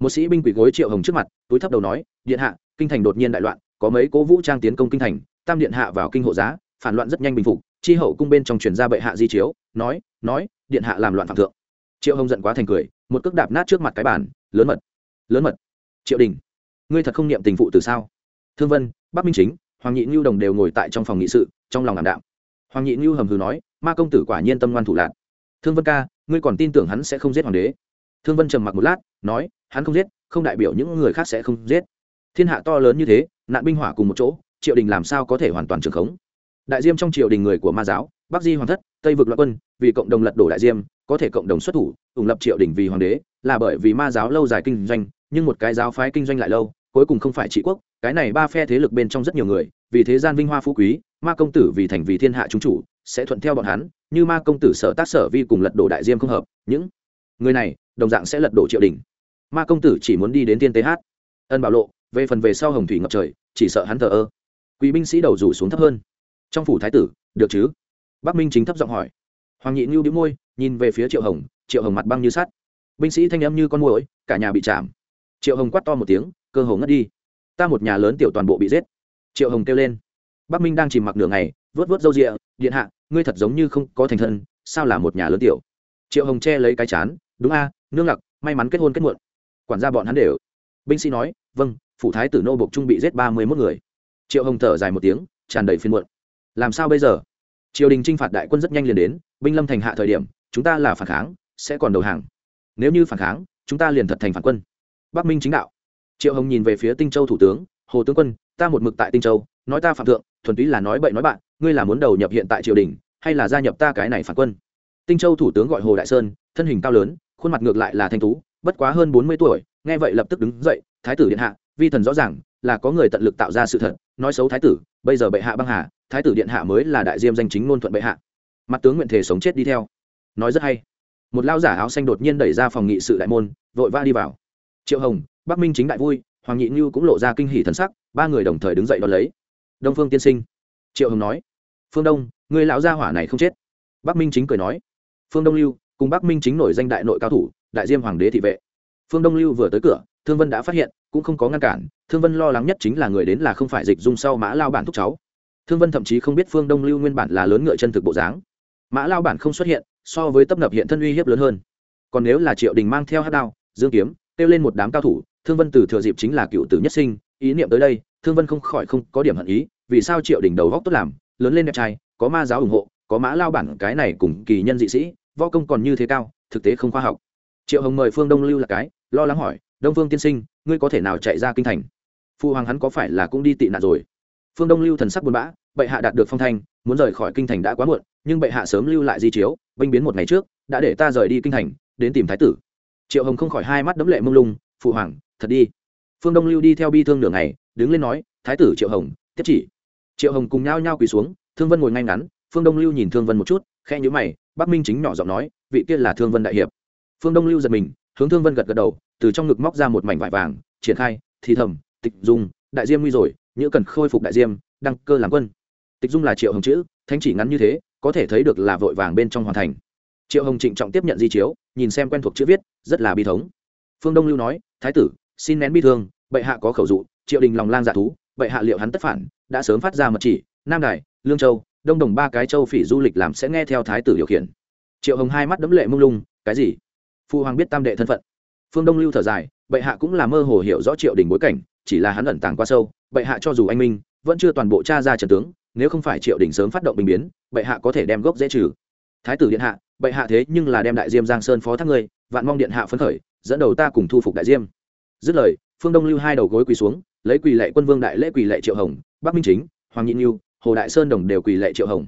Một sĩ binh quỷ gối triệu hồng trước mặt, túi thấp đầu nói, điện hạ, kinh thành đột nhiên đại loạn, có mấy cố vũ trang tiến công kinh thành, tam điện hạ vào kinh hộ giá phản loạn rất nhanh bình phục, chi hậu cung bên trong truyền ra bệ hạ di chiếu, nói nói, điện hạ làm loạn phạm thượng. Triệu hồng giận quá thành cười, một cước đạp nát trước mặt cái bàn, lớn mật lớn mật. Triệu đình, ngươi thật không niệm tình phụ từ sao? Thương vân, bắc minh chính, hoàng nhị ngưu đồng đều ngồi tại trong phòng nghị sự, trong lòng ảm đạm. Hoàng nhị ngưu hầm hừ nói, ma công tử quả nhiên tâm ngoan thủ lạc thương vân ca, ngươi còn tin tưởng hắn sẽ không giết hoàng đế? Thương vân trầm mặc một lát, nói, hắn không giết, không đại biểu những người khác sẽ không giết. Thiên hạ to lớn như thế, nạn binh hỏa cùng một chỗ, triệu đình làm sao có thể hoàn toàn trường khống? Đại diêm trong triều đình người của ma giáo, bắc di hoàng thất, tây vực loạn quân, vì cộng đồng lật đổ đại diêm, có thể cộng đồng xuất thủ, ủng lập triều đình vì hoàng đế, là bởi vì ma giáo lâu dài kinh doanh, nhưng một cái giáo phái kinh doanh lại lâu, cuối cùng không phải trị quốc, cái này ba phe thế lực bên trong rất nhiều người, vì thế gian vinh hoa phú quý, ma công tử vì thành vì thiên hạ chúng chủ, sẽ thuận theo bọn hắn, như ma công tử sở tác sở vi cùng lật đổ đại diêm không hợp, những người này, đồng dạng sẽ lật đổ triều đình. Ma công tử chỉ muốn đi đến tiên tế hát. Ân bảo lộ, về phần về sau hồng thủy ngập trời, chỉ sợ hắn thờ ơ. Quý binh sĩ đầu rủ xuống thấp hơn trong phủ thái tử, được chứ? Bắc minh chính thấp giọng hỏi. Hoàng nhị ngưu đĩu môi, nhìn về phía triệu hồng triệu hồng mặt băng như sắt. Binh sĩ thanh âm như con mồi cả nhà bị chạm. Triệu hồng quát to một tiếng, cơ hồ ngất đi. Ta một nhà lớn tiểu toàn bộ bị giết. Triệu hồng kêu lên. Bắc minh đang chìm mặc nửa ngày vớt vớt râu rịa, điện hạ, ngươi thật giống như không có thành thân, sao là một nhà lớn tiểu? Triệu hồng che lấy cái chán, đúng a, nương lặc, may mắn kết hôn kết muộn. Quản gia bọn hắn đều. Binh sĩ nói vâng phủ thái tử nô bộc trung bị giết ba mươi mốt người. Triệu hồng thở dài một tiếng, tràn đầy phiên muộn làm sao bây giờ? Triều đình t r i n h phạt đại quân rất nhanh liền đến, binh lâm thành hạ thời điểm, chúng ta là phản kháng, sẽ còn đầu hàng. Nếu như phản kháng, chúng ta liền thật thành phản quân. Bắc minh chính đạo. Triệu hồng nhìn về phía tinh châu thủ tướng, hồ tướng quân, ta một mực tại tinh châu, nói ta phạm thượng, thuần túy là nói bậy nói bạn, ngươi là muốn đầu nhập hiện tại triều đình, hay là gia nhập ta cái này phản quân? Tinh châu thủ tướng gọi hồ đại sơn, thân hình cao lớn, khuôn mặt ngược lại là thanh tú, bất quá hơn bốn mươi tuổi, nghe vậy lập tức đứng dậy, thái tử điện hạ, vi thần rõ ràng là có người tận lực tạo ra sự thật, nói xấu thái tử, bây giờ bệ hạ băng hà, thái tử điện hạ mới là đại diêm danh chính ngôn thuận bệ hạ. Mặt tướng nguyện thể sống chết đi theo. Nói rất hay. Một lao giả áo xanh đột nhiên đẩy ra phòng nghị sự đại môn, vội va đi vào. Triệu hồng, bắc minh chính đại vui, hoàng nhị như cũng lộ ra kinh hỷ thần sắc, ba người đồng thời đứng dậy đón lấy. Đông phương tiên sinh. Triệu hồng nói. Phương đông, người lão gia hỏa này không chết. Bắc minh chính cười nói. Phương đông lưu, cùng bắc minh chính nổi danh đại nội cao thủ, đại diêm hoàng đế thị vệ. Phương đông lưu vừa tới cửa, thương vân đã phát hiện cũng không có ngăn cản, thương vân lo lắng nhất chính là người đến là không phải dịch dung sau mã lao bản thúc cháu. Thương vân thậm chí không biết phương đông lưu nguyên bản là lớn ngựa chân thực bộ dáng. Mã lao bản không xuất hiện, so với tấp nập hiện thân uy hiếp lớn hơn. Còn nếu là triệu đình mang theo hát đao, dương kiếm, kêu lên một đám cao thủ, thương vân từ thừa dịp chính là cựu tử nhất sinh, ý niệm tới đây, thương vân không khỏi không có điểm hận ý, vì sao triệu đình đầu góc tốt làm, lớn lên đẹp trai, có ma giáo ủng hộ, có mã lao bản cái này cùng kỳ nhân dị sĩ, võ công còn như thế cao, thực tế không khoa học. Triệu hồng mời phương đông lưu là cái, lo lắng hỏi đông phương tiên sinh, ngươi có thể nào chạy ra kinh thành? Phụ hoàng hắn có phải là cũng đi tị nạn rồi? Phương đông lưu thần sắc buồn bã, bệ hạ đạt được phong thanh, muốn rời khỏi kinh thành đã quá muộn, nhưng bệ hạ sớm lưu lại di chiếu, binh biến một ngày trước, đã để ta rời đi kinh thành, đến tìm thái tử. Triệu hồng không khỏi hai mắt đấm lệ mông lung phụ hoàng, thật đi. Phương đông lưu đi theo bi thương nửa ngày, đứng lên nói, thái tử triệu hồng, tiếp chỉ. Triệu hồng cùng nhau nhau quỳ xuống, thương vân ngồi ngay ngắn, phương đông lưu nhìn thương vân một chút khe nhữ mày, bắc minh chính nhỏ giọng nói, vị kia là thương vân đại hiệp. Phương đông lưu giật mình hướng thương vân gật gật đầu, từ trong ngực móc ra một mảnh vải vàng, triển khai, thì thầm, tịch dung, đại diêm nguy rồi, nhữ cần khôi phục đại diêm, đăng cơ làm quân. Tịch dung là triệu hồng chữ thanh chỉ ngắn như thế, có thể thấy được là vội vàng bên trong hoàn thành. Triệu hồng trịnh trọng tiếp nhận di chiếu, nhìn xem quen thuộc chữ viết, rất là bi thống. Phương đông lưu nói, thái tử, xin nén bi thương, bệ hạ có khẩu dụ, triệu đình lòng lang dạ thú, bệ hạ liệu hắn tất phản, đã sớm phát ra mật chỉ, nam đài, lương châu, đông đồng ba cái châu phỉ du lịch làm sẽ nghe theo thái tử điều khiển. Triệu hồng hai mắt đấm lệ mông lung, cái gì? Phụ hoàng biết tam đệ thân phận. Phương đông lưu thở dài, bệ hạ cũng là mơ hồ hiểu rõ triệu đình bối cảnh, chỉ là hắn ẩn tàng quá sâu, bệ hạ cho dù anh minh, vẫn chưa toàn bộ cha ra trần tướng, nếu không phải triệu đình sớm phát động bình biến, bệ hạ có thể đem gốc dễ trừ. Thái tử điện hạ, bệ hạ thế nhưng là đem đại diêm giang sơn phó thác ngươi, vạn mong điện hạ phấn khởi, dẫn đầu ta cùng thu phục đại diêm. Dứt lời, phương đông lưu hai đầu gối quỳ xuống, lấy quỳ lệ quân vương đại lễ quỳ lệ triệu hồng, bắc minh chính, hoàng nhị nhu hồ đại sơn đồng đều quỳ lệ triệu hồng.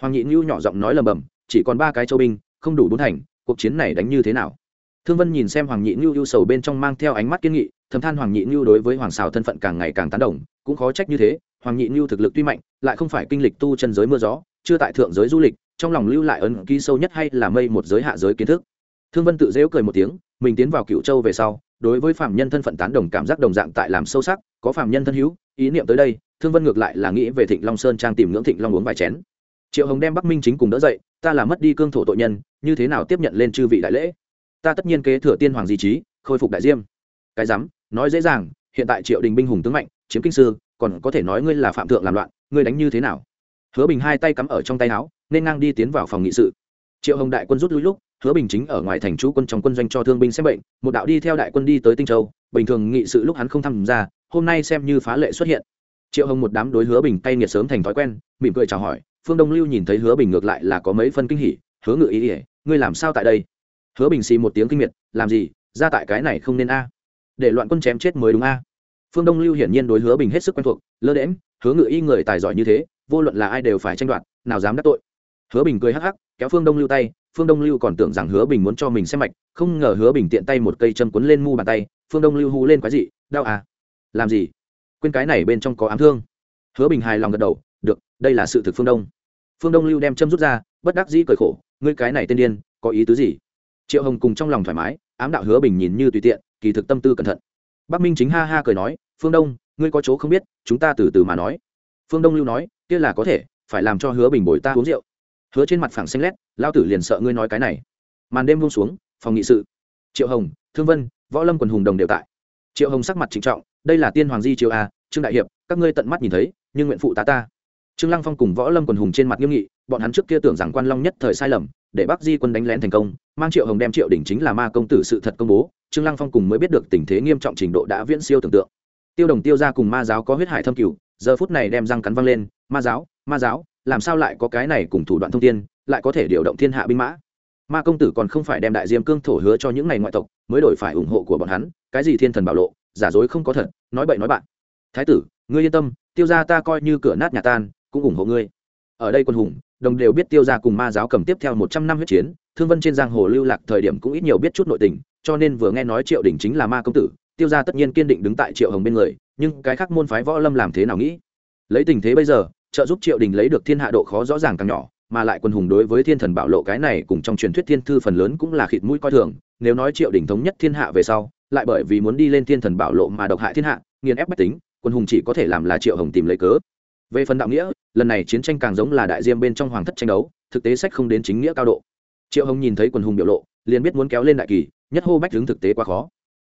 Hoàng nhị nhu nhỏ giọng nói lầm bầm, chỉ còn ba cái châu binh, không đủ bốn thành cuộc chiến này đánh như thế nào? Thương vân nhìn xem hoàng nhị ngưu ưu sầu bên trong mang theo ánh mắt kiên nghị, thầm than hoàng nhị ngưu đối với hoàng xào thân phận càng ngày càng tán đồng, cũng khó trách như thế, hoàng nhị ngưu thực lực tuy mạnh, lại không phải kinh lịch tu chân giới mưa gió, chưa tại thượng giới du lịch, trong lòng lưu lại ấn ký sâu nhất hay là mây một giới hạ giới kiến thức. Thương vân tự dễu cười một tiếng, mình tiến vào cựu châu về sau, đối với phạm nhân thân phận tán đồng cảm giác đồng dạng tại làm sâu sắc, có phạm nhân thân hữu, ý niệm tới đây, thương vân ngược lại là nghĩ về thịnh long sơn trang tìm ngưỡng thịnh long uống vài chén. Triệu hồng đem bắc minh chính cùng đỡ dậy ta là mất đi cương thổ tội nhân, như thế nào tiếp nhận lên chư vị đại lễ? Ta tất nhiên kế thừa tiên hoàng di trí, khôi phục đại diêm. Cái dám nói dễ dàng, hiện tại triệu đình binh hùng tướng mạnh, chiếm kinh sư, còn có thể nói ngươi là phạm thượng làm loạn, ngươi đánh như thế nào? Hứa bình hai tay cắm ở trong tay áo, nên ngang đi tiến vào phòng nghị sự. Triệu hồng đại quân rút lui lúc, hứa bình chính ở ngoài thành chú quân trong quân doanh cho thương binh xem bệnh, một đạo đi theo đại quân đi tới tinh châu, bình thường nghị sự lúc hắn không tham gia, hôm nay xem như phá lệ xuất hiện. Triệu hồng một đám đối hứa bình tay nghiệt sớm thành thói quen, mỉm cười chào hỏi phương đông lưu nhìn thấy hứa bình ngược lại là có mấy phân kinh hỉ, hứa ngự ý ỉa ngươi làm sao tại đây? Hứa bình xì một tiếng kinh miệt, làm gì? Ra tại cái này không nên a. Để loạn quân chém chết mới đúng a. Phương đông lưu hiển nhiên đối hứa bình hết sức quen thuộc, lơ đễm hứa ngự y người tài giỏi như thế, vô luận là ai đều phải tranh đoạt, nào dám đắc tội. Hứa bình cười hắc hắc, kéo phương đông lưu tay, phương đông lưu còn tưởng rằng hứa bình muốn cho mình xem mạch, không ngờ hứa bình tiện tay một cây châm quấn lên mu bàn tay, phương đông lưu hú lên quái gì đau à? Làm gì? Quên cái này bên trong có ám thương. Hứa bình hài lòng gật đầu, được, đây là sự thực phương đông phương đông lưu đem châm rút ra, bất đắc dĩ cười khổ, ngươi cái này tên điên, có ý tứ gì? Triệu hồng cùng trong lòng thoải mái, ám đạo hứa bình nhìn như tùy tiện, kỳ thực tâm tư cẩn thận. Bắc minh chính ha ha cười nói, phương đông, ngươi có chỗ không biết, chúng ta từ từ mà nói. Phương đông lưu nói, kia là có thể, phải làm cho hứa bình bồi ta uống rượu. Hứa trên mặt phẳng xanh lét lao tử liền sợ ngươi nói cái này. Màn đêm buông xuống, phòng nghị sự. Triệu hồng, thương vân, võ lâm quần hùng đồng đều tại. Triệu hồng sắc mặt trịnh trọng, đây là tiên hoàng di triều a, trương đại hiệp, các ngươi tận mắt nhìn thấy, nhưng nguyện phụ tá ta trương lăng phong cùng võ lâm quần hùng trên mặt nghiêm nghị bọn hắn trước kia tưởng rằng quan long nhất thời sai lầm để bắc di quân đánh lén thành công mang triệu hồng đem triệu đỉnh chính là ma công tử sự thật công bố trương lăng phong cùng mới biết được tình thế nghiêm trọng trình độ đã viễn siêu tưởng tượng. Tiêu đồng tiêu ra cùng ma giáo có huyết hải thâm cửu giờ phút này đem răng cắn văng lên ma giáo ma giáo làm sao lại có cái này cùng thủ đoạn thông thiên, lại có thể điều động thiên hạ binh mã? Ma công tử còn không phải đem đại diêm cương thổ hứa cho những ngày ngoại tộc mới đổi phải ủng hộ của bọn hắn cái gì thiên thần bảo lộ giả dối không có thật nói bậy nói bạn. Thái tử ngươi yên tâm tiêu ra ta coi như cửa nát nhà tan cũng ủng hộ ngươi. Ở đây quân hùng, đồng đều biết tiêu ra cùng ma giáo cầm tiếp theo một trăm năm huyết chiến, thương vân trên giang hồ lưu lạc thời điểm cũng ít nhiều biết chút nội tình, cho nên vừa nghe nói triệu đình chính là ma công tử, tiêu ra tất nhiên kiên định đứng tại triệu hồng bên người, nhưng cái khác môn phái võ lâm làm thế nào nghĩ? Lấy tình thế bây giờ, trợ giúp triệu đình lấy được thiên hạ độ khó rõ ràng càng nhỏ, mà lại quân hùng đối với thiên thần bảo lộ cái này cùng trong truyền thuyết thiên thư phần lớn cũng là khịt mũi coi thường, nếu nói triệu đình thống nhất thiên hạ về sau, lại bởi vì muốn đi lên thiên thần bảo lộ mà độc hại thiên hạ, nghiền ép bách tính, quân hùng chỉ có thể làm là triệu hồng tìm lấy cớ về phần đạo nghĩa, lần này chiến tranh càng giống là đại diêm bên trong hoàng thất tranh đấu, thực tế sách không đến chính nghĩa cao độ. Triệu hồng nhìn thấy quân hùng biểu lộ, liền biết muốn kéo lên đại kỳ, nhất hô bách đứng thực tế quá khó.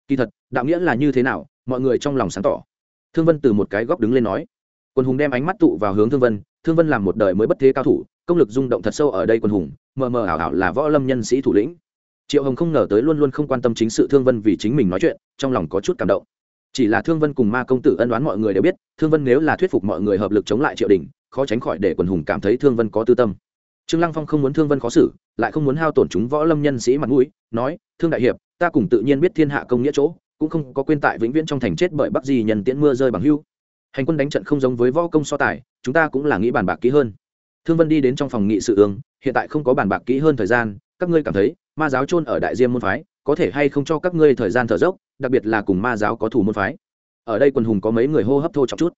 Kỳ thật, đạo nghĩa là như thế nào, mọi người trong lòng sáng tỏ. Thương vân từ một cái góc đứng lên nói. Quân hùng đem ánh mắt tụ vào hướng thương vân thương vân làm một đời mới bất thế cao thủ, công lực rung động thật sâu ở đây quân hùng, mờ mờ ảo ảo là võ lâm nhân sĩ thủ lĩnh. Triệu hồng không ngờ tới luôn luôn không quan tâm chính sự thương vân vì chính mình nói chuyện, trong lòng có chút cảm động chỉ là thương vân cùng ma công tử ân đoán mọi người đều biết, thương vân nếu là thuyết phục mọi người hợp lực chống lại triệu đình, khó tránh khỏi để quần hùng cảm thấy thương vân có tư tâm. Trương lăng phong không muốn thương vân khó xử, lại không muốn hao tổn chúng võ lâm nhân sĩ mặt mũi, nói, thương đại hiệp, ta cùng tự nhiên biết thiên hạ công nghĩa chỗ, cũng không có quên tại vĩnh viễn trong thành chết bởi bắc di nhân tiễn mưa rơi bằng hưu. Hành quân đánh trận không giống với võ công so tài, chúng ta cũng là nghĩ bàn bạc kỹ hơn. Thương vân đi đến trong phòng nghị sự ương, hiện tại không có bàn bạc kỹ hơn thời gian, các ngươi cảm thấy, ma giáo chôn ở đại diêm môn phái, có thể hay không cho các ngươi thời gian thở dốc? Đặc biệt là cùng ma giáo có thủ môn phái. Ở đây quần hùng có mấy người hô hấp thô trọng chút,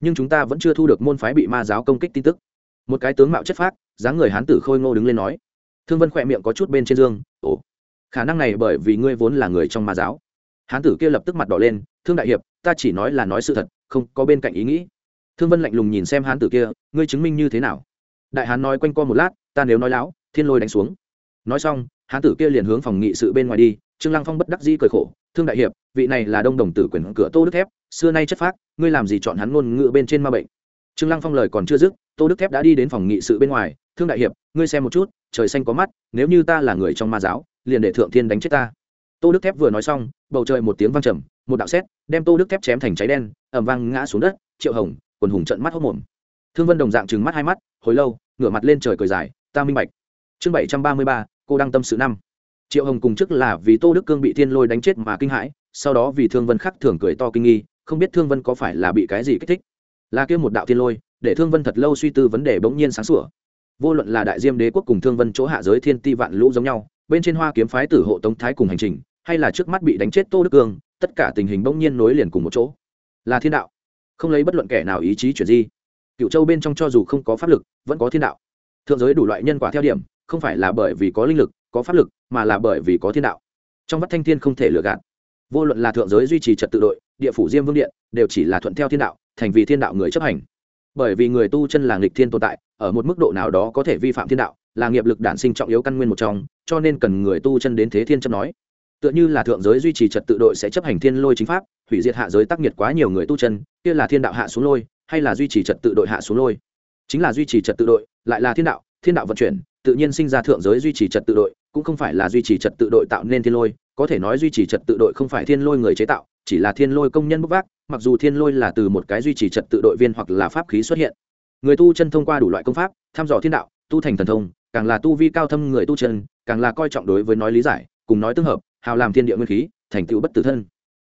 nhưng chúng ta vẫn chưa thu được môn phái bị ma giáo công kích tin tức. Một cái tướng mạo chất phác, dáng người hán tử khôi ngô đứng lên nói. Thương vân khỏe miệng có chút bên trên dương, ồ, khả năng này bởi vì ngươi vốn là người trong ma giáo. Hán tử kia lập tức mặt đỏ lên, thương đại hiệp, ta chỉ nói là nói sự thật, không có bên cạnh ý nghĩ. Thương vân lạnh lùng nhìn xem hán tử kia, ngươi chứng minh như thế nào? Đại hán nói quanh co một lát, ta nếu nói láo, thiên lôi đánh xuống. Nói xong, hán tử kia liền hướng phòng nghị sự bên ngoài đi, trương lăng phong bất đắc dĩ cười khổ thương đại hiệp, vị này là đông đồng tử quyền cửa tô đức thép, xưa nay chất phác, ngươi làm gì chọn hắn ngôn ngữ bên trên ma bệnh? Trương lăng phong lời còn chưa dứt, tô đức thép đã đi đến phòng nghị sự bên ngoài, thương đại hiệp, ngươi xem một chút, trời xanh có mắt, nếu như ta là người trong ma giáo, liền để thượng thiên đánh chết ta. Tô đức thép vừa nói xong, bầu trời một tiếng vang trầm, một đạo xét đem tô đức thép chém thành cháy đen ẩm vang ngã xuống đất, triệu hồng, quần hùng trận mắt hốc mồm. Thương vân đồng dạng trừng mắt hai mắt, hồi lâu, ngửa mặt lên trời cười dài, ta minh bạch. Chương bảy trăm ba mươi ba, cô đang tâm sự năm triệu hồng cùng chức là vì tô đức cương bị thiên lôi đánh chết mà kinh hãi, sau đó vì thương vân khắc thường cười to kinh nghi, không biết thương vân có phải là bị cái gì kích thích. Là kêu một đạo thiên lôi, để thương vân thật lâu suy tư vấn đề bỗng nhiên sáng sủa. Vô luận là đại diêm đế quốc cùng thương vân chỗ hạ giới thiên ti vạn lũ giống nhau, bên trên hoa kiếm phái tử hộ tống thái cùng hành trình, hay là trước mắt bị đánh chết tô đức cương, tất cả tình hình bỗng nhiên nối liền cùng một chỗ. Là thiên đạo. Không lấy bất luận kẻ nào ý chí chuyển di. Cựu châu bên trong cho dù không có pháp lực, vẫn có thiên đạo. Thượng giới đủ loại nhân quả theo điểm, không phải là bởi vì có linh lực có pháp lực, mà là bởi vì có thiên đạo. Trong vắt thanh thiên không thể lừa gạt. Vô luận là thượng giới duy trì trật tự đội, địa phủ diêm vương điện, đều chỉ là thuận theo thiên đạo, thành vì thiên đạo người chấp hành. Bởi vì người tu chân là nghịch thiên tồn tại, ở một mức độ nào đó có thể vi phạm thiên đạo, là nghiệp lực đản sinh trọng yếu căn nguyên một trong, cho nên cần người tu chân đến thế thiên chấp nói. Tựa như là thượng giới duy trì trật tự đội sẽ chấp hành thiên lôi chính pháp, hủy diệt hạ giới tác nghiệt quá nhiều người tu chân, kia là thiên đạo hạ xuống lôi, hay là duy trì trật tự đội hạ xuống lôi? Chính là duy trì trật tự đội, lại là thiên đạo thiên đạo vận chuyển, tự nhiên sinh ra thượng giới duy trì trật tự đội cũng không phải là duy trì trật tự đội tạo nên thiên lôi, có thể nói duy trì trật tự đội không phải thiên lôi người chế tạo, chỉ là thiên lôi công nhân bốc vác, mặc dù thiên lôi là từ một cái duy trì trật tự đội viên hoặc là pháp khí xuất hiện. Người tu chân thông qua đủ loại công pháp, thăm dò thiên đạo, tu thành thần thông, càng là tu vi cao thâm người tu chân, càng là coi trọng đối với nói lý giải, cùng nói tương hợp, hào làm thiên địa nguyên khí, thành tựu bất tử thân.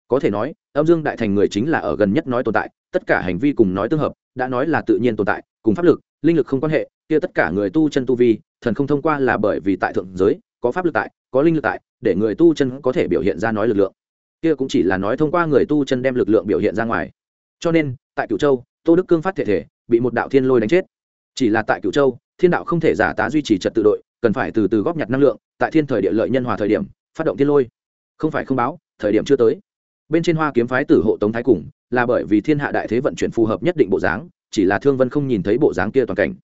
Có thể nói, âm dương đại thành người chính là ở gần nhất nói tồn tại, tất cả hành vi cùng nói tương hợp, đã nói là tự nhiên tồn tại, cùng pháp lực, linh lực không quan hệ, kia tất cả người tu chân tu vi, thần không thông qua là bởi vì tại thượng giới có pháp lực tại, có linh lực tại, để người tu chân có thể biểu hiện ra nói lực lượng. Kia cũng chỉ là nói thông qua người tu chân đem lực lượng biểu hiện ra ngoài. Cho nên, tại cửu châu, tô đức cương phát thể thể, bị một đạo thiên lôi đánh chết. Chỉ là tại cửu châu, thiên đạo không thể giả tá duy trì trật tự đội, cần phải từ từ góp nhặt năng lượng, tại thiên thời địa lợi nhân hòa thời điểm, phát động thiên lôi. Không phải không báo, thời điểm chưa tới. Bên trên hoa kiếm phái tử hộ tống thái cùng, là bởi vì thiên hạ đại thế vận chuyển phù hợp nhất định bộ dáng, chỉ là thương vân không nhìn thấy bộ dáng kia toàn cảnh.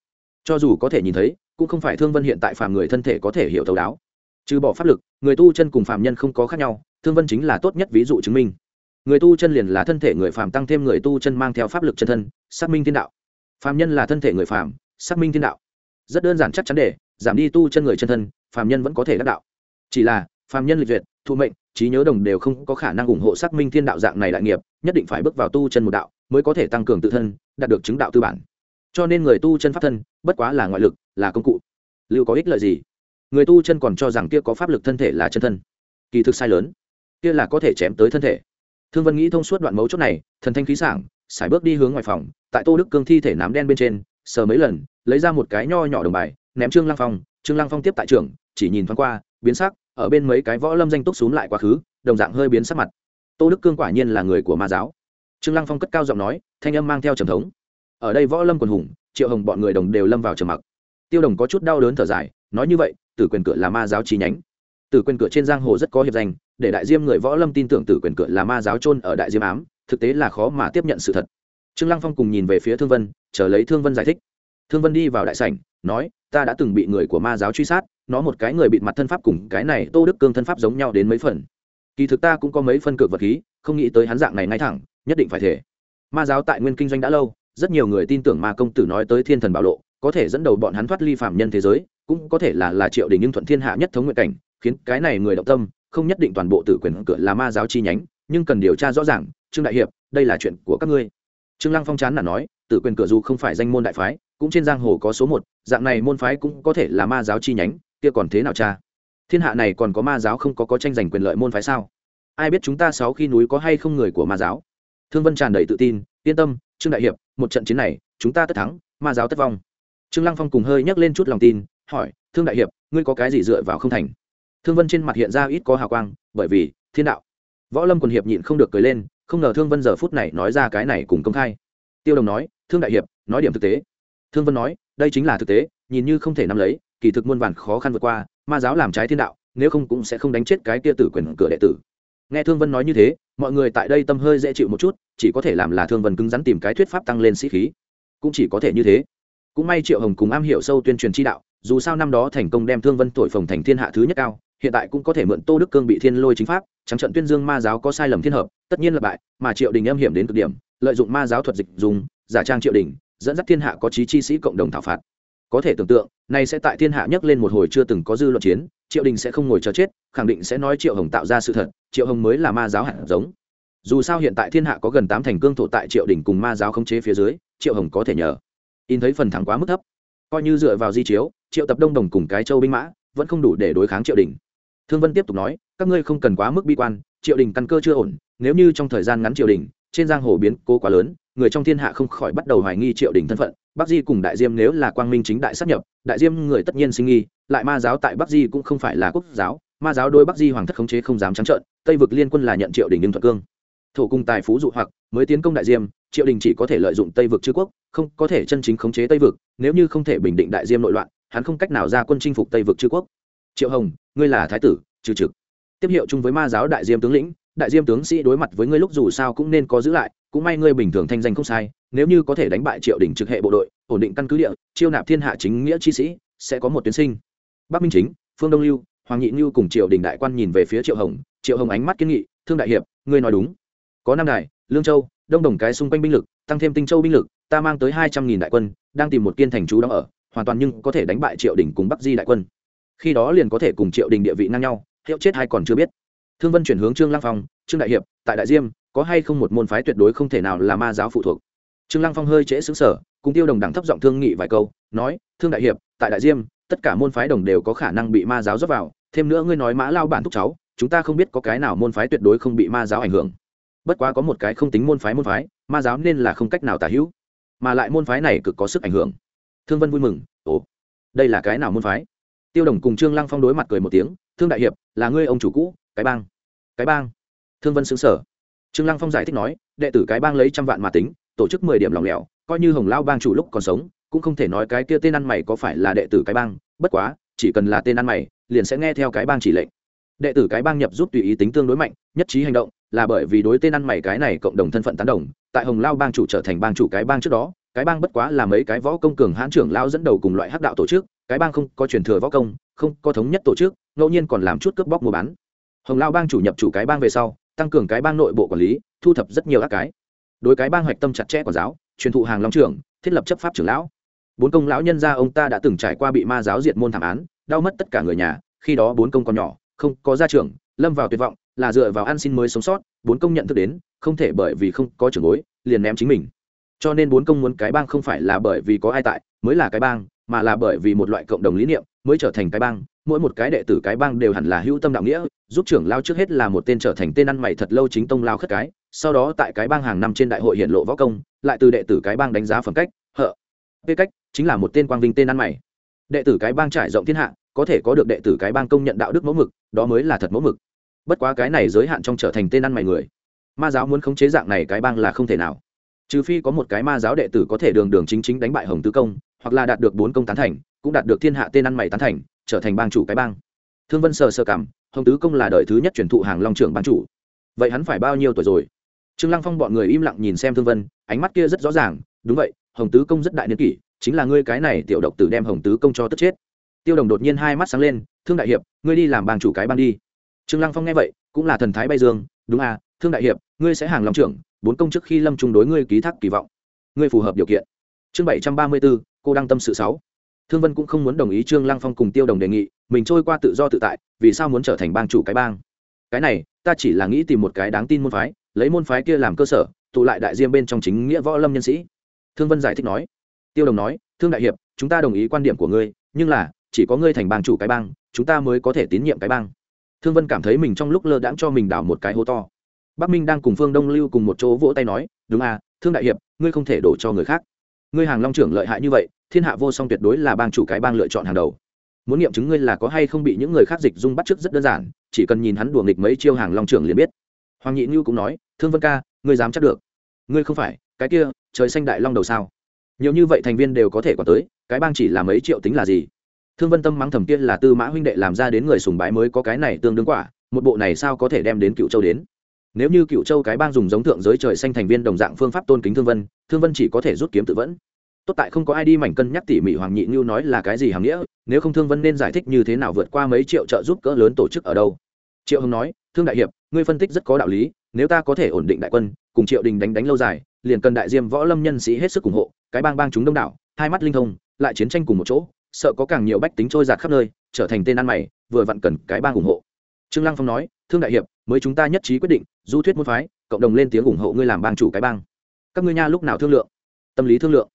Cho dù có thể nhìn thấy, cũng không phải thương vân hiện tại phàm người thân thể có thể hiểu thấu đáo trừ bỏ pháp lực người tu chân cùng phạm nhân không có khác nhau thương vân chính là tốt nhất ví dụ chứng minh. Người tu chân liền là thân thể người phạm tăng thêm người tu chân mang theo pháp lực chân thân xác minh thiên đạo. Phạm nhân là thân thể người phạm, xác minh thiên đạo. Rất đơn giản chắc chắn để giảm đi tu chân người chân thân phạm nhân vẫn có thể đắc đạo. Chỉ là phạm nhân lịch duyệt thụ mệnh trí nhớ đồng đều không có khả năng ủng hộ xác minh thiên đạo dạng này đại nghiệp nhất định phải bước vào tu chân một đạo mới có thể tăng cường tự thân đạt được chứng đạo tư bản. Cho nên người tu chân pháp thân bất quá là ngoại lực là công cụ. Lưu có ích lợi gì? Người tu chân còn cho rằng kia có pháp lực thân thể là chân thân. Kỳ thực sai lớn. Kia là có thể chém tới thân thể. Thương vân nghĩ thông suốt đoạn mấu chốt này, thần thanh khí sảng, sải bước đi hướng ngoài phòng, tại tô đức cương thi thể nám đen bên trên, sờ mấy lần, lấy ra một cái nho nhỏ đồng bài, ném trương lăng phong, trương lăng phong tiếp tại trường, chỉ nhìn thoáng qua, biến sắc, ở bên mấy cái võ lâm danh túc xuống lại quá khứ, đồng dạng hơi biến sắc mặt. Tô đức cương quả nhiên là người của ma giáo. Trương lăng phong cất cao giọng nói, thanh âm mang theo trầm thống. Ở đây võ lâm quần hùng, triệu hồng bọn người đồng đều lâm vào trầm mặc. Tiêu đồng có chút đau đớn thở dài, nói như vậy tử quyền cửa là ma giáo chi nhánh. Tử quyền cửa trên giang hồ rất có hiệp danh, để đại diêm người võ lâm tin tưởng tử quyền cửa là ma giáo trôn ở đại diêm ám, thực tế là khó mà tiếp nhận sự thật. Trương lăng phong cùng nhìn về phía thương vân, chờ lấy thương vân giải thích. Thương vân đi vào đại sảnh, nói, ta đã từng bị người của ma giáo truy sát, nó một cái người bịt mặt thân pháp cùng cái này tô đức cương thân pháp giống nhau đến mấy phần. Kỳ thực ta cũng có mấy phân cược vật khí, không nghĩ tới hắn dạng này ngay thẳng, nhất định phải thể. Ma giáo tại nguyên kinh doanh đã lâu, rất nhiều người tin tưởng ma công tử nói tới thiên thần bảo lộ, có thể dẫn đầu bọn hắn thoát ly phạm nhân thế giới cũng có thể là là triệu đình nhưng thuận thiên hạ nhất thống nguyện cảnh, khiến cái này người động tâm, không nhất định toàn bộ tử quyền cửa là ma giáo chi nhánh, nhưng cần điều tra rõ ràng, trương đại hiệp, đây là chuyện của các ngươi. Trương lăng phong chán là nói, tử quyền cửa dù không phải danh môn đại phái, cũng trên giang hồ có số một, dạng này môn phái cũng có thể là ma giáo chi nhánh, kia còn thế nào cha? Thiên hạ này còn có ma giáo không có có tranh giành quyền lợi môn phái sao? Ai biết chúng ta sáu khi núi có hay không người của ma giáo? Thương vân tràn đầy tự tin, yên tâm, trương đại hiệp, một trận chiến này, chúng ta tất thắng, ma giáo tất vong. Trương lăng phong cùng hơi nhắc lên chút lòng tin hỏi, thương đại hiệp, ngươi có cái gì dựa vào không thành? Thương vân trên mặt hiện ra ít có hào quang, bởi vì, thiên đạo. Võ lâm quần hiệp nhịn không được cười lên, không ngờ thương vân giờ phút này nói ra cái này cùng công khai. Tiêu đồng nói, thương đại hiệp, nói điểm thực tế. Thương vân nói, đây chính là thực tế, nhìn như không thể nắm lấy, kỳ thực muôn vàn khó khăn vượt qua, ma giáo làm trái thiên đạo, nếu không cũng sẽ không đánh chết cái kia tử quyền cửa đệ tử. Nghe thương vân nói như thế, mọi người tại đây tâm hơi dễ chịu một chút, chỉ có thể làm là thương vân cứng rắn tìm cái thuyết pháp tăng lên sĩ khí. Cũng chỉ có thể như thế cũng may triệu hồng cùng am hiểu sâu tuyên truyền chi đạo, dù sao năm đó thành công đem thương vân thổi phồng thành thiên hạ thứ nhất cao, hiện tại cũng có thể mượn tô đức cương bị thiên lôi chính pháp, trắng trận tuyên dương ma giáo có sai lầm thiên hợp, tất nhiên là bại, mà triệu đình âm hiểm đến cực điểm, lợi dụng ma giáo thuật dịch dùng, giả trang triệu đình, dẫn dắt thiên hạ có trí chi sĩ cộng đồng thảo phạt. Có thể tưởng tượng này sẽ tại thiên hạ nhấc lên một hồi chưa từng có dư luận chiến, triệu đình sẽ không ngồi chờ chết, khẳng định sẽ nói triệu hồng tạo ra sự thật, triệu hồng mới là ma giáo hạt giống. Dù sao hiện tại thiên hạ có gần tám thành cương thổ tại triệu đình cùng ma giáo khống chế phía dưới, triệu hồng có thể nhờ in thấy phần thắng quá mức thấp. Coi như dựa vào di chiếu, triệu tập đông đồng cùng cái châu binh mã, vẫn không đủ để đối kháng triệu đình. Thương vân tiếp tục nói, các ngươi không cần quá mức bi quan, triệu đình căn cơ chưa ổn, nếu như trong thời gian ngắn triệu đình, trên giang hồ biến cố quá lớn, người trong thiên hạ không khỏi bắt đầu hoài nghi triệu đình thân phận. Bắc di cùng đại diêm nếu là quang minh chính đại sắp nhập, đại diêm người tất nhiên sinh nghi, lại ma giáo tại bắc di cũng không phải là quốc giáo, ma giáo đôi bắc di hoàng thất khống chế không dám trắng trợn, tây vực liên quân là nhận triệu đình nhưng thuận cương. Thổ cung tài phú dụ hoặc mới tiến công đại diêm, triệu đình chỉ có thể lợi dụng tây vực chư quốc, không có thể chân chính khống chế tây vực, nếu như không thể bình định đại diêm nội loạn, hắn không cách nào ra quân chinh phục tây vực chư quốc. Triệu hồng, ngươi là thái tử, trừ trực. Tiếp hiệu chung với ma giáo đại diêm tướng lĩnh, đại diêm tướng sĩ đối mặt với ngươi lúc dù sao cũng nên có giữ lại, cũng may ngươi bình thường thanh danh không sai, nếu như có thể đánh bại triệu đình trực hệ bộ đội, ổn định căn cứ địa, chiêu nạp thiên hạ chính nghĩa chi sĩ, sẽ có một tuyến sinh. Bắc minh chính, phương đông lưu, hoàng nhị như cùng triệu đình đại quan nhìn về phía triệu hồng triệu hồng ánh mắt kiên nghị, thương đại hiệp, ngươi nói đúng. Có năm đài lương châu, đông đồng cái xung quanh binh lực, tăng thêm tinh châu binh lực, ta mang tới hai trăm nghìn đại quân, đang tìm một kiên thành trú đóng ở, hoàn toàn nhưng có thể đánh bại triệu đình cùng bắc di đại quân. Khi đó liền có thể cùng triệu đình địa vị ngang nhau, hiệu chết hay còn chưa biết. Thương vân chuyển hướng trương lăng phong, trương đại hiệp, tại đại diêm, có hay không một môn phái tuyệt đối không thể nào là ma giáo phụ thuộc? Trương lăng phong hơi trễ xứng sở cùng tiêu đồng đẳng thấp giọng thương nghị vài câu, nói, thương đại hiệp, tại đại diêm, tất cả môn phái đồng đều có khả năng bị ma giáo dốc vào, thêm nữa ngươi nói mã lao bản thúc cháu, chúng ta không biết có cái nào môn phái tuyệt đối không bị ma giáo ảnh hưởng bất quá có một cái không tính môn phái môn phái, ma giáo nên là không cách nào tả hữu, mà lại môn phái này cực có sức ảnh hưởng. Thương vân vui mừng, ồ, đây là cái nào môn phái? Tiêu đồng cùng trương lăng phong đối mặt cười một tiếng, thương đại hiệp, là ngươi ông chủ cũ, cái bang. Cái bang? Thương vân xứng sở trương lăng phong giải thích nói, đệ tử cái bang lấy trăm vạn mà tính, tổ chức mười điểm lòng lẻo, coi như hồng lao bang chủ lúc còn sống, cũng không thể nói cái kia tên ăn mày có phải là đệ tử cái bang, bất quá, chỉ cần là tên ăn mày, liền sẽ nghe theo cái bang chỉ lệnh. Đệ tử cái bang nhập giúp tùy ý tính tương đối mạnh, nhất trí hành động là bởi vì đối tên ăn mày cái này cộng đồng thân phận tán đồng, tại hồng lao bang chủ trở thành bang chủ cái bang trước đó, cái bang bất quá là mấy cái võ công cường hãn trưởng lao dẫn đầu cùng loại hắc đạo tổ chức, cái bang không có truyền thừa võ công, không có thống nhất tổ chức, ngẫu nhiên còn làm chút cướp bóc mua bán. Hồng lao bang chủ nhập chủ cái bang về sau, tăng cường cái bang nội bộ quản lý, thu thập rất nhiều các cái. Đối cái bang hoạch tâm chặt chẽ quản giáo, truyền thụ hàng long trưởng, thiết lập chấp pháp trưởng lão. Bốn công lão nhân gia ông ta đã từng trải qua bị ma giáo diệt môn thảm án, đau mất tất cả người nhà, khi đó bốn công còn nhỏ, không có gia trưởng, lâm vào tuyệt vọng là dựa vào ăn xin mới sống sót, bốn công nhận thức đến, không thể bởi vì không có trưởng bối, liền ném chính mình. Cho nên bốn công muốn cái bang không phải là bởi vì có ai tại, mới là cái bang, mà là bởi vì một loại cộng đồng lý niệm, mới trở thành cái bang. Mỗi một cái đệ tử cái bang đều hẳn là hữu tâm đạo nghĩa, giúp trưởng lao trước hết là một tên trở thành tên ăn mày thật lâu chính tông lao khất cái, sau đó tại cái bang hàng năm trên đại hội hiện lộ võ công, lại từ đệ tử cái bang đánh giá phẩm cách, hợ. P cách chính là một tên quang vinh tên ăn mày. Đệ tử cái bang trải rộng thiên hạ, có thể có được đệ tử cái bang công nhận đạo đức mẫu mực, đó mới là thật mẫu mực bất quá cái này giới hạn trong trở thành tên ăn mày người. Ma giáo muốn khống chế dạng này cái bang là không thể nào. Trừ phi có một cái ma giáo đệ tử có thể đường đường chính chính đánh bại hồng tứ công, hoặc là đạt được bốn công tán thành, cũng đạt được thiên hạ tên ăn mày tán thành, trở thành bang chủ cái bang. Thương vân sờ sờ cảm, hồng tứ công là đời thứ nhất truyền thụ hàng long trưởng bang chủ. Vậy hắn phải bao nhiêu tuổi rồi? Trương lăng phong bọn người im lặng nhìn xem thương vân, ánh mắt kia rất rõ ràng. Đúng vậy, hồng tứ công rất đại niên kỷ, chính là ngươi cái này tiểu độc tử đem hồng tứ công cho tất chết. Tiêu đồng đột nhiên hai mắt sáng lên, thương đại hiệp, ngươi đi làm bang chủ cái bang đi trương lăng phong nghe vậy, cũng là thần thái bay dương, đúng à thương đại hiệp, ngươi sẽ hàng long trưởng, bốn công chức khi lâm trung đối ngươi ký thác kỳ vọng. Ngươi phù hợp điều kiện. Chương bảy trăm ba mươi bốn cô đăng tâm sự sáu. Thương vân cũng không muốn đồng ý trương lăng phong cùng tiêu đồng đề nghị, mình trôi qua tự do tự tại, vì sao muốn trở thành bang chủ cái bang? Cái này, ta chỉ là nghĩ tìm một cái đáng tin môn phái, lấy môn phái kia làm cơ sở, tụ lại đại diêm bên trong chính nghĩa võ lâm nhân sĩ. Thương vân giải thích nói. Tiêu đồng nói, thương đại hiệp, chúng ta đồng ý quan điểm của ngươi, nhưng là, chỉ có ngươi thành bang chủ cái bang, chúng ta mới có thể tín nhiệm cái bang thương vân cảm thấy mình trong lúc lơ đãng cho mình đảo một cái hố to. Bắc minh đang cùng phương đông lưu cùng một chỗ vỗ tay nói, đúng à thương đại hiệp, ngươi không thể đổ cho người khác. Ngươi hàng long trưởng lợi hại như vậy, thiên hạ vô song tuyệt đối là bang chủ cái bang lựa chọn hàng đầu. Muốn nghiệm chứng ngươi là có hay không bị những người khác dịch dung bắt trước rất đơn giản, chỉ cần nhìn hắn đùa nghịch mấy chiêu hàng long trưởng liền biết. Hoàng nhị như cũng nói, thương vân ca, ngươi dám chắc được. Ngươi không phải, cái kia, trời xanh đại long đầu sao? Nhiều như vậy thành viên đều có thể còn tới, cái bang chỉ là mấy triệu tính là gì? Thương vân tâm mắng thầm tiên là tư mã huynh đệ làm ra đến người sùng bái mới có cái này tương đương quả, một bộ này sao có thể đem đến cựu châu đến? Nếu như cựu châu cái bang dùng giống thượng giới trời xanh thành viên đồng dạng phương pháp tôn kính thương vân thương vân chỉ có thể rút kiếm tự vẫn. Tốt tại không có ai đi mảnh cân nhắc tỉ mỉ hoàng nhị như nói là cái gì hàm nghĩa, nếu không thương vân nên giải thích như thế nào vượt qua mấy triệu trợ giúp cỡ lớn tổ chức ở đâu. Triệu hưng nói, thương đại hiệp, ngươi phân tích rất có đạo lý, nếu ta có thể ổn định đại quân, cùng triệu đình đánh đánh lâu dài, liền cần đại diêm võ lâm nhân sĩ hết sức ủng hộ, cái bang bang chúng đông đảo, hai mắt linh thông, lại chiến tranh cùng một chỗ sợ có càng nhiều bách tính trôi giạt khắp nơi, trở thành tên ăn mày, vừa vặn cần cái bang ủng hộ. Trương lăng phong nói, thương đại hiệp, mới chúng ta nhất trí quyết định, du thuyết môn phái, cộng đồng lên tiếng ủng hộ ngươi làm bang chủ cái bang. Các ngươi nha lúc nào thương lượng? Tâm lý thương lượng.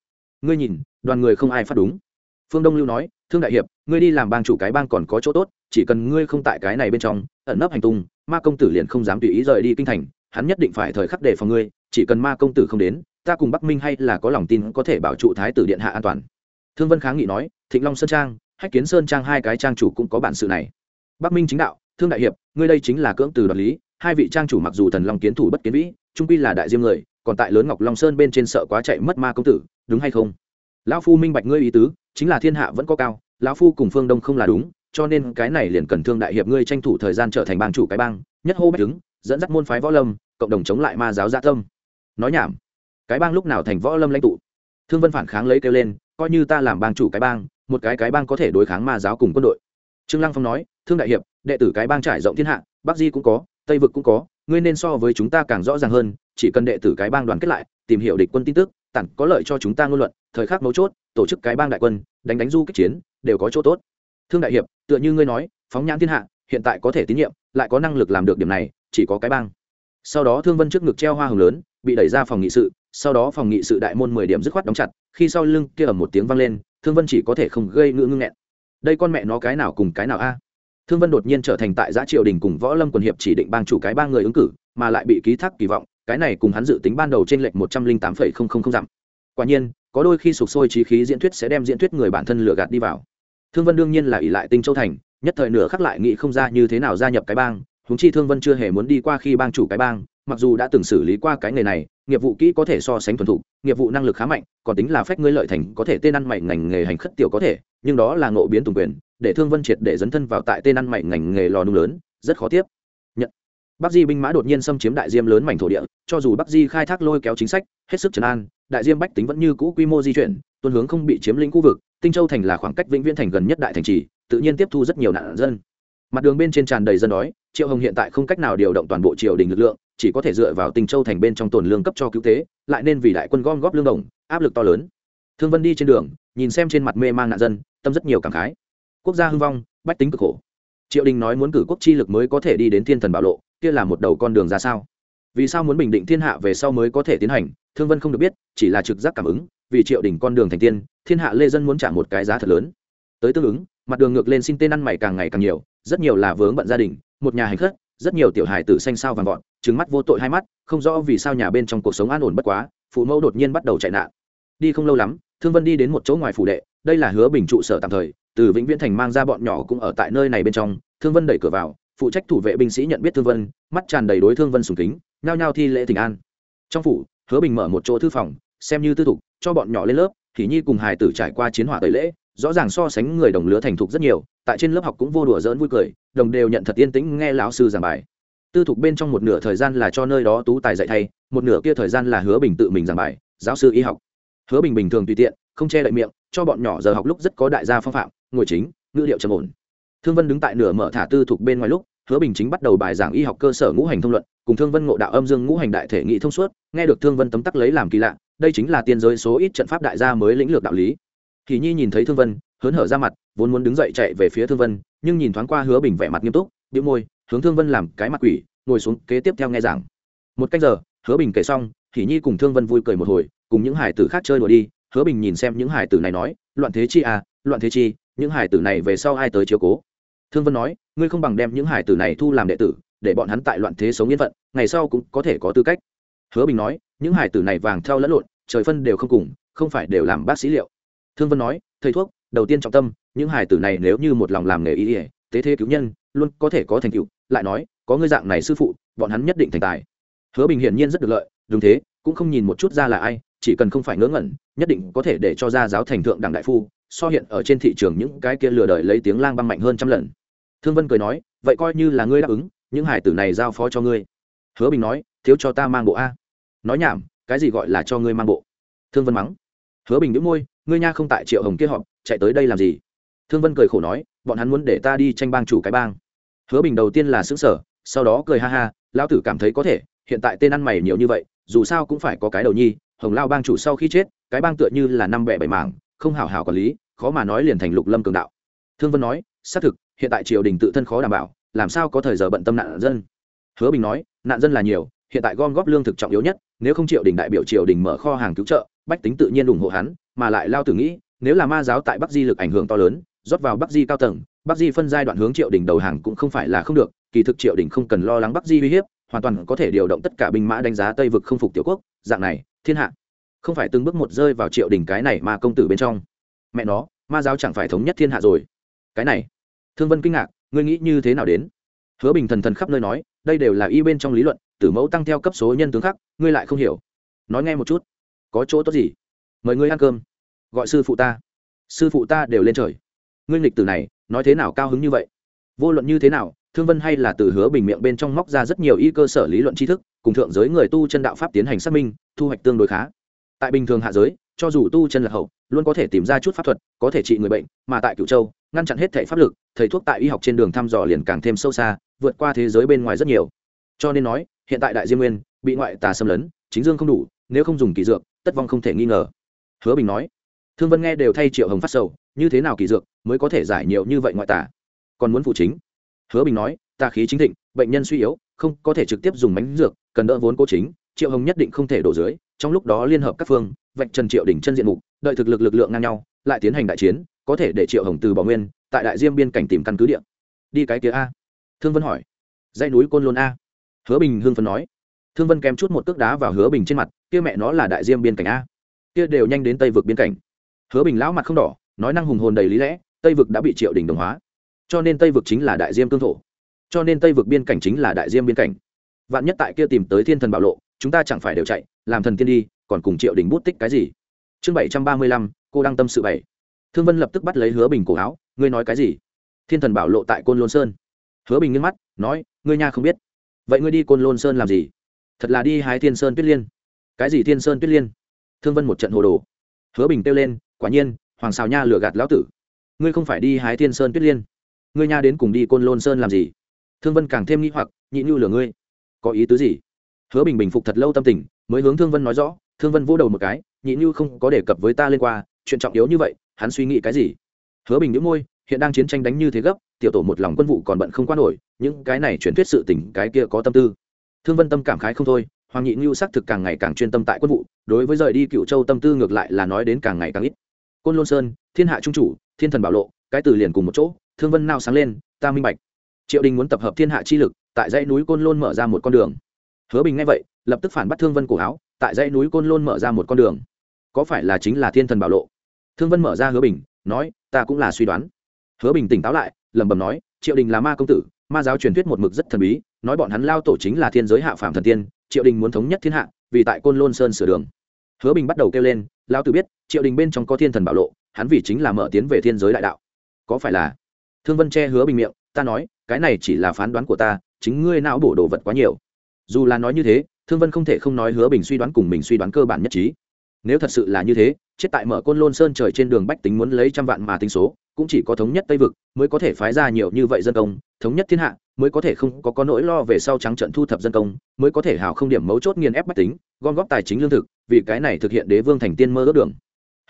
Ngươi nhìn, đoàn người không ai phát đúng. Phương đông lưu nói, thương đại hiệp, ngươi đi làm bang chủ cái bang còn có chỗ tốt, chỉ cần ngươi không tại cái này bên trong, ẩn nấp hành tung, ma công tử liền không dám tùy ý rời đi kinh thành, hắn nhất định phải thời khắc để phòng ngươi, chỉ cần ma công tử không đến, ta cùng bắc minh hay là có lòng tin có thể bảo trụ thái tử điện hạ an toàn thương vân kháng nghị nói, thịnh long sơn trang, hách kiến sơn trang hai cái trang chủ cũng có bản sự này. Bắc minh chính đạo, thương đại hiệp, ngươi đây chính là cưỡng từ đoạt lý, hai vị trang chủ mặc dù thần long kiến thủ bất kiến vĩ, trung quy là đại diêm người, còn tại lớn ngọc long sơn bên trên sợ quá chạy mất ma công tử, đúng hay không? Lão phu minh bạch ngươi ý tứ, chính là thiên hạ vẫn có cao, lão phu cùng phương đông không là đúng, cho nên cái này liền cần thương đại hiệp ngươi tranh thủ thời gian trở thành bang chủ cái bang, nhất hô bách đứng dẫn dắt môn phái võ lâm, cộng đồng chống lại ma giáo gia tâm. Nói nhảm, cái bang lúc nào thành võ lâm lãnh tụ? Thương vân phản kháng lấy kêu lên coi như ta làm bang chủ cái bang, một cái cái bang có thể đối kháng ma giáo cùng quân đội. Trương lăng phong nói, thương đại hiệp, đệ tử cái bang trải rộng thiên hạ, bắc di cũng có, tây vực cũng có, ngươi nên so với chúng ta càng rõ ràng hơn, chỉ cần đệ tử cái bang đoàn kết lại, tìm hiểu địch quân tin tức tặng có lợi cho chúng ta ngôn luận, thời khắc mấu chốt, tổ chức cái bang đại quân, đánh đánh du kích chiến, đều có chỗ tốt. Thương đại hiệp, tựa như ngươi nói, phóng nhãn thiên hạ, hiện tại có thể tín nhiệm, lại có năng lực làm được điểm này, chỉ có cái bang. Sau đó thương vân trước ngực treo hoa hồng lớn, bị đẩy ra phòng nghị sự sau đó phòng nghị sự đại môn mười điểm dứt khoát đóng chặt, khi sau lưng kia ở một tiếng vang lên, thương vân chỉ có thể không gây ngữ ngưng nghẹn. Đây con mẹ nó cái nào cùng cái nào a? Thương vân đột nhiên trở thành tại giã triều đình cùng võ lâm quần hiệp chỉ định bang chủ cái ba người ứng cử, mà lại bị ký thác kỳ vọng, cái này cùng hắn dự tính ban đầu trên lệch một trăm linh tám phẩy không không không dặm. Quả nhiên, có đôi khi sụp sôi trí khí diễn thuyết sẽ đem diễn thuyết người bản thân lừa gạt đi vào. Thương vân đương nhiên là ỷ lại tinh châu thành, nhất thời nửa khắc lại nghĩ không ra như thế nào gia nhập cái bang húng chi thương vân chưa hề muốn đi qua khi bang chủ cái bang, mặc dù đã từng xử lý qua cái nghề này nghiệp vụ kỹ có thể so sánh thuần thục, nghiệp vụ năng lực khá mạnh, còn tính là phép ngươi lợi thành có thể tên ăn mày ngành nghề hành khất tiểu có thể, nhưng đó là ngộ biến tùng quyền, để thương vân triệt để dấn thân vào tại tên ăn mày ngành nghề lò nung lớn, rất khó tiếp. Nhận. Bắc di binh mã đột nhiên xâm chiếm đại diêm lớn mảnh thổ địa, cho dù bắc di khai thác lôi kéo chính sách, hết sức trấn an, đại diêm bách tính vẫn như cũ quy mô di chuyển tuân hướng không bị chiếm lĩnh khu vực, tinh châu thành là khoảng cách vĩnh viễn thành gần nhất đại thành trì, tự nhiên tiếp thu rất nhiều nạn dân. Mặt đường bên trên tràn đầy dân đói, triệu hồng hiện tại không cách nào điều động toàn bộ triều đình lực lượng chỉ có thể dựa vào tình châu thành bên trong tồn lương cấp cho cứu tế, lại nên vì đại quân gom góp lương đồng, áp lực to lớn. Thương vân đi trên đường, nhìn xem trên mặt mê mang nạn dân, tâm rất nhiều cảm khái. Quốc gia hưng vong, bách tính cực khổ. Triệu đình nói muốn cử quốc chi lực mới có thể đi đến thiên thần bảo lộ, kia là một đầu con đường ra sao? Vì sao muốn bình định thiên hạ về sau mới có thể tiến hành? Thương vân không được biết, chỉ là trực giác cảm ứng, vì triệu đình con đường thành tiên, thiên hạ lê dân muốn trả một cái giá thật lớn. Tới tương ứng, mặt đường ngược lên xin tên ăn mày càng ngày càng nhiều, rất nhiều là vướng bận gia đình, một nhà hành khất rất nhiều tiểu hài tử xanh sao vàng vọt trứng mắt vô tội hai mắt, không rõ vì sao nhà bên trong cuộc sống an ổn bất quá, phụ mẫu đột nhiên bắt đầu chạy nạn. Đi không lâu lắm, thương vân đi đến một chỗ ngoài phủ đệ, đây là hứa bình trụ sở tạm thời, từ vĩnh viễn thành mang ra bọn nhỏ cũng ở tại nơi này bên trong, thương vân đẩy cửa vào, phụ trách thủ vệ binh sĩ nhận biết thương vân, mắt tràn đầy đối thương vân sùng kính, nhao nhao thi lễ tình an. Trong phủ, hứa bình mở một chỗ thư phòng, xem như tư thục, cho bọn nhỏ lên lớp thì nhi cùng hài tử trải qua chiến hỏa tẩy lễ rõ ràng so sánh người đồng lứa thành thục rất nhiều, tại trên lớp học cũng vô đùa dỡn vui cười, đồng đều nhận thật yên tĩnh nghe lão sư giảng bài. Tư thục bên trong một nửa thời gian là cho nơi đó tú tài dạy thay, một nửa kia thời gian là hứa bình tự mình giảng bài, giáo sư y học. Hứa bình bình thường tùy tiện, không che đậy miệng, cho bọn nhỏ giờ học lúc rất có đại gia phong phạm, ngồi chính, ngữ điệu trầm ổn. Thương vân đứng tại nửa mở thả tư thục bên ngoài lúc, hứa bình chính bắt đầu bài giảng y học cơ sở ngũ hành thông luận, cùng thương vân ngộ đạo âm dương ngũ hành đại thể nghị thông suốt, nghe được thương vân tấm tắc lấy làm kỳ lạ, đây chính là tiên giới số ít trận pháp đại gia mới lĩnh lược đạo lý thì nhi nhìn thấy thương vân, hớn hở ra mặt, vốn muốn đứng dậy chạy về phía thương vân, nhưng nhìn thoáng qua hứa bình vẻ mặt nghiêm túc đĩu môi, hướng thương vân làm cái mặt quỷ, ngồi xuống kế tiếp theo nghe giảng. Một cách giờ, hứa bình kể xong thì nhi cùng thương vân vui cười một hồi, cùng những hải tử khác chơi đùa đi, hứa bình nhìn xem những hải tử này nói, loạn thế chi à loạn thế chi, những hải tử này về sau ai tới chiếu cố? Thương vân nói, ngươi không bằng đem những hải tử này thu làm đệ tử, để bọn hắn tại loạn thế sống yên phận, ngày sau cũng có thể có tư cách. Hứa bình nói, những hải tử này vàng theo lẫn lộn, trời phân đều không cùng, không phải đều làm bác sĩ liệu thương vân nói, thầy thuốc, đầu tiên trọng tâm, những hải tử này nếu như một lòng làm nghề y ỉa tế thế cứu nhân, luôn có thể có thành tựu. Lại nói, có ngươi dạng này sư phụ, bọn hắn nhất định thành tài. Hứa bình hiển nhiên rất được lợi, đúng thế, cũng không nhìn một chút ra là ai, chỉ cần không phải ngớ ngẩn, nhất định có thể để cho ra giáo thành thượng đẳng đại phu, so hiện ở trên thị trường những cái kia lừa đời lấy tiếng lang băng mạnh hơn trăm lần. Thương vân cười nói, vậy coi như là ngươi đáp ứng, những hải tử này giao phó cho ngươi. Hứa bình nói, thiếu cho ta mang bộ a. Nói nhảm, cái gì gọi là cho ngươi mang bộ? Thương vân mắng. Hứa bình đĩu môi ngươi nha không tại triệu hồng kia họp, chạy tới đây làm gì? Thương vân cười khổ nói, bọn hắn muốn để ta đi tranh bang chủ cái bang. Hứa bình đầu tiên là xứng sở sau đó cười ha ha, lão tử cảm thấy có thể, hiện tại tên ăn mày nhiều như vậy, dù sao cũng phải có cái đầu nhi, hồng lao bang chủ sau khi chết, cái bang tựa như là năm bẻ bảy mảng, không hảo hảo quản lý, khó mà nói liền thành lục lâm cường đạo. Thương vân nói, xác thực, hiện tại triều đình tự thân khó đảm bảo, làm sao có thời giờ bận tâm nạn dân? Hứa bình nói, nạn dân là nhiều, hiện tại gom góp lương thực trọng yếu nhất, nếu không triều đình đại biểu triều đình mở kho hàng cứu trợ, bách tính tự nhiên ủng hộ hắn mà lại lao tử nghĩ, nếu là ma giáo tại bắc di lực ảnh hưởng to lớn, rót vào bắc di cao tầng, bắc di phân giai đoạn hướng triệu đình đầu hàng cũng không phải là không được, kỳ thực triệu đình không cần lo lắng bắc di uy hiếp, hoàn toàn có thể điều động tất cả binh mã đánh giá tây vực không phục tiểu quốc, dạng này, thiên hạ. Không phải từng bước một rơi vào triệu đình cái này mà công tử bên trong. Mẹ nó, ma giáo chẳng phải thống nhất thiên hạ rồi. Cái này, thương vân kinh ngạc, ngươi nghĩ như thế nào đến? Hứa bình thần thần khắp nơi nói, đây đều là y bên trong lý luận, tử mẫu tăng theo cấp số nhân tướng khác, ngươi lại không hiểu. Nói nghe một chút, có chỗ tốt gì? Mời ngươi ăn cơm gọi sư phụ ta. Sư phụ ta đều lên trời. Ngươi nghịch từ này, nói thế nào cao hứng như vậy? Vô luận như thế nào, thương vân hay là từ hứa bình miệng bên trong móc ra rất nhiều y cơ sở lý luận tri thức, cùng thượng giới người tu chân đạo pháp tiến hành xác minh, thu hoạch tương đối khá. Tại bình thường hạ giới, cho dù tu chân lạc hậu, luôn có thể tìm ra chút pháp thuật, có thể trị người bệnh, mà tại cửu châu, ngăn chặn hết thể pháp lực, thầy thuốc tại y học trên đường thăm dò liền càng thêm sâu xa, vượt qua thế giới bên ngoài rất nhiều. Cho nên nói, hiện tại đại diêm nguyên, bị ngoại tà xâm lấn, chính dương không đủ, nếu không dùng kỳ dược, tất vong không thể nghi ngờ. Hứa bình nói thương vân nghe đều thay triệu hồng phát sầu, như thế nào kỳ dược mới có thể giải nhiều như vậy ngoại tả? còn muốn phụ chính? Hứa bình nói tà khí chính thịnh, bệnh nhân suy yếu, không có thể trực tiếp dùng bánh dược, cần đỡ vốn cố chính, triệu hồng nhất định không thể đổ dưới, trong lúc đó liên hợp các phương, vạch trần triệu đỉnh chân diện mục, đợi thực lực lực lượng ngang nhau, lại tiến hành đại chiến, có thể để triệu hồng từ bỏ nguyên, tại đại diêm biên cảnh tìm căn cứ địa. Đi cái kia a. Thương vân hỏi. Dãy núi côn lôn a. Hứa bình hương phân nói. Thương vân kém chút một cước đá vào hứa bình trên mặt, kia mẹ nó là đại diêm biên cảnh a. Kia đều nhanh đến tây vực biên cảnh hứa bình lão mặt không đỏ, nói năng hùng hồn đầy lý lẽ, tây vực đã bị triệu đình đồng hóa. Cho nên tây vực chính là đại diêm cương thổ. Cho nên tây vực biên cảnh chính là đại diêm biên cảnh. Vạn nhất tại kia tìm tới thiên thần bảo lộ, chúng ta chẳng phải đều chạy, làm thần tiên đi, còn cùng triệu đình bút tích cái gì? Chương bảy trăm ba mươi lăm, cô đang tâm sự bảy. Thương vân lập tức bắt lấy hứa bình cổ áo, ngươi nói cái gì? Thiên thần bảo lộ tại côn lôn sơn. Hứa bình nghiêng mắt, nói, ngươi nha không biết. Vậy ngươi đi côn lôn sơn làm gì? Thật là đi hái thiên sơn tuyết liên. Cái gì thiên sơn tuyết liên? Thương vân một trận hồ đồ. Hứa bình kêu lên quả nhiên, hoàng xào nha lừa gạt lão tử. Ngươi không phải đi hái thiên sơn tuyết liên. Ngươi nha đến cùng đi côn lôn sơn làm gì? Thương vân càng thêm nghĩ hoặc, nhị nhu lừa ngươi. Có ý tứ gì? Hứa bình bình phục thật lâu tâm tình, mới hướng thương vân nói rõ, thương vân vô đầu một cái, nhị nhu không có đề cập với ta lên qua chuyện trọng yếu như vậy, hắn suy nghĩ cái gì? Hứa bình nhữ môi, hiện đang chiến tranh đánh như thế gấp, tiểu tổ một lòng quân vụ còn bận không qua nổi, những cái này truyền thuyết sự tình, cái kia có tâm tư. Thương vân tâm cảm khái không thôi, hoàng nhị Nhu xác thực càng ngày càng chuyên tâm tại quân vụ, đối với rời đi cựu châu tâm tư ngược lại là nói đến càng ngày càng ít côn lôn sơn, thiên hạ trung chủ, thiên thần bảo lộ, cái từ liền cùng một chỗ, thương vân nao sáng lên, ta minh bạch. Triệu đình muốn tập hợp thiên hạ chi lực, tại dãy núi côn lôn mở ra một con đường. Hứa bình nghe vậy, lập tức phản bắt thương vân cổ áo, tại dãy núi côn lôn mở ra một con đường. Có phải là chính là thiên thần bảo lộ? Thương vân mở ra hứa bình, nói, ta cũng là suy đoán. Hứa bình tỉnh táo lại, lẩm bẩm nói, triệu đình là ma công tử, ma giáo truyền thuyết một mực rất thần bí, nói bọn hắn lao tổ chính là thiên giới hạ phạm thần tiên, triệu đình muốn thống nhất thiên hạ, vì tại côn lôn sơn sửa đường hứa bình bắt đầu kêu lên, Lão tử biết, triệu đình bên trong có thiên thần bảo lộ, hắn vì chính là mở tiến về thiên giới đại đạo. Có phải là? Thương vân che hứa bình miệng, ta nói, cái này chỉ là phán đoán của ta, chính ngươi não bổ đồ vật quá nhiều. Dù là nói như thế, thương vân không thể không nói hứa bình suy đoán cùng mình suy đoán cơ bản nhất trí. Nếu thật sự là như thế, chết tại mở côn lôn sơn trời trên đường bách tính muốn lấy trăm vạn mà tính số, cũng chỉ có thống nhất tây vực mới có thể phái ra nhiều như vậy dân công, thống nhất thiên hạ mới có thể không có có nỗi lo về sau trắng trận thu thập dân công, mới có thể hào không điểm mấu chốt nghiền ép bách tính, gom góp tài chính lương thực, vì cái này thực hiện đế vương thành tiên mơ ước đường.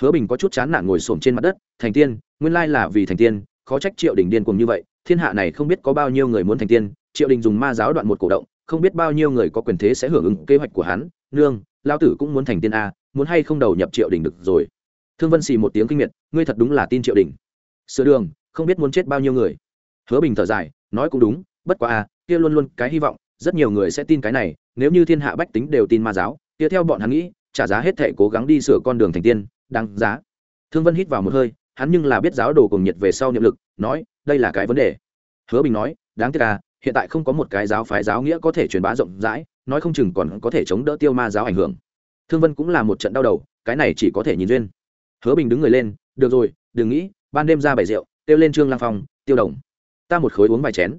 Hứa bình có chút chán nản ngồi xổm trên mặt đất, thành tiên, nguyên lai là vì thành tiên, khó trách triệu đình điên cùng như vậy, thiên hạ này không biết có bao nhiêu người muốn thành tiên, triệu đình dùng ma giáo đoạn một cổ động, không biết bao nhiêu người có quyền thế sẽ hưởng ứng kế hoạch của hắn, nương lao tử cũng muốn thành tiên a, muốn hay không đầu nhập triệu đình được rồi. Thương vân xì một tiếng kinh miệt, ngươi thật đúng là tin triệu đình. Sửa đường, không biết muốn chết bao nhiêu người. Hứa bình thở dài, nói cũng đúng bất quá a kia luôn luôn cái hy vọng, rất nhiều người sẽ tin cái này, nếu như thiên hạ bách tính đều tin ma giáo, kia theo bọn hắn nghĩ, trả giá hết thể cố gắng đi sửa con đường thành tiên, đáng giá. Thương vân hít vào một hơi, hắn nhưng là biết giáo đồ cùng nhiệt về sau niệm lực, nói, đây là cái vấn đề. Hứa bình nói, đáng tiếc à hiện tại không có một cái giáo phái giáo nghĩa có thể truyền bá rộng rãi, nói không chừng còn có thể chống đỡ tiêu ma giáo ảnh hưởng. Thương vân cũng là một trận đau đầu, cái này chỉ có thể nhìn duyên. Hứa bình đứng người lên, được rồi, đừng nghĩ, ban đêm ra bày rượu, kêu lên trương lang phong, tiêu đồng. Ta một khối uống vài chén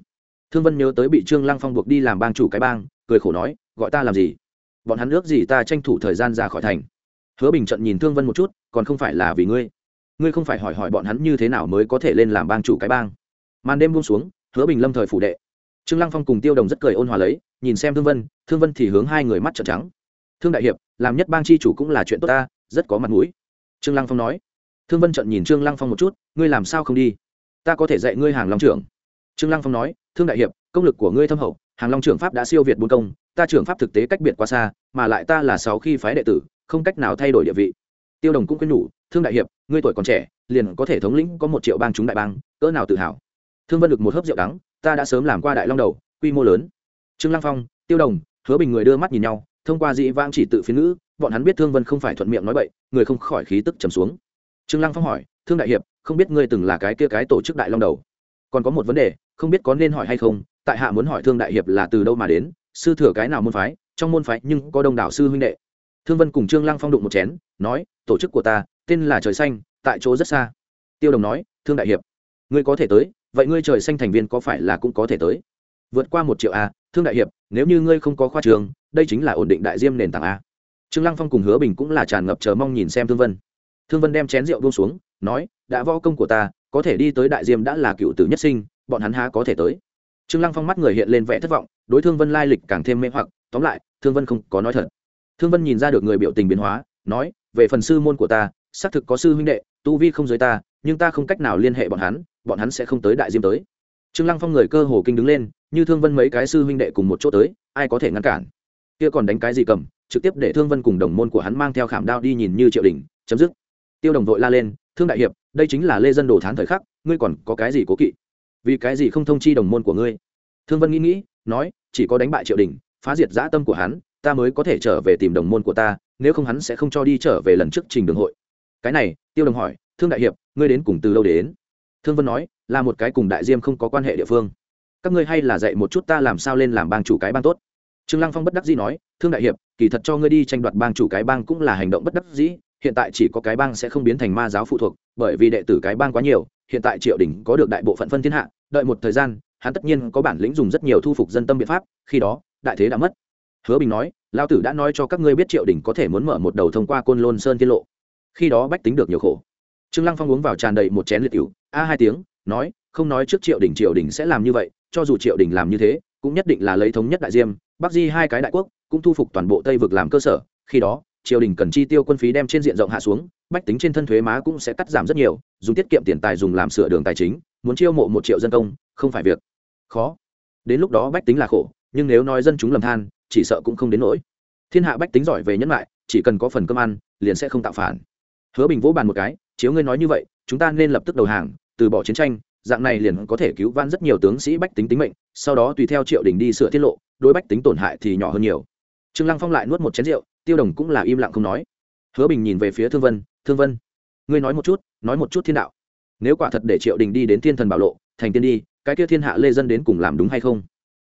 thương vân nhớ tới bị trương lang phong buộc đi làm bang chủ cái bang, cười khổ nói, gọi ta làm gì? Bọn hắn ước gì ta tranh thủ thời gian ra khỏi thành. Hứa bình trận nhìn thương vân một chút, còn không phải là vì ngươi? Ngươi không phải hỏi hỏi bọn hắn như thế nào mới có thể lên làm bang chủ cái bang? Màn đêm buông xuống, hứa bình lâm thời phủ đệ. Trương lăng phong cùng tiêu đồng rất cười ôn hòa lấy, nhìn xem thương vân thương vân thì hướng hai người mắt trợn trắng. Thương đại hiệp, làm nhất bang chi chủ cũng là chuyện tốt ta, rất có mặt mũi. Trương lăng phong nói. Thương vân trận nhìn trương lăng phong một chút, ngươi làm sao không đi? Ta có thể dạy ngươi hàng long trưởng. Trương lăng phong nói thương đại hiệp, công lực của ngươi thâm hậu, hàng long trưởng pháp đã siêu việt bốn công, ta trưởng pháp thực tế cách biệt quá xa, mà lại ta là sáu khi phái đệ tử, không cách nào thay đổi địa vị. Tiêu đồng cũng khuyên nhủ, thương đại hiệp, ngươi tuổi còn trẻ, liền có thể thống lĩnh có một triệu bang chúng đại bang, cỡ nào tự hào? Thương vân được một hớp rượu đắng, ta đã sớm làm qua đại long đầu, quy mô lớn. Trương lăng phong, tiêu đồng, hứa bình người đưa mắt nhìn nhau, thông qua dị vãng chỉ tự phiên ngữ, bọn hắn biết thương vân không phải thuận miệng nói bậy, người không khỏi khí tức trầm xuống. Trương lăng phong hỏi, thương đại hiệp, không biết ngươi từng là cái kia cái tổ chức đại long đầu? Còn có một vấn đề không biết có nên hỏi hay không, tại hạ muốn hỏi thương đại hiệp là từ đâu mà đến, sư thừa cái nào môn phái, trong môn phái nhưng có đông đảo sư huynh đệ. Thương vân cùng trương lăng phong đụng một chén, nói, tổ chức của ta, tên là trời xanh, tại chỗ rất xa. Tiêu đồng nói, thương đại hiệp, ngươi có thể tới, vậy ngươi trời xanh thành viên có phải là cũng có thể tới? Vượt qua một triệu a, thương đại hiệp, nếu như ngươi không có khoa trường, đây chính là ổn định đại diêm nền tảng a. Trương lăng phong cùng hứa bình cũng là tràn ngập chờ mong nhìn xem thương vân. Thương vân đem chén rượu buông xuống, nói, đã võ công của ta, có thể đi tới đại diêm đã là cựu tử nhất sinh bọn hắn há có thể tới. Trương lăng phong mắt người hiện lên vẻ thất vọng, đối thương vân lai lịch càng thêm mê hoặc, tóm lại, thương vân không có nói thật. Thương vân nhìn ra được người biểu tình biến hóa, nói, về phần sư môn của ta, xác thực có sư huynh đệ, tu vi không giới ta, nhưng ta không cách nào liên hệ bọn hắn bọn hắn sẽ không tới đại diêm tới. Trương lăng phong người cơ hồ kinh đứng lên, như thương vân mấy cái sư huynh đệ cùng một chỗ tới, ai có thể ngăn cản? Kia còn đánh cái gì cầm, trực tiếp để thương vân cùng đồng môn của hắn mang theo khảm đao đi nhìn như triệu đình chấm dứt. Tiêu đồng vội la lên, thương đại hiệp, đây chính là lê dân đồ thán thời khắc, ngươi còn có cái gì cố kỵ? Vì cái gì không thông chi đồng môn của ngươi? Thương vân nghĩ nghĩ, nói, chỉ có đánh bại triệu đình, phá diệt dã tâm của hắn, ta mới có thể trở về tìm đồng môn của ta, nếu không hắn sẽ không cho đi trở về lần trước trình đường hội. Cái này, tiêu đồng hỏi, thương đại hiệp, ngươi đến cùng từ đâu đến? Thương vân nói, là một cái cùng đại diêm không có quan hệ địa phương. Các ngươi hay là dạy một chút ta làm sao lên làm bang chủ cái bang tốt? Trương lăng phong bất đắc dĩ nói, thương đại hiệp, kỳ thật cho ngươi đi tranh đoạt bang chủ cái bang cũng là hành động bất đắc dĩ, hiện tại chỉ có cái bang sẽ không biến thành ma giáo phụ thuộc bởi vì đệ tử cái bang quá nhiều, hiện tại triệu đình có được đại bộ phận phân thiên hạ, đợi một thời gian, hắn tất nhiên có bản lĩnh dùng rất nhiều thu phục dân tâm biện pháp, khi đó, đại thế đã mất. Hứa bình nói lao tử đã nói cho các ngươi biết triệu đình có thể muốn mở một đầu thông qua côn lôn sơn tiết lộ. Khi đó bách tính được nhiều khổ. Trương lăng phong uống vào tràn đầy một chén liệt cựu a hai tiếng, nói, không nói trước triệu đình triệu đình sẽ làm như vậy, cho dù triệu đình làm như thế, cũng nhất định là lấy thống nhất đại diêm, bắc di hai cái đại quốc, cũng thu phục toàn bộ tây vực làm cơ sở. Khi đó triều đình cần chi tiêu quân phí đem trên diện rộng hạ xuống, bách tính trên thân thuế má cũng sẽ cắt giảm rất nhiều, dùng tiết kiệm tiền tài dùng làm sửa đường tài chính, muốn chiêu mộ một triệu dân công, không phải việc khó. Đến lúc đó bách tính là khổ, nhưng nếu nói dân chúng lầm than, chỉ sợ cũng không đến nỗi. Thiên hạ bách tính giỏi về nhân lại chỉ cần có phần cơm ăn, liền sẽ không tạo phản. Hứa bình vỗ bàn một cái, chiếu ngươi nói như vậy, chúng ta nên lập tức đầu hàng, từ bỏ chiến tranh, dạng này liền có thể cứu vãn rất nhiều tướng sĩ bách tính tính mệnh, sau đó tùy theo triệu đình đi sửa tiết lộ, đối bách tính tổn hại thì nhỏ hơn nhiều. Trương lăng phong lại nuốt một chén rượu tiêu đồng cũng là im lặng không nói. Hứa bình nhìn về phía thương vân thương vân, ngươi nói một chút, nói một chút thiên đạo. Nếu quả thật để triệu đình đi đến thiên thần bảo lộ, thành tiên đi, cái kia thiên hạ lê dân đến cùng làm đúng hay không?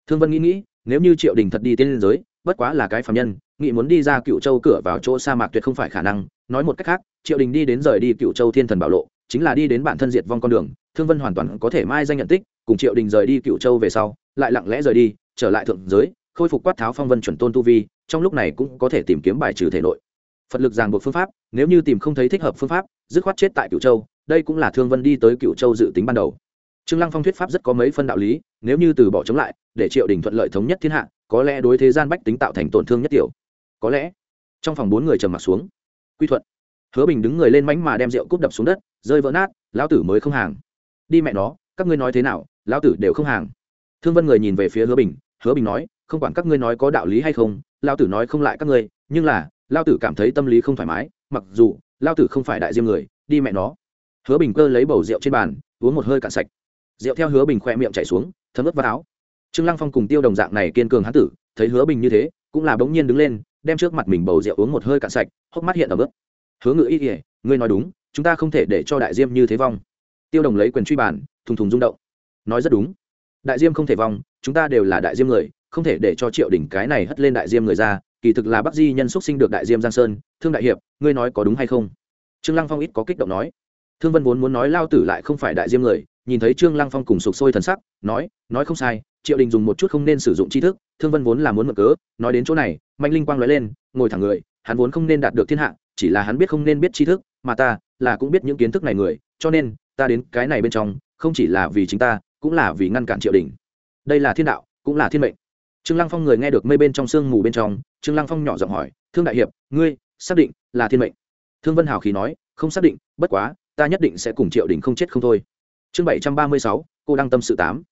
Thương vân nghĩ nghĩ, nếu như triệu đình thật đi tiên liên giới, bất quá là cái phạm nhân, nghĩ muốn đi ra cựu châu cửa vào chỗ sa mạc tuyệt không phải khả năng. Nói một cách khác, triệu đình đi đến rời đi cựu châu thiên thần bảo lộ, chính là đi đến bản thân diệt vong con đường. Thương vân hoàn toàn có thể mai danh nhận tích, cùng triệu đình rời đi cựu châu về sau, lại lặng lẽ rời đi, trở lại thượng giới, khôi phục quát tháo phong vân chuẩn tôn tu vi trong lúc này cũng có thể tìm kiếm bài trừ thể nội. Phật lực ràng buộc phương pháp, nếu như tìm không thấy thích hợp phương pháp, dứt khoát chết tại cựu châu, đây cũng là thương vân đi tới cựu châu dự tính ban đầu. Trương lăng phong thuyết pháp rất có mấy phân đạo lý, nếu như từ bỏ chống lại, để triệu đình thuận lợi thống nhất thiên hạ, có lẽ đối thế gian bách tính tạo thành tổn thương nhất tiểu. Có lẽ, trong phòng bốn người trầm mặt xuống. Quy thuận. Hứa bình đứng người lên mánh mà đem rượu cúp đập xuống đất, rơi vỡ nát, lão tử mới không hàng. Đi mẹ nó, các ngươi nói thế nào, lão tử đều không hàng. Thương vân người nhìn về phía hứa bình hứa bình nói không quản các ngươi nói có đạo lý hay không lão tử nói không lại các ngươi nhưng là lão tử cảm thấy tâm lý không thoải mái mặc dù lão tử không phải đại diêm người đi mẹ nó. Hứa bình cơ lấy bầu rượu trên bàn uống một hơi cạn sạch. Rượu theo hứa bình khoe miệng chảy xuống thấm ướt vào áo. Trương lăng phong cùng tiêu đồng dạng này kiên cường hán tử thấy hứa bình như thế cũng là bỗng nhiên đứng lên đem trước mặt mình bầu rượu uống một hơi cạn sạch hốc mắt hiện ở bước hứa ngự y ỉa ngươi nói đúng chúng ta không thể để cho đại diêm như thế vong. Tiêu đồng lấy quyền truy bàn, thùng thùng rung động. Nói rất đúng. Đại diêm không thể vong chúng ta đều là đại diêm người không thể để cho triệu đỉnh cái này hất lên đại diêm người ra, kỳ thực là bắc di nhân xúc sinh được đại diêm giang sơn, thương đại hiệp, ngươi nói có đúng hay không? Trương lăng phong ít có kích động nói. Thương vân vốn muốn nói lao tử lại không phải đại diêm người, nhìn thấy trương lăng phong cùng sục sôi thần sắc, nói nói không sai, triệu đình dùng một chút không nên sử dụng tri thức, thương vân vốn là muốn mở cớ, nói đến chỗ này, mạnh linh quang nói lên, ngồi thẳng người, hắn vốn không nên đạt được thiên hạ, chỉ là hắn biết không nên biết tri thức, mà ta là cũng biết những kiến thức này người, cho nên, ta đến cái này bên trong, không chỉ là vì chính ta, cũng là vì ngăn cản triệu đình. Đây là thiên đạo, cũng là thiên mệnh trương lăng phong người nghe được mây bên trong sương mù bên trong, trương lăng phong nhỏ giọng hỏi, thương đại hiệp, ngươi xác định là thiên mệnh? Thương vân hào khí nói, không xác định, bất quá, ta nhất định sẽ cùng triệu đình không chết không thôi. Chương bảy trăm ba mươi sáu, cô đăng tâm sự tám.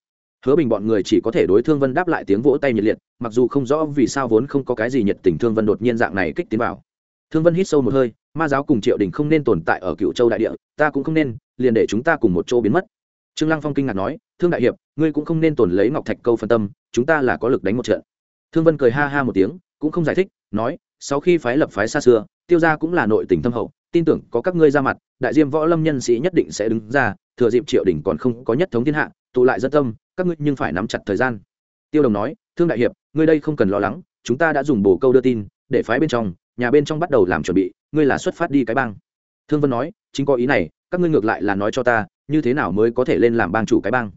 Hứa bình bọn người chỉ có thể đối thương vân đáp lại tiếng vỗ tay nhiệt liệt, mặc dù không rõ vì sao vốn không có cái gì nhiệt tình thương vân đột nhiên dạng này kích tiến vào. Thương vân hít sâu một hơi, ma giáo cùng triệu đình không nên tồn tại ở cựu châu đại địa, ta cũng không nên, liền để chúng ta cùng một chỗ biến mất. Trương lăng phong kinh ngạc nói, thương đại hiệp ngươi cũng không nên tổn lấy ngọc thạch câu phân tâm, chúng ta là có lực đánh một trận. Thương vân cười ha ha một tiếng, cũng không giải thích, nói, sau khi phái lập phái xa xưa, tiêu gia cũng là nội tình thâm hậu, tin tưởng có các ngươi ra mặt, đại diêm võ lâm nhân sĩ nhất định sẽ đứng ra, thừa dịp triệu đỉnh còn không có nhất thống thiên hạ, tụ lại dân tâm, các ngươi nhưng phải nắm chặt thời gian. Tiêu đồng nói, thương đại hiệp, ngươi đây không cần lo lắng, chúng ta đã dùng bồ câu đưa tin, để phái bên trong, nhà bên trong bắt đầu làm chuẩn bị, ngươi là xuất phát đi cái bang. Thương vân nói, chính có ý này, các ngươi ngược lại là nói cho ta, như thế nào mới có thể lên làm bang chủ cái bang?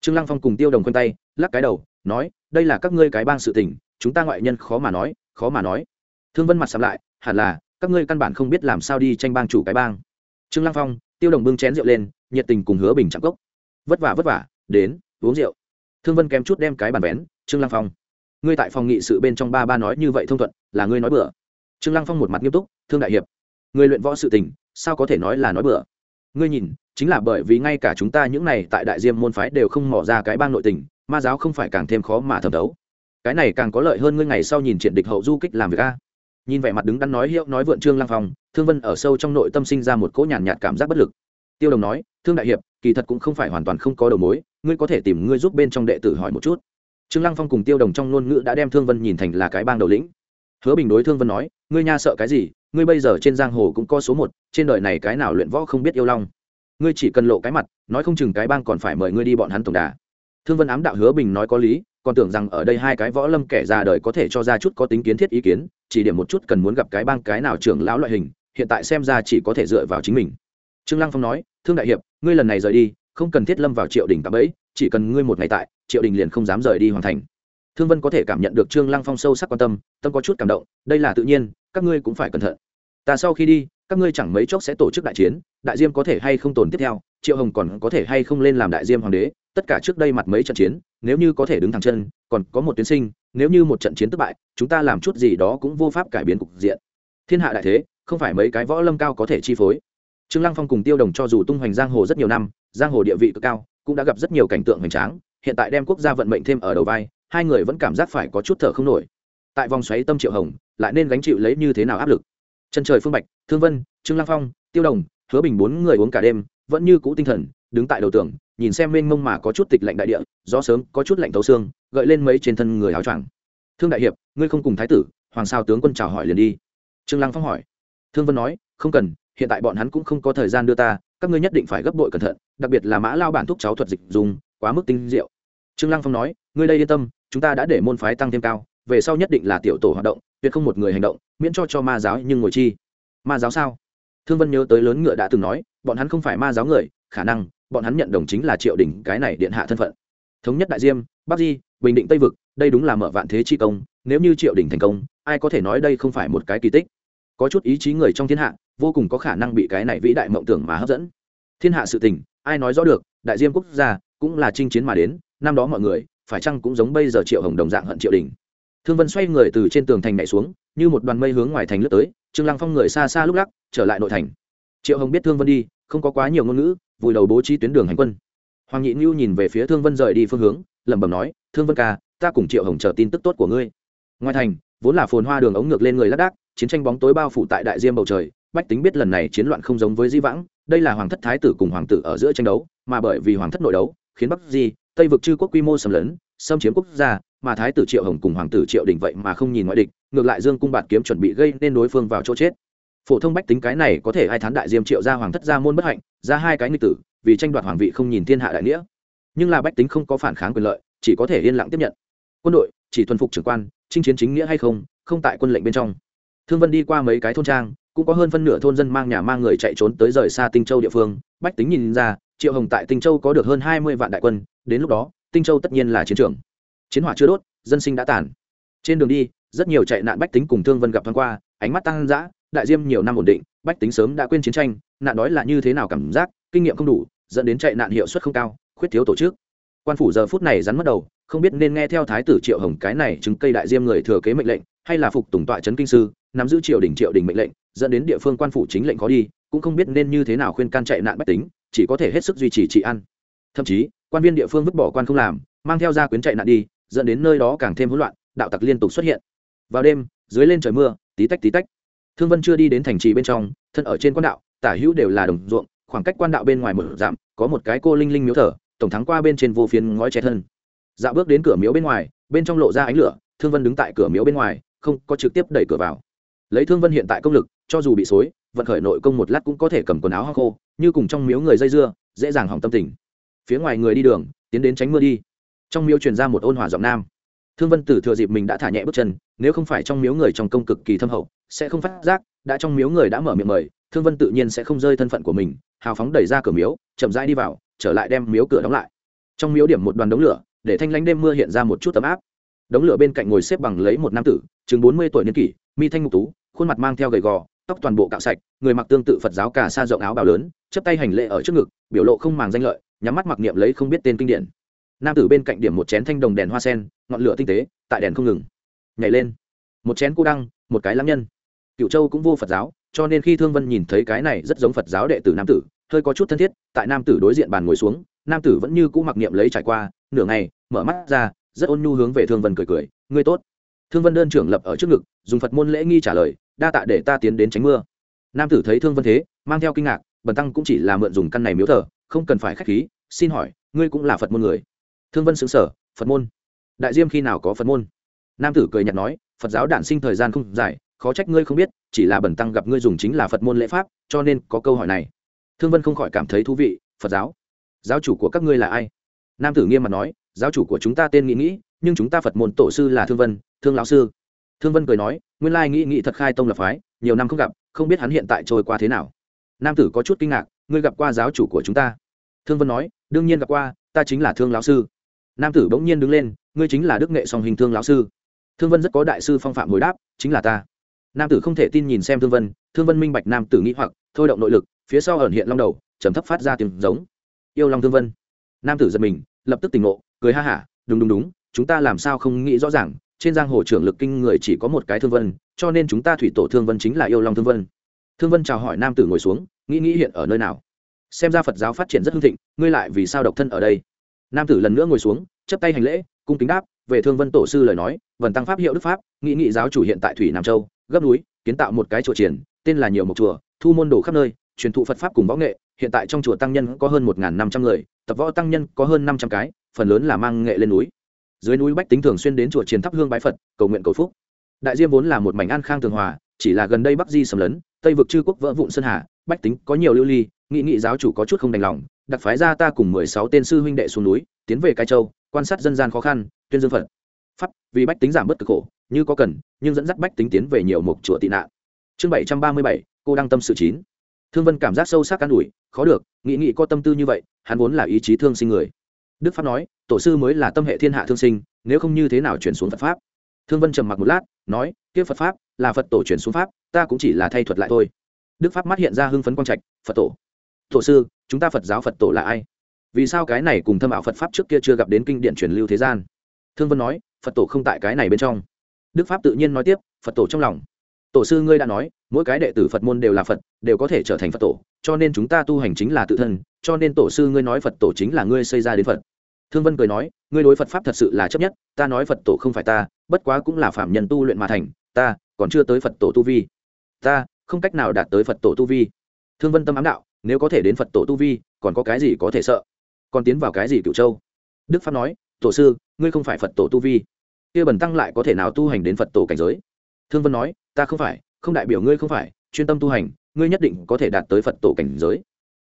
Trương lăng phong cùng tiêu đồng quanh tay, lắc cái đầu, nói, đây là các ngươi cái bang sự tình, chúng ta ngoại nhân khó mà nói, khó mà nói. Thương vân mặt sầm lại, hẳn là, các ngươi căn bản không biết làm sao đi tranh bang chủ cái bang. Trương lăng phong, tiêu đồng bưng chén rượu lên, nhiệt tình cùng hứa bình chạm cốc. Vất vả vất vả, đến, uống rượu. Thương vân kém chút đem cái bàn vén, trương lăng phong, ngươi tại phòng nghị sự bên trong ba ba nói như vậy thông thuận, là ngươi nói bừa. Trương lăng phong một mặt nghiêm túc, thương đại hiệp người luyện võ sự tình, sao có thể nói là nói bừa? Ngươi nhìn, chính là bởi vì ngay cả chúng ta những này tại đại diêm môn phái đều không mỏ ra cái bang nội tình, ma giáo không phải càng thêm khó mà thẩm đấu cái này càng có lợi hơn ngươi ngày sau nhìn triển địch hậu du kích làm việc a. Nhìn vẻ mặt đứng đắn nói hiệu, nói vượn trương lang phong, thương vân ở sâu trong nội tâm sinh ra một cỗ nhàn nhạt cảm giác bất lực. Tiêu đồng nói, thương đại hiệp, kỳ thật cũng không phải hoàn toàn không có đầu mối, ngươi có thể tìm ngươi giúp bên trong đệ tử hỏi một chút. Trương lăng phong cùng tiêu đồng trong ngôn ngữ đã đem thương vân nhìn thành là cái bang đầu lĩnh hứa bình đối thương vân nói, ngươi nha sợ cái gì? Ngươi bây giờ trên giang hồ cũng có số một, trên đời này cái nào luyện võ không biết yêu long? Ngươi chỉ cần lộ cái mặt, nói không chừng cái bang còn phải mời ngươi đi bọn hắn tổng đà. Thương vân ám đạo hứa bình nói có lý, còn tưởng rằng ở đây hai cái võ lâm kẻ già đời có thể cho ra chút có tính kiến thiết ý kiến, chỉ điểm một chút cần muốn gặp cái bang cái nào trưởng lão loại hình, hiện tại xem ra chỉ có thể dựa vào chính mình. Trương lăng phong nói, thương đại hiệp, ngươi lần này rời đi, không cần thiết lâm vào triệu đình cả bẫy, chỉ cần ngươi một ngày tại, triệu đình liền không dám rời đi hoàn thành thương vân có thể cảm nhận được trương lăng phong sâu sắc quan tâm tâm có chút cảm động, đây là tự nhiên, các ngươi cũng phải cẩn thận. Ta sau khi đi, các ngươi chẳng mấy chốc sẽ tổ chức đại chiến, đại diêm có thể hay không tồn tiếp theo, triệu hồng còn có thể hay không lên làm đại diêm hoàng đế, tất cả trước đây mặt mấy trận chiến, nếu như có thể đứng thẳng chân, còn có một tuyến sinh, nếu như một trận chiến thất bại, chúng ta làm chút gì đó cũng vô pháp cải biến cục diện. Thiên hạ đại thế, không phải mấy cái võ lâm cao có thể chi phối. Trương lăng phong cùng tiêu đồng cho dù tung hoành giang hồ rất nhiều năm, giang hồ địa vị cực cao, cũng đã gặp rất nhiều cảnh tượng hoành tráng, hiện tại đem quốc gia vận mệnh thêm ở đầu vai hai người vẫn cảm giác phải có chút thở không nổi. Tại vòng xoáy tâm triệu hồng, lại nên gánh chịu lấy như thế nào áp lực? Chân trời phương bạch, thương vân, trương lang phong, tiêu đồng, hứa bình bốn người uống cả đêm, vẫn như cũ tinh thần, đứng tại đầu tường, nhìn xem mênh mông mà có chút tịch lạnh đại địa, gió sớm, có chút lạnh thấu xương, gợi lên mấy trên thân người áo choàng. Thương đại hiệp, ngươi không cùng thái tử, hoàng sao tướng quân chào hỏi liền đi. Trương lăng phong hỏi. Thương vân nói, không cần, hiện tại bọn hắn cũng không có thời gian đưa ta, các ngươi nhất định phải gấp bội cẩn thận, đặc biệt là mã lao bản thuốc cháu thuật dịch dùng, quá mức tinh diệu. Trương lăng phong nói, ngươi đây yên tâm chúng ta đã để môn phái tăng thêm cao, về sau nhất định là tiểu tổ hoạt động, tuyệt không một người hành động, miễn cho cho ma giáo nhưng ngồi chi. Ma giáo sao? Thương vân nhớ tới lớn ngựa đã từng nói, bọn hắn không phải ma giáo người, khả năng, bọn hắn nhận đồng chính là triệu đỉnh, cái này điện hạ thân phận. Thống nhất đại diêm, bắc di, bình định tây vực, đây đúng là mở vạn thế chi công, nếu như triệu đỉnh thành công, ai có thể nói đây không phải một cái kỳ tích. Có chút ý chí người trong thiên hạ, vô cùng có khả năng bị cái này vĩ đại mộng tưởng mà hấp dẫn. Thiên hạ sự tình, ai nói rõ được, đại diêm quốc gia cũng là chinh chiến mà đến, năm đó mọi người phải chăng cũng giống bây giờ triệu hồng đồng dạng hận triệu đình? Thương vân xoay người từ trên tường thành nhảy xuống, như một đoàn mây hướng ngoài thành lướt tới, trương lăng phong người xa xa lúc lắc, trở lại nội thành. Triệu hồng biết thương vân đi, không có quá nhiều ngôn ngữ, vùi đầu bố trí tuyến đường hành quân. Hoàng nhị nhu nhìn về phía thương vân rời đi phương hướng, lẩm bẩm nói, thương vân ca, ta cùng triệu hồng chờ tin tức tốt của ngươi. Ngoài thành, vốn là phồn hoa đường ống ngược lên người lác đác, chiến tranh bóng tối bao phủ tại đại diêm bầu trời, bách tính biết lần này chiến loạn không giống với di vãng, đây là hoàng thất thái tử cùng hoàng tử ở giữa tranh đấu, mà bởi vì hoàng thất nội đấu, khiến bắc di tây vực chư quốc quy mô sầm lấn, xâm chiếm quốc gia, mà thái tử triệu hồng cùng hoàng tử triệu đình vậy mà không nhìn ngoại địch, ngược lại dương cung bạt kiếm chuẩn bị gây nên đối phương vào chỗ chết. Phổ thông bách tính cái này có thể ai thán đại diêm triệu ra hoàng thất gia môn bất hạnh, ra hai cái nghịch tử, vì tranh đoạt hoàng vị không nhìn thiên hạ đại nghĩa. Nhưng là bách tính không có phản kháng quyền lợi, chỉ có thể yên lặng tiếp nhận. Quân đội, chỉ thuần phục trưởng quan, chinh chiến chính nghĩa hay không không tại quân lệnh bên trong. Thương vân đi qua mấy cái thôn trang, cũng có hơn phân nửa thôn dân mang nhà mang người chạy trốn tới rời xa tinh châu địa phương bách tính nhìn ra, triệu hồng tại tinh châu có được hơn hai mươi vạn đại quân, đến lúc đó, tinh châu tất nhiên là chiến trường. Chiến hỏa chưa đốt, dân sinh đã tàn. Trên đường đi, rất nhiều chạy nạn bách tính cùng thương vân gặp thoáng qua, ánh mắt tăng dã, đại diêm nhiều năm ổn định, bách tính sớm đã quên chiến tranh, nạn đói là như thế nào cảm giác, kinh nghiệm không đủ, dẫn đến chạy nạn hiệu suất không cao, khuyết thiếu tổ chức. Quan phủ giờ phút này rắn mất đầu, không biết nên nghe theo thái tử triệu hồng cái này chứng cây đại diêm người thừa kế mệnh lệnh, hay là phục tùng tọa trấn kinh sư, nắm giữ triều đình triệu đình mệnh lệnh, dẫn đến địa phương quan phủ chính lệnh khó đi cũng không biết nên như thế nào khuyên can chạy nạn bách tính, chỉ có thể hết sức duy trì trị ăn thậm chí, quan viên địa phương vứt bỏ quan không làm, mang theo gia quyến chạy nạn đi, dẫn đến nơi đó càng thêm hỗn loạn, đạo tặc liên tục xuất hiện. Vào đêm, dưới lên trời mưa, tí tách tí tách. Thương vân chưa đi đến thành trì bên trong, thân ở trên quan đạo, tả hữu đều là đồng ruộng, khoảng cách quan đạo bên ngoài mở giảm có một cái cô linh linh miếu thờ, tổng thắng qua bên trên vô phiến ngói che thân. Dạo bước đến cửa miếu bên ngoài, bên trong lộ ra ánh lửa, thương vân đứng tại cửa miếu bên ngoài, không có trực tiếp đẩy cửa vào. Lấy thương vân hiện tại công lực, cho dù bị xối vận khởi nội công một lát cũng có thể cầm quần áo hoa khô, như cùng trong miếu người dây dưa, dễ dàng hỏng tâm tình. Phía ngoài người đi đường, tiến đến tránh mưa đi. Trong miếu truyền ra một ôn hòa giọng nam. Thương vân tử thừa dịp mình đã thả nhẹ bước chân, nếu không phải trong miếu người trong công cực kỳ thâm hậu, sẽ không phát giác, đã trong miếu người đã mở miệng mời, thương vân tự nhiên sẽ không rơi thân phận của mình, hào phóng đẩy ra cửa miếu, chậm rãi đi vào, trở lại đem miếu cửa đóng lại. Trong miếu điểm một đoàn đống lửa, để thanh lánh đêm mưa hiện ra một chút tấm áp. Đống lửa bên cạnh ngồi xếp bằng lấy một nam tử, chừng bốn mươi tuổi niên kỷ, mi thanh ngục tú, khuôn mặt mang theo gầy gò tóc toàn bộ cạo sạch, người mặc tương tự phật giáo cả sa rộng áo bào lớn chấp tay hành lễ ở trước ngực, biểu lộ không màng danh lợi, nhắm mắt mặc niệm lấy không biết tên kinh điển. Nam tử bên cạnh điểm một chén thanh đồng đèn hoa sen, ngọn lửa tinh tế, tại đèn không ngừng, nhảy lên. Một chén cô đăng, một cái lãng nhân. Cựu châu cũng vô phật giáo, cho nên khi thương vân nhìn thấy cái này rất giống phật giáo đệ tử nam tử, hơi có chút thân thiết, tại nam tử đối diện bàn ngồi xuống, nam tử vẫn như cũ mặc niệm lấy trải qua, nửa ngày, mở mắt ra, rất ôn nhu hướng về thương vân cười cười, ngươi tốt. Thương vân đơn trưởng lập ở trước ngực, dùng phật môn lễ nghi trả lời đa tạ để ta tiến đến tránh mưa. Nam tử thấy thương vân thế, mang theo kinh ngạc, bần tăng cũng chỉ là mượn dùng căn này miếu thờ, không cần phải k h á c h khí, xin hỏi, ngươi cũng là phật môn người? Thương vân xứng sở phật môn. Đại diêm khi nào có phật môn? Nam tử cười n h ạ t nói, phật giáo đản sinh thời gian không dài, khó trách ngươi không biết, chỉ là bần tăng gặp ngươi dùng chính là phật môn lễ pháp, cho nên có câu hỏi này. Thương vân không khỏi cảm thấy thú vị, phật giáo? Giáo chủ của các ngươi là ai? Nam tử nghiêm mặt nói, giáo chủ của chúng ta tên nghĩ nghĩ, nhưng chúng ta phật môn tổ sư là thương vân, thương lão sư thương vân cười nói, nguyên lai nghĩ nghĩ thật khai tông lập phái, nhiều năm không gặp, không biết hắn hiện tại trôi qua thế nào. Nam tử có chút kinh ngạc, ngươi gặp qua giáo chủ của chúng ta? Thương vân nói, đương nhiên gặp qua, ta chính là thương lão sư. Nam tử bỗng nhiên đứng lên, ngươi chính là đức nghệ song hình thương lão sư. Thương vân rất có đại sư phong phạm hồi đáp, chính là ta. Nam tử không thể tin nhìn xem thương vân thương vân minh bạch nam tử nghĩ hoặc, thôi động nội lực, phía sau ẩn hiện long đầu, trầm thấp phát ra tiếng giống. Yêu long thương vân. Nam tử giật mình, lập tức tỉnh ngộ, cười ha hả, đúng đúng đúng, chúng ta làm sao không nghĩ rõ ràng trên giang hồ trưởng lực kinh người chỉ có một cái thương vân, cho nên chúng ta thủy tổ thương vân chính là yêu long thương vân. Thương vân chào hỏi nam tử ngồi xuống, nghĩ nghĩ hiện ở nơi nào. Xem ra phật giáo phát triển rất hưng thịnh, ngươi lại vì sao độc thân ở đây? Nam tử lần nữa ngồi xuống chấp tay hành lễ, cung kính đáp, về thương vân tổ sư lời nói, vần tăng pháp hiệu đức pháp nghị nghị giáo chủ hiện tại thủy nam châu, gấp núi, kiến tạo một cái chùa triển, tên là nhiều mộc chùa, thu môn đồ khắp nơi, truyền thụ phật pháp cùng võ nghệ, hiện tại trong chùa tăng nhân có hơn một năm trăm người, tập võ tăng nhân có hơn năm trăm cái, phần lớn là mang nghệ lên núi dưới núi bách tính thường xuyên đến chùa chiến thắp hương bái phật cầu nguyện cầu phúc đại diêm vốn là một mảnh an khang tường hòa chỉ là gần đây bắc di sầm lấn tây vực chư quốc vỡ vụn sơn hà bách tính có nhiều lưu ly nghị nghị giáo chủ có chút không đành lòng đặc phái ra ta cùng mười sáu tên sư huynh đệ xuống núi tiến về cai châu quan sát dân gian khó khăn tuyên dương phật pháp vì bách tính giảm bớt cực khổ như có cần nhưng dẫn dắt bách tính tiến về nhiều mục chùa tị nạn chương bảy trăm ba mươi bảy cô đăng tâm sự chín thương vân cảm giác sâu sắc an ủi khó được nghị nghị có tâm tư như vậy hắn vốn là ý chí thương sinh người đức pháp nói tổ sư mới là tâm hệ thiên hạ thương sinh, nếu không như thế nào chuyển xuống phật pháp? Thương vân trầm mặc một lát, nói, kia phật pháp là phật tổ chuyển xuống pháp, ta cũng chỉ là thay thuật lại thôi. Đức pháp mắt hiện ra hưng phấn quang trạch, phật tổ. Tổ sư, chúng ta phật giáo phật tổ là ai? Vì sao cái này cùng thâm ảo phật pháp trước kia chưa gặp đến kinh điển truyền lưu thế gian? Thương vân nói, phật tổ không tại cái này bên trong. Đức pháp tự nhiên nói tiếp, phật tổ trong lòng. Tổ sư ngươi đã nói, mỗi cái đệ tử phật môn đều là phật, đều có thể trở thành phật tổ, cho nên chúng ta tu hành chính là tự thân, cho nên tổ sư ngươi nói phật tổ chính là ngươi xây ra đến phật thương vân cười nói, ngươi đối phật pháp thật sự là chấp nhất, ta nói phật tổ không phải ta, bất quá cũng là phạm nhân tu luyện mà thành, ta còn chưa tới phật tổ tu vi. Ta không cách nào đạt tới phật tổ tu vi. Thương vân tâm ám đạo, nếu có thể đến phật tổ tu vi, còn có cái gì có thể sợ? Còn tiến vào cái gì cựu châu? Đức pháp nói, tổ sư, ngươi không phải phật tổ tu vi. Kia bần tăng lại có thể nào tu hành đến phật tổ cảnh giới? Thương vân nói, ta không phải, không đại biểu ngươi không phải, chuyên tâm tu hành, ngươi nhất định có thể đạt tới phật tổ cảnh giới.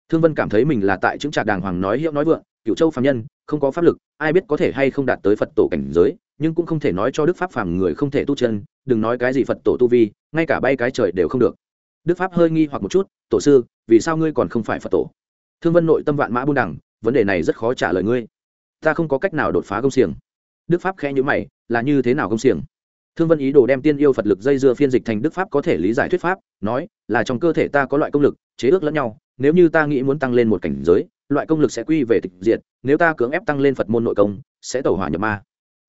Thương vân cảm thấy mình là tại chứng trạc đàng hoàng nói hiệu nói vượng cựu châu phạm nhân không có pháp lực, ai biết có thể hay không đạt tới phật tổ cảnh giới, nhưng cũng không thể nói cho đức pháp phàm người không thể tu chân, đừng nói cái gì phật tổ tu vi, ngay cả bay cái trời đều không được. Đức pháp hơi nghi hoặc một chút, tổ sư, vì sao ngươi còn không phải phật tổ? Thương vân nội tâm vạn mã buôn đẳng, vấn đề này rất khó trả lời ngươi. Ta không có cách nào đột phá công xiềng. Đức pháp khẽ nhữ mày, là như thế nào công xiềng? Thương vân ý đồ đem tiên yêu phật lực dây dưa phiên dịch thành đức pháp có thể lý giải thuyết pháp, nói, là trong cơ thể ta có loại công lực, chế ước lẫn nhau, nếu như ta nghĩ muốn tăng lên một cảnh giới loại công lực sẽ quy về tịch diệt, nếu ta cưỡng ép tăng lên phật môn nội công, sẽ tẩu hỏa nhập ma.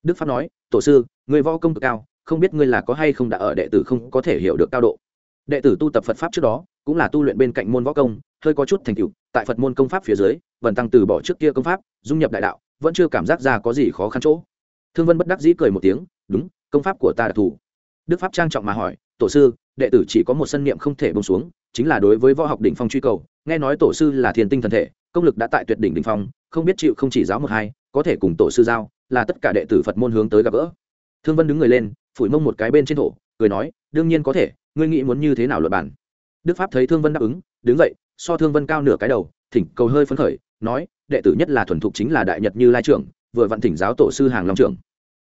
Đức pháp nói, tổ sư, người võ công cực cao, không biết ngươi là có hay không đã ở đệ tử không có thể hiểu được cao độ. Đệ tử tu tập phật pháp trước đó, cũng là tu luyện bên cạnh môn võ công, hơi có chút thành tựu, tại phật môn công pháp phía dưới vần tăng từ bỏ trước kia công pháp, dung nhập đại đạo, vẫn chưa cảm giác ra có gì khó khăn chỗ. Thương vân bất đắc dĩ cười một tiếng, đúng, công pháp của ta đặc thù. Đức pháp trang trọng mà hỏi, tổ sư, đệ tử chỉ có một sân niệm không thể bông xuống, chính là đối với võ học đỉnh phong truy cầu, nghe nói tổ sư là thiền tinh thần thể công lực đã tại tuyệt đỉnh đỉnh phong, không biết chịu không chỉ giáo một hai, có thể cùng tổ sư giao, là tất cả đệ tử phật môn hướng tới gặp gỡ. Thương vân đứng người lên, phủi mông một cái bên trên thổ, cười nói, đương nhiên có thể, ngươi nghĩ muốn như thế nào luật bản đức pháp thấy thương vân đáp ứng, đứng dậy, so thương vân cao nửa cái đầu, thỉnh cầu hơi phấn khởi, nói, đệ tử nhất là thuần thục chính là đại nhật như lai trưởng, vừa vặn thỉnh giáo tổ sư hàng long trưởng.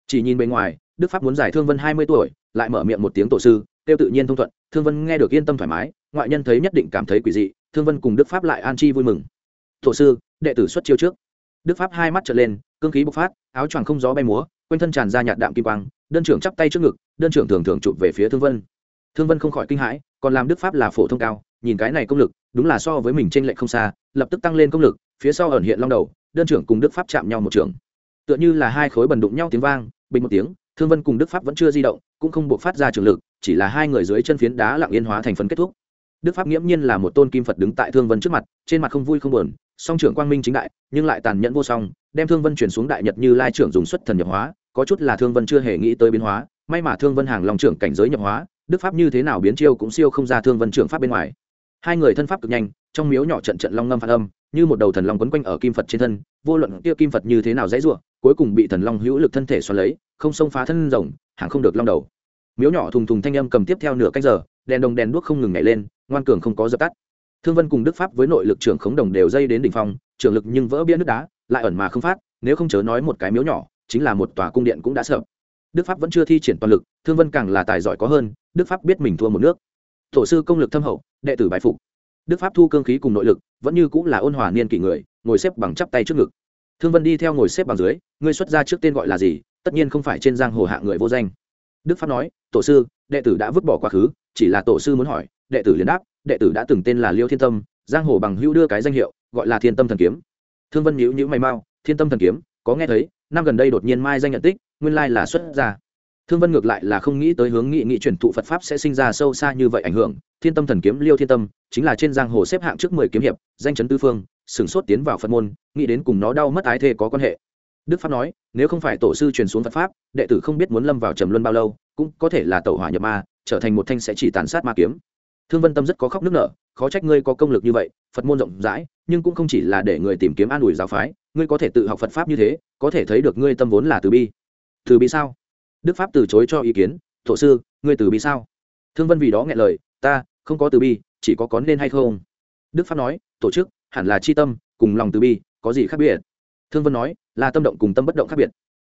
Chỉ nhìn bề ngoài, đức pháp muốn giải thương vân hai mươi tuổi, lại mở miệng một tiếng tổ sư, kêu tự nhiên thông thuận, thương vân nghe được yên tâm thoải mái, ngoại nhân thấy nhất định cảm thấy quỷ dị, thương vân cùng đức pháp lại an chi vui mừng thổ sư, đệ tử xuất chiêu trước. Đức pháp hai mắt trở lên, cương khí bộc phát, áo choàng không gió bay múa, quanh thân tràn ra nhạt đạm kim quang, đơn trưởng chắp tay trước ngực, đơn trưởng thường thường chụp về phía thương vân. Thương vân không khỏi kinh hãi, còn làm đức pháp là phổ thông cao, nhìn cái này công lực, đúng là so với mình t r ê n lệch không xa, lập tức tăng lên công lực, phía sau ẩn hiện long đầu, đơn trưởng cùng đức pháp chạm nhau một trường. Tựa như là hai khối bần đụng nhau tiếng vang, bình một tiếng, thương vân cùng đức pháp vẫn chưa di động, cũng không buộc phát ra trường lực, chỉ là hai người dưới chân phiến đá lặng yên hóa thành phần kết thúc đức pháp nghiễm nhiên là một tôn kim phật đứng tại thương vân trước mặt, trên mặt không vui không buồn, song trưởng quang minh chính đại, nhưng lại tàn nhẫn vô song, đem thương vân chuyển xuống đại nhật như lai trưởng dùng xuất thần nhập hóa, có chút là thương vân chưa hề nghĩ tới biến hóa, may mà thương vân hàng lòng trưởng cảnh giới nhập hóa, đức pháp như thế nào biến chiêu cũng siêu không ra thương vân trưởng pháp bên ngoài. Hai người thân pháp cực nhanh, trong miếu nhỏ trận trận long ngâm phản âm, như một đầu thần long quấn quanh ở kim phật trên thân, vô luận kia kim phật như thế nào dãy ruộng cuối cùng bị thần long hữu lực thân thể xoắn lấy, không xông phá thân rồng hàng không được long đầu. Miếu nhỏ thùng thùng thanh âm cầm tiếp theo nửa cách giờ đèn đồng đèn đuốc không ngừng nhảy lên, ngoan cường không có dập tắt. Thương vân cùng đức pháp với nội lực trưởng khống đồng đều dây đến đỉnh phong, trưởng lực nhưng vỡ bia nước đá, lại ẩn mà không phát, nếu không chớ nói một cái miếu nhỏ, chính là một tòa cung điện cũng đã sợ đức pháp vẫn chưa thi triển toàn lực, thương vân càng là tài giỏi có hơn, đức pháp biết mình thua một nước. Tổ sư công lực thâm hậu, đệ tử bài phục. Đức pháp thu cương khí cùng nội lực, vẫn như cũng là ôn hòa niên kỷ người, ngồi xếp bằng chắp tay trước ngực. Thương vân đi theo ngồi xếp bằng dưới, ngươi xuất ra trước tên gọi là gì, tất nhiên không phải trên giang hồ hạ người vô danh đức pháp nói, tổ sư, đệ tử đã vứt bỏ quá khứ, chỉ là tổ sư muốn hỏi. Đệ tử liền đáp, đệ tử đã từng tên là liêu thiên tâm, giang hồ bằng hữu đưa cái danh hiệu, gọi là thiên tâm thần kiếm. Thương vân nhữ nhữ mày mau, thiên tâm thần kiếm, có nghe thấy, năm gần đây đột nhiên mai danh nhận tích, nguyên lai là xuất gia. Thương vân ngược lại là không nghĩ tới hướng nghị nghị truyền thụ phật pháp sẽ sinh ra sâu xa như vậy ảnh hưởng. Thiên tâm thần kiếm, liêu thiên tâm, chính là trên giang hồ xếp hạng trước mười kiếm hiệp, danh chấn tư phương, sửng sốt tiến vào phật môn, nghĩ đến cùng nó đau mất ái thê có quan hệ đức pháp nói, nếu không phải tổ sư truyền xuống phật pháp, đệ tử không biết muốn lâm vào trầm luân bao lâu, cũng có thể là tẩu hỏa nhập ma, trở thành một thanh sẽ chỉ tàn sát ma kiếm. Thương vân tâm rất có khóc nước nở, khó trách ngươi có công lực như vậy, phật môn rộng rãi, nhưng cũng không chỉ là để người tìm kiếm an ủi giáo phái, ngươi có thể tự học phật pháp như thế, có thể thấy được ngươi tâm vốn là từ bi. Từ bi sao? Đức pháp từ chối cho ý kiến thổ sư, ngươi từ bi sao? Thương vân vì đó nghe lời, ta, không có từ bi, chỉ có có nên hay không? Đức pháp nói, tổ chức, hẳn là c h i tâm, cùng lòng từ bi, có gì khác biệt? Thương vân nói, là tâm động cùng tâm bất động khác biệt.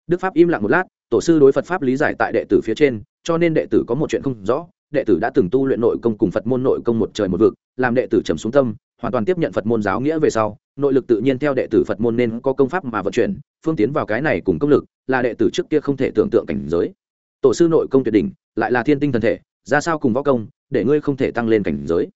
Đức pháp im lặng một lát, tổ sư đối phật pháp lý giải tại đệ tử phía trên, cho nên đệ tử có một chuyện không rõ. Đệ tử đã từng tu luyện nội công cùng phật môn nội công một trời một vực, làm đệ tử trầm xuống tâm, hoàn toàn tiếp nhận phật môn giáo nghĩa về sau, nội lực tự nhiên theo đệ tử phật môn nên có công pháp mà vận chuyển, phương tiến vào cái này cùng công lực, là đệ tử trước kia không thể tưởng tượng cảnh giới. Tổ sư nội công tuyệt đỉnh, lại là thiên tinh thần thể, ra sao cùng võ công, để ngươi không thể tăng lên cảnh giới.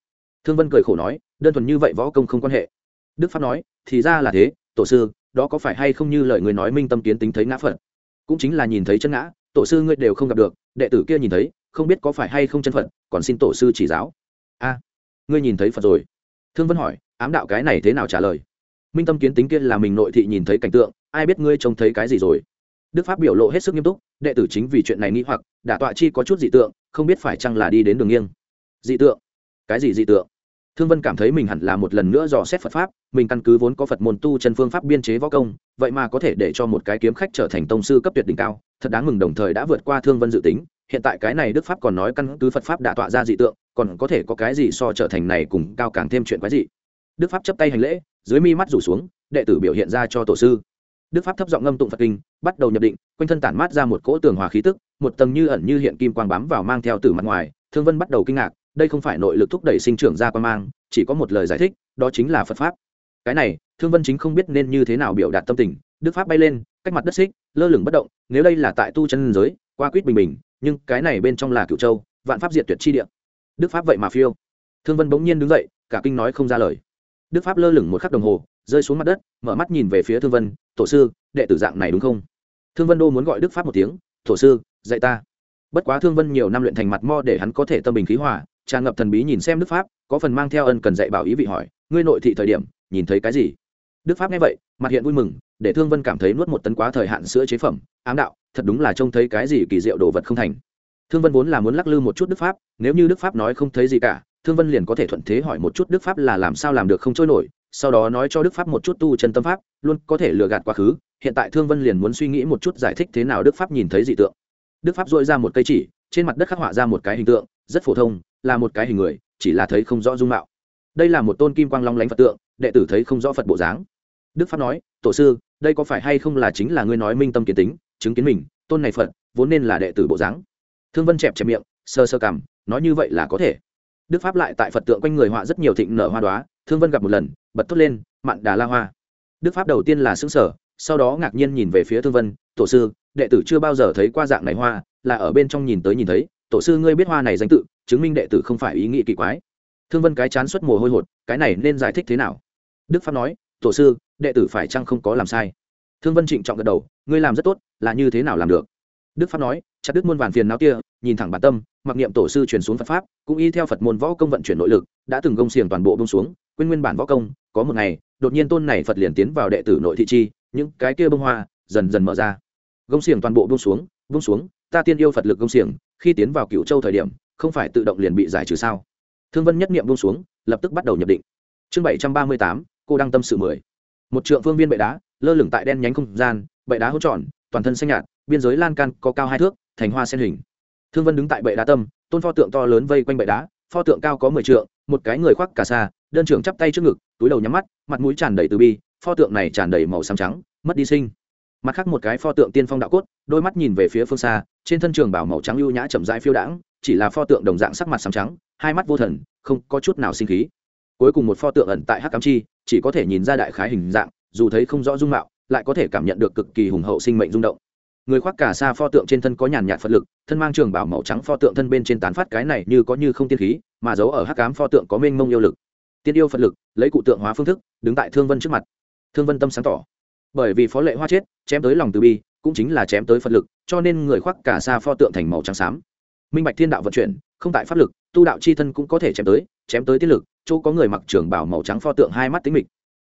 Thương vân cười khổ nói, đơn thuần như vậy võ công không quan hệ. Đức pháp nói, thì ra là thế, tổ sư đó có phải hay không như lời người nói minh tâm kiến tính thấy ngã phật? Cũng chính là nhìn thấy chân ngã, tổ sư ngươi đều không gặp được, đệ tử kia nhìn thấy, không biết có phải hay không chân phật, còn xin tổ sư chỉ giáo. A, ngươi nhìn thấy phật rồi. Thương vân hỏi, ám đạo cái này thế nào trả lời? Minh tâm kiến tính kia là mình nội thị nhìn thấy cảnh tượng, ai biết ngươi trông thấy cái gì rồi? Đức pháp biểu lộ hết sức nghiêm túc, đệ tử chính vì chuyện này nghĩ hoặc, đả tọa chi có chút dị tượng, không biết phải chăng là đi đến đường nghiêng. Dị tượng? Cái gì dị tượng? Thương vân cảm thấy mình hẳn là một lần nữa dò xét phật pháp, mình căn cứ vốn có phật môn tu chân phương pháp biên chế võ công, vậy mà có thể để cho một cái kiếm khách trở thành tông sư cấp tuyệt đỉnh cao, thật đáng mừng đồng thời đã vượt qua thương vân dự tính. Hiện tại cái này đức pháp còn nói căn cứ phật pháp đã tọa ra dị tượng, còn có thể có cái gì so trở thành này cùng cao càng thêm chuyện quái dị. Đức pháp chấp tay hành lễ, dưới mi mắt rủ xuống, đệ tử biểu hiện ra cho tổ sư. Đức pháp thấp giọng ngâm tụng phật kinh, bắt đầu nhập định, quanh thân tản mát ra một cỗ tường hòa khí tức, một tầng như ẩn như hiện kim quang bám vào mang theo từ mặt ngoài, thương vân bắt đầu kinh ngạc đây không phải nội lực thúc đẩy sinh trưởng ra quan mang, chỉ có một lời giải thích, đó chính là phật pháp. Cái này, thương vân chính không biết nên như thế nào biểu đạt tâm tình, đức pháp bay lên, cách mặt đất xích, lơ lửng bất động, nếu đây là tại tu chân giới, qua quýt bình bình, nhưng cái này bên trong là cựu châu, vạn pháp diệt tuyệt chi địa. Đức pháp vậy mà phiêu. Thương vân bỗng nhiên đứng dậy, cả kinh nói không ra lời. Đức pháp lơ lửng một khắc đồng hồ, rơi xuống mặt đất, mở mắt nhìn về phía thương vân, tổ sư, đệ tử dạng này đúng không? Thương vân đô muốn gọi đức pháp một tiếng, tổ sư, dạy ta. Bất quá thương vân nhiều năm luyện thành mặt mo để hắn có thể tâm bình khí hòa tràn ngập thần bí nhìn xem đức pháp, có phần mang theo ân cần dạy bảo ý vị hỏi, ngươi nội thị thời điểm, nhìn thấy cái gì? Đức pháp nghe vậy, mặt hiện vui mừng, để thương vân cảm thấy nuốt một tấn quá thời hạn sữa chế phẩm, ám đạo, thật đúng là trông thấy cái gì kỳ diệu đồ vật không thành. Thương vân vốn là muốn lắc lư một chút đức pháp, nếu như đức pháp nói không thấy gì cả, thương vân liền có thể thuận thế hỏi một chút đức pháp là làm sao làm được không trôi nổi, sau đó nói cho đức pháp một chút tu chân tâm pháp, luôn có thể lừa gạt quá khứ, hiện tại thương vân liền muốn suy nghĩ một chút giải thích thế nào đức pháp nhìn thấy dị tượng. Đức pháp dội ra một cây chỉ, trên mặt đất khắc họa ra một cái hình tượng, rất phổ thông là một cái hình người, chỉ là thấy không rõ dung mạo. Đây là một tôn kim quang long lánh phật tượng, đệ tử thấy không rõ phật bộ dáng. Đức pháp nói, tổ sư, đây có phải hay không là chính là ngươi nói minh tâm kiến tính, chứng kiến mình, tôn này phật, vốn nên là đệ tử bộ dáng. Thương vân chẹp chẹp miệng, sơ sơ cằm, nói như vậy là có thể. Đức pháp lại tại phật tượng quanh người họa rất nhiều thịnh nở hoa đoá thương vân gặp một lần, bật thốt lên, mạn đà la hoa. Đức pháp đầu tiên là xứng sở sau đó ngạc nhiên nhìn về phía thương vân, tổ sư, đệ tử chưa bao giờ thấy qua dạng này hoa, là ở bên trong nhìn tới nhìn thấy, tổ sư ngươi biết hoa này danh tự chứng minh đệ tử không phải ý nghĩ kỳ quái. Thương vân cái chán xuất mồ hôi hột, cái này nên giải thích thế nào? Đức pháp nói, tổ sư, đệ tử phải chăng không có làm sai? Thương vân trịnh trọng gật đầu, ngươi làm rất tốt, là như thế nào làm được? Đức pháp nói, chặt đức muôn vàn phiền não kia, nhìn thẳng bản tâm, mặc niệm tổ sư truyền xuống phật pháp, cũng y theo phật môn võ công vận chuyển nội lực, đã từng gông xiềng toàn bộ bông xuống, quên nguyên bản võ công, có một ngày, đột nhiên tôn này phật liền tiến vào đệ tử nội thị chi, những cái kia bông hoa, dần dần mở ra. Gông xiềng toàn bộ bông xuống bông xuống, ta tiên yêu phật lực gông xiềng, khi tiến vào cựu châu thời điểm không phải tự động liền bị giải trừ sao? Thương vân nhất niệm bông xuống, lập tức bắt đầu nhập định. Chương bảy trăm ba mươi tám, cô đang tâm sự mười. Một trượng phương viên bệ đá, lơ lửng tại đen nhánh không gian, bệ đá hỗ tròn, toàn thân xanh nhạt, biên giới lan can có cao hai thước, thành hoa sen hình. Thương vân đứng tại bệ đá tâm, tôn pho tượng to lớn vây quanh bệ đá, pho tượng cao có mười trượng, một cái người khoác cả xa đơn trưởng chắp tay trước ngực, túi đầu nhắm mắt, mặt mũi tràn đầy từ bi, pho tượng này tràn đầy màu xám trắng, mất đi sinh. Mặt khác một cái pho tượng tiên phong đạo cốt, đôi mắt nhìn về phía phương xa, trên thân trường bảo màu trắng ưu nhã chậm rãi phiêu đãng chỉ là pho tượng đồng dạng sắc mặt xám trắng, hai mắt vô thần, không có chút nào sinh khí. Cuối cùng một pho tượng ẩn tại hắc cám chi, chỉ có thể nhìn ra đại khái hình dạng, dù thấy không rõ dung mạo, lại có thể cảm nhận được cực kỳ hùng hậu sinh mệnh rung động. Người khoác cả xa pho tượng trên thân có nhàn nhạt phật lực, thân mang trường bảo màu trắng pho tượng thân bên trên tán phát cái này như có như không tiên khí, mà giấu ở hắc cám pho tượng có mênh mông yêu lực. Tiên yêu phật lực, lấy cụ tượng hóa phương thức, đứng tại thương vân trước mặt. Thương vân tâm sáng tỏ. Bởi vì phó lệ hoa chết, chém tới lòng từ bi, cũng chính là chém tới phật lực, cho nên người khoác cả xa pho tượng thành màu trắng xám minh bạch thiên đạo vận chuyển, không tại pháp lực, tu đạo c h i thân cũng có thể chém tới chém tới tiết lực, chỗ có người mặc trường bảo màu trắng pho tượng hai mắt tính mịch.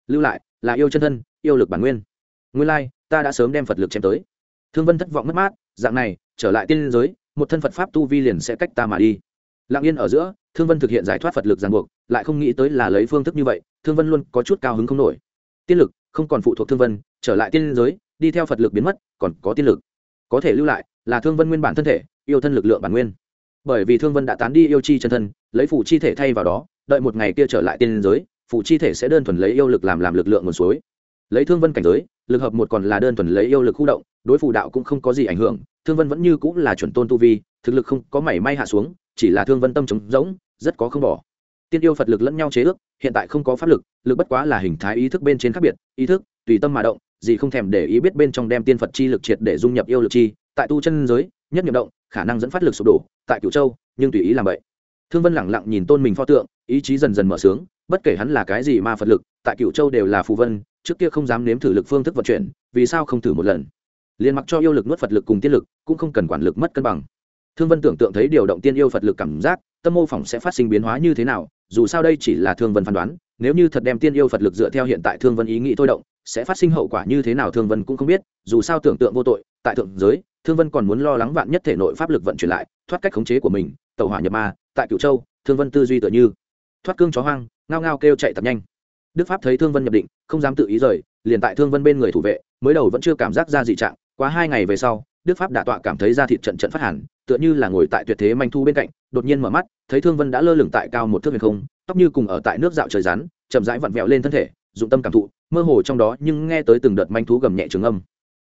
Lưu lại, là yêu chân thân, yêu lực bản nguyên. Nguyên lai, ta đã sớm đem phật lực chém tới. Thương vân thất vọng mất mát, dạng này, trở lại tiên giới, một thân phật pháp tu vi liền sẽ cách ta mà đi. Lặng yên ở giữa, thương vân thực hiện giải thoát phật lực ràng buộc, lại không nghĩ tới là lấy phương thức như vậy, thương vân luôn có chút cao hứng không nổi. Tiên lực, không còn phụ thuộc thương vân, trở lại tiên giới, đi theo phật lực biến mất, còn có tiên lực. Có thể lưu lại, là thương vân nguyên bản thân thể yêu thân lực lượng bản nguyên. Bởi vì thương vân đã tán đi yêu chi chân thân, lấy phủ chi thể thay vào đó, đợi một ngày kia trở lại tiên giới phủ chi thể sẽ đơn thuần lấy yêu lực làm làm lực lượng nguồn suối. Lấy thương vân cảnh giới, lực hợp một còn là đơn thuần lấy yêu lực khu động, đối phủ đạo cũng không có gì ảnh hưởng, thương vân vẫn như cũng là chuẩn tôn tu vi, thực lực không có mảy may hạ xuống, chỉ là thương vân tâm trống rỗng, rất có không bỏ. Tiên yêu phật lực lẫn nhau chế ước, hiện tại không có pháp lực lực bất quá là hình thái ý thức bên trên khác biệt, ý thức, tùy tâm mà động, gì không thèm để ý biết bên trong đem tiên phật chi lực triệt để dung nhập yêu lực chi, tại tu chân giới, nhất nhập động khả năng dẫn phát lực sụp đổ tại cửu châu, nhưng tùy ý làm vậy. Thương vân lẳng lặng nhìn tôn mình pho tượng, ý chí dần dần mở sướng, bất kể hắn là cái gì mà phật lực, tại cửu châu đều là phù vân, trước kia không dám nếm thử lực phương thức vận chuyển, vì sao không thử một lần? Liền mặc cho yêu lực nuốt phật lực cùng tiên lực, cũng không cần quản lực mất cân bằng. Thương vân tưởng tượng thấy điều động tiên yêu phật lực cảm giác, tâm mô phỏng sẽ phát sinh biến hóa như thế nào, dù sao đây chỉ là thương vân phán đoán, nếu như thật đem tiên yêu phật lực dựa theo hiện tại thương vân ý nghĩ thôi động, sẽ phát sinh hậu quả như thế nào thương vân cũng không biết, dù sao tưởng tượng vô tội, tại thượng giới thương vân còn muốn lo lắng vạn nhất thể nội pháp lực vận chuyển lại, thoát cách khống chế của mình, tàu hỏa nhập ma, tại cửu châu, thương vân tư duy tựa như. Thoát cương chó hoang, ngao ngao kêu chạy tập nhanh. Đức pháp thấy thương vân nhập định, không dám tự ý rời, liền tại thương vân bên người thủ vệ, mới đầu vẫn chưa cảm giác ra dị trạng quá hai ngày về sau, đức pháp đả tọa cảm thấy da thịt trận trận phát hẳn, tựa như là ngồi tại tuyệt thế manh thu bên cạnh, đột nhiên mở mắt, thấy thương vân đã lơ lửng tại cao một thước huyền không, tóc như cùng ở tại nước dạo trời rắn, chậm rãi vặn vẹo lên thân thể, dụng tâm cảm thụ, mơ hồ trong đó nhưng nghe tới từng đợt manh thú gầm nhẹ trường âm.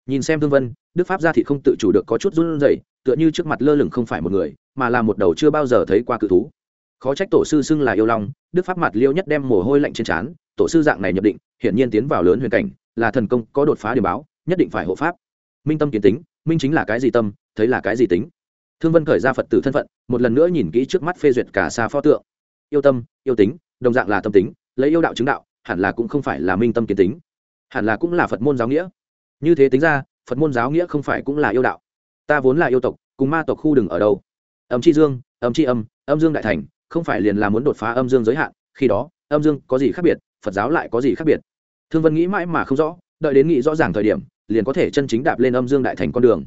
Nhìn xem thương vân đức pháp ra thì không tự chủ được có chút run rẩy, tựa như trước mặt lơ lửng không phải một người, mà là một đầu chưa bao giờ thấy qua cự thú. Khó trách tổ sư xưng là yêu long, đức pháp mặt liêu nhất đem mồ hôi lạnh trên trán, tổ sư dạng này nhập định, hiển nhiên tiến vào lớn huyền cảnh, là thần công có đột phá điểm báo, nhất định phải hộ pháp. Minh tâm kiến tính, minh chính là cái gì tâm, thấy là cái gì tính. Thương vân khởi ra phật tử thân phận, một lần nữa nhìn kỹ trước mắt phê duyệt cả xa pho tượng. Yêu tâm, yêu tính, đồng dạng là tâm tính, lấy yêu đạo chứng đạo, hẳn là cũng không phải là minh tâm kiến tính. Hẳn là cũng là phật môn giáo nghĩa. Như thế tính ra phật môn giáo nghĩa không phải cũng là yêu đạo. Ta vốn là yêu tộc, cùng ma tộc khu đừng ở đâu. Âm chi dương, âm chi âm âm dương đại thành, không phải liền là muốn đột phá âm dương giới hạn, khi đó, âm dương có gì khác biệt, phật giáo lại có gì khác biệt. Thương vân nghĩ mãi mà không rõ, đợi đến nghĩ rõ ràng thời điểm, liền có thể chân chính đạp lên âm dương đại thành con đường.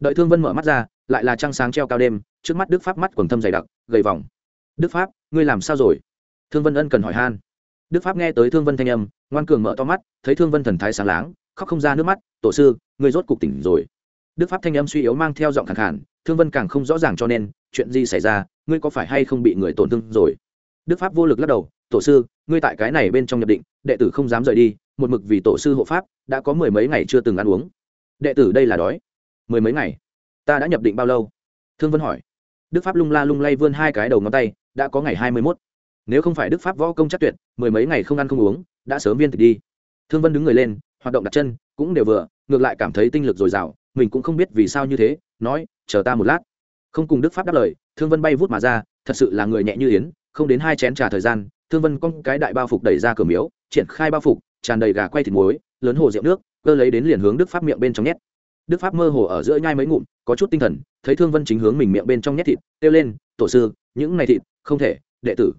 Đợi thương vân mở mắt ra, lại là trăng sáng treo cao đêm, trước mắt đức pháp mắt quần thâm dày đặc, gầy vòng. Đức pháp, ngươi làm sao rồi? Thương vân ân cần hỏi han. Đức pháp nghe tới thương vân thanh âm, ngoan cường mở to mắt, thấy thương vân thần thái sáng láng khóc không ra nước mắt, tổ sư người rốt cục tỉnh rồi. Đức pháp thanh âm suy yếu mang theo giọng khẳng khản, thương vân càng không rõ ràng cho nên, chuyện gì xảy ra, ngươi có phải hay không bị người tổn thương rồi? Đức pháp vô lực lắc đầu, tổ sư, ngươi tại cái này bên trong nhập định, đệ tử không dám rời đi, một mực vì tổ sư hộ pháp, đã có mười mấy ngày chưa từng ăn uống. Đệ tử đây là đói. Mười mấy ngày? Ta đã nhập định bao lâu? Thương vân hỏi. Đức pháp lung la lung lay vươn hai cái đầu ngón tay, đã có ngày hai mươi mốt. Nếu không phải đức pháp võ công chắc tuyệt, mười mấy ngày không ăn không uống, đã sớm viên thịt đi. Thương vân đứng người lên hoạt động đặt chân cũng đều vừa, ngược lại cảm thấy tinh lực dồi dào, mình cũng không biết vì sao như thế, nói, chờ ta một lát. Không cùng đức pháp đáp lời, thương vân bay vút mà ra, thật sự là người nhẹ như yến, không đến hai chén trà thời gian, thương vân con cái đại bao phục đẩy ra cửa miếu, triển khai bao phục, tràn đầy gà quay thịt muối, lớn hồ rượu nước, cơ lấy đến liền hướng đức pháp miệng bên trong nhét. Đức pháp mơ hồ ở giữa nhai mấy ngụm, có chút tinh thần, thấy thương vân chính hướng mình miệng bên trong nhét thịt, kêu lên, tổ sư, những này thịt, không thể, đệ tử.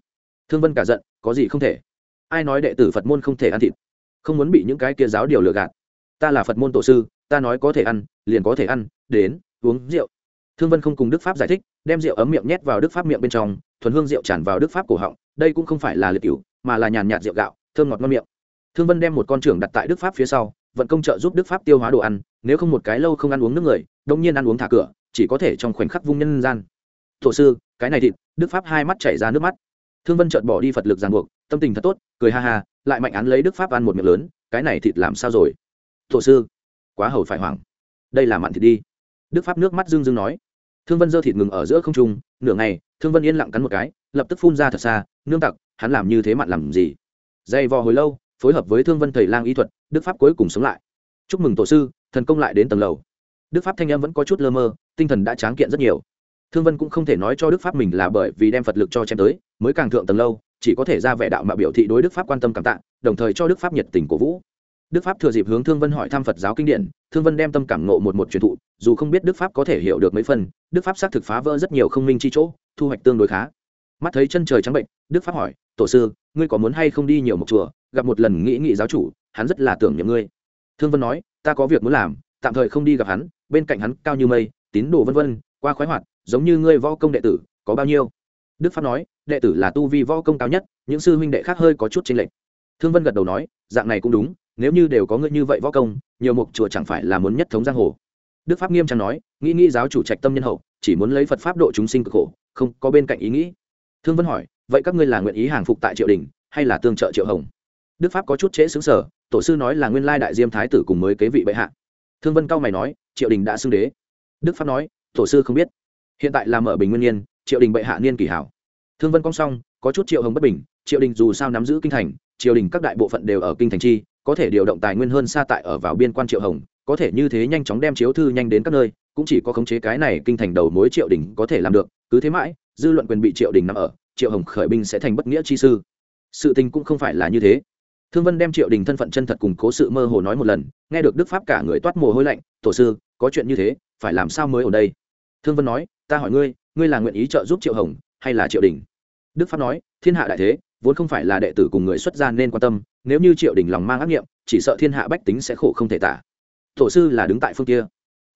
Thương vân cả giận, có gì không thể? Ai nói đệ tử phật môn không thể ăn thịt? Không muốn bị những cái kia giáo điều lừa gạt. Ta là phật môn tổ sư, ta nói có thể ăn, liền có thể ăn, đến, uống rượu. Thương vân không cùng đức pháp giải thích, đem rượu ấm miệng nhét vào đức pháp miệng bên trong, thuần hương rượu tràn vào đức pháp cổ họng, đây cũng không phải là liệt cựu mà là nhàn nhạt rượu gạo, thơm ngọt ngon miệng. Thương vân đem một con trưởng đặt tại đức pháp phía sau, vận công trợ giúp đức pháp tiêu hóa đồ ăn, nếu không một cái lâu không ăn uống nước người, đông nhiên ăn uống thả cửa, chỉ có thể trong khoảnh khắc vung nhân gian. Thổ sư, cái này thịt, đức pháp hai mắt chảy ra nước mắt. Thương vân chợt bỏ đi phật lực ràng buộc, tâm tình thật tốt, cười ha ha lại mạnh án lấy đức pháp ăn một miệng lớn, cái này thịt làm sao rồi? Thổ sư, quá hầu phải hoảng. Đây là mặn thịt đi. Đức pháp nước mắt dưng dưng nói. Thương vân dơ thịt ngừng ở giữa không trung, nửa ngày, thương vân yên lặng cắn một cái, lập tức phun ra thật xa, nương tặc, hắn làm như thế mặn làm gì? Dày vò hồi lâu, phối hợp với thương vân thầy lang y thuật, đức pháp cuối cùng sống lại. Chúc mừng tổ sư, thần công lại đến tầng lầu. Đức pháp thanh em vẫn có chút lơ mơ, tinh thần đã tráng kiện rất nhiều. Thương vân cũng không thể nói cho đức pháp mình là bởi vì đem phật lực cho chém tới, mới càng thượng tầng lâu chỉ có thể ra vẻ đạo mà biểu thị đối đức pháp quan tâm cảm tạ, đồng thời cho đức pháp nhiệt tình cổ vũ. Đức pháp thừa dịp hướng thương vân hỏi thăm phật giáo kinh điển, thương vân đem tâm cảm nộ một một truyền thụ, dù không biết đức pháp có thể hiểu được mấy phần, đức pháp xác thực phá vỡ rất nhiều không minh chi chỗ, thu hoạch tương đối khá. Mắt thấy chân trời trắng bệnh, đức pháp hỏi, tổ sư, ngươi có muốn hay không đi nhiều một chùa, gặp một lần nghĩ nghị giáo chủ, hắn rất là tưởng nhầm ngươi. Thương vân nói, ta có việc muốn làm, tạm thời không đi gặp hắn, bên cạnh hắn cao như mây, tín đồ vân vân, qua khoái hoạt, giống như ngươi võ công đệ tử, có bao nhiêu? Đức pháp nói đệ tử là tu vi võ công cao nhất, những sư huynh đệ khác hơi có chút chênh lệch. Thương vân gật đầu nói, dạng này cũng đúng, nếu như đều có ngươi như vậy võ công, nhiều mục chùa chẳng phải là muốn nhất thống giang hồ. Đức pháp nghiêm trang nói, nghĩ nghĩ giáo chủ trạch tâm nhân hậu, chỉ muốn lấy phật pháp độ chúng sinh cực khổ, không có bên cạnh ý nghĩ. Thương vân hỏi, vậy các ngươi là nguyện ý hàng phục tại triệu đình, hay là tương trợ triệu hồng? Đức pháp có chút trễ xứng sở tổ sư nói là nguyên lai đại diêm thái tử cùng mới kế vị bệ hạ. Thương vân cao mày nói triệu đình đã xưng đế. Đức pháp nói, tổ sư không biết. Hiện tại là mở bình nguyên niên triệu đình bệ hạ niên kỳ hảo thương vân cong xong có chút triệu hồng bất bình, triệu đình dù sao nắm giữ kinh thành, triều đình các đại bộ phận đều ở kinh thành chi, có thể điều động tài nguyên hơn xa tại ở vào biên quan triệu hồng, có thể như thế nhanh chóng đem chiếu thư nhanh đến các nơi, cũng chỉ có khống chế cái này kinh thành đầu mối triệu đình có thể làm được, cứ thế mãi, dư luận quyền bị triệu đình nằm ở, triệu hồng khởi binh sẽ thành bất nghĩa chi sư. Sự tình cũng không phải là như thế. Thương vân đem triệu đình thân phận chân thật cùng cố sự mơ hồ nói một lần, nghe được đức pháp cả người toát mồ hôi lạnh, tổ sư, có chuyện như thế, phải làm sao mới ở đây? Thương vân nói, ta hỏi ngươi ngươi là nguyện ý trợ giúp triệu hồng, hay là triệu đình? Đức pháp nói, thiên hạ đại thế, vốn không phải là đệ tử cùng người xuất gia nên quan tâm, nếu như triệu đình lòng mang ác nghiệm, chỉ sợ thiên hạ bách tính sẽ khổ không thể tả. Tổ sư là đứng tại phương kia.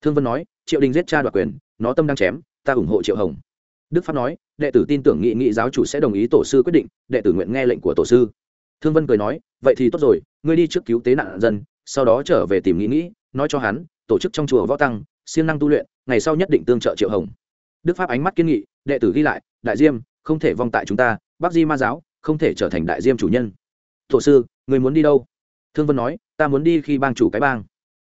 Thương vân nói triệu đình giết cha đoạt quyền, nó tâm đang chém, ta ủng hộ triệu hồng. Đức pháp nói, đệ tử tin tưởng nghị nghị giáo chủ sẽ đồng ý tổ sư quyết định, đệ tử nguyện nghe lệnh của tổ sư. Thương vân cười nói, vậy thì tốt rồi, ngươi đi trước cứu tế nạn dân, sau đó trở về tìm nghĩ nghĩ nói cho hắn, tổ chức trong chùa võ tăng, siêng năng tu luyện, ngày sau nhất định tương trợ triệu hồng. Đức pháp ánh mắt kiên nghị, đệ tử ghi lại, đại diêm không thể vong tại chúng ta bác di ma giáo không thể trở thành đại diêm chủ nhân. Tổ sư, người muốn đi đâu? Thương vân nói, ta muốn đi khi bang chủ cái bang.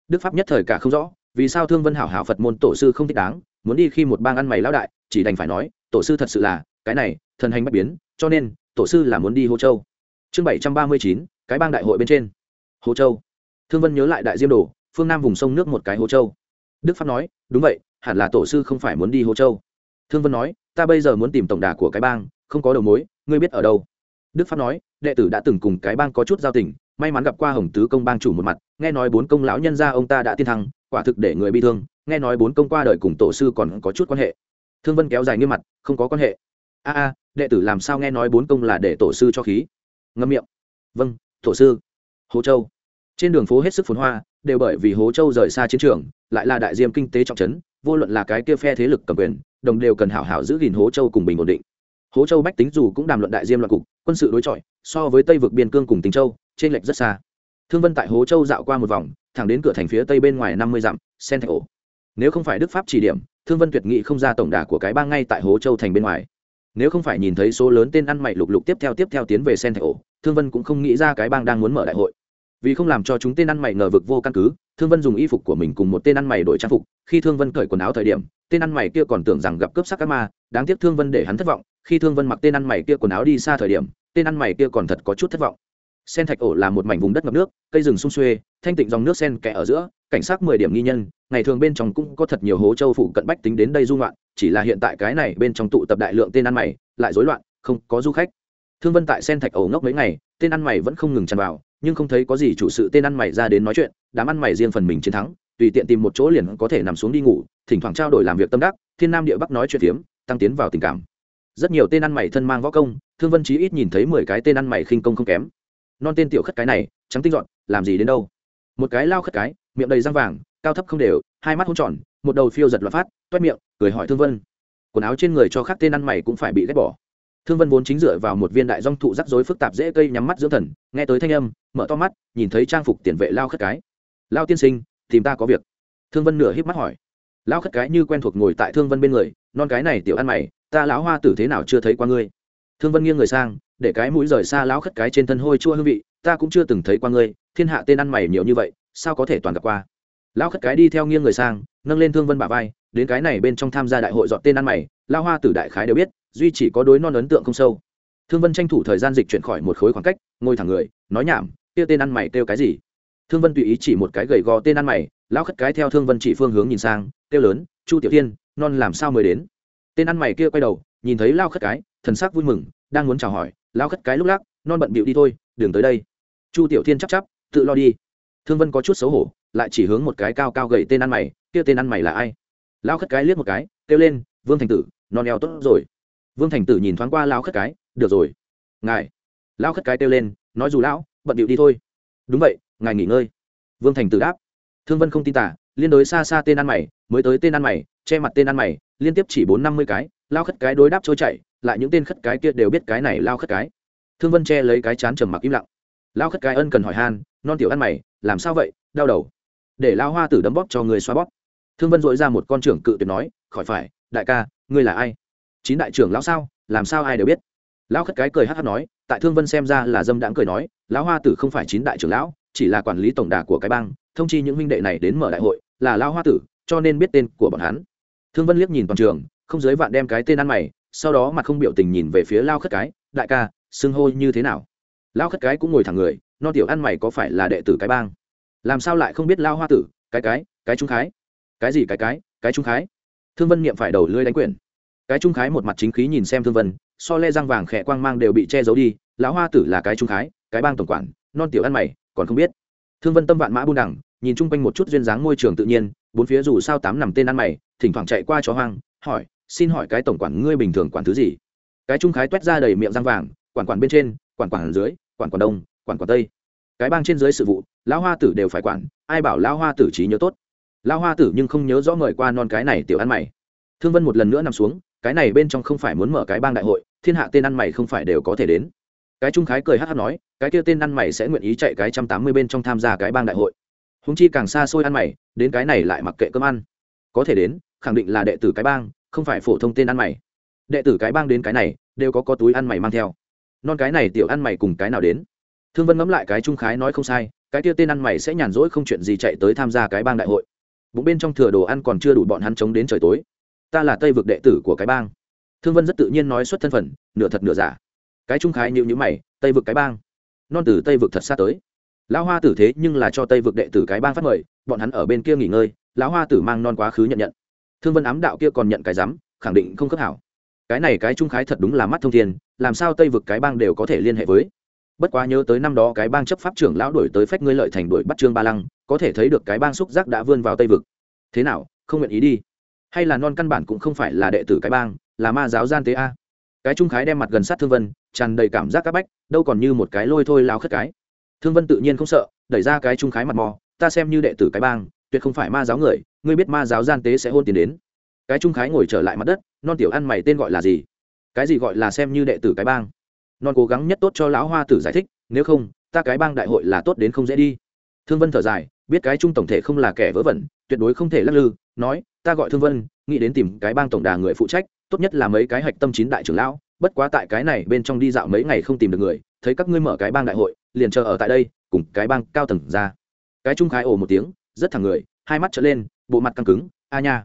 Đức pháp nhất thời cả không rõ, vì sao thương vân hảo hảo phật môn tổ sư không thích đáng, muốn đi khi một bang ăn mày lão đại, chỉ đành phải nói, tổ sư thật sự là, cái này, thần hành bất biến, cho nên, tổ sư là muốn đi hồ châu. Chương bảy trăm ba mươi chín, cái bang đại hội bên trên. Hồ châu. Thương vân nhớ lại đại diêm đồ, phương nam vùng sông nước một cái hồ châu. Đức pháp nói, đúng vậy, hẳn là tổ sư không phải muốn đi hồ châu. Thương vân nói ta bây giờ muốn tìm tổng đà của cái bang, không có đầu mối, ngươi biết ở đâu. Đức pháp nói, đệ tử đã từng cùng cái bang có chút giao tình, may mắn gặp qua hồng tứ công bang chủ một mặt, nghe nói bốn công lão nhân gia ông ta đã tiên thăng, quả thực để người bị thương, nghe nói bốn công qua đời cùng tổ sư còn có chút quan hệ. Thương vân kéo dài nghiêm mặt, không có quan hệ. A a, đệ tử làm sao nghe nói bốn công là để tổ sư cho khí? Ngâm miệng. Vâng tổ sư. Hồ châu. Trên đường phố hết sức phồn hoa, đều bởi vì hố châu rời xa chiến trường, lại là đại diêm kinh tế trọng trấn, vô luận là cái kia phe thế lực cầm quyền đồng đều cần hảo hảo giữ gìn hố châu cùng bình ổn định. Hố châu bách tính dù cũng đàm luận đại diêm loạn cục, quân sự đối chọi, so với tây vực biên cương cùng tỉnh châu trên lệch rất xa. Thương vân tại hố châu dạo qua một vòng, thẳng đến cửa thành phía tây bên ngoài năm mươi dặm, sen thạch ổ. Nếu không phải đức pháp chỉ điểm, thương vân tuyệt nghị không ra tổng đà của cái bang ngay tại hố châu thành bên ngoài. Nếu không phải nhìn thấy số lớn tên ăn mày lục lục tiếp theo tiếp theo tiến về sen thạch ổ, thương vân cũng không nghĩ ra cái bang đang muốn mở đại hội. Vì không làm cho chúng tên ăn mày ngờ vực vô căn cứ thương vân dùng y phục của mình cùng một tên ăn mày đổi trang phục, khi thương vân cởi quần áo thời điểm, tên ăn mày kia còn tưởng rằng gặp cướp sắc các ma, đáng tiếc thương vân để hắn thất vọng, khi thương vân mặc tên ăn mày kia quần áo đi xa thời điểm, tên ăn mày kia còn thật có chút thất vọng. Sen thạch ổ là một mảnh vùng đất ngập nước, cây rừng sung xuê, thanh tịnh dòng nước sen kẽ ở giữa, cảnh sát mười điểm nghi nhân, ngày thường bên trong cũng có thật nhiều hố châu phụ cận bách tính đến đây du ngoạn, chỉ là hiện tại cái này bên trong tụ tập đại lượng tên ăn mày, lại rối loạn, không có du khách. Thương vân tại sen thạch ổ ngốc mấy ngày tên ăn mày vẫn không ngừng tràn vào, nhưng không thấy có gì chủ sự tên ăn mày ra đến nói chuyện, đám ăn mày riêng phần mình chiến thắng, tùy tiện tìm một chỗ liền có thể nằm xuống đi ngủ, thỉnh thoảng trao đổi làm việc tâm đắc, thiên nam địa bắc nói chuyện phiếm, tăng tiến vào tình cảm. Rất nhiều tên ăn mày thân mang võ công, thương vân chí ít nhìn thấy mười cái tên ăn mày khinh công không kém. Non tên tiểu khất cái này, trắng tinh dọn, làm gì đến đâu? Một cái lao khất cái, miệng đầy răng vàng, cao thấp không đều, hai mắt hôn tròn, một đầu phiêu giật loạt phát, toét miệng, cười hỏi thương vân. Quần áo trên người cho khác tên ăn mày cũng phải bị ghét bỏ thương vân vốn chính dựa vào một viên đại dong thụ rắc rối phức tạp dễ cây nhắm mắt dưỡng thần, nghe tới thanh âm, mở to mắt, nhìn thấy trang phục tiền vệ lao khất cái. Lao tiên sinh, tìm ta có việc. Thương vân nửa híp mắt hỏi. Lao khất cái như quen thuộc ngồi tại thương vân bên người, non cái này tiểu ăn mày, ta lão hoa tử thế nào chưa thấy qua ngươi? Thương vân nghiêng người sang, để cái mũi rời xa lão khất cái trên thân hôi chua hương vị, ta cũng chưa từng thấy qua ngươi, thiên hạ tên ăn mày nhiều như vậy, sao có thể toàn gặp qua? Lão khất cái đi theo nghiêng người sang, nâng lên thương vân bà vai, đến cái này bên trong tham gia đại hội dọn tên ăn mày lao hoa tử đại khái đều biết duy chỉ có đối non ấn tượng không sâu. Thương vân tranh thủ thời gian dịch chuyển khỏi một khối khoảng cách, ngồi thẳng người, nói nhảm, kia tên ăn mày kêu cái gì? Thương vân tùy ý chỉ một cái gầy gò tên ăn mày, lão khất cái theo thương vân chỉ phương hướng nhìn sang, kêu lớn, chu tiểu thiên, non làm sao mới đến? Tên ăn mày kia quay đầu, nhìn thấy lao khất cái, thần sắc vui mừng, đang muốn chào hỏi lao khất cái lúc lắc, non bận bịu đi thôi, đừng tới đây. Chu tiểu thiên chắp chắp, tự lo đi. Thương vân có chút xấu hổ, lại chỉ hướng một cái cao cao gầy tên ăn mày, kia tên ăn mày là ai? Lao khất cái liếc một cái, kêu lên, vương thành tử, non eo tốt rồi vương thành tử nhìn thoáng qua lao khất cái, được rồi, ngài. Lao khất cái kêu lên, nói dù lão, bận điệu đi thôi. Đúng vậy, ngài nghỉ ngơi. Vương thành tử đáp, thương vân không tin tả liên đối xa xa tên ăn mày, mới tới tên ăn mày, che mặt tên ăn mày, liên tiếp chỉ bốn năm mươi cái lao khất cái đối đáp trôi chảy, lại những tên khất cái kia đều biết cái này lao khất cái. Thương vân che lấy cái chán trầm mặc im lặng. Lao khất cái ân cần hỏi han, non tiểu ăn mày, làm sao vậy, đau đầu? Để lao hoa tử đấm bóp cho người xoa bóp. Thương vân dội ra một con trưởng cự tuyệt nói, khỏi phải, đại ca, ngươi là ai? Chín đại trưởng lão sao, làm sao ai đều biết? Lão khất cái cười hát hát nói, tại thương vân xem ra là dâm đãng cười nói, lão hoa tử không phải chín đại trưởng lão, chỉ là quản lý tổng đà của cái bang, thông chi những huynh đệ này đến mở đại hội, là lão hoa tử, cho nên biết tên của bọn hắn. Thương vân liếc nhìn toàn trường, không giới vạn đem cái tên ăn mày, sau đó mặt không biểu tình nhìn về phía lao khất cái, đại ca, xưng hô như thế nào? Lao khất cái cũng ngồi thẳng người, no tiểu ăn mày có phải là đệ tử cái bang? Làm sao lại không biết lao hoa tử, cái cái cái trung khái? Cái gì cái cái cái trung khái? Thương vân niệm phải đầu lưới đánh quyền cái trung khái một mặt chính khí nhìn xem thương vân, so le răng vàng khẽ quang mang đều bị che giấu đi, lão hoa tử là cái trung khái, cái bang tổng quản, non tiểu ăn mày, còn không biết. Thương vân tâm vạn mã buôn đẳng, nhìn chung quanh một chút duyên dáng môi trường tự nhiên, bốn phía dù sao tám nằm tên ăn mày, thỉnh thoảng chạy qua chó hoang, hỏi, xin hỏi cái tổng quản ngươi bình thường quản thứ gì? Cái trung khái t ra đầy miệng răng vàng, quản quản bên trên, quản quản dưới, quản quản đông, quản quản tây. Cái bang trên dưới sự vụ, lão hoa tử đều phải quản, ai bảo lão hoa tử trí nhớ tốt. Lão hoa tử nhưng không nhớ rõ mời qua non cái này tiểu ăn mày. Thương vân một lần nữa nằm xuống cái này bên trong không phải muốn mở cái bang đại hội, thiên hạ tên ăn mày không phải đều có thể đến. Cái trung khái cười hát hát nói, cái kia tên ăn mày sẽ nguyện ý chạy cái trăm tám mươi bên trong tham gia cái bang đại hội. Húng chi càng xa xôi ăn mày, đến cái này lại mặc kệ cơm ăn. Có thể đến, khẳng định là đệ tử cái bang, không phải phổ thông tên ăn mày. Đệ tử cái bang đến cái này, đều có có túi ăn mày mang theo. Non cái này tiểu ăn mày cùng cái nào đến? Thương vân ngẫm lại cái trung khái nói không sai, cái kia tên ăn mày sẽ nhàn rỗi không chuyện gì chạy tới tham gia cái bang đại hội. Bụng bên trong thừa đồ ăn còn chưa đủ bọn hắn chống đến trời tối ta là tây vực đệ tử của cái bang. Thương vân rất tự nhiên nói xuất thân phận, nửa thật nửa giả. Cái trung khái nhịu nhữ mày, tây vực cái bang. Non từ tây vực thật xa tới. Lão hoa tử thế nhưng là cho tây vực đệ tử cái bang phát mời, bọn hắn ở bên kia nghỉ ngơi, lão hoa tử mang non quá khứ nhận nhận. Thương vân ám đạo kia còn nhận cái rắm, khẳng định không khớp hảo. Cái này cái trung khái thật đúng là mắt thông thiên, làm sao tây vực cái bang đều có thể liên hệ với? Bất quá nhớ tới năm đó cái bang chấp pháp trưởng lão đổi tới phách ngươi lợi thành đuổi bắt trương ba lăng, có thể thấy được cái bang xúc giác đã vươn vào tây vực. Thế nào, không nguyện ý đi? Hay là non căn bản cũng không phải là đệ tử cái bang, là ma giáo gian tế a. Cái trung khái đem mặt gần sát thương vân, tràn đầy cảm giác c áp bách, đâu còn như một cái lôi thôi lao khất cái. Thương vân tự nhiên không sợ, đẩy ra cái trung khái mặt mò, ta xem như đệ tử cái bang, tuyệt không phải ma giáo người, ngươi biết ma giáo gian tế sẽ hôn tiền đến. Cái trung khái ngồi trở lại mặt đất, non tiểu ăn mày tên gọi là gì? Cái gì gọi là xem như đệ tử cái bang? Non cố gắng nhất tốt cho lão hoa tử giải thích, nếu không, ta cái bang đại hội là tốt đến không dễ đi. Thương vân thở dài, biết cái trung tổng thể không là kẻ vớ vẩn, tuyệt đối không thể lắc lư, nói ta gọi thương vân, nghĩ đến tìm cái bang tổng đà người phụ trách, tốt nhất là mấy cái hạch tâm chín đại trưởng lão, bất quá tại cái này bên trong đi dạo mấy ngày không tìm được người, thấy các ngươi mở cái bang đại hội, liền chờ ở tại đây, cùng cái bang cao tầng ra. Cái trung khái ồ một tiếng, rất thẳng người, hai mắt trở lên, bộ mặt căng cứng, a nha,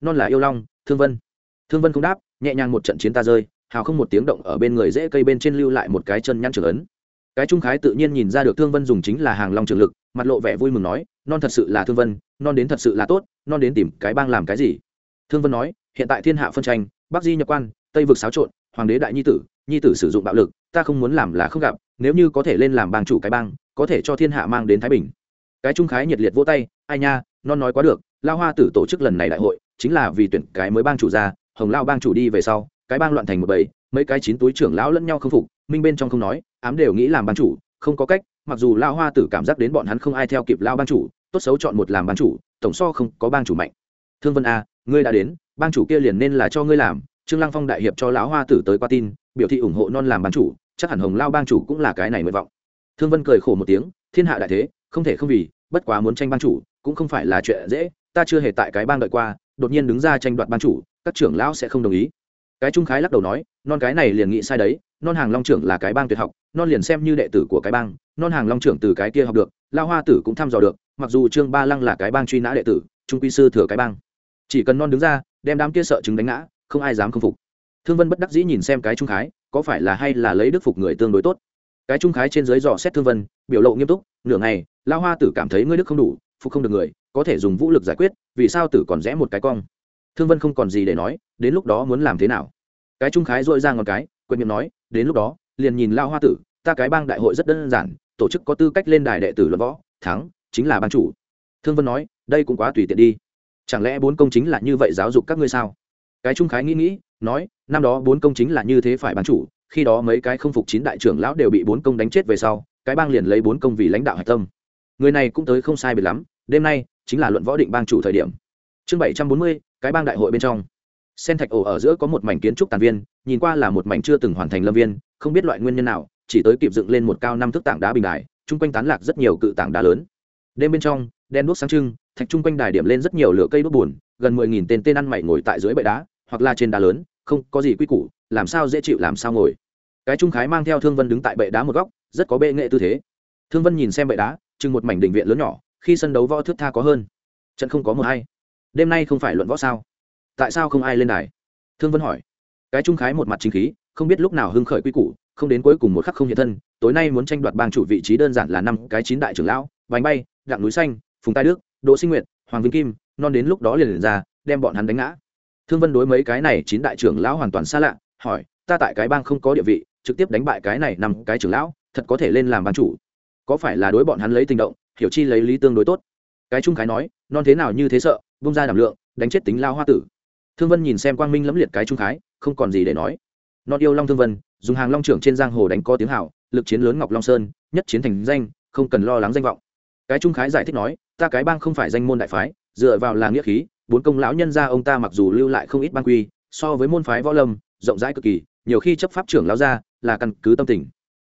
non là yêu long, thương vân. Thương vân không đáp, nhẹ nhàng một trận chiến ta rơi, hào không một tiếng động ở bên người dễ cây bên trên lưu lại một cái chân nhăn trưởng ấn cái trung khái tự nhiên nhìn ra được thương vân dùng chính là hàng long trường lực, mặt lộ vẻ vui mừng nói, non thật sự là thương vân, non đến thật sự là tốt, non đến tìm cái bang làm cái gì? Thương vân nói, hiện tại thiên hạ phân tranh, bắc di nhập quan, tây vực xáo trộn, hoàng đế đại nhi tử nhi tử sử dụng bạo lực, ta không muốn làm là không gặp, nếu như có thể lên làm bang chủ cái bang, có thể cho thiên hạ mang đến thái bình. Cái trung khái nhiệt liệt vỗ tay, ai nha, non nói quá được, lao hoa tử tổ chức lần này đại hội, chính là vì tuyển cái mới bang chủ ra, hồng lao bang chủ đi về sau, cái bang loạn thành một bầy mấy cái chín túi trưởng lão lẫn nhau không phục, minh bên trong không nói, ám đều nghĩ làm ban chủ, không có cách, mặc dù lao hoa tử cảm giác đến bọn hắn không ai theo kịp lao ban chủ, tốt xấu chọn một làm ban chủ, tổng so không có ban chủ mạnh. Thương vân a, ngươi đã đến, ban chủ kia liền nên là cho ngươi làm, trương lăng phong đại hiệp cho lão hoa tử tới qua tin, biểu thị ủng hộ non làm ban chủ, chắc hẳn hồng lao ban chủ cũng là cái này nguyện vọng. Thương vân cười khổ một tiếng, thiên hạ đại thế, không thể không vì, bất quá muốn tranh ban chủ, cũng không phải là chuyện dễ, ta chưa hề tại cái bang đợi qua, đột nhiên đứng ra tranh đoạt ban chủ, các trưởng lão sẽ không đồng ý cái trung khái lắc đầu nói, non cái này liền nghĩ sai đấy, non hàng long trưởng là cái bang tuyệt học, non liền xem như đệ tử của cái bang, non hàng long trưởng từ cái kia học được lao hoa tử cũng thăm dò được, mặc dù trương ba lăng là cái bang truy nã đệ tử, trung quy sư thừa cái bang. Chỉ cần non đứng ra, đem đám kia sợ chứng đánh ngã, không ai dám không phục. Thương vân bất đắc dĩ nhìn xem cái trung khái, có phải là hay là lấy đức phục người tương đối tốt? Cái trung khái trên dưới dò xét thương vân, biểu lộ nghiêm túc, nửa ngày lao hoa tử cảm thấy ngươi đức không đủ, phục không được người, có thể dùng vũ lực giải quyết, vì sao tử còn rẽ một cái cong? Thương vân không còn gì để nói, đến lúc đó muốn làm thế nào? Cái trung khái dội ra ngọn cái quên miệng nói, đến lúc đó, liền nhìn lao hoa tử, ta cái bang đại hội rất đơn giản, tổ chức có tư cách lên đài đệ tử luận võ, thắng, chính là ban chủ. Thương vân nói, đây cũng quá tùy tiện đi. Chẳng lẽ bốn công chính là như vậy giáo dục các ngươi sao? Cái trung khái nghĩ nghĩ, nói, năm đó bốn công chính là như thế phải ban chủ, khi đó mấy cái không phục chín đại trưởng lão đều bị bốn công đánh chết về sau, cái bang liền lấy bốn công vì lãnh đạo hạch tâm. Người này cũng tới không sai biệt lắm, đêm nay chính là luận võ định bang chủ thời điểm. Chương bảy trăm bốn mươi cái bang đại hội bên trong. Sen thạch ổ ở giữa có một mảnh kiến trúc tàn viên, nhìn qua là một mảnh chưa từng hoàn thành lâm viên, không biết loại nguyên nhân nào, chỉ tới kịp dựng lên một cao năm thước tảng đá bình đài, chung quanh tán lạc rất nhiều cự tảng đá lớn. Đêm bên trong đen đuốc sáng trưng, thạch chung quanh đài điểm lên rất nhiều lửa cây đốt buồn, gần mười nghìn tên tên ăn mày ngồi tại dưới bệ đá, hoặc là trên đá lớn, không có gì quy củ, làm sao dễ chịu làm sao ngồi. Cái trung khái mang theo thương vân đứng tại bệ đá một góc, rất có bệ nghệ tư thế. Thương vân nhìn xem bệ đá, chừng một mảnh đình viện lớn nhỏ, khi sân đấu võ thước tha có hơn. Trận không có một hay đêm nay không phải luận võ sao? Tại sao không ai lên đài? Thương vân hỏi. Cái trung khái một mặt chính khí không biết lúc nào hưng khởi quy củ không đến cuối cùng một khắc không hiện thân tối nay muốn tranh đoạt bang chủ vị trí đơn giản là năm cái chín đại trưởng lão bánh bay đặng núi xanh phùng tai đức đỗ sinh nguyệt hoàng vinh kim non đến lúc đó liền, liền ra đem bọn hắn đánh ngã. Thương vân đối mấy cái này chín đại trưởng lão hoàn toàn xa lạ hỏi ta tại cái bang không có địa vị trực tiếp đánh bại cái này năm cái trưởng lão thật có thể lên làm ban chủ? Có phải là đối bọn hắn lấy tình động hiểu chi lấy lý tương đối tốt? Cái trung khái nói non thế nào như thế sợ bung ra đảm lượng, đánh chết tính lao hoa tử. Thương vân nhìn xem quang minh lẫm liệt cái trung khái, không còn gì để nói. Non yêu long thương vân, dùng hàng long trưởng trên giang hồ đánh có tiếng hảo lực chiến lớn ngọc long sơn, nhất chiến thành danh, không cần lo lắng danh vọng. Cái trung khái giải thích nói, ta cái bang không phải danh môn đại phái, dựa vào là nghĩa khí, bốn công lão nhân gia ông ta mặc dù lưu lại không ít bang quy, so với môn phái võ lâm, rộng rãi cực kỳ, nhiều khi chấp pháp trưởng lão ra là căn cứ tâm tình.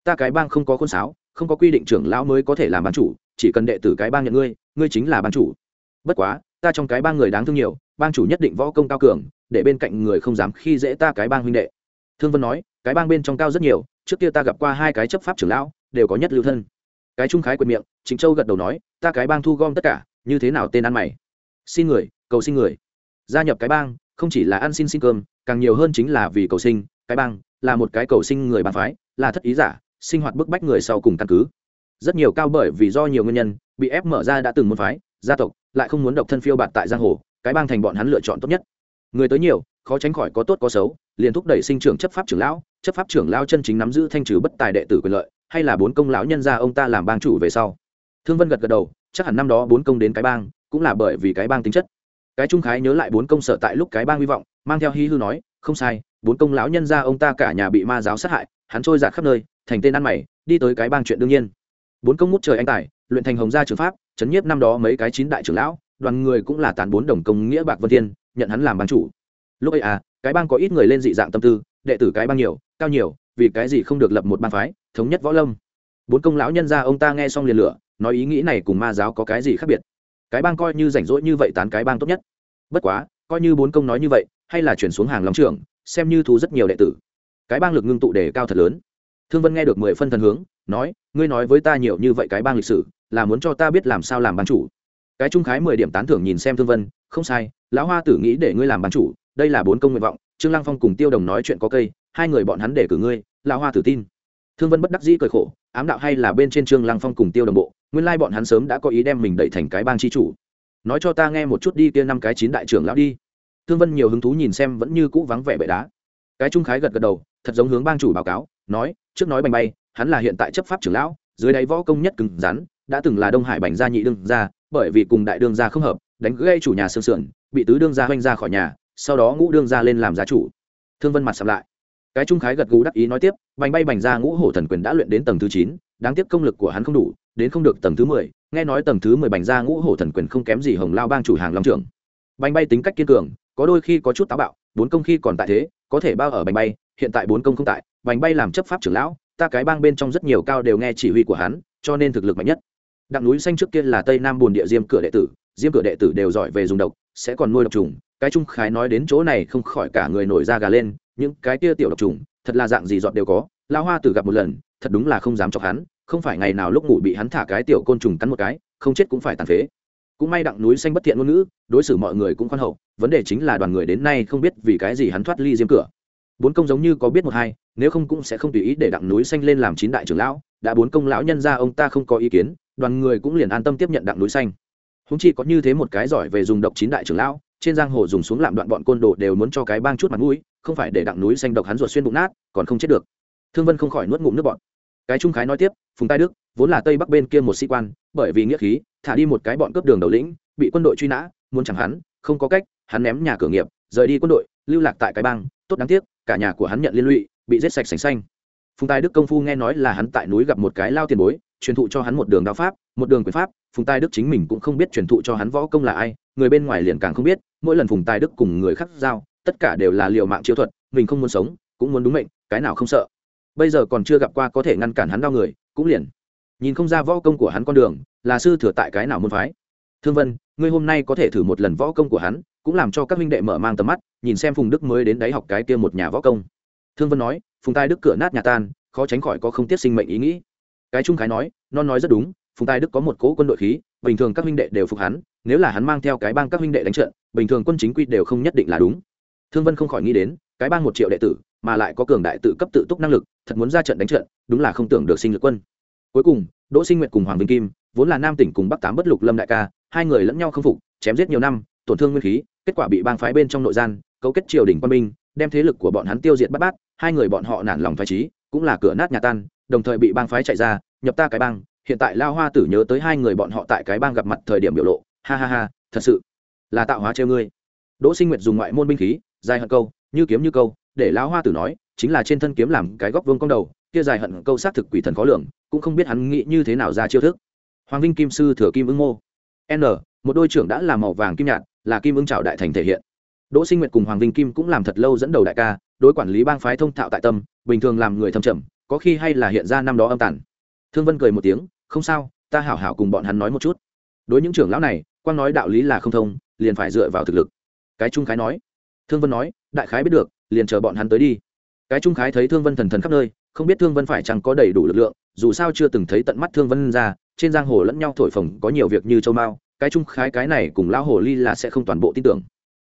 Ta cái bang không có khuôn sáo, không có quy định trưởng lão mới có thể làm bán chủ, chỉ cần đệ tử cái bang nhận ngươi ngươi chính là bán chủ. Bất quá ta trong cái bang người đáng thương nhiều, bang chủ nhất định võ công cao cường, để bên cạnh người không dám khi dễ ta cái bang huynh đệ. Thương vân nói, cái bang bên trong cao rất nhiều, trước kia ta gặp qua hai cái chấp pháp trưởng lão, đều có nhất lưu thân. Cái trung khái quyền miệng chính châu gật đầu nói, ta cái bang thu gom tất cả, như thế nào tên ăn mày? Xin người, cầu xin người. Gia nhập cái bang, không chỉ là ăn xin xin cơm, càng nhiều hơn chính là vì cầu sinh, cái bang là một cái cầu sinh người bàn phái, là thất ý giả, sinh hoạt bức bách người sau cùng căn cứ. Rất nhiều cao bởi vì do nhiều nguyên nhân, bị ép mở ra đã từng môn phái gia tộc, lại không muốn độc thân phiêu bạt tại giang hồ, cái bang thành bọn hắn lựa chọn tốt nhất. Người tới nhiều, khó tránh khỏi có tốt có xấu, liền thúc đẩy sinh trưởng chấp pháp trưởng lão, chấp pháp trưởng lão chân chính nắm giữ thanh trừ bất tài đệ tử quyền lợi, hay là bốn công lão nhân gia ông ta làm bang chủ về sau. Thương vân gật gật đầu, chắc hẳn năm đó bốn công đến cái bang, cũng là bởi vì cái bang tính chất. Cái trung khái nhớ lại bốn công sở tại lúc cái bang hy vọng, mang theo hí hư nói, không sai, bốn công lão nhân gia ông ta cả nhà bị ma giáo sát hại, hắn trôi giạt khắp nơi, thành tên ăn mày, đi tới cái bang chuyện đương nhiên. Bốn công ngút trời anh tài, luyện thành hồng gia trường pháp chấn nhiếp năm đó mấy cái chín đại trưởng lão, đoàn người cũng là tán bốn đồng công nghĩa bạc vân thiên, nhận hắn làm bang chủ. Lúc ấy à cái bang có ít người lên dị dạng tâm tư, đệ tử cái bang nhiều, cao nhiều, vì cái gì không được lập một bang phái, thống nhất võ lâm. Bốn công lão nhân ra ông ta nghe xong liền lửa, nói ý nghĩ này cùng ma giáo có cái gì khác biệt? Cái bang coi như rảnh rỗi như vậy tán cái bang tốt nhất. Bất quá, coi như bốn công nói như vậy, hay là chuyển xuống hàng lòng trường xem như thu rất nhiều đệ tử. Cái bang lực ngưng tụ đề cao thật lớn thương vân nghe được mười phân thần hướng, nói, ngươi nói với ta nhiều như vậy cái bang lịch sử, là muốn cho ta biết làm sao làm ban chủ? Cái trung khái mười điểm tán thưởng nhìn xem thương vân, không sai, lão hoa tử nghĩ để ngươi làm ban chủ, đây là bốn công nguyện vọng, trương lăng phong cùng tiêu đồng nói chuyện có cây, hai người bọn hắn để cử ngươi, lão hoa tử tin. Thương vân bất đắc dĩ cười khổ, ám đạo hay là bên trên trương lăng phong cùng tiêu đồng bộ, nguyên lai bọn hắn sớm đã có ý đem mình đẩy thành cái bang chi chủ. Nói cho ta nghe một chút đi kia năm cái chín đại trưởng lão đi. Thương vân nhiều hứng thú nhìn xem vẫn như cũ vắng vẻ bệ đá. Cái trung khái gật gật đầu, thật giống hướng bang chủ báo cáo nói, trước nói bành bay, hắn là hiện tại chấp pháp trưởng lão, dưới đáy võ công nhất cứng rắn, đã từng là đông hải bành gia nhị đương gia, bởi vì cùng đại đương gia không hợp, đánh gây chủ nhà sương sườn, bị tứ đương gia hoanh ra khỏi nhà, sau đó ngũ đương gia lên làm gia chủ. Thương vân mặt sầm lại. Cái trung khái gật gù đắc ý nói tiếp, bành bay bành ra ngũ hổ thần quyền đã luyện đến tầng thứ chín, đáng tiếc công lực của hắn không đủ, đến không được tầng thứ mười, nghe nói tầng thứ mười bành ra ngũ hổ thần quyền không kém gì hồng lao bang chủ hàng long trưởng. Bành bay tính cách kiên cường, có đôi khi có chút táo bạo, bốn công khi còn tại thế, có thể bao ở bành bay, hiện tại bốn công không tại vành bay làm chấp pháp trưởng lão, ta cái bang bên trong rất nhiều cao đều nghe chỉ huy của hắn, cho nên thực lực mạnh nhất. Đặng núi xanh trước kia là tây nam bồn địa diêm cửa đệ tử, diêm cửa đệ tử đều giỏi về dùng độc, sẽ còn nuôi độc trùng. Cái trung khái nói đến chỗ này không khỏi cả người nổi da gà lên, những cái kia tiểu độc trùng, thật là dạng gì dọn đều có. Lão hoa tử gặp một lần, thật đúng là không dám chọc hắn, không phải ngày nào lúc ngủ bị hắn thả cái tiểu côn trùng cắn một cái, không chết cũng phải tàn phế. Cũng may đặng núi xanh bất thiện ngôn ngữ, đối xử mọi người cũng khoan hậu, vấn đề chính là đoàn người đến nay không biết vì cái gì hắn thoát ly diêm cửa. Bốn công giống như có biết một hai nếu không cũng sẽ không tùy ý để đặng núi xanh lên làm chín đại trưởng lão, đã bốn công lão nhân ra ông ta không có ý kiến, đoàn người cũng liền an tâm tiếp nhận đặng núi xanh. Húng chi có như thế một cái giỏi về dùng độc chín đại trưởng lão, trên giang hồ dùng xuống làm đoạn bọn côn đồ đều muốn cho cái bang chút mặt mũi, không phải để đặng núi xanh độc hắn ruột xuyên bụng nát, còn không chết được. Thương vân không khỏi nuốt ngụm nước bọt. Cái trung khái nói tiếp, phùng tai đức, vốn là tây bắc bên kia một sĩ quan, bởi vì nghĩa khí, thả đi một cái bọn cướp đường đầu lĩnh, bị quân đội truy nã, muốn chẳng hắn, không có cách, hắn ném nhà cửa nghiệp, rời đi quân đội, lưu lạc tại cái bang, tốt đáng tiếc, cả nhà của hắn nhận liên lụy bị giết sạch sành xanh. Phùng tài đức công phu nghe nói là hắn tại núi gặp một cái lao tiền bối, truyền thụ cho hắn một đường đao pháp, một đường quyền pháp. Phùng tài đức chính mình cũng không biết truyền thụ cho hắn võ công là ai, người bên ngoài liền càng không biết. Mỗi lần phùng tài đức cùng người khác giao, tất cả đều là liều mạng chiêu thuật, mình không muốn sống, cũng muốn đúng mệnh, cái nào không sợ. Bây giờ còn chưa gặp qua có thể ngăn cản hắn đau người, cũng liền. Nhìn không ra võ công của hắn con đường, là sư thừa tại cái nào môn phái. Thương vân, ngươi hôm nay có thể thử một lần võ công của hắn, cũng làm cho các minh đệ mở mang tầm mắt, nhìn xem phùng đức mới đến đấy học cái kia một nhà võ công thương vân nói, phùng tai đức cửa nát nhà tan, khó tránh khỏi có không tiết sinh mệnh ý nghĩ. Cái trung khái nói, non nói rất đúng, phùng tai đức có một cố quân đội khí, bình thường các huynh đệ đều phục hắn, nếu là hắn mang theo cái bang các huynh đệ đánh trận, bình thường quân chính quy đều không nhất định là đúng. Thương vân không khỏi nghĩ đến, cái bang một triệu đệ tử, mà lại có cường đại tự cấp tự túc năng lực, thật muốn ra trận đánh trận, đúng là không tưởng được sinh lực quân. Cuối cùng, đỗ sinh nguyện cùng hoàng vinh kim, vốn là nam tỉnh cùng bắc tám bất lục lâm đại ca, hai người lẫn nhau không phục, chém giết nhiều năm, tổn thương nguyên khí, kết quả bị bang phái bên trong nội gian, cấu kết triều đình quân binh, đem thế lực của bọn hắn tiêu diệt bắt bát hai người bọn họ nản lòng phái trí cũng là cửa nát nhà tan, đồng thời bị bang phái chạy ra, nhập ta cái bang, hiện tại lao hoa tử nhớ tới hai người bọn họ tại cái bang gặp mặt thời điểm biểu lộ, ha ha ha, thật sự là tạo hóa treo ngươi. Đỗ sinh nguyệt dùng ngoại môn binh khí, dài hận câu, như kiếm như câu, để lao hoa tử nói, chính là trên thân kiếm làm cái góc vương công đầu, kia dài hận câu xác thực quỷ thần khó lường, cũng không biết hắn nghĩ như thế nào ra chiêu thức. Hoàng vinh kim sư thừa kim ứng mô. N, một đôi trưởng đã làm màu vàng kim nhạt, là kim ứng trào đại thành thể hiện. Đỗ sinh nguyệt cùng hoàng vinh kim cũng làm thật lâu dẫn đầu đại ca đối quản lý bang phái thông thạo tại tâm, bình thường làm người thâm trầm, có khi hay là hiện ra năm đó âm tản thương vân cười một tiếng, không sao, ta hảo hảo cùng bọn hắn nói một chút. Đối những trưởng lão này quan nói đạo lý là không thông, liền phải dựa vào thực lực. Cái trung khái nói. Thương vân nói, đại khái biết được, liền chờ bọn hắn tới đi. Cái trung khái thấy thương vân thần thần khắp nơi, không biết thương vân phải chăng có đầy đủ lực lượng, dù sao chưa từng thấy tận mắt thương vân ra, trên giang hồ lẫn nhau thổi phồng có nhiều việc như châu mao, cái trung khái cái này cùng lão hồ ly là sẽ không toàn bộ tin tưởng.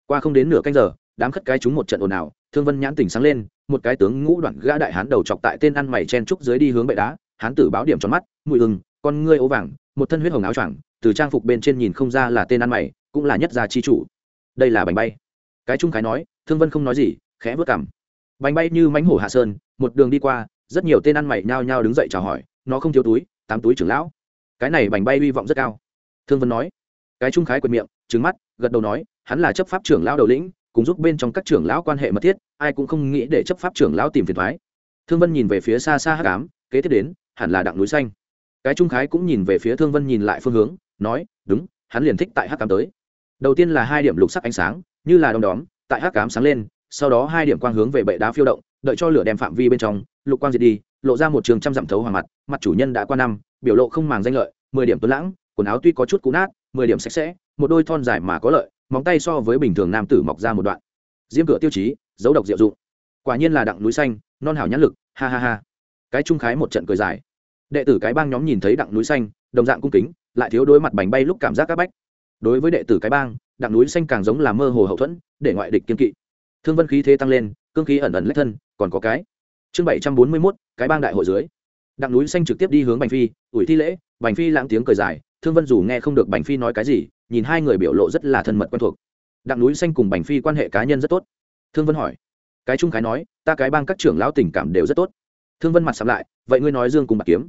Qua không đến nửa canh giờ, đám khất cái chúng một trận ồn ào thương vân nhãn tỉnh sáng lên, một cái tướng ngũ đoạn gã đại hán đầu chọc tại tên ăn mày chen trúc dưới đi hướng bệ đá, hán tử báo điểm tròn mắt, mùi ưng con ngươi ố vàng, một thân huyết hồng áo choàng, từ trang phục bên trên nhìn không ra là tên ăn mày, cũng là nhất gia chi chủ. Đây là bánh bay. Cái trung khái nói, thương vân không nói gì, khẽ vớt cảm bánh bay như mánh hổ hạ sơn, một đường đi qua, rất nhiều tên ăn mày nhao nhao đứng dậy chào hỏi, nó không thiếu túi, tám túi trưởng lão. Cái này bánh bay hy vọng rất cao. Thương vân nói. Cái trung khái quệt miệng trứng mắt, gật đầu nói, hắn là chấp pháp trưởng lão đầu lĩnh cùng giúp bên trong các trưởng lão quan hệ mật thiết, ai cũng không nghĩ để chấp pháp trưởng lão tìm phiền thoái. Thương vân nhìn về phía xa xa hắc ám, kế tiếp đến, hẳn là đặng núi xanh. Cái trung khái cũng nhìn về phía thương vân nhìn lại phương hướng, nói, đúng, hắn liền thích tại hắc ám tới. Đầu tiên là hai điểm lục sắc ánh sáng, như là đom đóm, tại hắc ám sáng lên, sau đó hai điểm quang hướng về bệ đá phiêu động, đợi cho lửa đem phạm vi bên trong, lục quang diệt đi, lộ ra một trường trăm dặm thấu hoàng mặt mặt chủ nhân đã qua năm, biểu lộ không màng danh lợi, mười điểm tuấn lãng, quần áo tuy có chút cũ nát, mười điểm sạch sẽ, một đôi thon dài mà có lợi móng tay so với bình thường nam tử mọc ra một đoạn. Diêm cửa tiêu chí, dấu độc diệu dụng. Quả nhiên là đặng núi xanh, non hảo nhãn lực, ha ha ha. Cái trung khái một trận cười dài. Đệ tử cái bang nhóm nhìn thấy đặng núi xanh, đồng dạng cung kính, lại thiếu đối mặt bánh bay lúc cảm giác các bách. Đối với đệ tử cái bang, đặng núi xanh càng giống là mơ hồ hậu thuẫn, để ngoại địch kiên kỵ. Thương vân khí thế tăng lên, cương khí ẩn ẩn lách thân, còn có cái. Chương bảy trăm bốn mươi mốt, cái bang đại hội dưới. Đặng núi xanh trực tiếp đi hướng bành phi, ủi thi lễ, bành phi lãng tiếng cười dài, thương vân dù nghe không được bành phi nói cái gì nhìn hai người biểu lộ rất là thân mật quen thuộc. Đặng núi xanh cùng bành phi quan hệ cá nhân rất tốt. Thương vân hỏi, cái trung khái nói, ta cái bang các trưởng lão tình cảm đều rất tốt. Thương vân mặt sắm lại, vậy ngươi nói dương cùng bạc kiếm.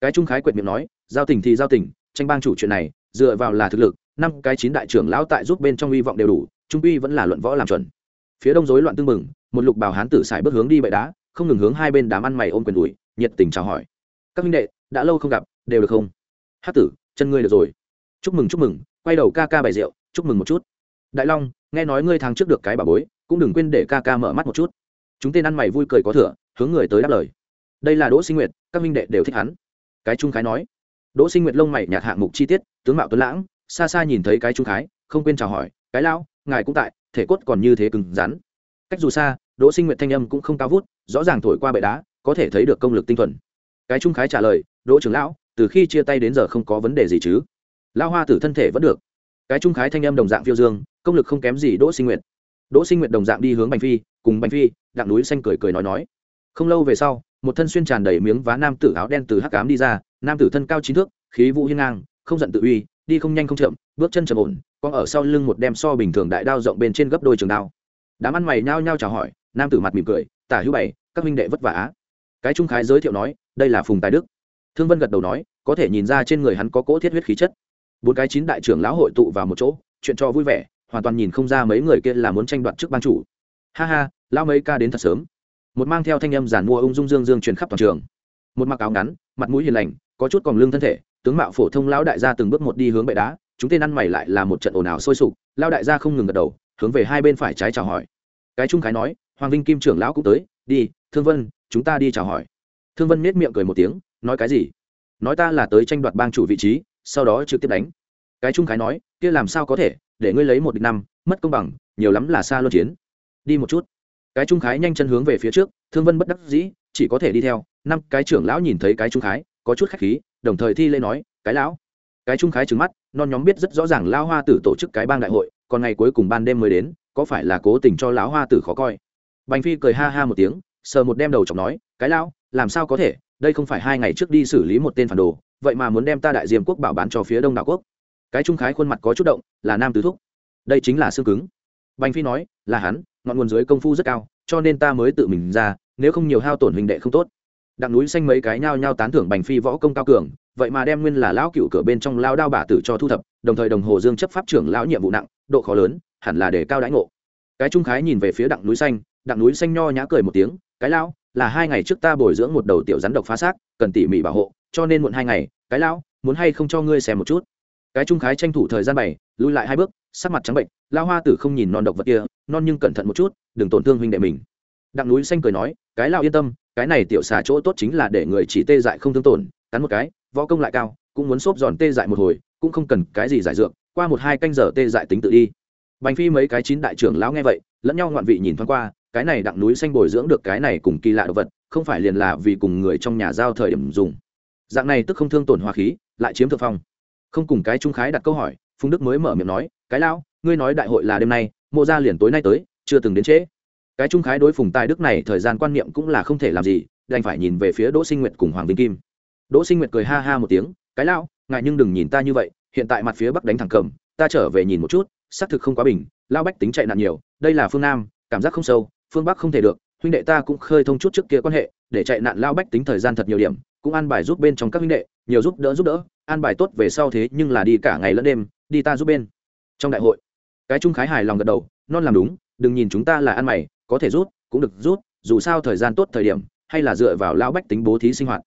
Cái trung khái quệt miệng nói, giao tình thì giao tình, tranh bang chủ chuyện này, dựa vào là thực lực, năm cái chín đại trưởng lão tại giúp bên trong hy vọng đều đủ, trung uy vẫn là luận võ làm chuẩn. Phía đông rối loạn tương mừng một lục bào hán tử xài bước hướng đi bệ đá, không ngừng hướng hai bên đám ăn mày ôm quyền đùi nhiệt tình chào hỏi, các minh đệ, đã lâu không gặp, đều được không? Hát tử, chân ngươi được rồi. Chúc mừng chúc mừng quay đầu ca ca bày rượu, chúc mừng một chút. Đại long, nghe nói ngươi tháng trước được cái bà bối, cũng đừng quên để ca ca mở mắt một chút. Chúng tên ăn mày vui cười có thừa, hướng người tới đáp lời. Đây là đỗ sinh nguyệt, các minh đệ đều thích hắn. Cái trung khái nói. Đỗ sinh nguyệt lông mày nhạt hạng mục chi tiết, tướng mạo tuấn lãng, xa xa nhìn thấy cái trung khái, không quên chào hỏi, cái lão, ngài cũng tại, thể cốt còn như thế cứng rắn. Cách dù xa, đỗ sinh nguyệt thanh âm cũng không cao vút, rõ ràng thổi qua bệ đá, có thể thấy được công lực tinh thuần. Cái trung khái trả lời, đỗ trưởng lão, từ khi chia tay đến giờ không có vấn đề gì chứ? Lao hoa tử thân thể vẫn được. Cái trung khái thanh âm đồng dạng phiêu dương, công lực không kém gì đỗ sinh nguyệt. Đỗ sinh nguyệt đồng dạng đi hướng bành phi, cùng bành phi, đặng núi xanh cười cười nói nói. Không lâu về sau, một thân xuyên tràn đầy miếng vá nam tử áo đen từ hắc cám đi ra, nam tử thân cao chín thước, khí vũ hiên ngang, không giận tự uy, đi không nhanh không chậm, bước chân chậm ổn, con ở sau lưng một đem so bình thường đại đao rộng bên trên gấp đôi trường đao. Đám ăn mày nhao nhao chào hỏi, nam tử mặt mỉm cười, tả hữu bảy, các minh đệ vất vả á. Cái trung khái giới thiệu nói, đây là phùng tài đức. Thương vân gật đầu nói, có thể nhìn ra trên người hắn có cỗ thiết huyết khí chất bốn cái chín đại trưởng lão hội tụ vào một chỗ, chuyện cho vui vẻ, hoàn toàn nhìn không ra mấy người kia là muốn tranh đoạt trước ban chủ. Ha ha, lão mấy ca đến thật sớm. Một mang theo thanh âm giản mua ung dung dương dương truyền khắp toàn trường. Một mặc áo ngắn, mặt mũi hiền lành, có chút còn lương thân thể, tướng mạo phổ thông lão đại gia từng bước một đi hướng bệ đá, chúng tên ăn mày lại là một trận ồn ào sôi sục, Lão đại gia không ngừng gật đầu, hướng về hai bên phải trái chào hỏi. Cái trung khái nói, hoàng vinh kim trưởng lão cũng tới, đi, thương vân, chúng ta đi chào hỏi. Thương vân nết miệng cười một tiếng, nói cái gì? Nói ta là tới tranh đoạt bang chủ vị trí sau đó trực tiếp đánh. Cái trung khái nói, kia làm sao có thể, để ngươi lấy một địch năm, mất công bằng, nhiều lắm là xa luân chiến. Đi một chút. Cái trung khái nhanh chân hướng về phía trước, thương vân bất đắc dĩ, chỉ có thể đi theo. Năm, cái trưởng lão nhìn thấy cái trung khái, có chút khách khí, đồng thời thi lễ nói, cái lão. Cái trung khái trừng mắt, non nhóm biết rất rõ ràng lão hoa tử tổ chức cái bang đại hội, còn ngày cuối cùng ban đêm mới đến, có phải là cố tình cho lão hoa tử khó coi? Bành phi cười ha ha một tiếng, sờ một đem đầu chọc nói, cái lão, làm sao có thể? Đây không phải hai ngày trước đi xử lý một tên phản đồ vậy mà muốn đem ta đại diêm quốc bảo bán cho phía đông đảo quốc. Cái trung khái khuôn mặt có chút động, là nam tứ thúc. Đây chính là xương cứng. Bành phi nói, là hắn, ngọn nguồn dưới công phu rất cao, cho nên ta mới tự mình ra, nếu không nhiều hao tổn hình đệ không tốt. Đặng núi xanh mấy cái nhao nhao tán thưởng bành phi võ công cao cường, vậy mà đem nguyên là lão cựu cửa bên trong lao đao bà tử cho thu thập, đồng thời đồng hồ dương chấp pháp trưởng lão nhiệm vụ nặng, độ khó lớn, hẳn là để cao đãi ngộ. Cái trung khái nhìn về phía đặng núi xanh, đặng núi xanh nho nhã cười một tiếng, cái lão, là hai ngày trước ta bồi dưỡng một đầu tiểu rắn độc phá xác, cần tỉ mỉ bảo hộ cho nên muộn hai ngày, cái lão, muốn hay không cho ngươi xem một chút. Cái trung khái tranh thủ thời gian bảy lui lại hai bước, sắc mặt trắng bệnh lao hoa tử không nhìn non độc vật kia, non nhưng cẩn thận một chút, đừng tổn thương huynh đệ mình. Đặng núi xanh cười nói, cái lao yên tâm, cái này tiểu xà chỗ tốt chính là để người chỉ tê dại không thương tổn, cắn một cái, võ công lại cao, cũng muốn xốp giòn tê dại một hồi, cũng không cần cái gì giải dược, qua một hai canh giờ tê dại tính tự đi. Bành phi mấy cái chín đại trưởng lão nghe vậy, lẫn nhau ngoạn vị nhìn thoáng qua, cái này đặng núi xanh bồi dưỡng được cái này cùng kỳ lạ đồ vật, không phải liền là vì cùng người trong nhà giao thời điểm dùng dạng này tức không thương tổn hòa khí, lại chiếm thượng phong. Không cùng cái trung khái đặt câu hỏi, phùng đức mới mở miệng nói, cái lão, ngươi nói đại hội là đêm nay, mộ ra liền tối nay tới, chưa từng đến trễ. Cái trung khái đối phùng tài đức này thời gian quan niệm cũng là không thể làm gì, đành phải nhìn về phía đỗ sinh nguyệt cùng hoàng vinh kim. Đỗ sinh nguyệt cười ha ha một tiếng, cái lão ngại nhưng đừng nhìn ta như vậy, hiện tại mặt phía bắc đánh thẳng cầm, ta trở về nhìn một chút, xác thực không quá bình lao bách tính chạy nạn nhiều, đây là phương nam, cảm giác không sâu, phương bắc không thể được, huynh đệ ta cũng khơi thông chút trước kia quan hệ, để chạy nạn lao bách tính thời gian thật nhiều điểm cũng an bài giúp bên trong các huynh đệ, nhiều giúp đỡ giúp đỡ, an bài tốt về sau thế nhưng là đi cả ngày lẫn đêm, đi ta giúp bên. Trong đại hội, cái trung khái hài lòng gật đầu, non làm đúng, đừng nhìn chúng ta là ăn mày, có thể rút, cũng được rút, dù sao thời gian tốt thời điểm, hay là dựa vào lao bách tính bố thí sinh hoạt.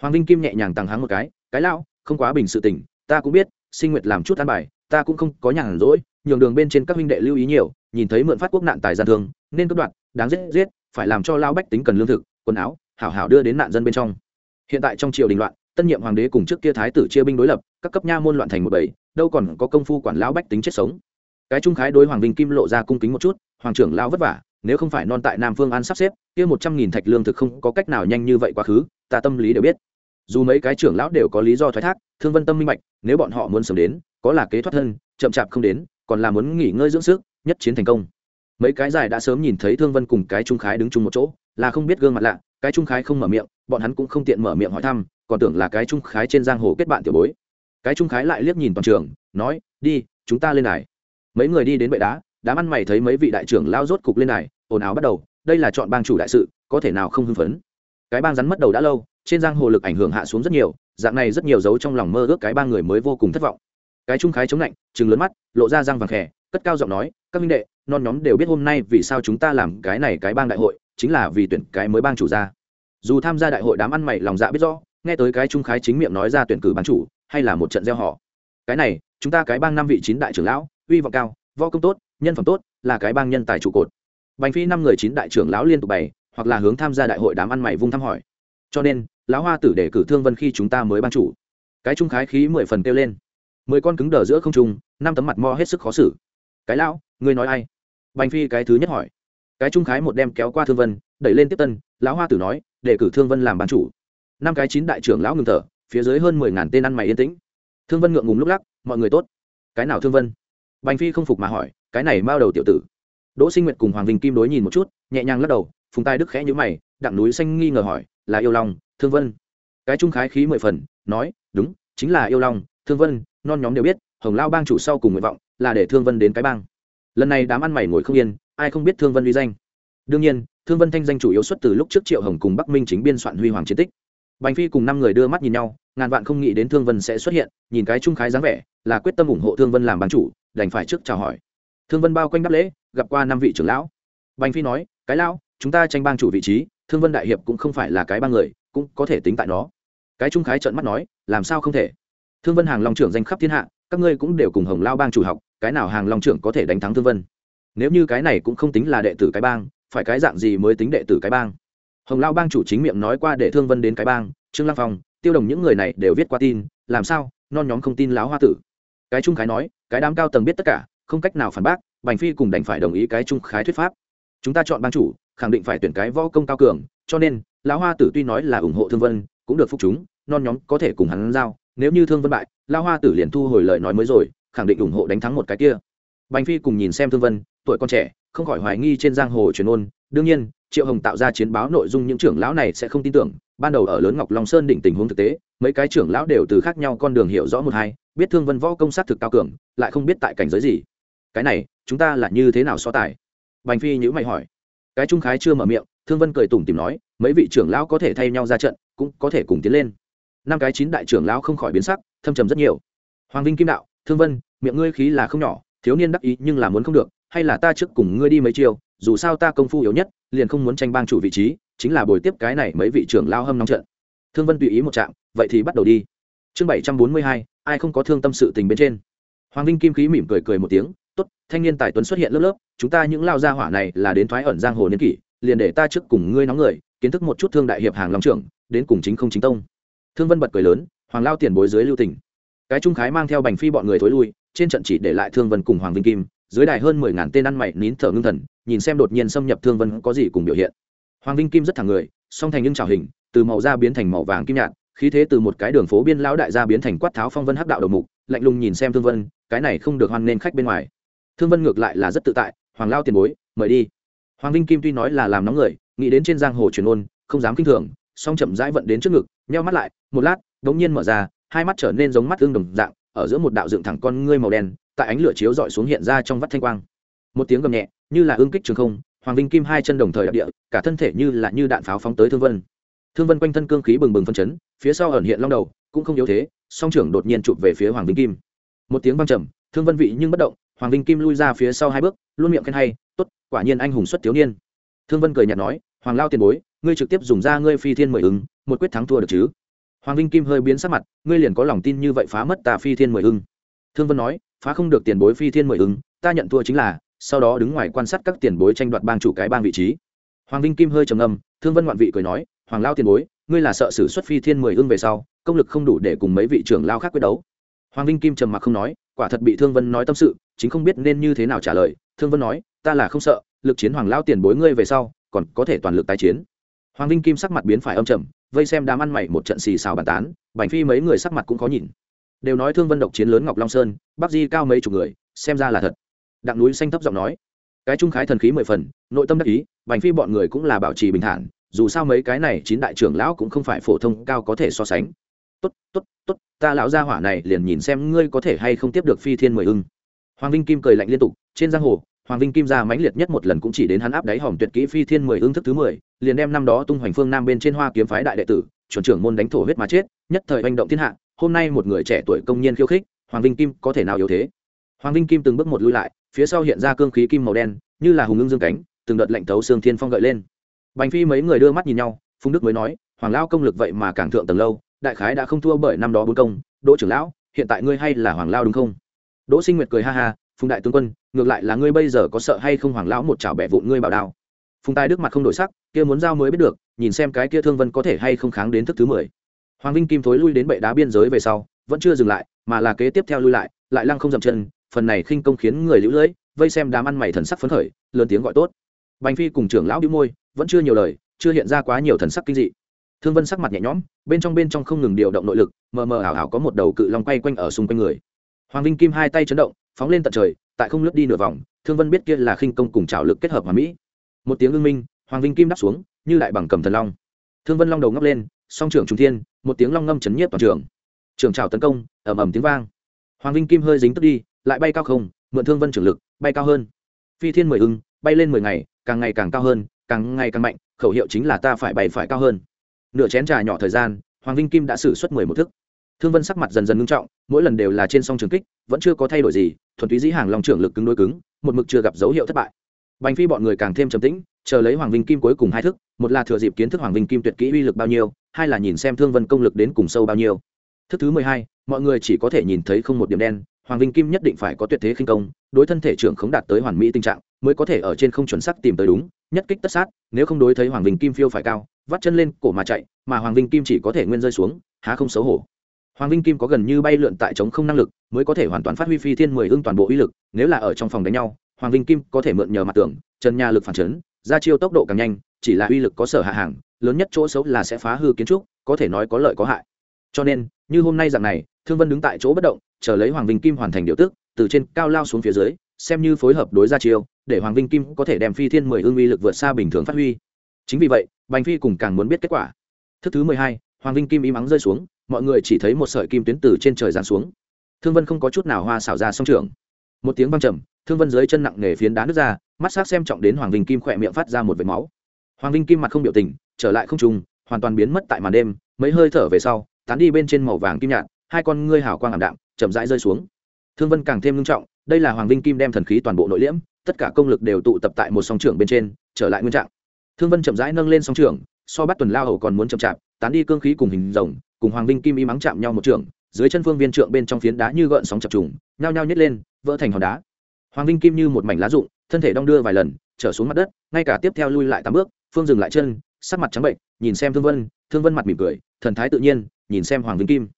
Hoàng vinh kim nhẹ nhàng tặng hắng một cái cái lao không quá bình sự tình, ta cũng biết, sinh nguyệt làm chút ăn bài, ta cũng không có nhàn rỗi, nhường đường bên trên các huynh đệ lưu ý nhiều, nhìn thấy mượn phát quốc nạn tài gian thương, nên cất đoạn, đáng giết giết, phải làm cho lao bách tính cần lương thực, quần áo, hảo hảo đưa đến nạn dân bên trong hiện tại trong triều đình loạn, tân nhiệm hoàng đế cùng trước kia thái tử chia binh đối lập, các cấp nha môn loạn thành một bầy, đâu còn có công phu quản lão bách tính chết sống. Cái trung khái đối hoàng đình kim lộ ra cung kính một chút, hoàng trưởng lao vất vả, nếu không phải non tại nam phương an sắp xếp, kia một trăm nghìn thạch lương thực không có cách nào nhanh như vậy quá khứ, ta tâm lý đều biết. Dù mấy cái trưởng lão đều có lý do thoái thác, thương vân tâm minh bạch, nếu bọn họ muốn sớm đến, có là kế thoát thân, chậm chạp không đến, còn là muốn nghỉ ngơi dưỡng sức, nhất chiến thành công. Mấy cái dài đã sớm nhìn thấy thương vân cùng cái trung khái đứng chung một chỗ, là không biết gương mặt lạ, cái trung khái không mở miệng bọn hắn cũng không tiện mở miệng hỏi thăm, còn tưởng là cái trung khái trên giang hồ kết bạn tiểu bối. Cái trung khái lại liếc nhìn toàn trường, nói, đi, chúng ta lên đài mấy người đi đến bệ đá, đám ăn mày thấy mấy vị đại trưởng lao rốt cục lên đài ồn ào bắt đầu, đây là chọn bang chủ đại sự, có thể nào không hưng phấn? Cái bang rắn mất đầu đã lâu, trên giang hồ lực ảnh hưởng hạ xuống rất nhiều, dạng này rất nhiều dấu trong lòng mơ ước cái bang người mới vô cùng thất vọng. Cái trung khái chống lạnh chừng lớn mắt, lộ ra răng vàng khẽ cất cao giọng nói, các minh đệ, non nhóm đều biết hôm nay vì sao chúng ta làm cái này cái bang đại hội, chính là vì tuyển cái mới bang chủ ra dù tham gia đại hội đám ăn mày lòng dạ biết rõ, nghe tới cái trung khái chính miệng nói ra tuyển cử bán chủ, hay là một trận gieo họ. Cái này, chúng ta cái bang năm vị chín đại trưởng lão, uy vọng cao, võ công tốt, nhân phẩm tốt, là cái bang nhân tài trụ cột. Bành phi năm người chín đại trưởng lão liên tục bày, hoặc là hướng tham gia đại hội đám ăn mày vung thăm hỏi. Cho nên, lão hoa tử để cử thương vân khi chúng ta mới ban chủ. Cái trung khái khí mười phần kêu lên. Mười con cứng đờ giữa không trung, năm tấm mặt mo hết sức khó xử. Cái lão, ngươi nói ai? Bành phi cái thứ nhất hỏi. Cái trung khái một đem kéo qua thương vân, đẩy lên tiếp tân, lão hoa tử nói để cử thương vân làm ban chủ. Năm cái chín đại trưởng lão ngừng thở, phía dưới hơn mười ngàn tên ăn mày yên tĩnh. Thương vân ngượng ngùng lúc lắc, mọi người tốt. Cái nào thương vân? Bành phi không phục mà hỏi, cái này mao đầu tiểu tử. Đỗ sinh nguyệt cùng hoàng vinh kim đối nhìn một chút, nhẹ nhàng lắc đầu, phùng tai đức khẽ nhữ mày, đặng núi xanh nghi ngờ hỏi, là yêu long, thương vân? Cái trung khái khí mười phần, nói, đúng, chính là yêu long, thương vân, non nhóm đều biết, hồng lao bang chủ sau cùng nguyện vọng là để thương vân đến cái bang. Lần này đám ăn mày ngồi không yên, ai không biết thương vân uy danh. Đương nhiên thương vân thanh danh chủ yếu xuất từ lúc trước triệu hồng cùng bắc minh chính biên soạn huy hoàng chiến tích. Bành phi cùng năm người đưa mắt nhìn nhau, ngàn vạn không nghĩ đến thương vân sẽ xuất hiện, nhìn cái trung khái dáng vẻ, là quyết tâm ủng hộ thương vân làm bán chủ, đành phải trước chào hỏi. Thương vân bao quanh đáp lễ, gặp qua năm vị trưởng lão. Bành phi nói, cái lão, chúng ta tranh bang chủ vị trí, thương vân đại hiệp cũng không phải là cái ba người, cũng có thể tính tại nó. Cái trung khái trợn mắt nói, làm sao không thể? Thương vân hàng long trưởng danh khắp thiên hạ, các ngươi cũng đều cùng hồng lao bang chủ học, cái nào hàng long trưởng có thể đánh thắng thương vân? Nếu như cái này cũng không tính là đệ tử cái bang phải cái dạng gì mới tính đệ tử cái bang? Hồng lao bang chủ chính miệng nói qua để thương vân đến cái bang, trương lăng phong, tiêu đồng những người này đều viết qua tin, làm sao, non nhóm không tin láo hoa tử. Cái trung khái nói, cái đám cao tầng biết tất cả, không cách nào phản bác, bành phi cùng đành phải đồng ý cái trung khái thuyết pháp. Chúng ta chọn bang chủ, khẳng định phải tuyển cái võ công cao cường, cho nên, lão hoa tử tuy nói là ủng hộ thương vân, cũng được phục chúng, non nhóm có thể cùng hắn giao, nếu như thương vân bại, lão hoa tử liền thu hồi lời nói mới rồi, khẳng định ủng hộ đánh thắng một cái kia. Bành phi cùng nhìn xem thương vân tuổi con trẻ, không khỏi hoài nghi trên giang hồ truyền ôn. Đương nhiên, triệu hồng tạo ra chiến báo nội dung những trưởng lão này sẽ không tin tưởng. Ban đầu ở lớn ngọc long sơn định tình huống thực tế, mấy cái trưởng lão đều từ khác nhau con đường hiểu rõ một hai, biết thương vân võ công sát thực cao cường, lại không biết tại cảnh giới gì. Cái này, chúng ta là như thế nào so tài? Bành phi nhữ mày hỏi. Cái trung khái chưa mở miệng, thương vân cười tủm tìm nói, mấy vị trưởng lão có thể thay nhau ra trận, cũng có thể cùng tiến lên. Năm cái chín đại trưởng lão không khỏi biến sắc, thâm trầm rất nhiều. Hoàng vinh kim đạo, thương vân, miệng ngươi khí là không nhỏ, thiếu niên đắc ý nhưng là muốn không được hay là ta trước cùng ngươi đi mấy chiều dù sao ta công phu yếu nhất, liền không muốn tranh bang chủ vị trí, chính là bồi tiếp cái này mấy vị trưởng lao hâm nóng trận. Thương vân tùy ý một trạng vậy thì bắt đầu đi. Chương bảy trăm bốn mươi hai, ai không có thương tâm sự tình bên trên. Hoàng vinh kim khí mỉm cười cười một tiếng, tốt, thanh niên tài tuấn xuất hiện lớp lớp, chúng ta những lao gia hỏa này là đến thoái ẩn giang hồ niên kỷ, liền để ta trước cùng ngươi nóng người, kiến thức một chút thương đại hiệp hàng long trưởng, đến cùng chính không chính tông. Thương vân bật cười lớn, hoàng lao tiền bối dưới lưu tỉnh cái trung khái mang theo bành phi bọn người thối lui, trên trận chỉ để lại thương vân cùng hoàng vinh kim dưới đài hơn mười ngàn tên ăn mày nín thở ngưng thần, nhìn xem đột nhiên xâm nhập thương vân có gì cùng biểu hiện. Hoàng vinh kim rất thẳng người, song thành nhưng trào hình, từ màu da biến thành màu vàng kim nhạt, khí thế từ một cái đường phố biên lão đại gia biến thành quát tháo phong vân hắc đạo đầu mục, lạnh lùng nhìn xem thương vân, cái này không được hoan nên khách bên ngoài. Thương vân ngược lại là rất tự tại, hoàng lao tiền bối, mời đi. Hoàng vinh kim tuy nói là làm nóng người, nghĩ đến trên giang hồ truyền ôn, không dám kinh thường, song chậm rãi vận đến trước ngực, nheo mắt lại, một lát, đống nhiên mở ra, hai mắt trở nên giống mắt tương đồng dạng, ở giữa một đạo dựng thẳng con ngươi màu đen tại ánh lửa chiếu dọi xuống hiện ra trong vắt thanh quang. Một tiếng gầm nhẹ, như là ương kích trường không, hoàng vinh kim hai chân đồng thời đạp địa, cả thân thể như là như đạn pháo phóng tới thương vân. Thương vân quanh thân cương khí bừng bừng phân chấn, phía sau ẩn hiện long đầu, cũng không yếu thế, song trưởng đột nhiên chụp về phía hoàng vinh kim. Một tiếng vang trầm, thương vân vị nhưng bất động, hoàng vinh kim lui ra phía sau hai bước, luôn miệng khen hay, tốt, quả nhiên anh hùng xuất thiếu niên. Thương vân cười nhạt nói, hoàng lao tiền bối, ngươi trực tiếp dùng ra ngươi phi thiên mười ứng một quyết thắng thua được chứ? Hoàng vinh kim hơi biến sắc mặt, ngươi liền có lòng tin như vậy phá mất tà phi thiên mười ứng thương vân nói phá không được tiền bối phi thiên mười ứng, ta nhận thua chính là, sau đó đứng ngoài quan sát các tiền bối tranh đoạt bang chủ cái bang vị trí. Hoàng vinh kim hơi trầm âm thương vân ngoạn vị cười nói, hoàng lao tiền bối, ngươi là sợ xử xuất phi thiên mười ưng về sau, công lực không đủ để cùng mấy vị trưởng lao khác quyết đấu. Hoàng vinh kim trầm mặc không nói, quả thật bị thương vân nói tâm sự, chính không biết nên như thế nào trả lời. Thương vân nói, ta là không sợ, lực chiến hoàng lao tiền bối ngươi về sau, còn có thể toàn lực tái chiến. Hoàng vinh kim sắc mặt biến phải âm trầm, vây xem đám ăn mày một trận xì xào bàn tán, bành phi mấy người sắc mặt cũng khó nhìn đều nói thương vân độc chiến lớn ngọc long sơn, bắc di cao mấy chục người, xem ra là thật. Đặng núi xanh thấp giọng nói. Cái trung khái thần khí mười phần, nội tâm đắc ý, bành phi bọn người cũng là bảo trì bình thản, dù sao mấy cái này chín đại trưởng lão cũng không phải phổ thông cao có thể so sánh. Tốt tốt tốt, ta lão gia hỏa này liền nhìn xem ngươi có thể hay không tiếp được phi thiên mười ưng. Hoàng vinh kim cười lạnh liên tục, trên giang hồ, hoàng vinh kim ra mãnh liệt nhất một lần cũng chỉ đến hắn áp đáy hỏng tuyệt kỹ phi thiên mười ưng thức thứ mười, liền đem năm đó tung hoành phương nam bên trên hoa kiếm phái đại đệ tử, chuẩn trưởng môn đánh thổ huyết mà chết, nhất thời hành động thiên hạ hôm nay một người trẻ tuổi công nhiên khiêu khích, hoàng vinh kim có thể nào yếu thế? Hoàng vinh kim từng bước một lui lại, phía sau hiện ra cương khí kim màu đen, như là hùng ngưng dương cánh, từng đợt lạnh thấu xương thiên phong gợi lên. Bành phi mấy người đưa mắt nhìn nhau, phùng đức mới nói, hoàng lao công lực vậy mà càng thượng tầng lâu, đại khái đã không thua bởi năm đó bốn công, đỗ trưởng lão, hiện tại ngươi hay là hoàng lao đúng không? Đỗ sinh nguyệt cười ha ha, phùng đại tướng quân, ngược lại là ngươi bây giờ có sợ hay không hoàng lão một chảo bẻ vụn ngươi bảo đao? Phùng tài đức mặt không đổi sắc, kia muốn giao mới biết được, nhìn xem cái kia thương vân có thể hay không kháng đến thức thứ mười hoàng vinh kim thối lui đến bệ đá biên giới về sau, vẫn chưa dừng lại, mà là kế tiếp theo lui lại lại lăng không dậm chân, phần này khinh công khiến người lũ lưỡi vây xem đám ăn mày thần sắc phấn khởi, lớn tiếng gọi tốt. Bành phi cùng trưởng lão đĩu môi, vẫn chưa nhiều lời, chưa hiện ra quá nhiều thần sắc kinh dị. Thương vân sắc mặt nhẹ nhõm, bên trong bên trong không ngừng điều động nội lực, mờ mờ ảo ảo có một đầu cự long quay quanh ở xung quanh người. Hoàng vinh kim hai tay chấn động, phóng lên tận trời, tại không lướt đi nửa vòng, thương vân biết kia là khinh công cùng chảo lực kết hợp hòa mỹ. Một tiếng ưng minh, hoàng vinh kim đáp xuống, như lại bằng cầm thần long. Thương vân long đầu ngóc lên song trưởng trung thiên, một tiếng long ngâm chấn nhiếp toàn trường. Trường trào tấn công, ầm ầm tiếng vang. Hoàng vinh kim hơi dính tức đi, lại bay cao không, mượn thương vân trưởng lực, bay cao hơn. Phi thiên mười ưng, bay lên mười ngày, càng ngày càng cao hơn, càng ngày càng mạnh, khẩu hiệu chính là ta phải bay phải cao hơn. Nửa chén trà nhỏ thời gian, hoàng vinh kim đã xử suất mười một thức. Thương vân sắc mặt dần dần ngưng trọng, mỗi lần đều là trên song trường kích, vẫn chưa có thay đổi gì, thuần túy dĩ hàng lòng trưởng lực cứng đối cứng, một mực chưa gặp dấu hiệu thất bại. Bành phi bọn người càng thêm trầm tĩnh, chờ lấy hoàng vinh kim cuối cùng hai thức, một là thừa dịp kiến thức hoàng vinh kim tuyệt kỹ uy lực bao nhiêu hai là nhìn xem thương vân công lực đến cùng sâu bao nhiêu. Thức thứ mười hai, mọi người chỉ có thể nhìn thấy không một điểm đen, hoàng vinh kim nhất định phải có tuyệt thế khinh công, đối thân thể trưởng không đạt tới hoàn mỹ tình trạng, mới có thể ở trên không chuẩn xác tìm tới đúng, nhất kích tất sát, nếu không đối thấy hoàng vinh kim phiêu phải cao, vắt chân lên cổ mà chạy, mà hoàng vinh kim chỉ có thể nguyên rơi xuống, há không xấu hổ. Hoàng vinh kim có gần như bay lượn tại chống không năng lực, mới có thể hoàn toàn phát huy phi thiên mười ưng toàn bộ uy lực, nếu là ở trong phòng đánh nhau, hoàng vinh kim có thể mượn nhờ mặt tường trần nhà lực phản chấn, ra chiêu tốc độ càng nhanh chỉ là uy lực có sở hạ hàng, lớn nhất chỗ xấu là sẽ phá hư kiến trúc, có thể nói có lợi có hại. Cho nên, như hôm nay dạng này, thương vân đứng tại chỗ bất động, chờ lấy hoàng vinh kim hoàn thành điều tức, từ trên cao lao xuống phía dưới, xem như phối hợp đối ra chiêu, để hoàng vinh kim có thể đem phi thiên mười ương uy lực vượt xa bình thường phát huy. Chính vì vậy, bành phi cùng càng muốn biết kết quả. Thức thứ mười hai, hoàng vinh kim im ắng rơi xuống, mọi người chỉ thấy một sợi kim tuyến từ trên trời giáng xuống. Thương vân không có chút nào hoa xảo ra song trường. Một tiếng văng trầm, thương vân dưới chân nặng nề phiến đá nước ra, mắt s á c xem trọng đến hoàng vinh kim khỏe miệng phát ra một vệt máu hoàng vinh kim mặt không biểu tình, trở lại không trùng hoàn toàn biến mất tại màn đêm, mấy hơi thở về sau, tán đi bên trên màu vàng kim nhạt, hai con ngươi hào quang ảm đạm, chậm rãi rơi xuống. Thương vân càng thêm nghiêm trọng, đây là hoàng vinh kim đem thần khí toàn bộ nội liễm, tất cả công lực đều tụ tập tại một song trưởng bên trên, trở lại nguyên trạng. Thương vân chậm rãi nâng lên song trưởng, so bắt tuần lao hầu còn muốn chậm chạp, tán đi cương khí cùng hình rồng, cùng hoàng vinh kim y mắng chạm nhau một trưởng dưới chân phương viên trượng bên trong phiến đá như gợn sóng chập trùng, nhao nhao nhét lên, vỡ thành hòn đá. Hoàng vinh kim như một mảnh lá rụng, thân thể đong đưa vài lần, trở xuống mặt đất, ngay cả tiếp theo lui lại tám bước phương dừng lại chân, sắc mặt trắng bệnh, nhìn xem thương vân thương vân mặt mỉm cười, thần thái tự nhiên, nhìn xem hoàng vinh kim.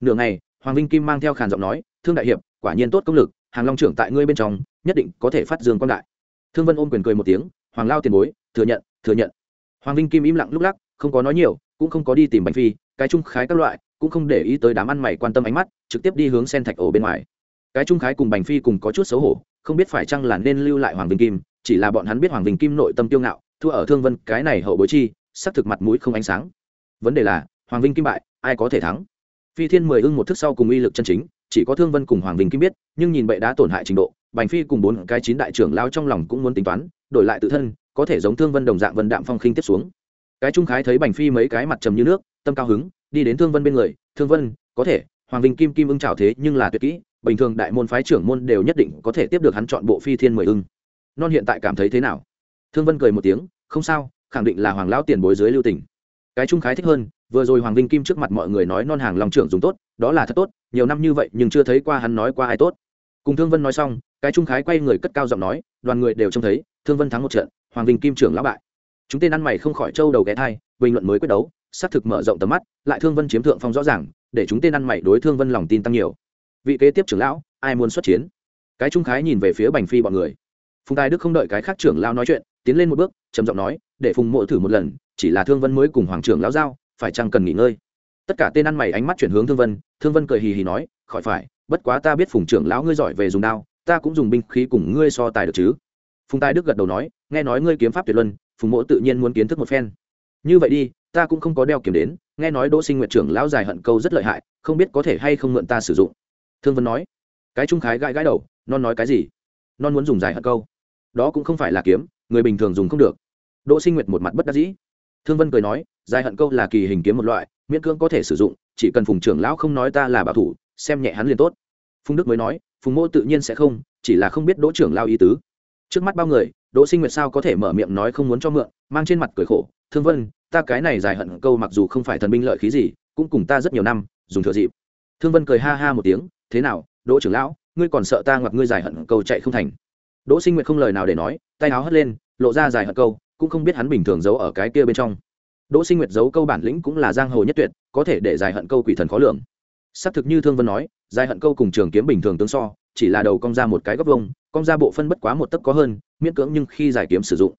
Nửa ngày, hoàng vinh kim mang theo khàn giọng nói, thương đại hiệp, quả nhiên tốt công lực, hàng long trưởng tại ngươi bên trong, nhất định có thể phát dương quan đại. Thương vân ôm quyền cười một tiếng, hoàng lao tiền bối, thừa nhận thừa nhận. Hoàng vinh kim im lặng lúc lắc, không có nói nhiều, cũng không có đi tìm bánh phi, cái trung khái các loại, cũng không để ý tới đám ăn mày quan tâm ánh mắt, trực tiếp đi hướng sen thạch ổ bên ngoài. Cái trung khái cùng bành phi cùng có chút xấu hổ, không biết phải chăng là nên lưu lại hoàng vinh kim, chỉ là bọn hắn biết hoàng vinh kim nội tâm tiêu ngạo thua ở thương vân, cái này hậu bối chi, sắc thực mặt mũi không ánh sáng. Vấn đề là, hoàng vinh kim bại, ai có thể thắng? Phi thiên mười ưng một thức sau cùng uy lực chân chính, chỉ có thương vân cùng hoàng vinh kim biết, nhưng nhìn bệ đã tổn hại trình độ, bành phi cùng bốn cái chín đại trưởng lao trong lòng cũng muốn tính toán, đổi lại tự thân, có thể giống thương vân đồng dạng vân đạm phong khinh tiếp xuống. Cái trung khái thấy bành phi mấy cái mặt trầm như nước, tâm cao hứng, đi đến thương vân bên người, thương vân, có thể, hoàng vinh kim kim ưng trào thế, nhưng là tuyệt kỹ, bình thường đại môn phái trưởng môn đều nhất định có thể tiếp được hắn chọn bộ phi thiên mười ưng. Non hiện tại cảm thấy thế nào? Thương vân cười một tiếng, không sao, khẳng định là hoàng lão tiền bối dưới lưu tỉnh cái trung khái thích hơn, vừa rồi hoàng vinh kim trước mặt mọi người nói non hàng lòng trưởng dùng tốt, đó là thật tốt, nhiều năm như vậy nhưng chưa thấy qua hắn nói qua ai tốt. Cùng thương vân nói xong, cái trung khái quay người cất cao giọng nói, đoàn người đều trông thấy, thương vân thắng một trận, hoàng vinh kim trưởng lão bại. Chúng tên ăn mày không khỏi trâu đầu ghé thai, bình luận mới quyết đấu, xác thực mở rộng tầm mắt, lại thương vân chiếm thượng phong rõ ràng, để chúng tên ăn mày đối thương vân lòng tin tăng nhiều. Vị kế tiếp trưởng lão, ai muốn xuất chiến? Cái trung khái nhìn về phía bành phi bọn người. Phùng tài đức không đợi cái khác trưởng lão nói chuyện tiến lên một bước, trầm giọng nói, để phùng mộ thử một lần, chỉ là thương vân mới cùng hoàng trưởng lão giao, phải chăng cần nghỉ ngơi? Tất cả tên ăn mày ánh mắt chuyển hướng thương vân thương vân cười hì hì nói, khỏi phải, bất quá ta biết phùng trưởng lão ngươi giỏi về dùng đao, ta cũng dùng binh khí cùng ngươi so tài được chứ. Phùng tài đức gật đầu nói, nghe nói ngươi kiếm pháp tuyệt luân, phùng mộ tự nhiên muốn kiến thức một phen. Như vậy đi, ta cũng không có đeo kiếm đến, nghe nói đỗ sinh nguyện trưởng lão dài hận câu rất lợi hại, không biết có thể hay không mượn ta sử dụng. Thương vân nói, cái trung khái gãi gãi đầu, non nói cái gì? Non muốn dùng dài hận câu đó cũng không phải là kiếm, người bình thường dùng không được. Đỗ sinh nguyệt một mặt bất đắc dĩ. Thương vân cười nói, dài hận câu là kỳ hình kiếm một loại, miễn cưỡng có thể sử dụng, chỉ cần phùng trưởng lão không nói ta là bảo thủ, xem nhẹ hắn liền tốt. Phùng đức mới nói, phùng mô tự nhiên sẽ không, chỉ là không biết đỗ trưởng lao ý tứ. Trước mắt bao người, đỗ sinh nguyệt sao có thể mở miệng nói không muốn cho mượn, mang trên mặt cười khổ, thương vân, ta cái này dài hận câu mặc dù không phải thần binh lợi khí gì, cũng cùng ta rất nhiều năm, dùng thừa dịp. Thương vân cười ha ha một tiếng, thế nào, đỗ trưởng lão, ngươi còn sợ ta ngoặc ngươi dài hận câu chạy không thành? Đỗ sinh nguyệt không lời nào để nói, tay áo hất lên, lộ ra dài hận câu, cũng không biết hắn bình thường giấu ở cái kia bên trong. Đỗ sinh nguyệt giấu câu bản lĩnh cũng là giang hồ nhất tuyệt, có thể để dài hận câu quỷ thần khó lường. Xác thực như thương vân nói, dài hận câu cùng trường kiếm bình thường tương so, chỉ là đầu cong ra một cái góc vông cong ra bộ phân bất quá một tấc có hơn, miễn cưỡng nhưng khi giải kiếm sử dụng.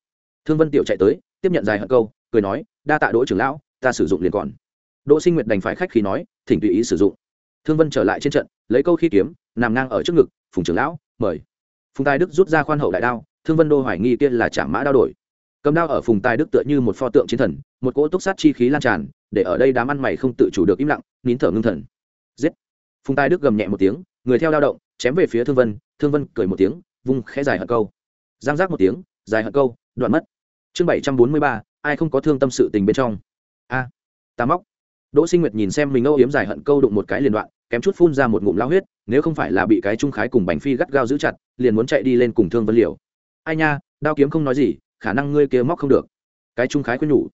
Thương vân tiểu chạy tới, tiếp nhận dài hận câu, cười nói, đa tạ đỗ trưởng lão, ta sử dụng liền còn. Đỗ sinh nguyệt đành phải khách khí nói, thỉnh tùy ý sử dụng. Thương vân trở lại trên trận, lấy câu khi kiếm, nằm ngang ở trước ngực, phùng trưởng lão, mời phùng tài đức rút ra khoan hậu đại đao thương vân đô hoài nghi kia là trả mã đao đổi. Cầm đao ở phùng tài đức tựa như một pho tượng chiến thần một cỗ túc sát chi khí lan tràn để ở đây đám ăn mày không tự chủ được im lặng nín thở ngưng thần. Giết! Phùng tài đức gầm nhẹ một tiếng người theo đao động chém về phía thương vân thương vân cười một tiếng vung khẽ dài hận câu. Giang giác một tiếng dài hận câu đoạn mất. Chương bảy trăm bốn mươi ba ai không có thương tâm sự tình bên trong? A! À, ta móc. Đỗ sinh nguyệt nhìn xem mình âu yếm dài hận câu đụng một cái liền đoạn kém chút phun ra một ngụm lao huyết nếu không phải là bị cái trung khái cùng bành phi gắt gao giữ chặt, liền muốn chạy đi lên cùng thương vân liều ai nha, đao kiếm không nói gì, khả năng ngươi kia móc không được. Cái trung khái khuyên nhủ.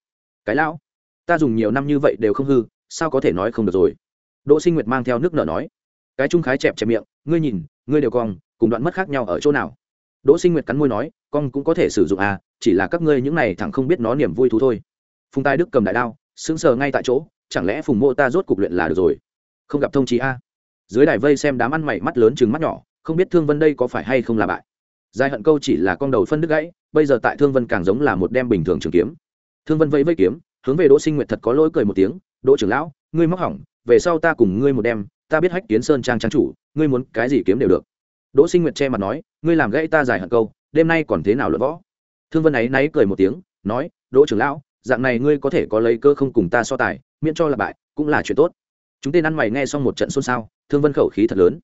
Cái lão, ta dùng nhiều năm như vậy đều không hư, sao có thể nói không được rồi? Đỗ sinh nguyệt mang theo nước nở nói. Cái trung khái chẹp chẹp miệng, ngươi nhìn, ngươi đều cong, cùng đoạn mất khác nhau ở chỗ nào? Đỗ sinh nguyệt cắn môi nói con cũng có thể sử dụng à chỉ là các ngươi những này thẳng không biết nó niềm vui thú thôi. Phùng tài đức cầm đại đao, sững sờ ngay tại chỗ, chẳng lẽ phùng mô ta rốt cục luyện là được rồi? Không gặp thông chí a dưới đài vây xem đám ăn mày mắt lớn chừng mắt nhỏ, không biết thương vân đây có phải hay không là bại. Dài hận câu chỉ là con đầu phân đứt gãy, bây giờ tại thương vân càng giống là một đem bình thường trường kiếm. Thương vân vẫy vây kiếm, hướng về đỗ sinh nguyệt thật có lỗi cười một tiếng, đỗ trưởng lão, ngươi móc hỏng, về sau ta cùng ngươi một đem, ta biết hách kiến sơn trang trang chủ, ngươi muốn cái gì kiếm đều được. Đỗ sinh nguyệt che mặt nói, ngươi làm gãy ta dài hận câu, đêm nay còn thế nào luận võ? Thương vân ấy náy cười một tiếng, nói, đỗ trưởng lão, dạng này ngươi có thể có lấy cơ không cùng ta so tài, miễn cho là bại, cũng là chuyện tốt chúng tên ăn mày nghe xong một trận xôn xao, thương vân khẩu khí thật lớn.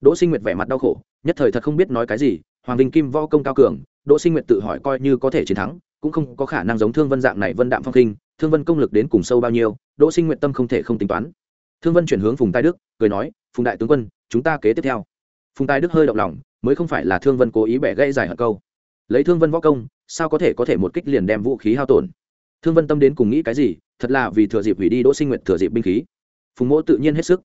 Đỗ sinh nguyệt vẻ mặt đau khổ, nhất thời thật không biết nói cái gì, hoàng đình kim võ công cao cường, đỗ sinh nguyệt tự hỏi coi như có thể chiến thắng, cũng không có khả năng giống thương vân dạng này vân đạm phong khinh, thương vân công lực đến cùng sâu bao nhiêu, đỗ sinh nguyệt tâm không thể không tính toán. Thương vân chuyển hướng phùng tài đức, cười nói, phùng đại tướng quân, chúng ta kế tiếp theo. Phùng tài đức hơi động lòng, mới không phải là thương vân cố ý bẻ gãy giải hận câu. Lấy thương vân võ công, sao có thể có thể một kích liền đem vũ khí hao tổn? Thương vân tâm đến cùng nghĩ cái gì, thật là vì thừa dịp hủy đi đỗ sinh nguyệt thừa dịp binh khí phùng mỗ tự nhiên hết sức.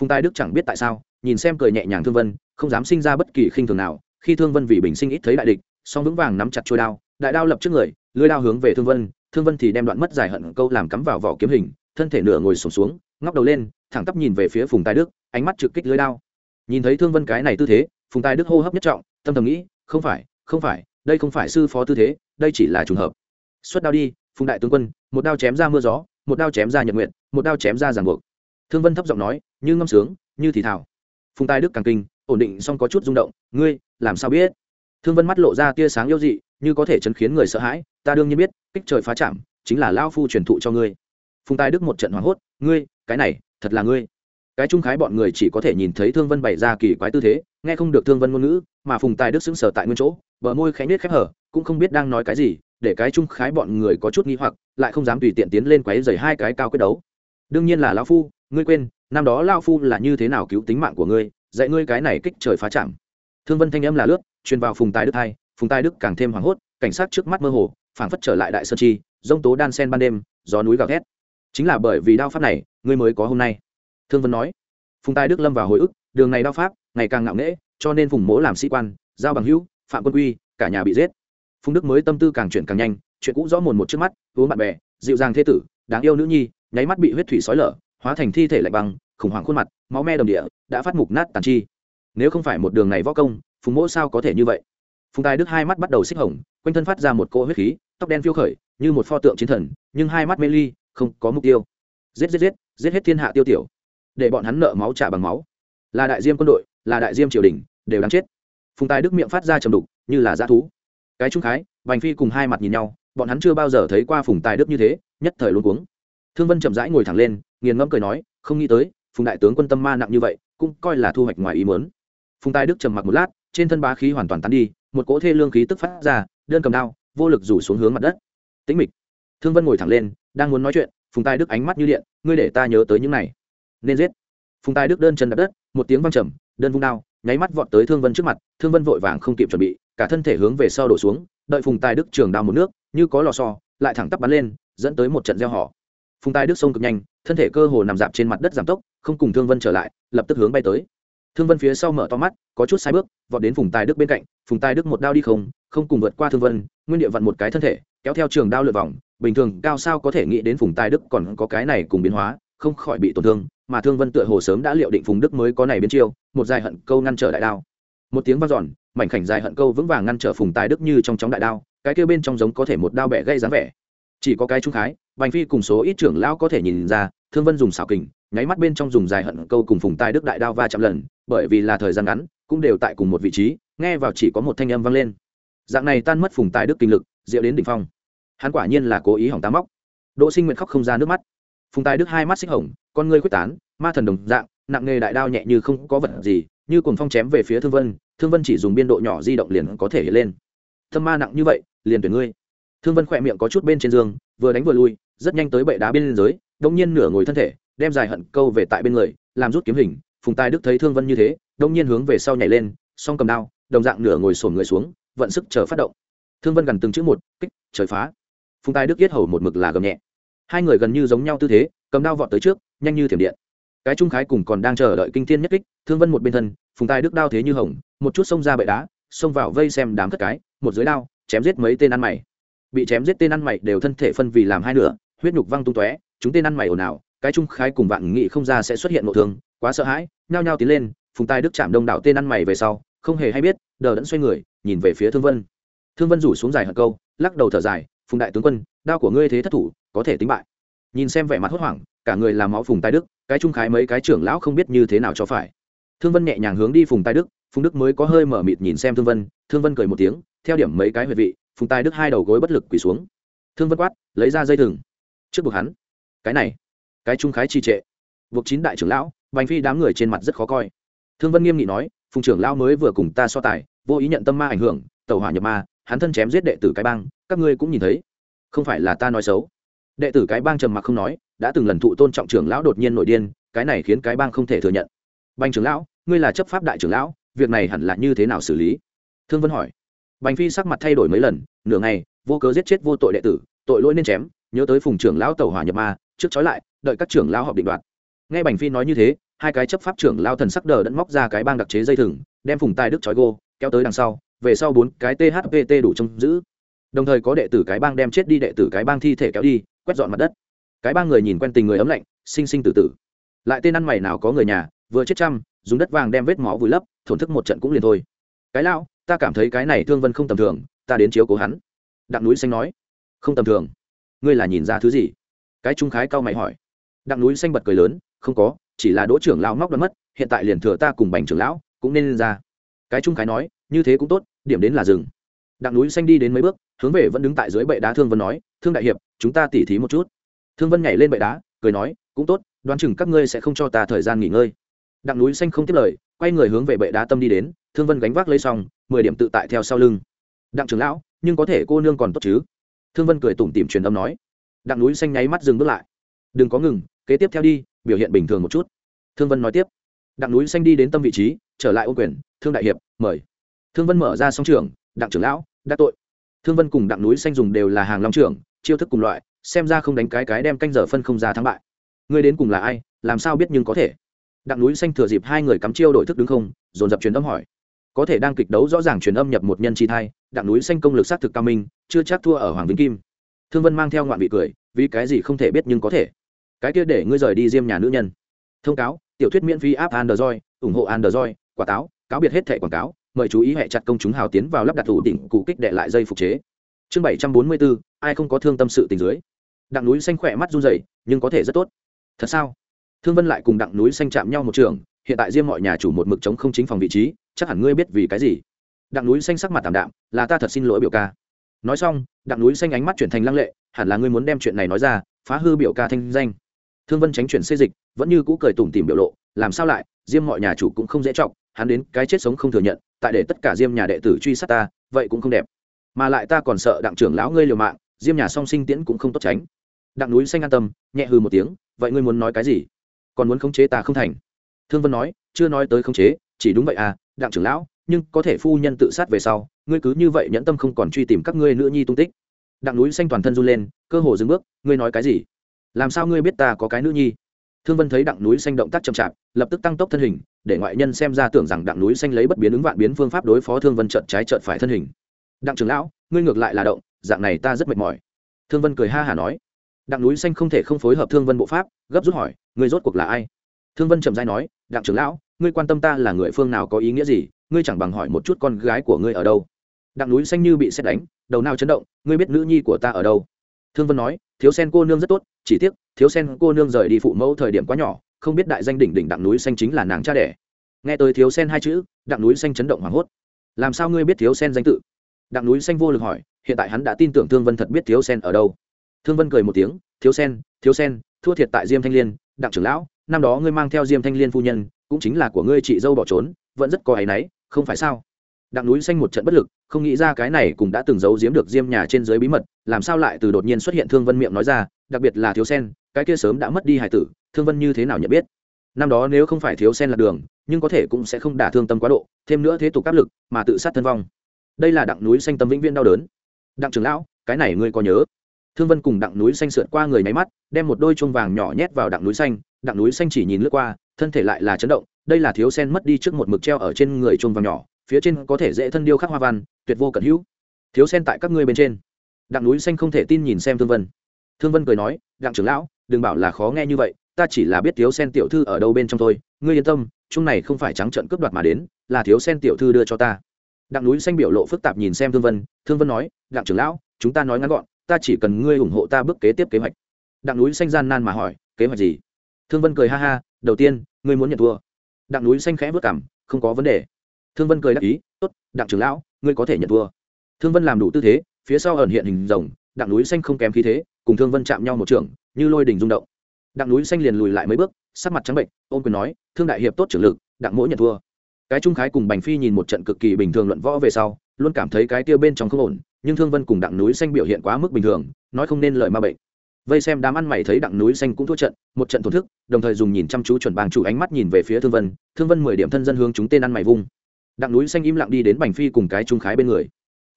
Phùng tài đức chẳng biết tại sao nhìn xem cười nhẹ nhàng thương vân không dám sinh ra bất kỳ khinh thường nào khi thương vân vì bình sinh ít thấy đại địch song vững vàng nắm chặt trôi đao đại đao lập trước người lưới đao hướng về thương vân thương vân thì đem đoạn mất dài hận câu làm cắm vào vỏ kiếm hình thân thể nửa ngồi sổm xuống, xuống ngóc đầu lên thẳng tắp nhìn về phía phùng tài đức ánh mắt trực kích lưới đao. Nhìn thấy thương vân cái này tư thế phùng tài đức hô hấp nhất trọng tâm thầm nghĩ không phải không phải đây không phải sư phó tư thế đây chỉ là trùng hợp. Xuất đao đi phùng đại tướng quân một đao chém ra mưa gió một đao chém ra nhật nguyện một đao chém ra giàn buộc thương vân thấp giọng nói, như ngâm sướng, như thì thảo. Phùng tài đức càng kinh, ổn định xong có chút rung động, ngươi, làm sao biết? Thương vân mắt lộ ra tia sáng yêu dị, như có thể chấn khiến người sợ hãi, ta đương nhiên biết, kích trời phá chạm chính là lao phu truyền thụ cho ngươi. Phùng tài đức một trận hoảng hốt, ngươi, cái này, thật là ngươi. Cái trung khái bọn người chỉ có thể nhìn thấy thương vân bày ra kỳ quái tư thế, nghe không được thương vân ngôn ngữ, mà phùng tài đức xứng sờ tại nguyên chỗ, bờ môi khẽ nết khép hở, cũng không biết đang nói cái gì, để cái trung khái bọn người có chút nghi hoặc, lại không dám tùy tiện tiến lên quấy rầy hai cái cao quyết đấu. Đương nhiên là lão phu ngươi quên, năm đó lão phu là như thế nào cứu tính mạng của ngươi, dạy ngươi cái này kích trời phá chạm thương vân thanh âm là lướt, truyền vào phùng tài đức hai, phùng tài đức càng thêm hoảng hốt, cảnh sát trước mắt mơ hồ, phảng phất trở lại đại sơn chi dông tố đan sen ban đêm, gió núi gào thét. Chính là bởi vì đao pháp này, ngươi mới có hôm nay. Thương vân nói. Phùng tài đức lâm vào hồi ức, đường này đao pháp, ngày càng ngạo nghễ, cho nên phùng mỗ làm sĩ quan, giao bằng hữu, phạm quân quy, cả nhà bị giết. Phùng đức mới tâm tư càng chuyển càng nhanh, chuyện cũ rõ mồn một trước mắt uống bạn bè, dịu dàng thế tử, đáng yêu nữ nhi, nháy mắt bị huyết thủy sói lở hóa thành thi thể lạnh băng, khủng hoảng khuôn mặt, máu me đồng địa, đã phát mục nát tàn chi. Nếu không phải một đường này võ công, phùng mỗ sao có thể như vậy? Phùng tài đức hai mắt bắt đầu xích hồng, quanh thân phát ra một cỗ huyết khí, tóc đen phiêu khởi, như một pho tượng chiến thần, nhưng hai mắt mê ly, không có mục tiêu. Giết giết giết giết hết thiên hạ tiêu tiểu. Để bọn hắn nợ máu trả bằng máu. Là đại diêm quân đội, là đại diêm triều đình, đều đáng chết. Phùng tài đức miệng phát ra trầm đục, như là dã thú. Cái trung khái, bành phi cùng hai mặt nhìn nhau, bọn hắn chưa bao giờ thấy qua phùng tài đức như thế, nhất thời luôn cuống thương vân chậm rãi ngồi thẳng lên, nghiền ngẫm cười nói, không nghĩ tới, phùng đại tướng quân tâm ma nặng như vậy, cũng coi là thu hoạch ngoài ý mớn phùng tài đức trầm mặc một lát, trên thân bá khí hoàn toàn tán đi, một cỗ thê lương khí tức phát ra, đơn cầm đao, vô lực rủ xuống hướng mặt đất. Tĩnh mịch. Thương vân ngồi thẳng lên, đang muốn nói chuyện, phùng tài đức ánh mắt như điện, ngươi để ta nhớ tới những này. Nên giết. Phùng tài đức đơn chân đập đất, một tiếng văng trầm, đơn vung đao, nháy mắt vọt tới thương vân trước mặt, thương vân vội vàng không kịp chuẩn bị, cả thân thể hướng về sau đổ xuống, đợi phùng tài đức trường đao một nước, như có lò xo, lại thẳng tắp bắn lên, dẫn tới một trận gieo họ phùng tài đức sông cực nhanh, thân thể cơ hồ nằm dạp trên mặt đất giảm tốc, không cùng thương vân trở lại, lập tức hướng bay tới. Thương vân phía sau mở to mắt, có chút sai bước, vọt đến phùng tài đức bên cạnh, phùng tài đức một đao đi không không cùng vượt qua thương vân, nguyên địa vặn một cái thân thể, kéo theo trường đao lượt vòng, bình thường cao sao có thể nghĩ đến phùng tài đức còn có cái này cùng biến hóa, không khỏi bị tổn thương, mà thương vân tựa hồ sớm đã liệu định phùng đức mới có này biến chiêu, một dài hận câu ngăn trở đại đao. Một tiếng vang dọn, mảnh khảnh dài hận câu vững vàng ngăn trở phùng tài đức như trong chóng đại đao, cái kia bên trong giống có thể một đao bẻ gây dáng vẻ. Chỉ có cái trung khái bành phi cùng số ít trưởng lão có thể nhìn ra, thương vân dùng xảo kình, nháy mắt bên trong dùng dài hận câu cùng phùng tài đức đại đao va chạm lần, bởi vì là thời gian ngắn, cũng đều tại cùng một vị trí, nghe vào chỉ có một thanh âm vang lên. Dạng này tan mất phùng tài đức kinh lực, diệu đến đỉnh phong. Hắn quả nhiên là cố ý hỏng tá móc. Đỗ sinh nguyện khóc không ra nước mắt. Phùng tài đức hai mắt xích hồng, con ngươi quyết tán, ma thần đồng dạng, nặng nghề đại đao nhẹ như không có vật gì, như cuồng phong chém về phía thương vân thương vân chỉ dùng biên độ nhỏ di động liền có thể hiện lên. Thâm ma nặng như vậy, liền tuyển ngươi. Thương vân khỏe miệng có chút bên trên giường, vừa đánh vừa lui rất nhanh tới bệ đá bên dưới đông nhiên nửa ngồi thân thể, đem dài hận câu về tại bên người, làm rút kiếm hình, phùng tài đức thấy thương vân như thế đông nhiên hướng về sau nhảy lên, song cầm đao, đồng dạng nửa ngồi sổm người xuống, vận sức chờ phát động. Thương vân gần từng chữ một, kích, trời phá. Phùng tài đức yết hầu một mực là gầm nhẹ. Hai người gần như giống nhau tư thế, cầm đao vọt tới trước, nhanh như thiểm điện. Cái trung khái cùng còn đang chờ đợi kinh thiên nhất kích, thương vân một bên thân, phùng tài đức đao thế như hồng, một chút xông ra bệ đá, xông vào vây xem đám cất cái, một dưới đao, chém giết mấy tên ăn mày. Bị chém giết tên ăn mày đều thân thể phân vì làm hai nửa huyết nhục văng tung tóe, chúng tên ăn mày ồn ào, cái trung khái cùng vạn nghị không ra sẽ xuất hiện nội thương, quá sợ hãi, nhao nhao tiến lên, phùng tài đức chạm đông đảo tên ăn mày về sau, không hề hay biết, đờ đẫn xoay người, nhìn về phía thương vân. Thương vân rủ xuống dài hận câu, lắc đầu thở dài, phùng đại tướng quân, đao của ngươi thế thất thủ, có thể tính bại. Nhìn xem vẻ mặt hốt hoảng, cả người làm máu phùng tài đức, cái trung khái mấy cái trưởng lão không biết như thế nào cho phải. Thương vân nhẹ nhàng hướng đi phùng tài đức, phùng đức mới có hơi mở mịt nhìn xem thương vân thương vân cười một tiếng, theo điểm mấy cái huyệt vị, phùng tài đức hai đầu gối bất lực quỳ xuống. Thương vân quát, lấy ra dây thừng trước buộc hắn. Cái này, cái trung khái trì trệ. Buộc chín đại trưởng lão, bành phi đám người trên mặt rất khó coi. Thương vân nghiêm nghị nói, phùng trưởng lão mới vừa cùng ta so tài, vô ý nhận tâm ma ảnh hưởng tàu hỏa nhập ma, hắn thân chém giết đệ tử cái bang, các ngươi cũng nhìn thấy. Không phải là ta nói xấu. Đệ tử cái bang trầm mặc không nói, đã từng lần thụ tôn trọng trưởng lão đột nhiên nội điên, cái này khiến cái bang không thể thừa nhận. Bành trưởng lão, ngươi là chấp pháp đại trưởng lão, việc này hẳn là như thế nào xử lý? Thương vân hỏi. Bành phi sắc mặt thay đổi mấy lần, nửa ngày, vô cớ giết chết vô tội đệ tử, tội lỗi nên chém nhớ tới phùng trưởng lão tẩu hỏa nhập ma, trước trói lại, đợi các trưởng lão họp định đoạt. Nghe bành phi nói như thế, hai cái chấp pháp trưởng lao thần sắc đờ đẫn móc ra cái bang đặc chế dây thừng, đem phùng tài đức trói gô, kéo tới đằng sau, về sau bốn cái thpt đủ trông giữ. Đồng thời có đệ tử cái bang đem chết đi, đệ tử cái bang thi thể kéo đi, quét dọn mặt đất. Cái bang người nhìn quen tình người ấm lạnh sinh sinh tử tử. Lại tên ăn mày nào có người nhà, vừa chết chăm dùng đất vàng đem vết máu vùi lấp, thổn thức một trận cũng liền thôi. Cái lão, ta cảm thấy cái này thương vân không tầm thường, ta đến chiếu cố hắn. Đặng núi xanh nói. Không tầm thường ngươi là nhìn ra thứ gì? Cái trung khái cao mày hỏi. Đặng núi xanh bật cười lớn, không có, chỉ là đỗ trưởng lão móc đoán mất, hiện tại liền thừa ta cùng bành trưởng lão, cũng nên lên ra. Cái trung khái nói, như thế cũng tốt, điểm đến là rừng đặng núi xanh đi đến mấy bước, hướng về vẫn đứng tại dưới bệ đá thương vân nói, thương đại hiệp, chúng ta tỉ thí một chút. Thương vân nhảy lên bệ đá, cười nói, cũng tốt, đoán chừng các ngươi sẽ không cho ta thời gian nghỉ ngơi. Đặng núi xanh không tiếp lời, quay người hướng về bệ đá tâm đi đến, thương vân gánh vác lấy xong, mười điểm tự tại theo sau lưng. Đặng trưởng lão, nhưng có thể cô nương còn tốt chứ? Thương vân cười tủm tìm truyền âm nói. Đặng núi xanh nháy mắt dừng bước lại. Đừng có ngừng, kế tiếp theo đi, biểu hiện bình thường một chút. Thương vân nói tiếp. Đặng núi xanh đi đến tâm vị trí, trở lại ô quyền, thương đại hiệp, mời. Thương vân mở ra song trường, đặng trưởng lão, đã tội. Thương vân cùng đặng núi xanh dùng đều là hàng long trưởng, chiêu thức cùng loại, xem ra không đánh cái cái đem canh giờ phân không ra thắng bại. Ngươi đến cùng là ai, làm sao biết nhưng có thể? Đặng núi xanh thừa dịp hai người cắm chiêu đổi thức đứng không, dồn dập truyền âm hỏi có thể đang kịch đấu rõ ràng truyền âm nhập một nhân chi thai, đặng núi xanh công lực sát thực cao minh, chưa chắc thua ở hoàng vĩnh kim. Thương vân mang theo ngoạn vị cười, vì cái gì không thể biết nhưng có thể. Cái kia để ngươi rời đi diêm nhà nữ nhân. Thông cáo, tiểu thuyết miễn phí app android, ủng hộ android quả táo cáo biệt hết thẻ quảng cáo, mời chú ý hệ chặt công chúng hào tiến vào lắp đặt thủ đỉnh cụ kích đệ lại dây phục chế. Chương bảy trăm bốn mươi bốn ai không có thương tâm sự tình dưới. Đặng núi xanh khỏe mắt run dày nhưng có thể rất tốt. Thật sao? Thương vân lại cùng đặng núi xanh chạm nhau một trường, hiện tại riêng mọi nhà chủ một mực chống không chính phòng vị trí chắc hẳn ngươi biết vì cái gì? Đặng núi xanh sắc mặt tảm đạm, là ta thật xin lỗi biểu ca. Nói xong, đặng núi xanh ánh mắt chuyển thành lăng lệ, hẳn là ngươi muốn đem chuyện này nói ra, phá hư biểu ca thanh danh. Thương vân tránh chuyển xê dịch, vẫn như cũ cười tủm tìm biểu lộ, làm sao lại, Diêm mọi nhà chủ cũng không dễ trọng, hắn đến cái chết sống không thừa nhận, tại để tất cả diêm nhà đệ tử truy sát ta, vậy cũng không đẹp. Mà lại ta còn sợ đặng trưởng lão ngươi liều mạng, diêm nhà song sinh tiễn cũng không tốt tránh. Đặng núi xanh an tâm, nhẹ hư một tiếng, vậy ngươi muốn nói cái gì? Còn muốn khống chế ta không thành? Thương vân nói, chưa nói tới khống chế chỉ đúng vậy à đặng trưởng lão, nhưng có thể phu nhân tự sát về sau, ngươi cứ như vậy nhẫn tâm không còn truy tìm các ngươi nữ nhi tung tích. Đặng núi xanh toàn thân run lên, cơ hồ dừng bước, ngươi nói cái gì? Làm sao ngươi biết ta có cái nữ nhi? Thương vân thấy đặng núi xanh động tác chậm chạp, lập tức tăng tốc thân hình, để ngoại nhân xem ra tưởng rằng đặng núi xanh lấy bất biến ứng vạn biến phương pháp đối phó thương vân trợn trái trợn phải thân hình. Đặng trưởng lão, ngươi ngược lại là động, dạng này ta rất mệt mỏi. Thương vân cười ha hả nói. Đặng núi xanh không thể không phối hợp thương vân bộ pháp, gấp rút hỏi, ngươi rốt cuộc là ai? Thương vân chậm dai nói đặng trưởng lão, ngươi quan tâm ta là người phương nào có ý nghĩa gì? Ngươi chẳng bằng hỏi một chút con gái của ngươi ở đâu? Đặng núi xanh như bị xét đánh, đầu nào chấn động, ngươi biết nữ nhi của ta ở đâu? Thương vân nói, thiếu sen cô nương rất tốt, chỉ tiếc, thiếu sen cô nương rời đi phụ mẫu thời điểm quá nhỏ, không biết đại danh đỉnh đỉnh đặng núi xanh chính là nàng cha đẻ. Nghe tới thiếu sen hai chữ, đặng núi xanh chấn động hoảng hốt. Làm sao ngươi biết thiếu sen danh tự? Đặng núi xanh vô lực hỏi, hiện tại hắn đã tin tưởng thương vân thật biết thiếu sen ở đâu. Thương vân cười một tiếng, thiếu sen thiếu sen, thua thiệt tại diêm thanh liên, đặng trưởng lão năm đó ngươi mang theo diêm thanh liên phu nhân, cũng chính là của ngươi chị dâu bỏ trốn, vẫn rất có áy náy, không phải sao? Đặng núi xanh một trận bất lực, không nghĩ ra cái này cũng đã từng giấu giếm được diêm nhà trên dưới bí mật, làm sao lại từ đột nhiên xuất hiện thương vân miệng nói ra, đặc biệt là thiếu sen, cái kia sớm đã mất đi hải tử, thương vân như thế nào nhận biết? Năm đó nếu không phải thiếu sen là đường, nhưng có thể cũng sẽ không đả thương tâm quá độ, thêm nữa thế tục áp lực, mà tự sát thân vong. Đây là đặng núi xanh tâm vĩnh viên đau đớn. Đặng trưởng lão, cái này ngươi có nhớ? Thương vân cùng đặng núi xanh sượt qua người nháy mắt, đem một đôi chuông vàng nhỏ nhét vào đặng núi xanh đặng núi xanh chỉ nhìn lướt qua, thân thể lại là chấn động, đây là thiếu sen mất đi trước một mực treo ở trên người chuông vàng nhỏ, phía trên có thể dễ thân điêu khắc hoa văn, tuyệt vô cận hữu. Thiếu sen tại các ngươi bên trên. Đặng núi xanh không thể tin nhìn xem thương vân. Thương vân cười nói, đặng trưởng lão, đừng bảo là khó nghe như vậy, ta chỉ là biết thiếu sen tiểu thư ở đâu bên trong thôi. Ngươi yên tâm chung này không phải trắng trận cướp đoạt mà đến, là thiếu sen tiểu thư đưa cho ta. Đặng núi xanh biểu lộ phức tạp nhìn xem thương vân thương vân nói, đặng trưởng lão, chúng ta nói ngắn gọn, ta chỉ cần ngươi ủng hộ ta bước kế tiếp kế hoạch. Đặng núi xanh gian nan mà hỏi, kế hoạch gì? Thương vân cười ha ha, đầu tiên, ngươi muốn nhận thua. Đặng núi xanh khẽ vất cảm không có vấn đề. Thương vân cười đáp ý, tốt, đặng trưởng lão, ngươi có thể nhận thua. Thương vân làm đủ tư thế, phía sau ẩn hiện hình rồng, đặng núi xanh không kém khí thế, cùng thương vân chạm nhau một trường, như lôi đình rung động. Đặng núi xanh liền lùi lại mấy bước, sắc mặt trắng bệnh ôm quyền nói, thương đại hiệp tốt trưởng lực, đặng mỗi nhận thua. Cái trung khái cùng bành phi nhìn một trận cực kỳ bình thường luận võ về sau, luôn cảm thấy cái tiêu bên trong không ổn, nhưng thương vân cùng đặng núi xanh biểu hiện quá mức bình thường, nói không nên lời ma bệnh vây xem đám ăn mày thấy đặng núi xanh cũng thua trận, một trận thổn thức, đồng thời dùng nhìn chăm chú chuẩn bàng chủ ánh mắt nhìn về phía thương vân thương vân mười điểm thân dân hướng chúng tên ăn mày vung. Đặng núi xanh im lặng đi đến bành phi cùng cái trung khái bên người.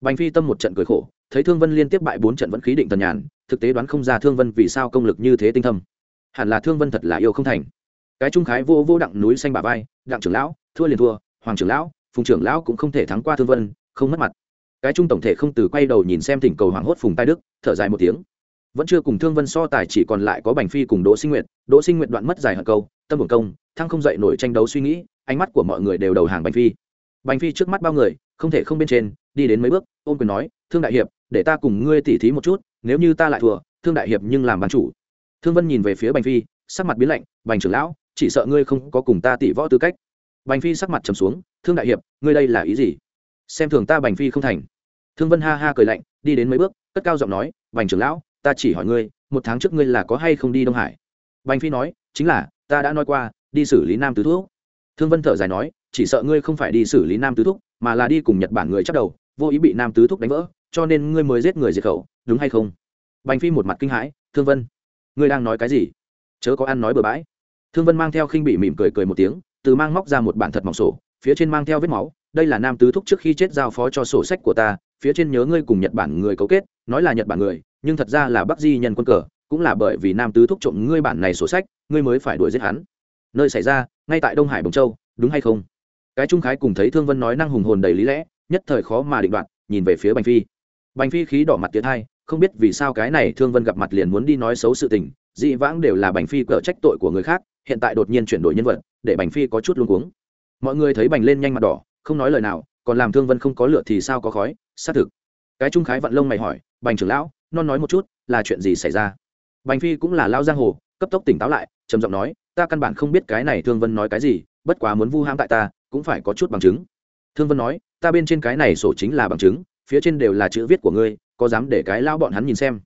Bành phi tâm một trận cười khổ, thấy thương vân liên tiếp bại bốn trận vẫn khí định tần nhàn, thực tế đoán không ra thương vân vì sao công lực như thế tinh thâm. Hẳn là thương vân thật là yêu không thành. Cái trung khái vô vô đặng núi xanh bà vai, đặng trưởng lão, thua liền thua, hoàng trưởng lão, phùng trưởng lão cũng không thể thắng qua thương vân, không mất mặt. Cái trung tổng thể không từ quay đầu nhìn xem thỉnh cầu hoàng hốt phùng tai đức, thở dài một tiếng vẫn chưa cùng thương vân so tài chỉ còn lại có bành phi cùng đỗ sinh nguyện đỗ sinh nguyện đoạn mất dài hận câu, tâm hưởng công, thăng không dậy nổi tranh đấu suy nghĩ, ánh mắt của mọi người đều đầu hàng bành phi. Bành phi trước mắt bao người, không thể không bên trên, đi đến mấy bước, ôm quyền nói, thương đại hiệp, để ta cùng ngươi tỉ thí một chút, nếu như ta lại thua, thương đại hiệp nhưng làm bán chủ. Thương vân nhìn về phía bành phi, sắc mặt biến lạnh, bành trưởng lão, chỉ sợ ngươi không có cùng ta tỉ võ tư cách. Bành phi sắc mặt trầm xuống, thương đại hiệp, ngươi đây là ý gì? Xem thường ta bành phi không thành. Thương vân ha ha cười lạnh, đi đến mấy bước, cất cao giọng nói, bành trưởng lão ta chỉ hỏi ngươi, một tháng trước ngươi là có hay không đi đông hải? Bành phi nói, chính là, ta đã nói qua, đi xử lý nam tứ thuốc thương vân thở dài nói, chỉ sợ ngươi không phải đi xử lý nam tứ thúc, mà là đi cùng nhật bản người chắc đầu, vô ý bị nam tứ thúc đánh vỡ, cho nên ngươi mới giết người diệt khẩu, đúng hay không? Bành phi một mặt kinh hãi, thương vân, ngươi đang nói cái gì? Chớ có ăn nói bừa bãi. Thương vân mang theo khinh bị mỉm cười cười một tiếng, từ mang móc ra một bản thật mỏng sổ, phía trên mang theo vết máu, đây là nam tứ thúc trước khi chết giao phó cho sổ sách của ta, phía trên nhớ ngươi cùng nhật bản người cấu kết, nói là nhật bản người nhưng thật ra là bắc di nhân quân cờ, cũng là bởi vì nam tứ thúc trộm ngươi bản này sổ sách, ngươi mới phải đuổi giết hắn. Nơi xảy ra, ngay tại đông hải bồng châu, đúng hay không? Cái trung khái cùng thấy thương vân nói năng hùng hồn đầy lý lẽ, nhất thời khó mà định đoạt, nhìn về phía bành phi. Bành phi khí đỏ mặt tiến hai, không biết vì sao cái này thương vân gặp mặt liền muốn đi nói xấu sự tình, dị vãng đều là bành phi cờ trách tội của người khác, hiện tại đột nhiên chuyển đổi nhân vật, để bành phi có chút luống cuống. Mọi người thấy bành lên nhanh mặt đỏ, không nói lời nào, còn làm thương vân không có lựa thì sao có khói, xác thực. Cái trung khái vận lông mày hỏi, bành trưởng lão non nói một chút, là chuyện gì xảy ra? Bành phi cũng là lao giang hồ, cấp tốc tỉnh táo lại, trầm giọng nói, ta căn bản không biết cái này thương vân nói cái gì, bất quá muốn vu hãm tại ta, cũng phải có chút bằng chứng. Thương vân nói, ta bên trên cái này sổ chính là bằng chứng, phía trên đều là chữ viết của ngươi, có dám để cái lao bọn hắn nhìn xem?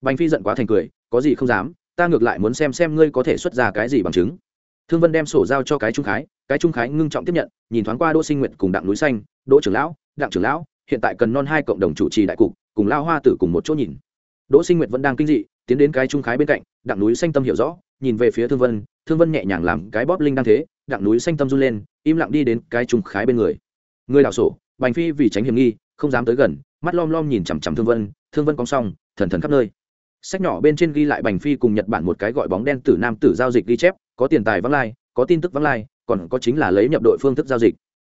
Bành phi giận quá thành cười, có gì không dám, ta ngược lại muốn xem xem ngươi có thể xuất ra cái gì bằng chứng. Thương vân đem sổ giao cho cái trung khái, cái trung khái ngưng trọng tiếp nhận, nhìn thoáng qua đỗ sinh nguyện cùng đặng núi xanh, đỗ trưởng lão, đặng trưởng lão, hiện tại cần non hai cộng đồng chủ trì đại cục, cùng lao hoa tử cùng một chỗ nhìn đỗ sinh Nguyệt vẫn đang kinh dị, tiến đến cái trung khái bên cạnh, đặng núi xanh tâm hiểu rõ, nhìn về phía thương vân thương vân nhẹ nhàng làm cái bóp linh đang thế, đặng núi xanh tâm run lên, im lặng đi đến cái trung khái bên người. Người đảo sổ, bành phi vì tránh hiểm nghi, không dám tới gần, mắt lom lom nhìn chằm chằm thương vân thương vân cong xong thần thần khắp nơi. Sách nhỏ bên trên ghi lại bành phi cùng nhật bản một cái gọi bóng đen tử nam tử giao dịch ghi chép, có tiền tài vắng lai, có tin tức vắng lai, còn có chính là lấy nhập đội phương thức giao dịch.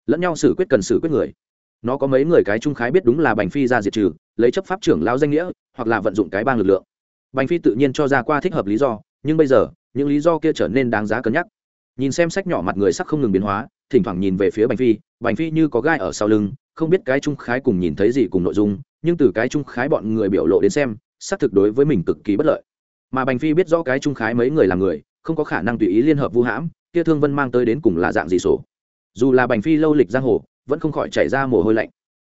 Lẫn nhau xử quyết cần xử quyết người. Nó có mấy người cái trung khái biết đúng là bành phi ra diệt trừ, lấy chấp pháp trưởng lao danh nghĩa hoặc là vận dụng cái bang lực lượng. Bành phi tự nhiên cho ra qua thích hợp lý do, nhưng bây giờ, những lý do kia trở nên đáng giá cân nhắc. Nhìn xem sách nhỏ mặt người sắc không ngừng biến hóa, thỉnh thoảng nhìn về phía bành phi bành phi như có gai ở sau lưng, không biết cái trung khái cùng nhìn thấy gì cùng nội dung, nhưng từ cái trung khái bọn người biểu lộ đến xem, xác thực đối với mình cực kỳ bất lợi. Mà bành phi biết rõ cái trung khái mấy người là người, không có khả năng tùy ý liên hợp vu hãm, kia thương vân mang tới đến cùng là dạng gì sổ. Dù là bành phi lâu lịch giang hồ, vẫn không khỏi chảy ra mồ hôi lạnh.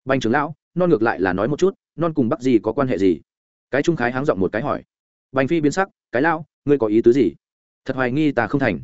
Bành trưởng lão, non ngược lại là nói một chút non cùng bắc gì có quan hệ gì? Cái trung khái háng giọng một cái hỏi. Bành phi biến sắc, cái lão, ngươi có ý tứ gì? Thật hoài nghi ta không thành.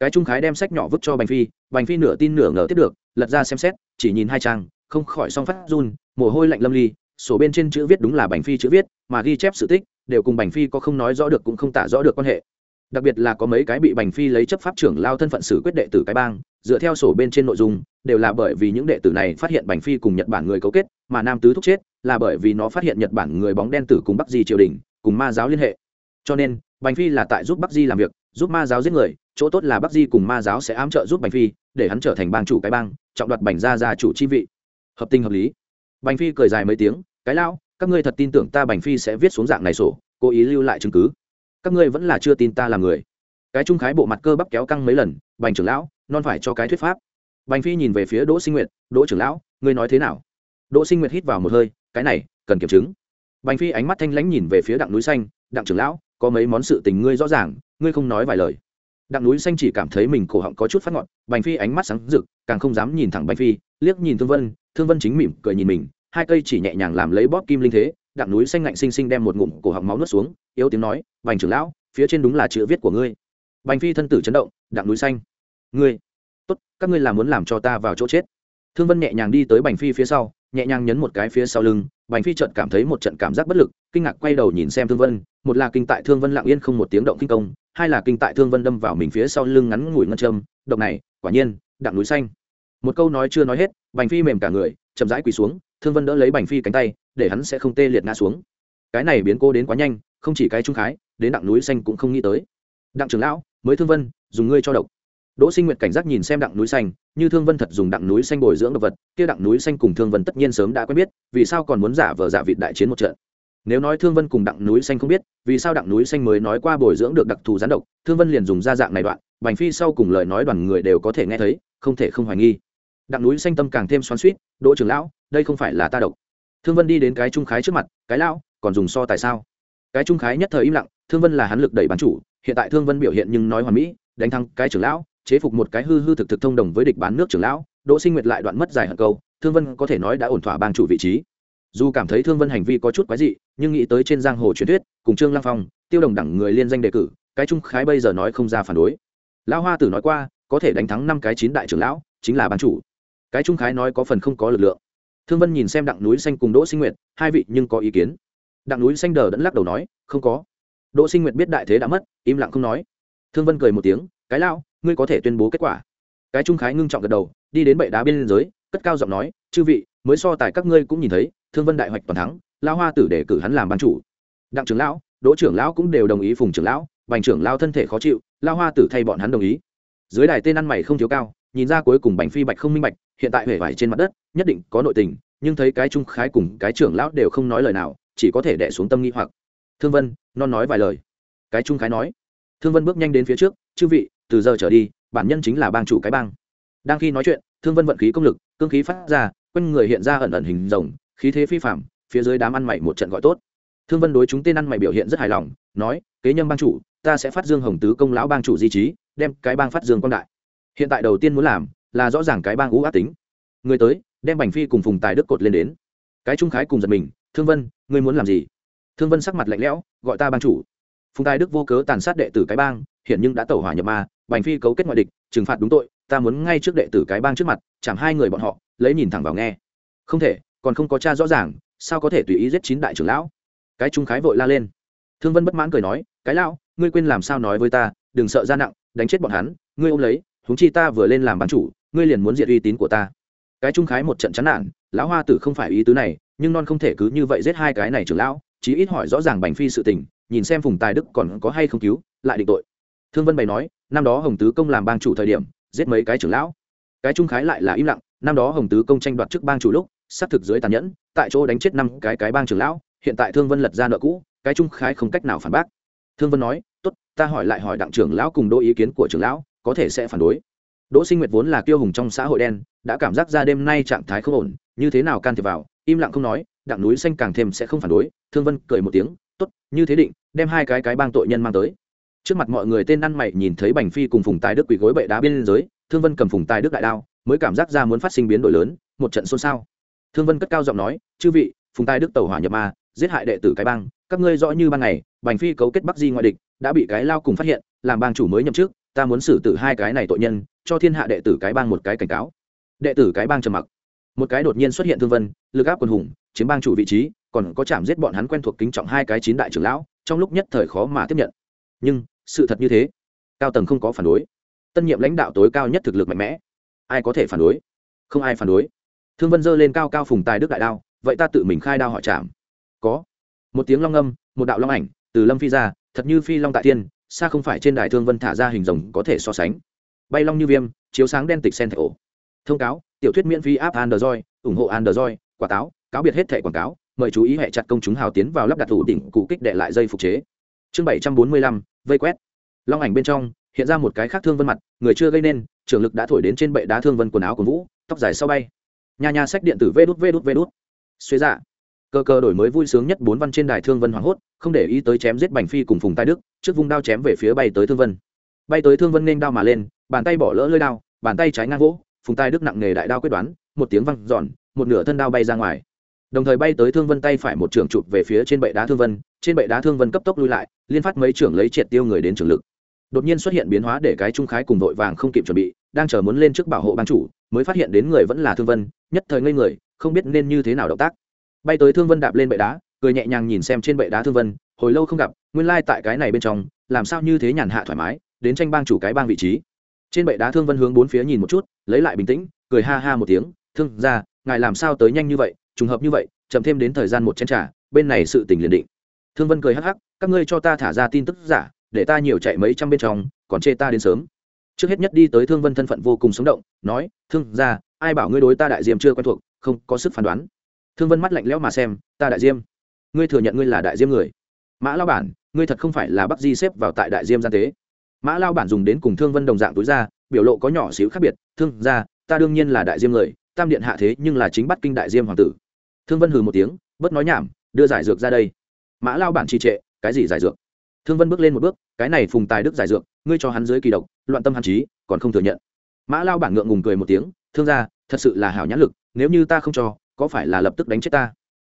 Cái trung khái đem sách nhỏ vứt cho bành phi bành phi nửa tin nửa ngờ tiếp được, lật ra xem xét, chỉ nhìn hai trang, không khỏi song phát run, mồ hôi lạnh lâm ly, sổ bên trên chữ viết đúng là bành phi chữ viết, mà ghi chép sự tích, đều cùng bành phi có không nói rõ được cũng không tả rõ được quan hệ. Đặc biệt là có mấy cái bị bành phi lấy chấp pháp trưởng lao thân phận xử quyết đệ tử cái bang, dựa theo sổ bên trên nội dung, đều là bởi vì những đệ tử này phát hiện bành phi cùng nhật bản người cấu kết, mà nam tứ thúc chết là bởi vì nó phát hiện nhật bản người bóng đen tử cùng bắc di triều đình, cùng ma giáo liên hệ. Cho nên, bành phi là tại giúp bắc di làm việc, giúp ma giáo giết người, chỗ tốt là bắc di cùng ma giáo sẽ ám trợ giúp bành phi, để hắn trở thành bang chủ cái bang, trọng đoạt bành gia gia chủ chi vị. Hợp tình hợp lý. Bành phi cười dài mấy tiếng, cái lao các ngươi thật tin tưởng ta bành phi sẽ viết xuống dạng này sổ, cố ý lưu lại chứng cứ? Các ngươi vẫn là chưa tin ta là người. Cái trung khái bộ mặt cơ bắp kéo căng mấy lần, bành trưởng lão, non phải cho cái thuyết pháp. Bành phi nhìn về phía đỗ sinh nguyệt, đỗ trưởng lão, ngươi nói thế nào? Đỗ sinh nguyệt hít vào một hơi cái này cần kiểm chứng. Bành phi ánh mắt thanh lãnh nhìn về phía đặng núi xanh đặng trưởng lão có mấy món sự tình ngươi rõ ràng ngươi không nói vài lời. Đặng núi xanh chỉ cảm thấy mình cổ họng có chút phát ngọn, bành phi ánh mắt sáng rực càng không dám nhìn thẳng bành phi liếc nhìn thương vân thương vân chính mỉm cười nhìn mình hai cây chỉ nhẹ nhàng làm lấy bóp kim linh thế đặng núi xanh ngạnh xinh xinh đem một ngụm cổ họng máu nuốt xuống yếu tiếng nói bành trưởng lão phía trên đúng là chữ viết của ngươi. Bành phi thân tử chấn động đặng núi xanh ngươi tốt các ngươi là muốn làm cho ta vào chỗ chết. Thương vân nhẹ nhàng đi tới bành phi phía sau nhẹ nhàng nhấn một cái phía sau lưng, bành phi chợt cảm thấy một trận cảm giác bất lực, kinh ngạc quay đầu nhìn xem thương vân, một là kinh tại thương vân lặng yên không một tiếng động kinh công, hai là kinh tại thương vân đâm vào mình phía sau lưng ngắn ngủi ngân châm, độc này, quả nhiên, đặng núi xanh. Một câu nói chưa nói hết, bành phi mềm cả người, chậm rãi quỳ xuống, thương vân đỡ lấy bành phi cánh tay, để hắn sẽ không tê liệt ngã xuống. Cái này biến cô đến quá nhanh, không chỉ cái trung khái, đến đặng núi xanh cũng không nghĩ tới. Đặng trưởng lão, mới thương vân, dùng ngươi cho độc đỗ sinh nguyệt cảnh giác nhìn xem đặng núi xanh như thương vân thật dùng đặng núi xanh bồi dưỡng động vật kia đặng núi xanh cùng thương vân tất nhiên sớm đã quen biết vì sao còn muốn giả vờ giả vịt đại chiến một trận? Nếu nói thương vân cùng đặng núi xanh không biết vì sao đặng núi xanh mới nói qua bồi dưỡng được đặc thù gián độc thương vân liền dùng ra dạng này đoạn bành phi sau cùng lời nói đoàn người đều có thể nghe thấy không thể không hoài nghi. Đặng núi xanh tâm càng thêm xoắn xuýt, đỗ trưởng lão đây không phải là ta độc. Thương vân đi đến cái trung khái trước mặt cái lão còn dùng so tại sao? Cái trung khái nhất thời im lặng thương vân là hắn lực đẩy bán chủ hiện tại thương vân biểu hiện nhưng nói hoàn mỹ đánh thắng cái trưởng lão chế phục một cái hư hư thực thực thông đồng với địch bán nước trưởng lão, đỗ sinh nguyệt lại đoạn mất dài hận câu, thương vân có thể nói đã ổn thỏa bang chủ vị trí. Dù cảm thấy thương vân hành vi có chút quái dị, nhưng nghĩ tới trên giang hồ truyền thuyết, cùng trương lang phong, tiêu đồng đẳng người liên danh đề cử, cái trung khái bây giờ nói không ra phản đối. Lão hoa tử nói qua, có thể đánh thắng năm cái chín đại trưởng lão, chính là ban chủ. Cái trung khái nói có phần không có lực lượng. Thương vân nhìn xem đặng núi xanh cùng đỗ sinh nguyệt, hai vị nhưng có ý kiến. Đặng núi xanh đờ đẫn lắc đầu nói, không có. Đỗ sinh nguyệt biết đại thế đã mất, im lặng không nói. Thương vân cười một tiếng cái lão, ngươi có thể tuyên bố kết quả. Cái trung khái ngưng trọng gật đầu, đi đến bệ đá bên giới, cất cao giọng nói, chư vị, mới so tài các ngươi cũng nhìn thấy, thương vân đại hoạch toàn thắng lao hoa tử để cử hắn làm ban chủ. Đặng trưởng lão, đỗ trưởng lão cũng đều đồng ý phùng trưởng lão, bành trưởng lao thân thể khó chịu lao hoa tử thay bọn hắn đồng ý. Dưới đài tên ăn mày không thiếu cao, nhìn ra cuối cùng bành phi bạch không minh bạch, hiện tại huệ vải trên mặt đất, nhất định có nội tình, nhưng thấy cái trung khái cùng cái trưởng lão đều không nói lời nào, chỉ có thể đẻ xuống tâm nghi hoặc. Thương vân, non nói vài lời. Cái trung khái nói. Thương vân bước nhanh đến phía trước, chư vị từ giờ trở đi, bản nhân chính là bang chủ cái bang. Đang khi nói chuyện, thương vân vận khí công lực, cương khí phát ra, quanh người hiện ra ẩn ẩn hình rồng, khí thế phi phạm phía dưới đám ăn mày một trận gọi tốt. Thương vân đối chúng tên ăn mày biểu hiện rất hài lòng, nói, kế nhâm bang chủ, ta sẽ phát dương hồng tứ công lão bang chủ di trí, đem cái bang phát dương quang đại. Hiện tại đầu tiên muốn làm, là rõ ràng cái bang ú ác tính. Người tới, đem bành phi cùng phùng tài đức cột lên đến. Cái trung khái cùng giật mình, thương vân, ngươi muốn làm gì? Thương vân sắc mặt lạnh lẽo, gọi ta bang chủ. Phùng tài đức vô cớ tàn sát đệ tử cái bang hiện nhưng đã tẩu hỏa nhập ma, bành phi cấu kết ngoại địch, trừng phạt đúng tội, ta muốn ngay trước đệ tử cái bang trước mặt chẳng hai người bọn họ, lấy nhìn thẳng vào nghe. Không thể, còn không có cha rõ ràng, sao có thể tùy ý giết chín đại trưởng lão? Cái trung khái vội la lên. Thương vân bất mãn cười nói, cái lão, ngươi quên làm sao nói với ta, đừng sợ ra nặng, đánh chết bọn hắn, ngươi ôm lấy, huống chi ta vừa lên làm bán chủ, ngươi liền muốn diệt uy tín của ta. Cái trung khái một trận chán nản, lão hoa tử không phải ý tứ này, nhưng non không thể cứ như vậy giết hai cái này trưởng lão, chí ít hỏi rõ ràng bành phi sự tình, nhìn xem phùng tài đức còn có hay không cứu, lại định tội thương vân bày nói, năm đó hồng tứ công làm bang chủ thời điểm, giết mấy cái trưởng lão. Cái trung khái lại là im lặng, năm đó hồng tứ công tranh đoạt chức bang chủ lúc, xác thực dưới tàn nhẫn, tại chỗ đánh chết năm cái cái bang trưởng lão, hiện tại thương vân lật ra nợ cũ, cái trung khái không cách nào phản bác. Thương vân nói, tốt, ta hỏi lại hỏi đặng trưởng lão cùng đỗ ý kiến của trưởng lão, có thể sẽ phản đối. Đỗ sinh nguyệt vốn là kiêu hùng trong xã hội đen, đã cảm giác ra đêm nay trạng thái không ổn, như thế nào can thiệp vào, im lặng không nói, đặng núi xanh càng thêm sẽ không phản đối. Thương vân cười một tiếng, tốt, như thế định, đem hai cái cái bang tội nhân mang tới trước mặt mọi người tên ăn mày nhìn thấy bành phi cùng phùng tài đức quỳ gối bệ đá bên giới thương vân cầm phùng tài đức đại đao, mới cảm giác ra muốn phát sinh biến đổi lớn, một trận xôn xao. Thương vân cất cao giọng nói, chư vị, phùng tài đức tẩu hỏa nhập ma, giết hại đệ tử cái bang, các ngươi rõ như ban ngày, bành phi cấu kết bắc di ngoại địch, đã bị cái lao cùng phát hiện, làm bang chủ mới nhậm chức, ta muốn xử tử hai cái này tội nhân, cho thiên hạ đệ tử cái bang một cái cảnh cáo. Đệ tử cái bang trầm mặc. Một cái đột nhiên xuất hiện thương vân, lực áp quân hùng, chiếm bang chủ vị trí, còn có chạm giết bọn hắn quen thuộc kính trọng hai cái chín đại trưởng lão, trong lúc nhất thời khó mà tiếp nhận. Nhưng sự thật như thế. Cao tầng không có phản đối. Tân nhiệm lãnh đạo tối cao nhất thực lực mạnh mẽ. Ai có thể phản đối? Không ai phản đối. Thương vân dơ lên cao cao phùng tài đức đại đao, vậy ta tự mình khai đao hỏi chạm có. Một tiếng long âm, một đạo long ảnh, từ lâm phi ra, thật như phi long tại thiên, xa không phải trên đài thương vân thả ra hình rồng có thể so sánh. Bay long như viêm, chiếu sáng đen tịch sen thạch ổ. Thông cáo, tiểu thuyết miễn phí app android, ủng hộ android, quả táo, cáo biệt hết thẻ quảng cáo, mời chú ý hệ chặt công chúng hào tiến vào lắp đặt thủ đỉnh cụ kích đệ lại dây phục chế. Chương bảy trăm bốn mươi lăm vây quét. Long ảnh bên trong, hiện ra một cái khác thương vân mặt, người chưa gây nên trường lực đã thổi đến trên bệ đá thương vân quần áo của vũ, tóc dài sau bay. Nhà nhà sách điện tử vê đút vê đút vê đút. Xuế dạ. Cơ cơ đổi mới vui sướng nhất bốn văn trên đài thương vân hoảng hốt, không để ý tới chém giết bành phi cùng phùng tài đức, trước vung đao chém về phía bay tới thương vân. Bay tới thương vân nên đao mà lên, bàn tay bỏ lỡ lơi đao, bàn tay trái ngang vỗ, phùng tài đức nặng nghề đại đao quyết đoán, một tiếng văng giòn một nửa thân đao bay ra ngoài đồng thời bay tới thương vân tay phải một trường chụp về phía trên bệ đá thương vân, trên bệ đá thương vân cấp tốc lui lại, liên phát mấy trưởng lấy triệt tiêu người đến trường lực. Đột nhiên xuất hiện biến hóa để cái trung khái cùng vội vàng không kịp chuẩn bị, đang chờ muốn lên trước bảo hộ ban chủ, mới phát hiện đến người vẫn là thương vân, nhất thời ngây người, không biết nên như thế nào động tác. Bay tới thương vân đạp lên bệ đá, cười nhẹ nhàng nhìn xem trên bệ đá thương vân, hồi lâu không gặp, nguyên lai、like、tại cái này bên trong, làm sao như thế nhàn hạ thoải mái, đến tranh bang chủ cái bang vị trí. Trên bệ đá thương vân hướng bốn phía nhìn một chút, lấy lại bình tĩnh, cười ha ha một tiếng, thương ra ngài làm sao tới nhanh như vậy trùng hợp như vậy, chậm thêm đến thời gian một chén t r à bên này sự tình liền định. Thương vân cười hắc hắc, các ngươi cho ta thả ra tin tức giả, để ta nhiều chạy mấy trăm bên trong, còn chê ta đến sớm. Trước hết nhất đi tới thương vân thân phận vô cùng sống động, nói, thương ra ai bảo ngươi đối ta đại diêm chưa quen thuộc, không có sức phán đoán. Thương vân mắt lạnh lẽo mà xem, ta đại diêm ngươi thừa nhận ngươi là đại diêm người? Mã lao bản, ngươi thật không phải là bắc di xếp vào tại đại diêm gian tế. Mã lao bản dùng đến cùng thương vân đồng dạng túi ra, biểu lộ có nhỏ xíu khác biệt, thương ra ta đương nhiên là đại diêm người tam điện hạ thế nhưng là chính bắt kinh đại diêm hoàng tử. Thương vân hừ một tiếng, bớt nói nhảm, đưa giải dược ra đây. Mã lao bản trì trệ, cái gì giải dược? Thương vân bước lên một bước, cái này phùng tài đức giải dược, ngươi cho hắn dưới kỳ độc, loạn tâm hắn trí, còn không thừa nhận. Mã lao bản ngượng ngùng cười một tiếng, thương ra thật sự là hảo nhãn lực, nếu như ta không cho, có phải là lập tức đánh chết ta?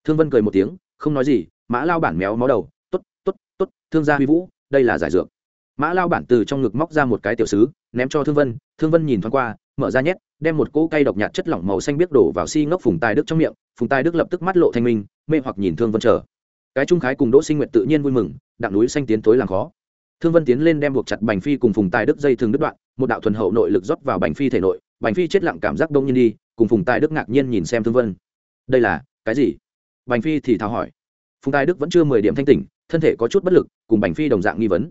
Thương vân cười một tiếng, không nói gì, mã lao bản méo máu đầu t ố t t ố t t ố t thương gia huy vũ, đây là giải dược. Mã lao bản từ trong ngực móc ra một cái tiểu sứ, ném cho thương vân thương vân nhìn thoáng qua mở ra nhét, đem một cỗ cây độc nhạt chất lỏng màu xanh biếc đổ vào si ngốc phùng tài đức trong miệng, phùng tài đức lập tức mắt lộ thanh minh, mê hoặc nhìn thương vân chờ. Cái trung khái cùng đỗ sinh nguyện tự nhiên vui mừng, đặng núi xanh tiến tối làm khó. Thương vân tiến lên đem buộc chặt bành phi cùng phùng tài đức dây thường đứt đoạn, một đạo thuần hậu nội lực rót vào bành phi thể nội, bành phi chết lặng cảm giác đông nhiên đi, cùng phùng tài đức ngạc nhiên nhìn xem thương vân. Đây là, cái gì? Bành phi thì thào hỏi. Phùng tài đức vẫn chưa mười điểm thanh tỉnh, thân thể có chút bất lực, cùng bành phi đồng dạng nghi vấn.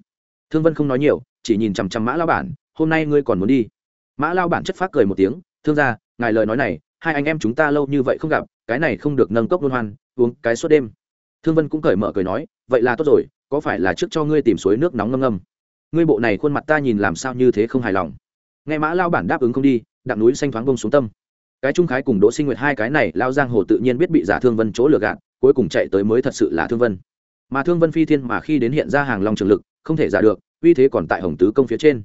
Thương vân không nói nhiều, chỉ nhìn chằm chằm mã lao bản, hôm nay ngươi còn muốn đi? Mã lao bản chất phát cười một tiếng, thương ra ngài lời nói này, hai anh em chúng ta lâu như vậy không gặp, cái này không được nâng cốc luôn hoan, uống cái suốt đêm. Thương vân cũng cởi mở cười nói, vậy là tốt rồi, có phải là trước cho ngươi tìm suối nước nóng ngâm ngâm? Ngươi bộ này khuôn mặt ta nhìn làm sao như thế không hài lòng. Nghe mã lao bản đáp ứng không đi, đặng núi xanh thoáng bông xuống tâm. Cái trung khái cùng đỗ sinh nguyệt hai cái này, lao giang hồ tự nhiên biết bị giả thương vân chỗ lừa gạt, cuối cùng chạy tới mới thật sự là thương vân. Mà thương vân phi thiên mà khi đến hiện ra hàng long trường lực, không thể giả được, uy thế còn tại hồng tứ công phía trên.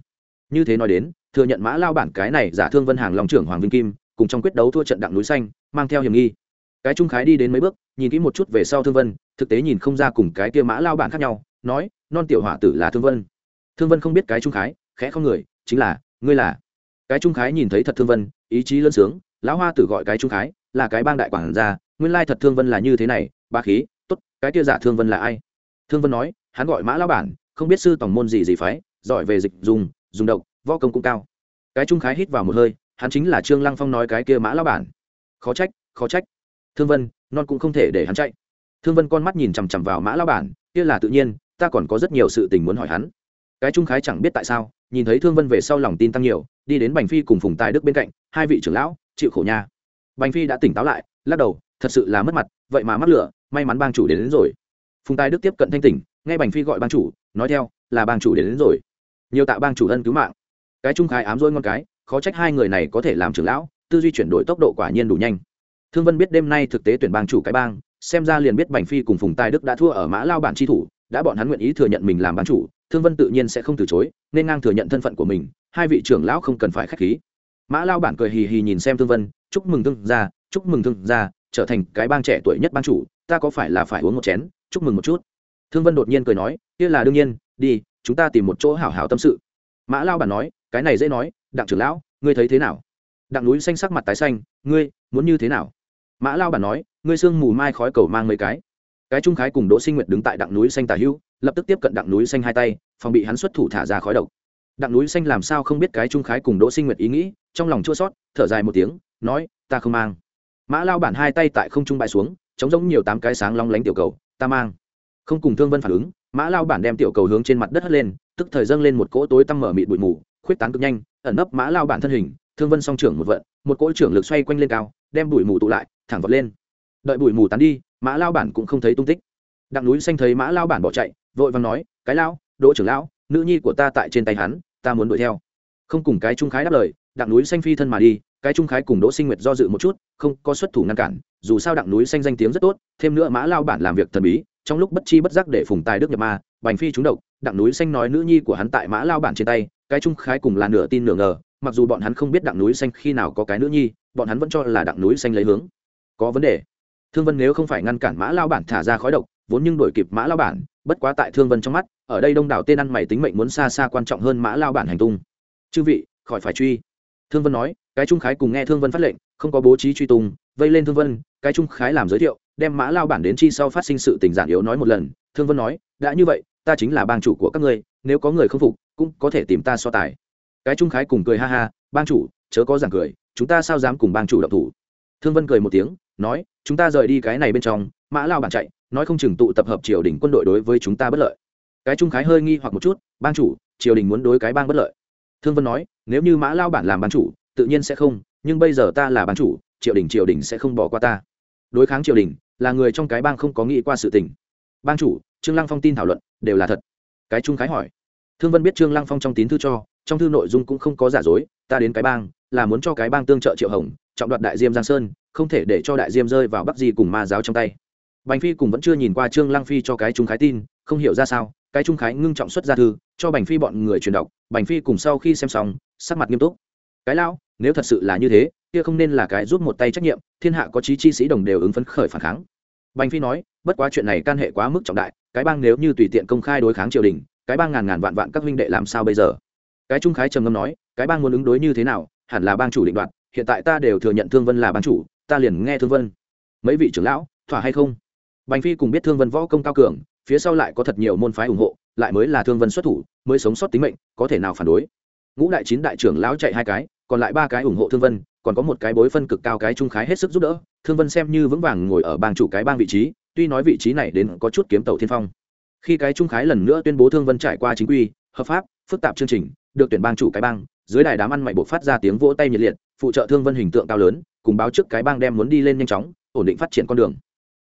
Như thế nói đến thừa nhận mã lao bản cái này giả thương vân hàng lòng trưởng hoàng vinh kim, cùng trong quyết đấu thua trận đặng núi xanh, mang theo hiểm nghi. Cái trung khái đi đến mấy bước, nhìn kỹ một chút về sau thương vân, thực tế nhìn không ra cùng cái kia mã lao bản khác nhau, nói, non tiểu hỏa tử là thương vân. Thương vân không biết cái trung khái, khẽ không người, chính là, ngươi là. Cái trung khái nhìn thấy thật thương vân, ý chí lân sướng, lão hoa tử gọi cái trung khái, là cái bang đại quản gia, nguyên lai thật thương vân là như thế này ba khí t ố t cái kia giả thương vân là ai? Thương vân nói, hắn gọi mã lao bản, không biết sư tổng môn gì gì phái, giỏi về dịch dùng dùng độc võ công cũng cao. Cái trung khái hít vào một hơi hắn chính là trương lăng phong nói cái kia mã lão bản. Khó trách khó trách. Thương vân non cũng không thể để hắn chạy. Thương vân con mắt nhìn chằm chằm vào mã lão bản kia là tự nhiên ta còn có rất nhiều sự tình muốn hỏi hắn. Cái trung khái chẳng biết tại sao nhìn thấy thương vân về sau lòng tin tăng nhiều đi đến bành phi cùng phùng tài đức bên cạnh hai vị trưởng lão chịu khổ nha. Bành phi đã tỉnh táo lại lắc đầu thật sự là mất mặt vậy mà mắc lửa may mắn bang chủ đến, đến rồi. Phùng tài đức tiếp cận thanh tỉnh nghe bành phi gọi bang chủ nói theo là bang chủ đến, đến rồi. Nhiều tạ bang chủ ân cứu mạng cái trung khai ám dôi ngon cái, khó trách hai người này có thể làm trưởng lão, tư duy chuyển đổi tốc độ quả nhiên đủ nhanh. Thương vân biết đêm nay thực tế tuyển bang chủ cái bang, xem ra liền biết bành phi cùng phùng tài đức đã thua ở mã lao bản tri thủ, đã bọn hắn nguyện ý thừa nhận mình làm bang chủ, thương vân tự nhiên sẽ không từ chối, nên ngang thừa nhận thân phận của mình, hai vị trưởng lão không cần phải k h á c h khí. Mã lao bản cười hì hì nhìn xem thương vân, chúc mừng thương gia, chúc mừng thương gia, trở thành cái bang trẻ tuổi nhất ban chủ, ta có phải là phải uống một chén, chúc mừng một chút. Thương vân đột nhiên cười nói, kia là đương nhiên, đi, chúng ta tìm một chỗ hảo hảo tâm sự. Mã lao bản nói cái này dễ nói đặng trưởng lão ngươi thấy thế nào? Đặng núi xanh sắc mặt tái xanh ngươi muốn như thế nào? Mã lao bản nói ngươi sương mù mai khói cầu mang mấy cái. Cái trung khái cùng đỗ sinh nguyệt đứng tại đặng núi xanh tà hưu, lập tức tiếp cận đặng núi xanh hai tay phòng bị hắn xuất thủ thả ra khói độc. Đặng núi xanh làm sao không biết cái trung khái cùng đỗ sinh nguyệt ý nghĩ trong lòng chua sót thở dài một tiếng nói ta không mang. Mã lao bản hai tay tại không trung bại xuống chống giống nhiều tám cái sáng long lánh tiểu cầu ta mang. Không cùng thương vân phản ứng mã lao bản đem tiểu cầu hướng trên mặt đất hất lên tức thời dâng lên một cỗ tối tăm mở mịt bụi mù khuyết tán cực nhanh, ẩn nấp mã lao bản thân hình, thương vân song trưởng một vận, một cỗ trưởng lực xoay quanh lên cao, đem bụi mù tụ lại, thẳng vật lên. Đợi bụi mù tán đi, mã lao bản cũng không thấy tung tích. Đặng núi xanh thấy mã lao bản bỏ chạy, vội vàng nói, cái lao, đỗ trưởng lão, nữ nhi của ta tại trên tay hắn, ta muốn đuổi theo. Không cùng cái trung khái đáp lời, đặng núi xanh phi thân mà đi, cái trung khái cùng đỗ sinh nguyệt do dự một chút, không có xuất thủ ngăn cản, dù sao đặng núi xanh danh tiếng rất tốt, thêm nữa mã lao bản làm việc thần bí, trong lúc bất chi bất giác để phùng tài đức nhập ma, bành phi trúng độc, đặng núi xanh nói nữ nhi của hắn tại mã lao bản trên tay cái trung khái cùng là nửa tin nửa ngờ, mặc dù bọn hắn không biết đặng núi xanh khi nào có cái nữ nhi, bọn hắn vẫn cho là đặng núi xanh lấy hướng. Có vấn đề. Thương vân nếu không phải ngăn cản mã lao bản thả ra khói độc, vốn nhưng đổi kịp mã lao bản, bất quá tại thương vân trong mắt, ở đây đông đảo tên ăn mày tính mệnh muốn xa xa quan trọng hơn mã lao bản hành tung. Chư vị, khỏi phải truy. Thương vân nói, cái trung khái cùng nghe thương vân phát lệnh, không có bố trí truy tung, vây lên thương vân, cái trung khái làm giới thiệu, đem mã lao bản đến chi sau phát sinh sự tình giản yếu nói một lần. Thương vân nói, đã như vậy, ta chính là bang chủ của các ngươi, nếu có người không phục cũng có thể tìm ta so tài. Cái trung khái cùng cười ha ha, bang chủ, chớ có giảng cười, chúng ta sao dám cùng bang chủ động thủ? Thương vân cười một tiếng, nói, chúng ta rời đi cái này bên trong, mã lao bản chạy, nói không chừng tụ tập hợp triều đình quân đội đối với chúng ta bất lợi. Cái trung khái hơi nghi hoặc một chút, bang chủ, triều đình muốn đối cái bang bất lợi. Thương vân nói, nếu như mã lao bản làm bang chủ, tự nhiên sẽ không, nhưng bây giờ ta là bang chủ, triều đình triều đình sẽ không bỏ qua ta. Đối kháng triều đình, là người trong cái bang không có nghĩ qua sự tình. Bang chủ, trương lăng phong tin thảo luận, đều là thật. Cái trung khái hỏi thương vân biết trương lăng phong trong tín thư cho, trong thư nội dung cũng không có giả dối, ta đến cái bang, là muốn cho cái bang tương trợ triệu hồng, trọng đoạt đại diêm giang sơn, không thể để cho đại diêm rơi vào bắc di cùng ma giáo trong tay. Bành phi cùng vẫn chưa nhìn qua trương lăng phi cho cái trung khái tin, không hiểu ra sao, cái trung khái ngưng trọng xuất ra thư, cho bành phi bọn người truyền đọc, bành phi cùng sau khi xem xong, sắc mặt nghiêm túc. Cái lão, nếu thật sự là như thế, kia không nên là cái giúp một tay trách nhiệm, thiên hạ có chí chi sĩ đồng đều ứng phấn khởi phản kháng. Bành phi nói, bất quá chuyện này can hệ quá mức trọng đại, cái bang nếu như tùy tiện công khai đối kháng triều đình cái bang ngàn ngàn vạn vạn các huynh đệ làm sao bây giờ? Cái trung khái trầm ngâm nói, cái bang muốn ứng đối như thế nào? Hẳn là bang chủ định đoạt, hiện tại ta đều thừa nhận thương vân là bang chủ, ta liền nghe thương vân. Mấy vị trưởng lão, thỏa hay không? Bành phi cùng biết thương vân võ công cao cường, phía sau lại có thật nhiều môn phái ủng hộ, lại mới là thương vân xuất thủ, mới sống sót tính mệnh, có thể nào phản đối? Ngũ đại chín đại trưởng lão chạy hai cái, còn lại ba cái ủng hộ thương vân, còn có một cái bối phân cực cao cái trung khái hết sức giúp đỡ, thương vân xem như vững vàng ngồi ở bang chủ cái bang vị trí, tuy nói vị trí này đến có chút kiếm tàu thiên phong khi cái trung khái lần nữa tuyên bố thương vân trải qua chính quy, hợp pháp, phức tạp chương trình, được tuyển bang chủ cái bang, dưới đài đám ăn mày buộc phát ra tiếng vỗ tay nhiệt liệt, phụ trợ thương vân hình tượng cao lớn, cùng báo trước cái bang đem muốn đi lên nhanh chóng, ổn định phát triển con đường.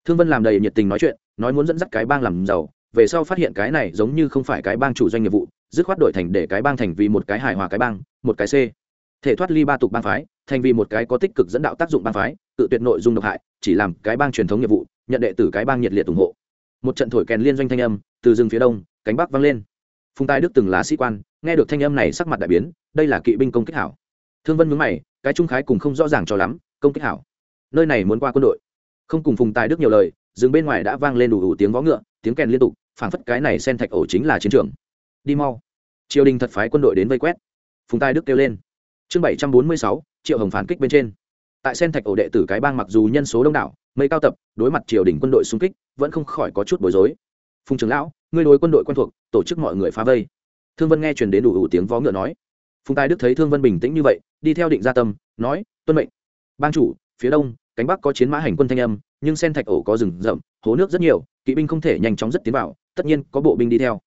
Thương vân làm đầy nhiệt tình nói chuyện, nói muốn dẫn dắt cái bang làm giàu, về sau phát hiện cái này giống như không phải cái bang chủ doanh nghiệp vụ, dứt khoát đổi thành để cái bang thành vì một cái hài hòa cái bang, một cái c. Thể thoát ly ba tục bang phái, thành vì một cái có tích cực dẫn đạo tác dụng bang phái, tự tuyệt nội dung độc hại, chỉ làm cái bang truyền thống nghiệp vụ, nhận đệ tử cái bang nhiệt liệt ủng hộ một trận thổi kèn liên doanh thanh âm, từ rừng phía đông, cánh bắc vang lên. Phùng tài đức từng là sĩ quan, nghe được thanh âm này sắc mặt đại biến, đây là kỵ binh công kích hảo. Thương vân mướn mày, cái trung khái cùng không rõ ràng cho lắm, công kích hảo. Nơi này muốn qua quân đội. Không cùng phùng tài đức nhiều lời, rừng bên ngoài đã vang lên đủ đủ tiếng vó ngựa, tiếng kèn liên tục, phảng phất cái này sen thạch ổ chính là chiến trường. Đi mau. Triều đình thật phái quân đội đến vây quét. Phùng tài đức kêu lên. Chương bảy trăm bốn mươi sáu, triệu hồng phản kích bên trên tại sen thạch ổ đệ tử cái bang mặc dù nhân số đông đảo, mây cao tập, đối mặt triều đình quân đội xung kích, vẫn không khỏi có chút bối rối. Phùng trưởng lão, ngươi đối quân đội quen thuộc, tổ chức mọi người phá vây. Thương vân nghe truyền đến đủ ủ tiếng vó ngựa nói. Phùng tài đức thấy thương vân bình tĩnh như vậy, đi theo định gia tâm, nói, tuân mệnh. Bang chủ, phía đông, cánh bắc có chiến mã hành quân thanh âm, nhưng sen thạch ổ có rừng rậm, hố nước rất nhiều, kỵ binh không thể nhanh chóng rất tiến vào, tất nhiên có bộ binh đi theo.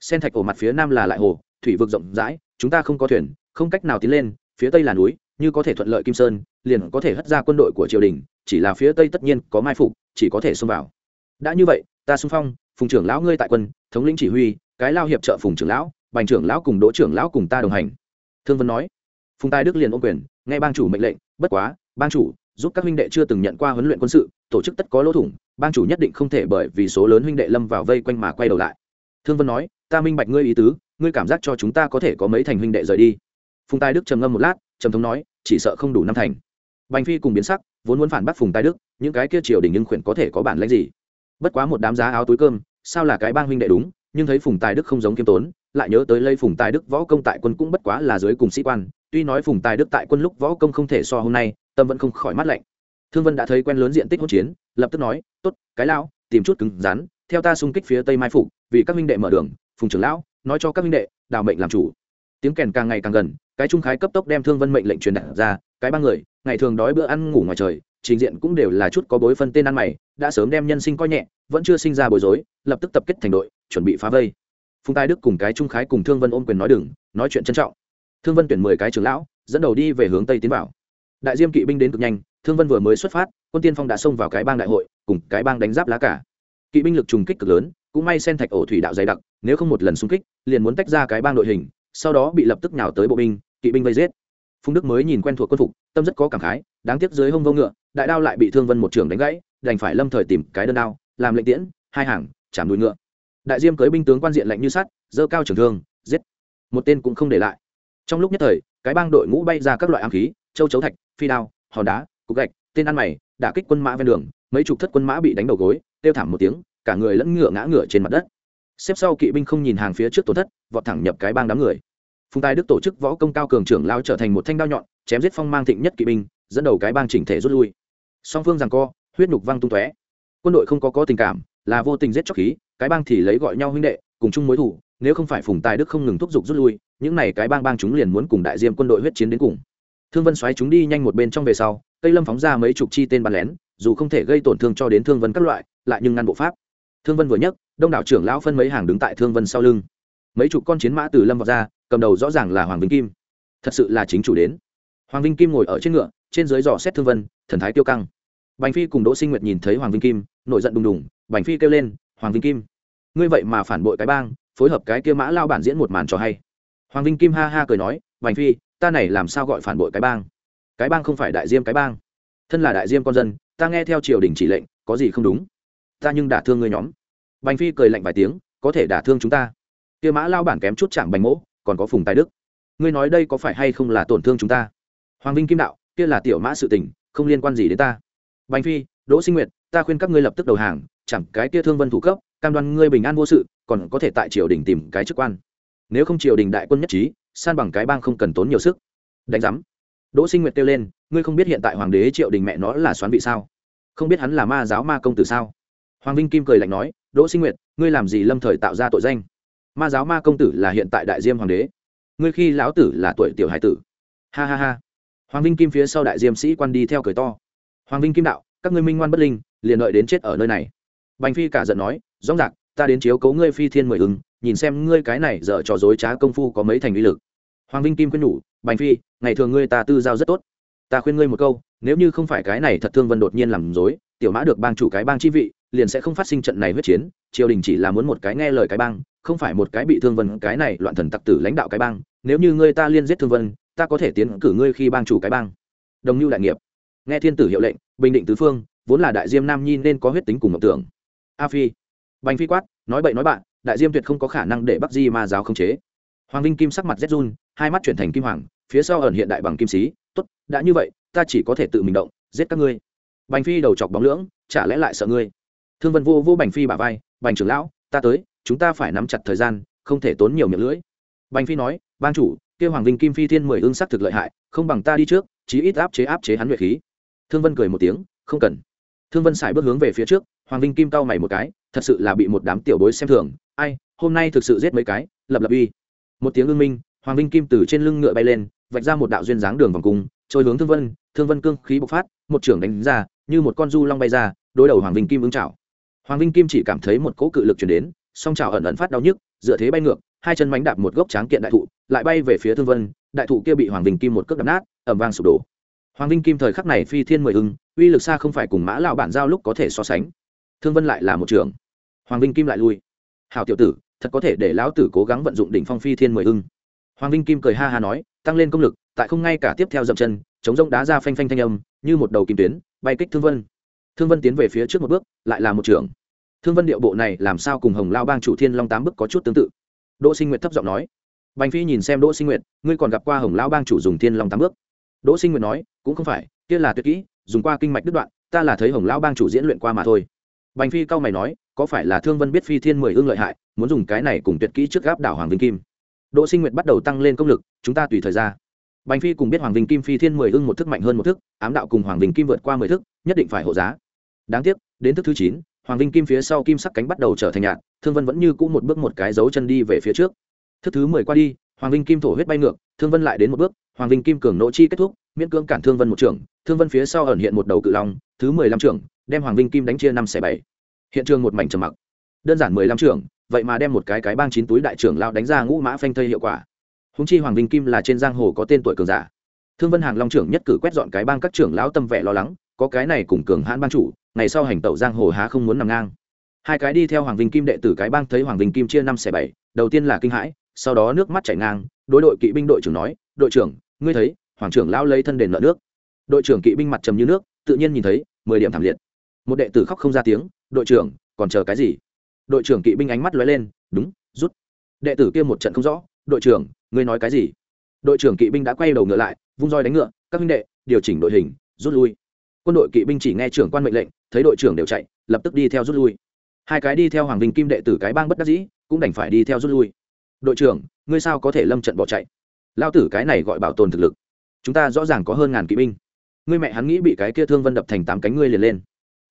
Sen thạch ổ mặt phía nam là lại hồ, thủy vực rộng rãi, chúng ta không có thuyền, không cách nào tiến lên, phía tây là núi, như có thể thuận lợi kim sơn liền có thể hất ra quân đội của triều đình, chỉ là phía tây tất nhiên có mai phục, chỉ có thể xông vào. Đã như vậy, ta xung phong, phùng trưởng lão ngươi tại quân, thống lĩnh chỉ huy, cái lao hiệp trợ phùng trưởng lão, bành trưởng lão cùng đỗ trưởng lão cùng ta đồng hành. Thương vân nói. Phùng tài đức liền ôm quyền, nghe bang chủ mệnh lệnh, bất quá, bang chủ, giúp các huynh đệ chưa từng nhận qua huấn luyện quân sự, tổ chức tất có lỗ thủng, bang chủ nhất định không thể bởi vì số lớn huynh đệ lâm vào vây quanh mà quay đầu lại. Thương vân nói, ta minh bạch ngươi ý tứ, ngươi cảm giác cho chúng ta có thể có mấy thành huynh đệ rời đi. Phùng tài đức trầm ngâm một lát, trầm thống nói, chỉ sợ không đủ năm thành bành phi cùng biến sắc vốn muốn phản bác phùng tài đức những cái kia triều đình nhưng khuyển có thể có bản lĩnh gì? Bất quá một đám giá áo túi cơm sao là cái bang huynh đệ đúng nhưng thấy phùng tài đức không giống kiêm tốn lại nhớ tới lây phùng tài đức võ công tại quân cũng bất quá là dưới cùng sĩ quan tuy nói phùng tài đức tại quân lúc võ công không thể so hôm nay tâm vẫn không khỏi mắt lạnh. Thương vân đã thấy quen lớn diện tích hỗn chiến lập tức nói tốt cái lão tìm chút cứng rắn theo ta xung kích phía tây mai phủ, vì các huynh đệ mở đường phùng trưởng lão nói cho các huynh đệ đào mệnh làm chủ. Tiếng kèn càng ngày càng gần cái trung khái cấp tốc đem thương vân mệnh lệnh truyền đạt ra cái ba người, ngày thường đói bữa ăn ngủ ngoài trời, trình diện cũng đều là chút có bối phân tên ăn mày, đã sớm đem nhân sinh coi nhẹ, vẫn chưa sinh ra bối rối, lập tức tập kết thành đội, chuẩn bị phá vây. Phùng tài đức cùng cái trung khái cùng thương vân ôm quyền nói đừng, nói chuyện trân trọng. Thương vân tuyển mười cái trưởng lão, dẫn đầu đi về hướng tây tiến vào. Đại diêm kỵ binh đến cực nhanh, thương vân vừa mới xuất phát, quân tiên phong đã xông vào cái bang đại hội, cùng cái bang đánh giáp lá cả kỵ binh lực trùng kích cực lớn, cũng may sen thạch ổ thủy đạo dày đặc, nếu không một lần xung kích, liền muốn tách ra cái bang đội hình, sau đó bị lập tức nhào tới bộ binh, kỵ binh vây giết phùng đức mới nhìn quen thuộc quân phục, tâm rất có cảm khái, đáng tiếc dưới hông vô ngựa, đại đao lại bị thương vân một trường đánh gãy, đành phải lâm thời tìm cái đơn đao, làm lệnh tiễn, hai hàng, chạm đuôi ngựa. Đại diêm cưới binh tướng quan diện lạnh như sắt dơ cao trường thương, giết. Một tên cũng không để lại. Trong lúc nhất thời, cái bang đội ngũ bay ra các loại ám khí, châu chấu thạch, phi đao, hòn đá, cục gạch, tên ăn mày đã kích quân mã ven đường, mấy chục thất quân mã bị đánh đầu gối, kêu thảm một tiếng, cả người lẫn ngựa ngã ngựa trên mặt đất. Xếp sau kỵ binh không nhìn hàng phía trước tổn thất, vọt thẳng nhập cái bang đám người phùng tài đức tổ chức võ công cao cường trưởng lao trở thành một thanh đao nhọn, chém giết phong mang thịnh nhất kỵ binh, dẫn đầu cái bang chỉnh thể rút lui. Song phương rằng co, huyết nhục văng tung tóe. Quân đội không có có tình cảm, là vô tình giết chóc khí, cái bang thì lấy gọi nhau huynh đệ, cùng chung mối thủ, nếu không phải phùng tài đức không ngừng thúc giục rút lui, những này cái bang bang chúng liền muốn cùng đại diêm quân đội huyết chiến đến cùng. Thương vân xoáy chúng đi nhanh một bên trong về sau cây lâm phóng ra mấy chục chi tên bắn lén, dù không thể gây tổn thương cho đến thương vân các loại, lại nhưng ngăn bộ pháp. Thương vân vừa nhấc, đông đảo trưởng lão phân mấy hàng đứng tại thương vân sau lưng. Mấy chục con chiến mã từ lâm vào ra cầm đầu rõ ràng là hoàng vinh kim. Thật sự là chính chủ đến. Hoàng vinh kim ngồi ở trên ngựa, trên dưới dò xét thương vân, thần thái tiêu căng. Bành phi cùng đỗ sinh nguyệt nhìn thấy hoàng vinh kim, nổi giận đùng đùng, bành phi kêu lên, hoàng vinh kim, ngươi vậy mà phản bội cái bang, phối hợp cái kia mã lao bản diễn một màn trò hay. Hoàng vinh kim ha ha cười nói, bành phi, ta này làm sao gọi phản bội cái bang? Cái bang không phải đại diêm cái bang. Thân là đại diêm con dân, ta nghe theo triều đình chỉ lệnh, có gì không đúng? Ta nhưng đả thương ngươi nhóm. Bành phi cười lạnh vài tiếng, có thể đả thương chúng ta. Kia mã lao bản kém chút chạm bành mỗ còn có phùng tài đức. Ngươi nói đây có phải hay không là tổn thương chúng ta? Hoàng vinh kim đạo, kia là tiểu mã sự tình, không liên quan gì đến ta. Bành phi, đỗ sinh nguyệt, ta khuyên các ngươi lập tức đầu hàng, chẳng cái kia thương vân thủ cấp, cam đoan ngươi bình an vô sự, còn có thể tại triều đình tìm cái chức quan. Nếu không triều đình đại quân nhất trí, san bằng cái bang không cần tốn nhiều sức. Đánh giám. Đỗ sinh nguyệt kêu lên, ngươi không biết hiện tại hoàng đế triệu đình mẹ nó là xoán vị sao? Không biết hắn là ma giáo ma công tử sao? Hoàng vinh kim cười lạnh nói, đỗ sinh nguyệt, ngươi làm gì lâm thời tạo ra tội danh? Ma giáo ma công tử là hiện tại đại diêm hoàng đế. Ngươi khi lão tử là tuổi tiểu hải tử. Ha ha ha. Hoàng vinh kim phía sau đại diêm sĩ quan đi theo cười to. Hoàng vinh kim đạo, các ngươi minh ngoan bất linh, liền đợi đến chết ở nơi này. Bành phi cả giận nói, rõ rạc ta đến chiếu cấu ngươi phi thiên mười ứng, nhìn xem ngươi cái này dở trò dối trá công phu có mấy thành uy lực. Hoàng vinh kim khuyên nhủ, bành phi, ngày thường ngươi ta tư giao rất tốt. Ta khuyên ngươi một câu, nếu như không phải cái này thật thương vân đột nhiên làm dối tiểu mã được bang chủ cái bang chi vị liền sẽ không phát sinh trận này huyết chiến, triều đình chỉ là muốn một cái nghe lời cái bang, không phải một cái bị thương vân, cái này loạn thần tặc tử lãnh đạo cái bang, nếu như ngươi ta liên giết thương vân, ta có thể tiến cử ngươi khi bang chủ cái bang. Đồng lưu đại nghiệp. Nghe thiên tử hiệu lệnh, bình định tứ phương, vốn là đại diêm nam nhi nên có huyết tính cùng mộng tưởng. A phi. Bành phi quát, nói bậy nói bạn, đại diêm tuyệt không có khả năng để bắc di ma giáo không chế. Hoàng vinh kim sắc mặt rét run, hai mắt chuyển thành kim hoàng, phía sau ẩn hiện đại bằng kim sĩ, tốt, đã như vậy, ta chỉ có thể tự mình động, giết các ngươi. Bành phi đầu chọc bóng lưỡng, chả lẽ lại sợ ngươi? Thương vân vô vô bành phi bả vai, bành trưởng lão, ta tới, chúng ta phải nắm chặt thời gian, không thể tốn nhiều miệng lưỡi. Bành phi nói ban chủ kêu hoàng vinh kim phi thiên mười ương sắc thực lợi hại, không bằng ta đi trước, chí ít áp chế áp chế hắn luyện khí. Thương vân cười một tiếng, không cần. Thương vân xài bước hướng về phía trước, hoàng vinh kim cau mày một cái, thật sự là bị một đám tiểu bối xem thường, ai, hôm nay thực sự giết mấy cái, lập lập uy. Một tiếng ưng minh, hoàng vinh kim từ trên lưng ngựa bay lên, vạch ra một đạo duyên dáng đường vòng cung, trôi hướng thương vân thương vân cương khí bộc phát, một trưởng đánh ra, như một con du long bay ra, đối đầu hoàng vinh kim ứng chảo hoàng vinh kim chỉ cảm thấy một cỗ cự lực chuyển đến, song trào ẩn ẩn phát đau nhức, dựa thế bay ngược, hai chân mánh đạp một gốc tráng kiện đại thụ, lại bay về phía thương vân, đại thụ kia bị hoàng vinh kim một cước đập nát ẩm vang sụp đổ. Hoàng vinh kim thời khắc này phi thiên mười ưng, uy lực xa không phải cùng mã lão bản giao lúc có thể so sánh. Thương vân lại là một trường hoàng vinh kim lại lui. Hào tiểu tử, thật có thể để lão tử cố gắng vận dụng đỉnh phong phi thiên mười ưng. Hoàng vinh kim cười ha ha nói, tăng lên công lực, tại không ngay cả tiếp theo dậm chân, chống rông đá ra phanh phanh thanh âm, như một đầu kim tuyến, bay kích thương vân thương vân tiến về phía trước một bước, lại là một trưởng. thương vân điệu bộ này làm sao cùng hồng lao bang chủ thiên long tám bức có chút tương tự? Đỗ sinh nguyệt thấp giọng nói. Bành phi nhìn xem đỗ sinh nguyệt, ngươi còn gặp qua hồng lao bang chủ dùng thiên long tám bước? Đỗ sinh nguyệt nói, cũng không phải, kia là tuyệt kỹ, dùng qua kinh mạch đứt đoạn, ta là thấy hồng lao bang chủ diễn luyện qua mà thôi. Bành phi cau mày nói, có phải là thương vân biết phi thiên mười ương lợi hại, muốn dùng cái này cùng tuyệt kỹ trước gáp đảo hoàng vinh kim? Đỗ sinh nguyệt bắt đầu tăng lên công lực, chúng ta tùy thời ra. Bành phi cùng biết hoàng vinh kim phi thiên mười ưng một thức mạnh hơn một thức, ám đạo cùng hoàng vinh kim vượt qua mười thức, nhất định phải hộ giá đáng tiếc, đến thức thứ chín, hoàng vinh kim phía sau kim sắc cánh bắt đầu trở thành nhạt, thương vân vẫn như cũ một bước một cái dấu chân đi về phía trước. Thức thứ mười qua đi, hoàng vinh kim thổ huyết bay ngược, thương vân lại đến một bước, hoàng vinh kim cường nỗ chi kết thúc, miễn cưỡng cản thương vân một trưởng thương vân phía sau ẩn hiện một đầu cự long, thứ mười lăm trưởng đem hoàng vinh kim đánh chia năm xẻ bảy. Hiện trường một mảnh trầm mặc. Đơn giản mười lăm trưởng vậy mà đem một cái cái bang chín túi đại trưởng lao đánh ra ngũ mã phanh thây hiệu quả. Húng chi hoàng vinh kim là trên giang hồ có tên tuổi cường giả. Thương vân hàng long trưởng nhất cử quét dọn cái bang các trưởng lão tâm vẻ lo lắng, có cái này cùng cường hãn ban chủ ngày sau hành tẩu giang hồ há không muốn nằm ngang. Hai cái đi theo hoàng vinh kim đệ tử cái bang thấy hoàng vinh kim chia năm xẻ bảy, đầu tiên là kinh hãi, sau đó nước mắt chảy ngang, đối đội kỵ binh đội trưởng nói, đội trưởng, ngươi thấy, hoàng trưởng lao lấy thân đền nợ nước. Đội trưởng kỵ binh mặt trầm như nước, tự nhiên nhìn thấy, mười điểm thảm liệt. Một đệ tử khóc không ra tiếng, đội trưởng, còn chờ cái gì? Đội trưởng kỵ binh ánh mắt lóe lên, đúng, rút. Đệ tử kia một trận không rõ, đội trưởng, ngươi nói cái gì? Đội trưởng kỵ binh đã quay đầu ngựa lại, vung roi đánh ngựa, các huynh đệ, điều chỉnh đội hình, rút lui quân đội kỵ binh chỉ nghe trưởng quan mệnh lệnh, thấy đội trưởng đều chạy, lập tức đi theo rút lui. Hai cái đi theo hoàng vinh kim đệ tử cái bang bất đắc dĩ, cũng đành phải đi theo rút lui. Đội trưởng, ngươi sao có thể lâm trận bỏ chạy? Lao tử cái này gọi bảo tồn thực lực. Chúng ta rõ ràng có hơn ngàn kỵ binh. Ngươi mẹ hắn nghĩ bị cái kia thương vân đập thành tám cánh ngươi liền lên.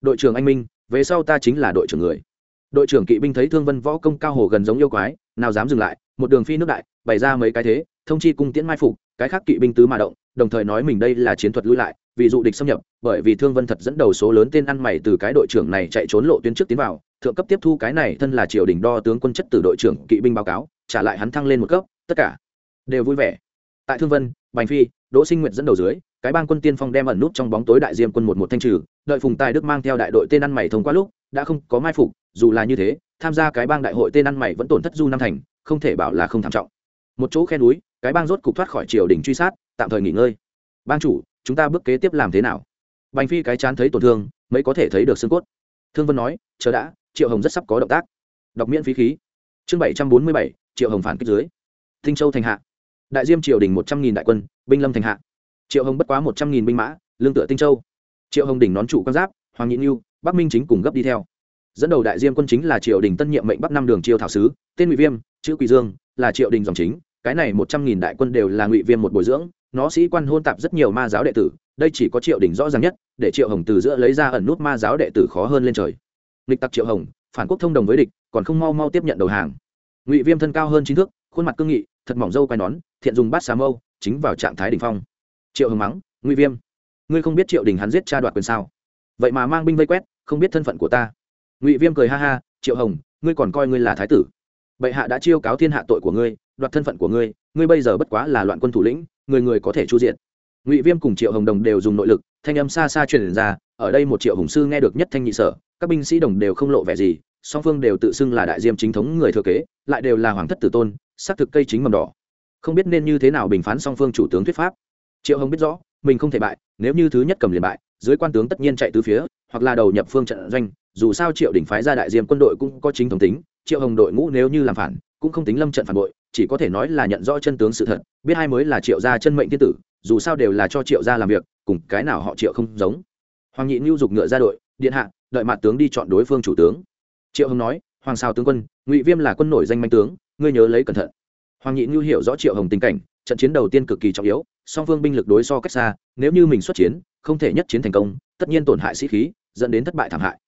Đội trưởng anh minh, về sau ta chính là đội trưởng người. Đội trưởng kỵ binh thấy thương vân võ công cao hồ gần giống yêu quái, nào dám dừng lại, một đường phi nước đại, bày ra mấy cái thế, thông chi cung tiễn mai phục, cái khác kỵ binh tứ mà động, đồng thời nói mình đây là chiến thuật lui lại vì dụ địch xâm nhập, bởi vì thương vân thật dẫn đầu số lớn tên ăn mày từ cái đội trưởng này chạy trốn lộ tuyến trước tiến vào, thượng cấp tiếp thu cái này thân là triều đình đo tướng quân chất từ đội trưởng kỵ binh báo cáo, trả lại hắn thăng lên một cấp, tất cả đều vui vẻ. Tại thương vân, bành phi, đỗ sinh nguyện dẫn đầu dưới, cái bang quân tiên phong đem ẩn nút trong bóng tối đại diêm quân một một thanh trừ, đợi phùng tài đức mang theo đại đội tên ăn mày thông qua lúc, đã không có mai phục, dù là như thế, tham gia cái bang đại hội tên ăn mày vẫn tổn thất du năm thành, không thể bảo là không thảm trọng. Một chỗ khe núi, cái bang rốt cục thoát khỏi triều đình truy sát, tạm thời nghỉ ngơi. Bang chủ chúng ta bước kế tiếp làm thế nào? Bành phi cái chán thấy tổn thương mới có thể thấy được xương cốt. Thương vân nói, chờ đã, triệu hồng rất sắp có động tác. Đọc miễn phí khí. Chương bảy trăm bốn mươi bảy, triệu hồng phản kích dưới. Thinh châu thành hạ. Đại diêm triều đình một trăm nghìn đại quân, binh lâm thành hạ. Triệu hồng bất quá một trăm nghìn binh mã, lương tựa tinh châu. Triệu hồng đỉnh nón trụ quan giáp, hoàng nhị nhu bắc minh chính cùng gấp đi theo. Dẫn đầu đại diêm quân chính là Triệu đình tân nhiệm mệnh bắc năm đường triều thảo sứ, tên ngụy viêm, chữ quỳ dương, là triệu đình dòng chính. Cái này một trăm nghìn đại quân đều là ngụy viêm một bồi dưỡng nó sĩ quan hôn tạp rất nhiều ma giáo đệ tử, đây chỉ có triệu đình rõ ràng nhất, để triệu hồng từ giữa lấy ra ẩn nút ma giáo đệ tử khó hơn lên trời. Nghịch tặc triệu hồng, phản quốc thông đồng với địch, còn không mau mau tiếp nhận đầu hàng. Ngụy viêm thân cao hơn chín thước, khuôn mặt cương nghị, thật mỏng râu quai nón, thiện dùng bát xà mâu, chính vào trạng thái đ ỉ n h phong. Triệu hồng mắng, ngụy viêm, ngươi không biết triệu đình hắn giết cha đoạt quyền sao? Vậy mà mang binh vây quét, không biết thân phận của ta. Ngụy viêm cười ha ha, triệu hồng, ngươi còn coi ngươi là thái tử. Bệ hạ đã chiêu cáo thiên hạ tội của ngươi, đoạt thân phận của ngươi ngươi bây giờ bất quá là loạn quân thủ lĩnh người người có thể chu diện ngụy viêm cùng triệu hồng đồng đều dùng nội lực, thanh âm xa xa truyền ra, ở đây một triệu hùng sư nghe được nhất thanh nhị sở, các binh sĩ đồng đều không lộ vẻ gì, song phương đều tự xưng là đại diêm chính thống người thừa kế, lại đều là hoàng thất tử tôn, xác thực cây chính mầm đỏ. Không biết nên như thế nào bình phán song phương chủ tướng thuyết pháp. Triệu hồng biết rõ, mình không thể bại, nếu như thứ nhất cầm liền bại, dưới quan tướng tất nhiên chạy từ phía, hoặc là đầu nhập phương trận doanh, dù sao triệu đỉnh phái ra đại diêm quân đội cũng có chính thống tính, triệu hồng đội ngũ nếu như làm phản, cũng không tính lâm trận phản bội chỉ có thể nói là nhận rõ chân tướng sự thật, biết hai mới là triệu gia chân mệnh thiên tử, dù sao đều là cho triệu gia làm việc, cùng cái nào họ triệu không giống. Hoàng nhị nhu dục ngựa ra đội, điện hạ, đợi mặt tướng đi chọn đối phương chủ tướng. Triệu hồng nói, hoàng sao tướng quân, ngụy viêm là quân nổi danh manh tướng, ngươi nhớ lấy cẩn thận. Hoàng nhị nhu hiểu rõ triệu hồng tình cảnh, trận chiến đầu tiên cực kỳ trọng yếu, song phương binh lực đối so cách xa, nếu như mình xuất chiến, không thể nhất chiến thành công, tất nhiên tổn hại sĩ khí, dẫn đến thất bại thảm hại.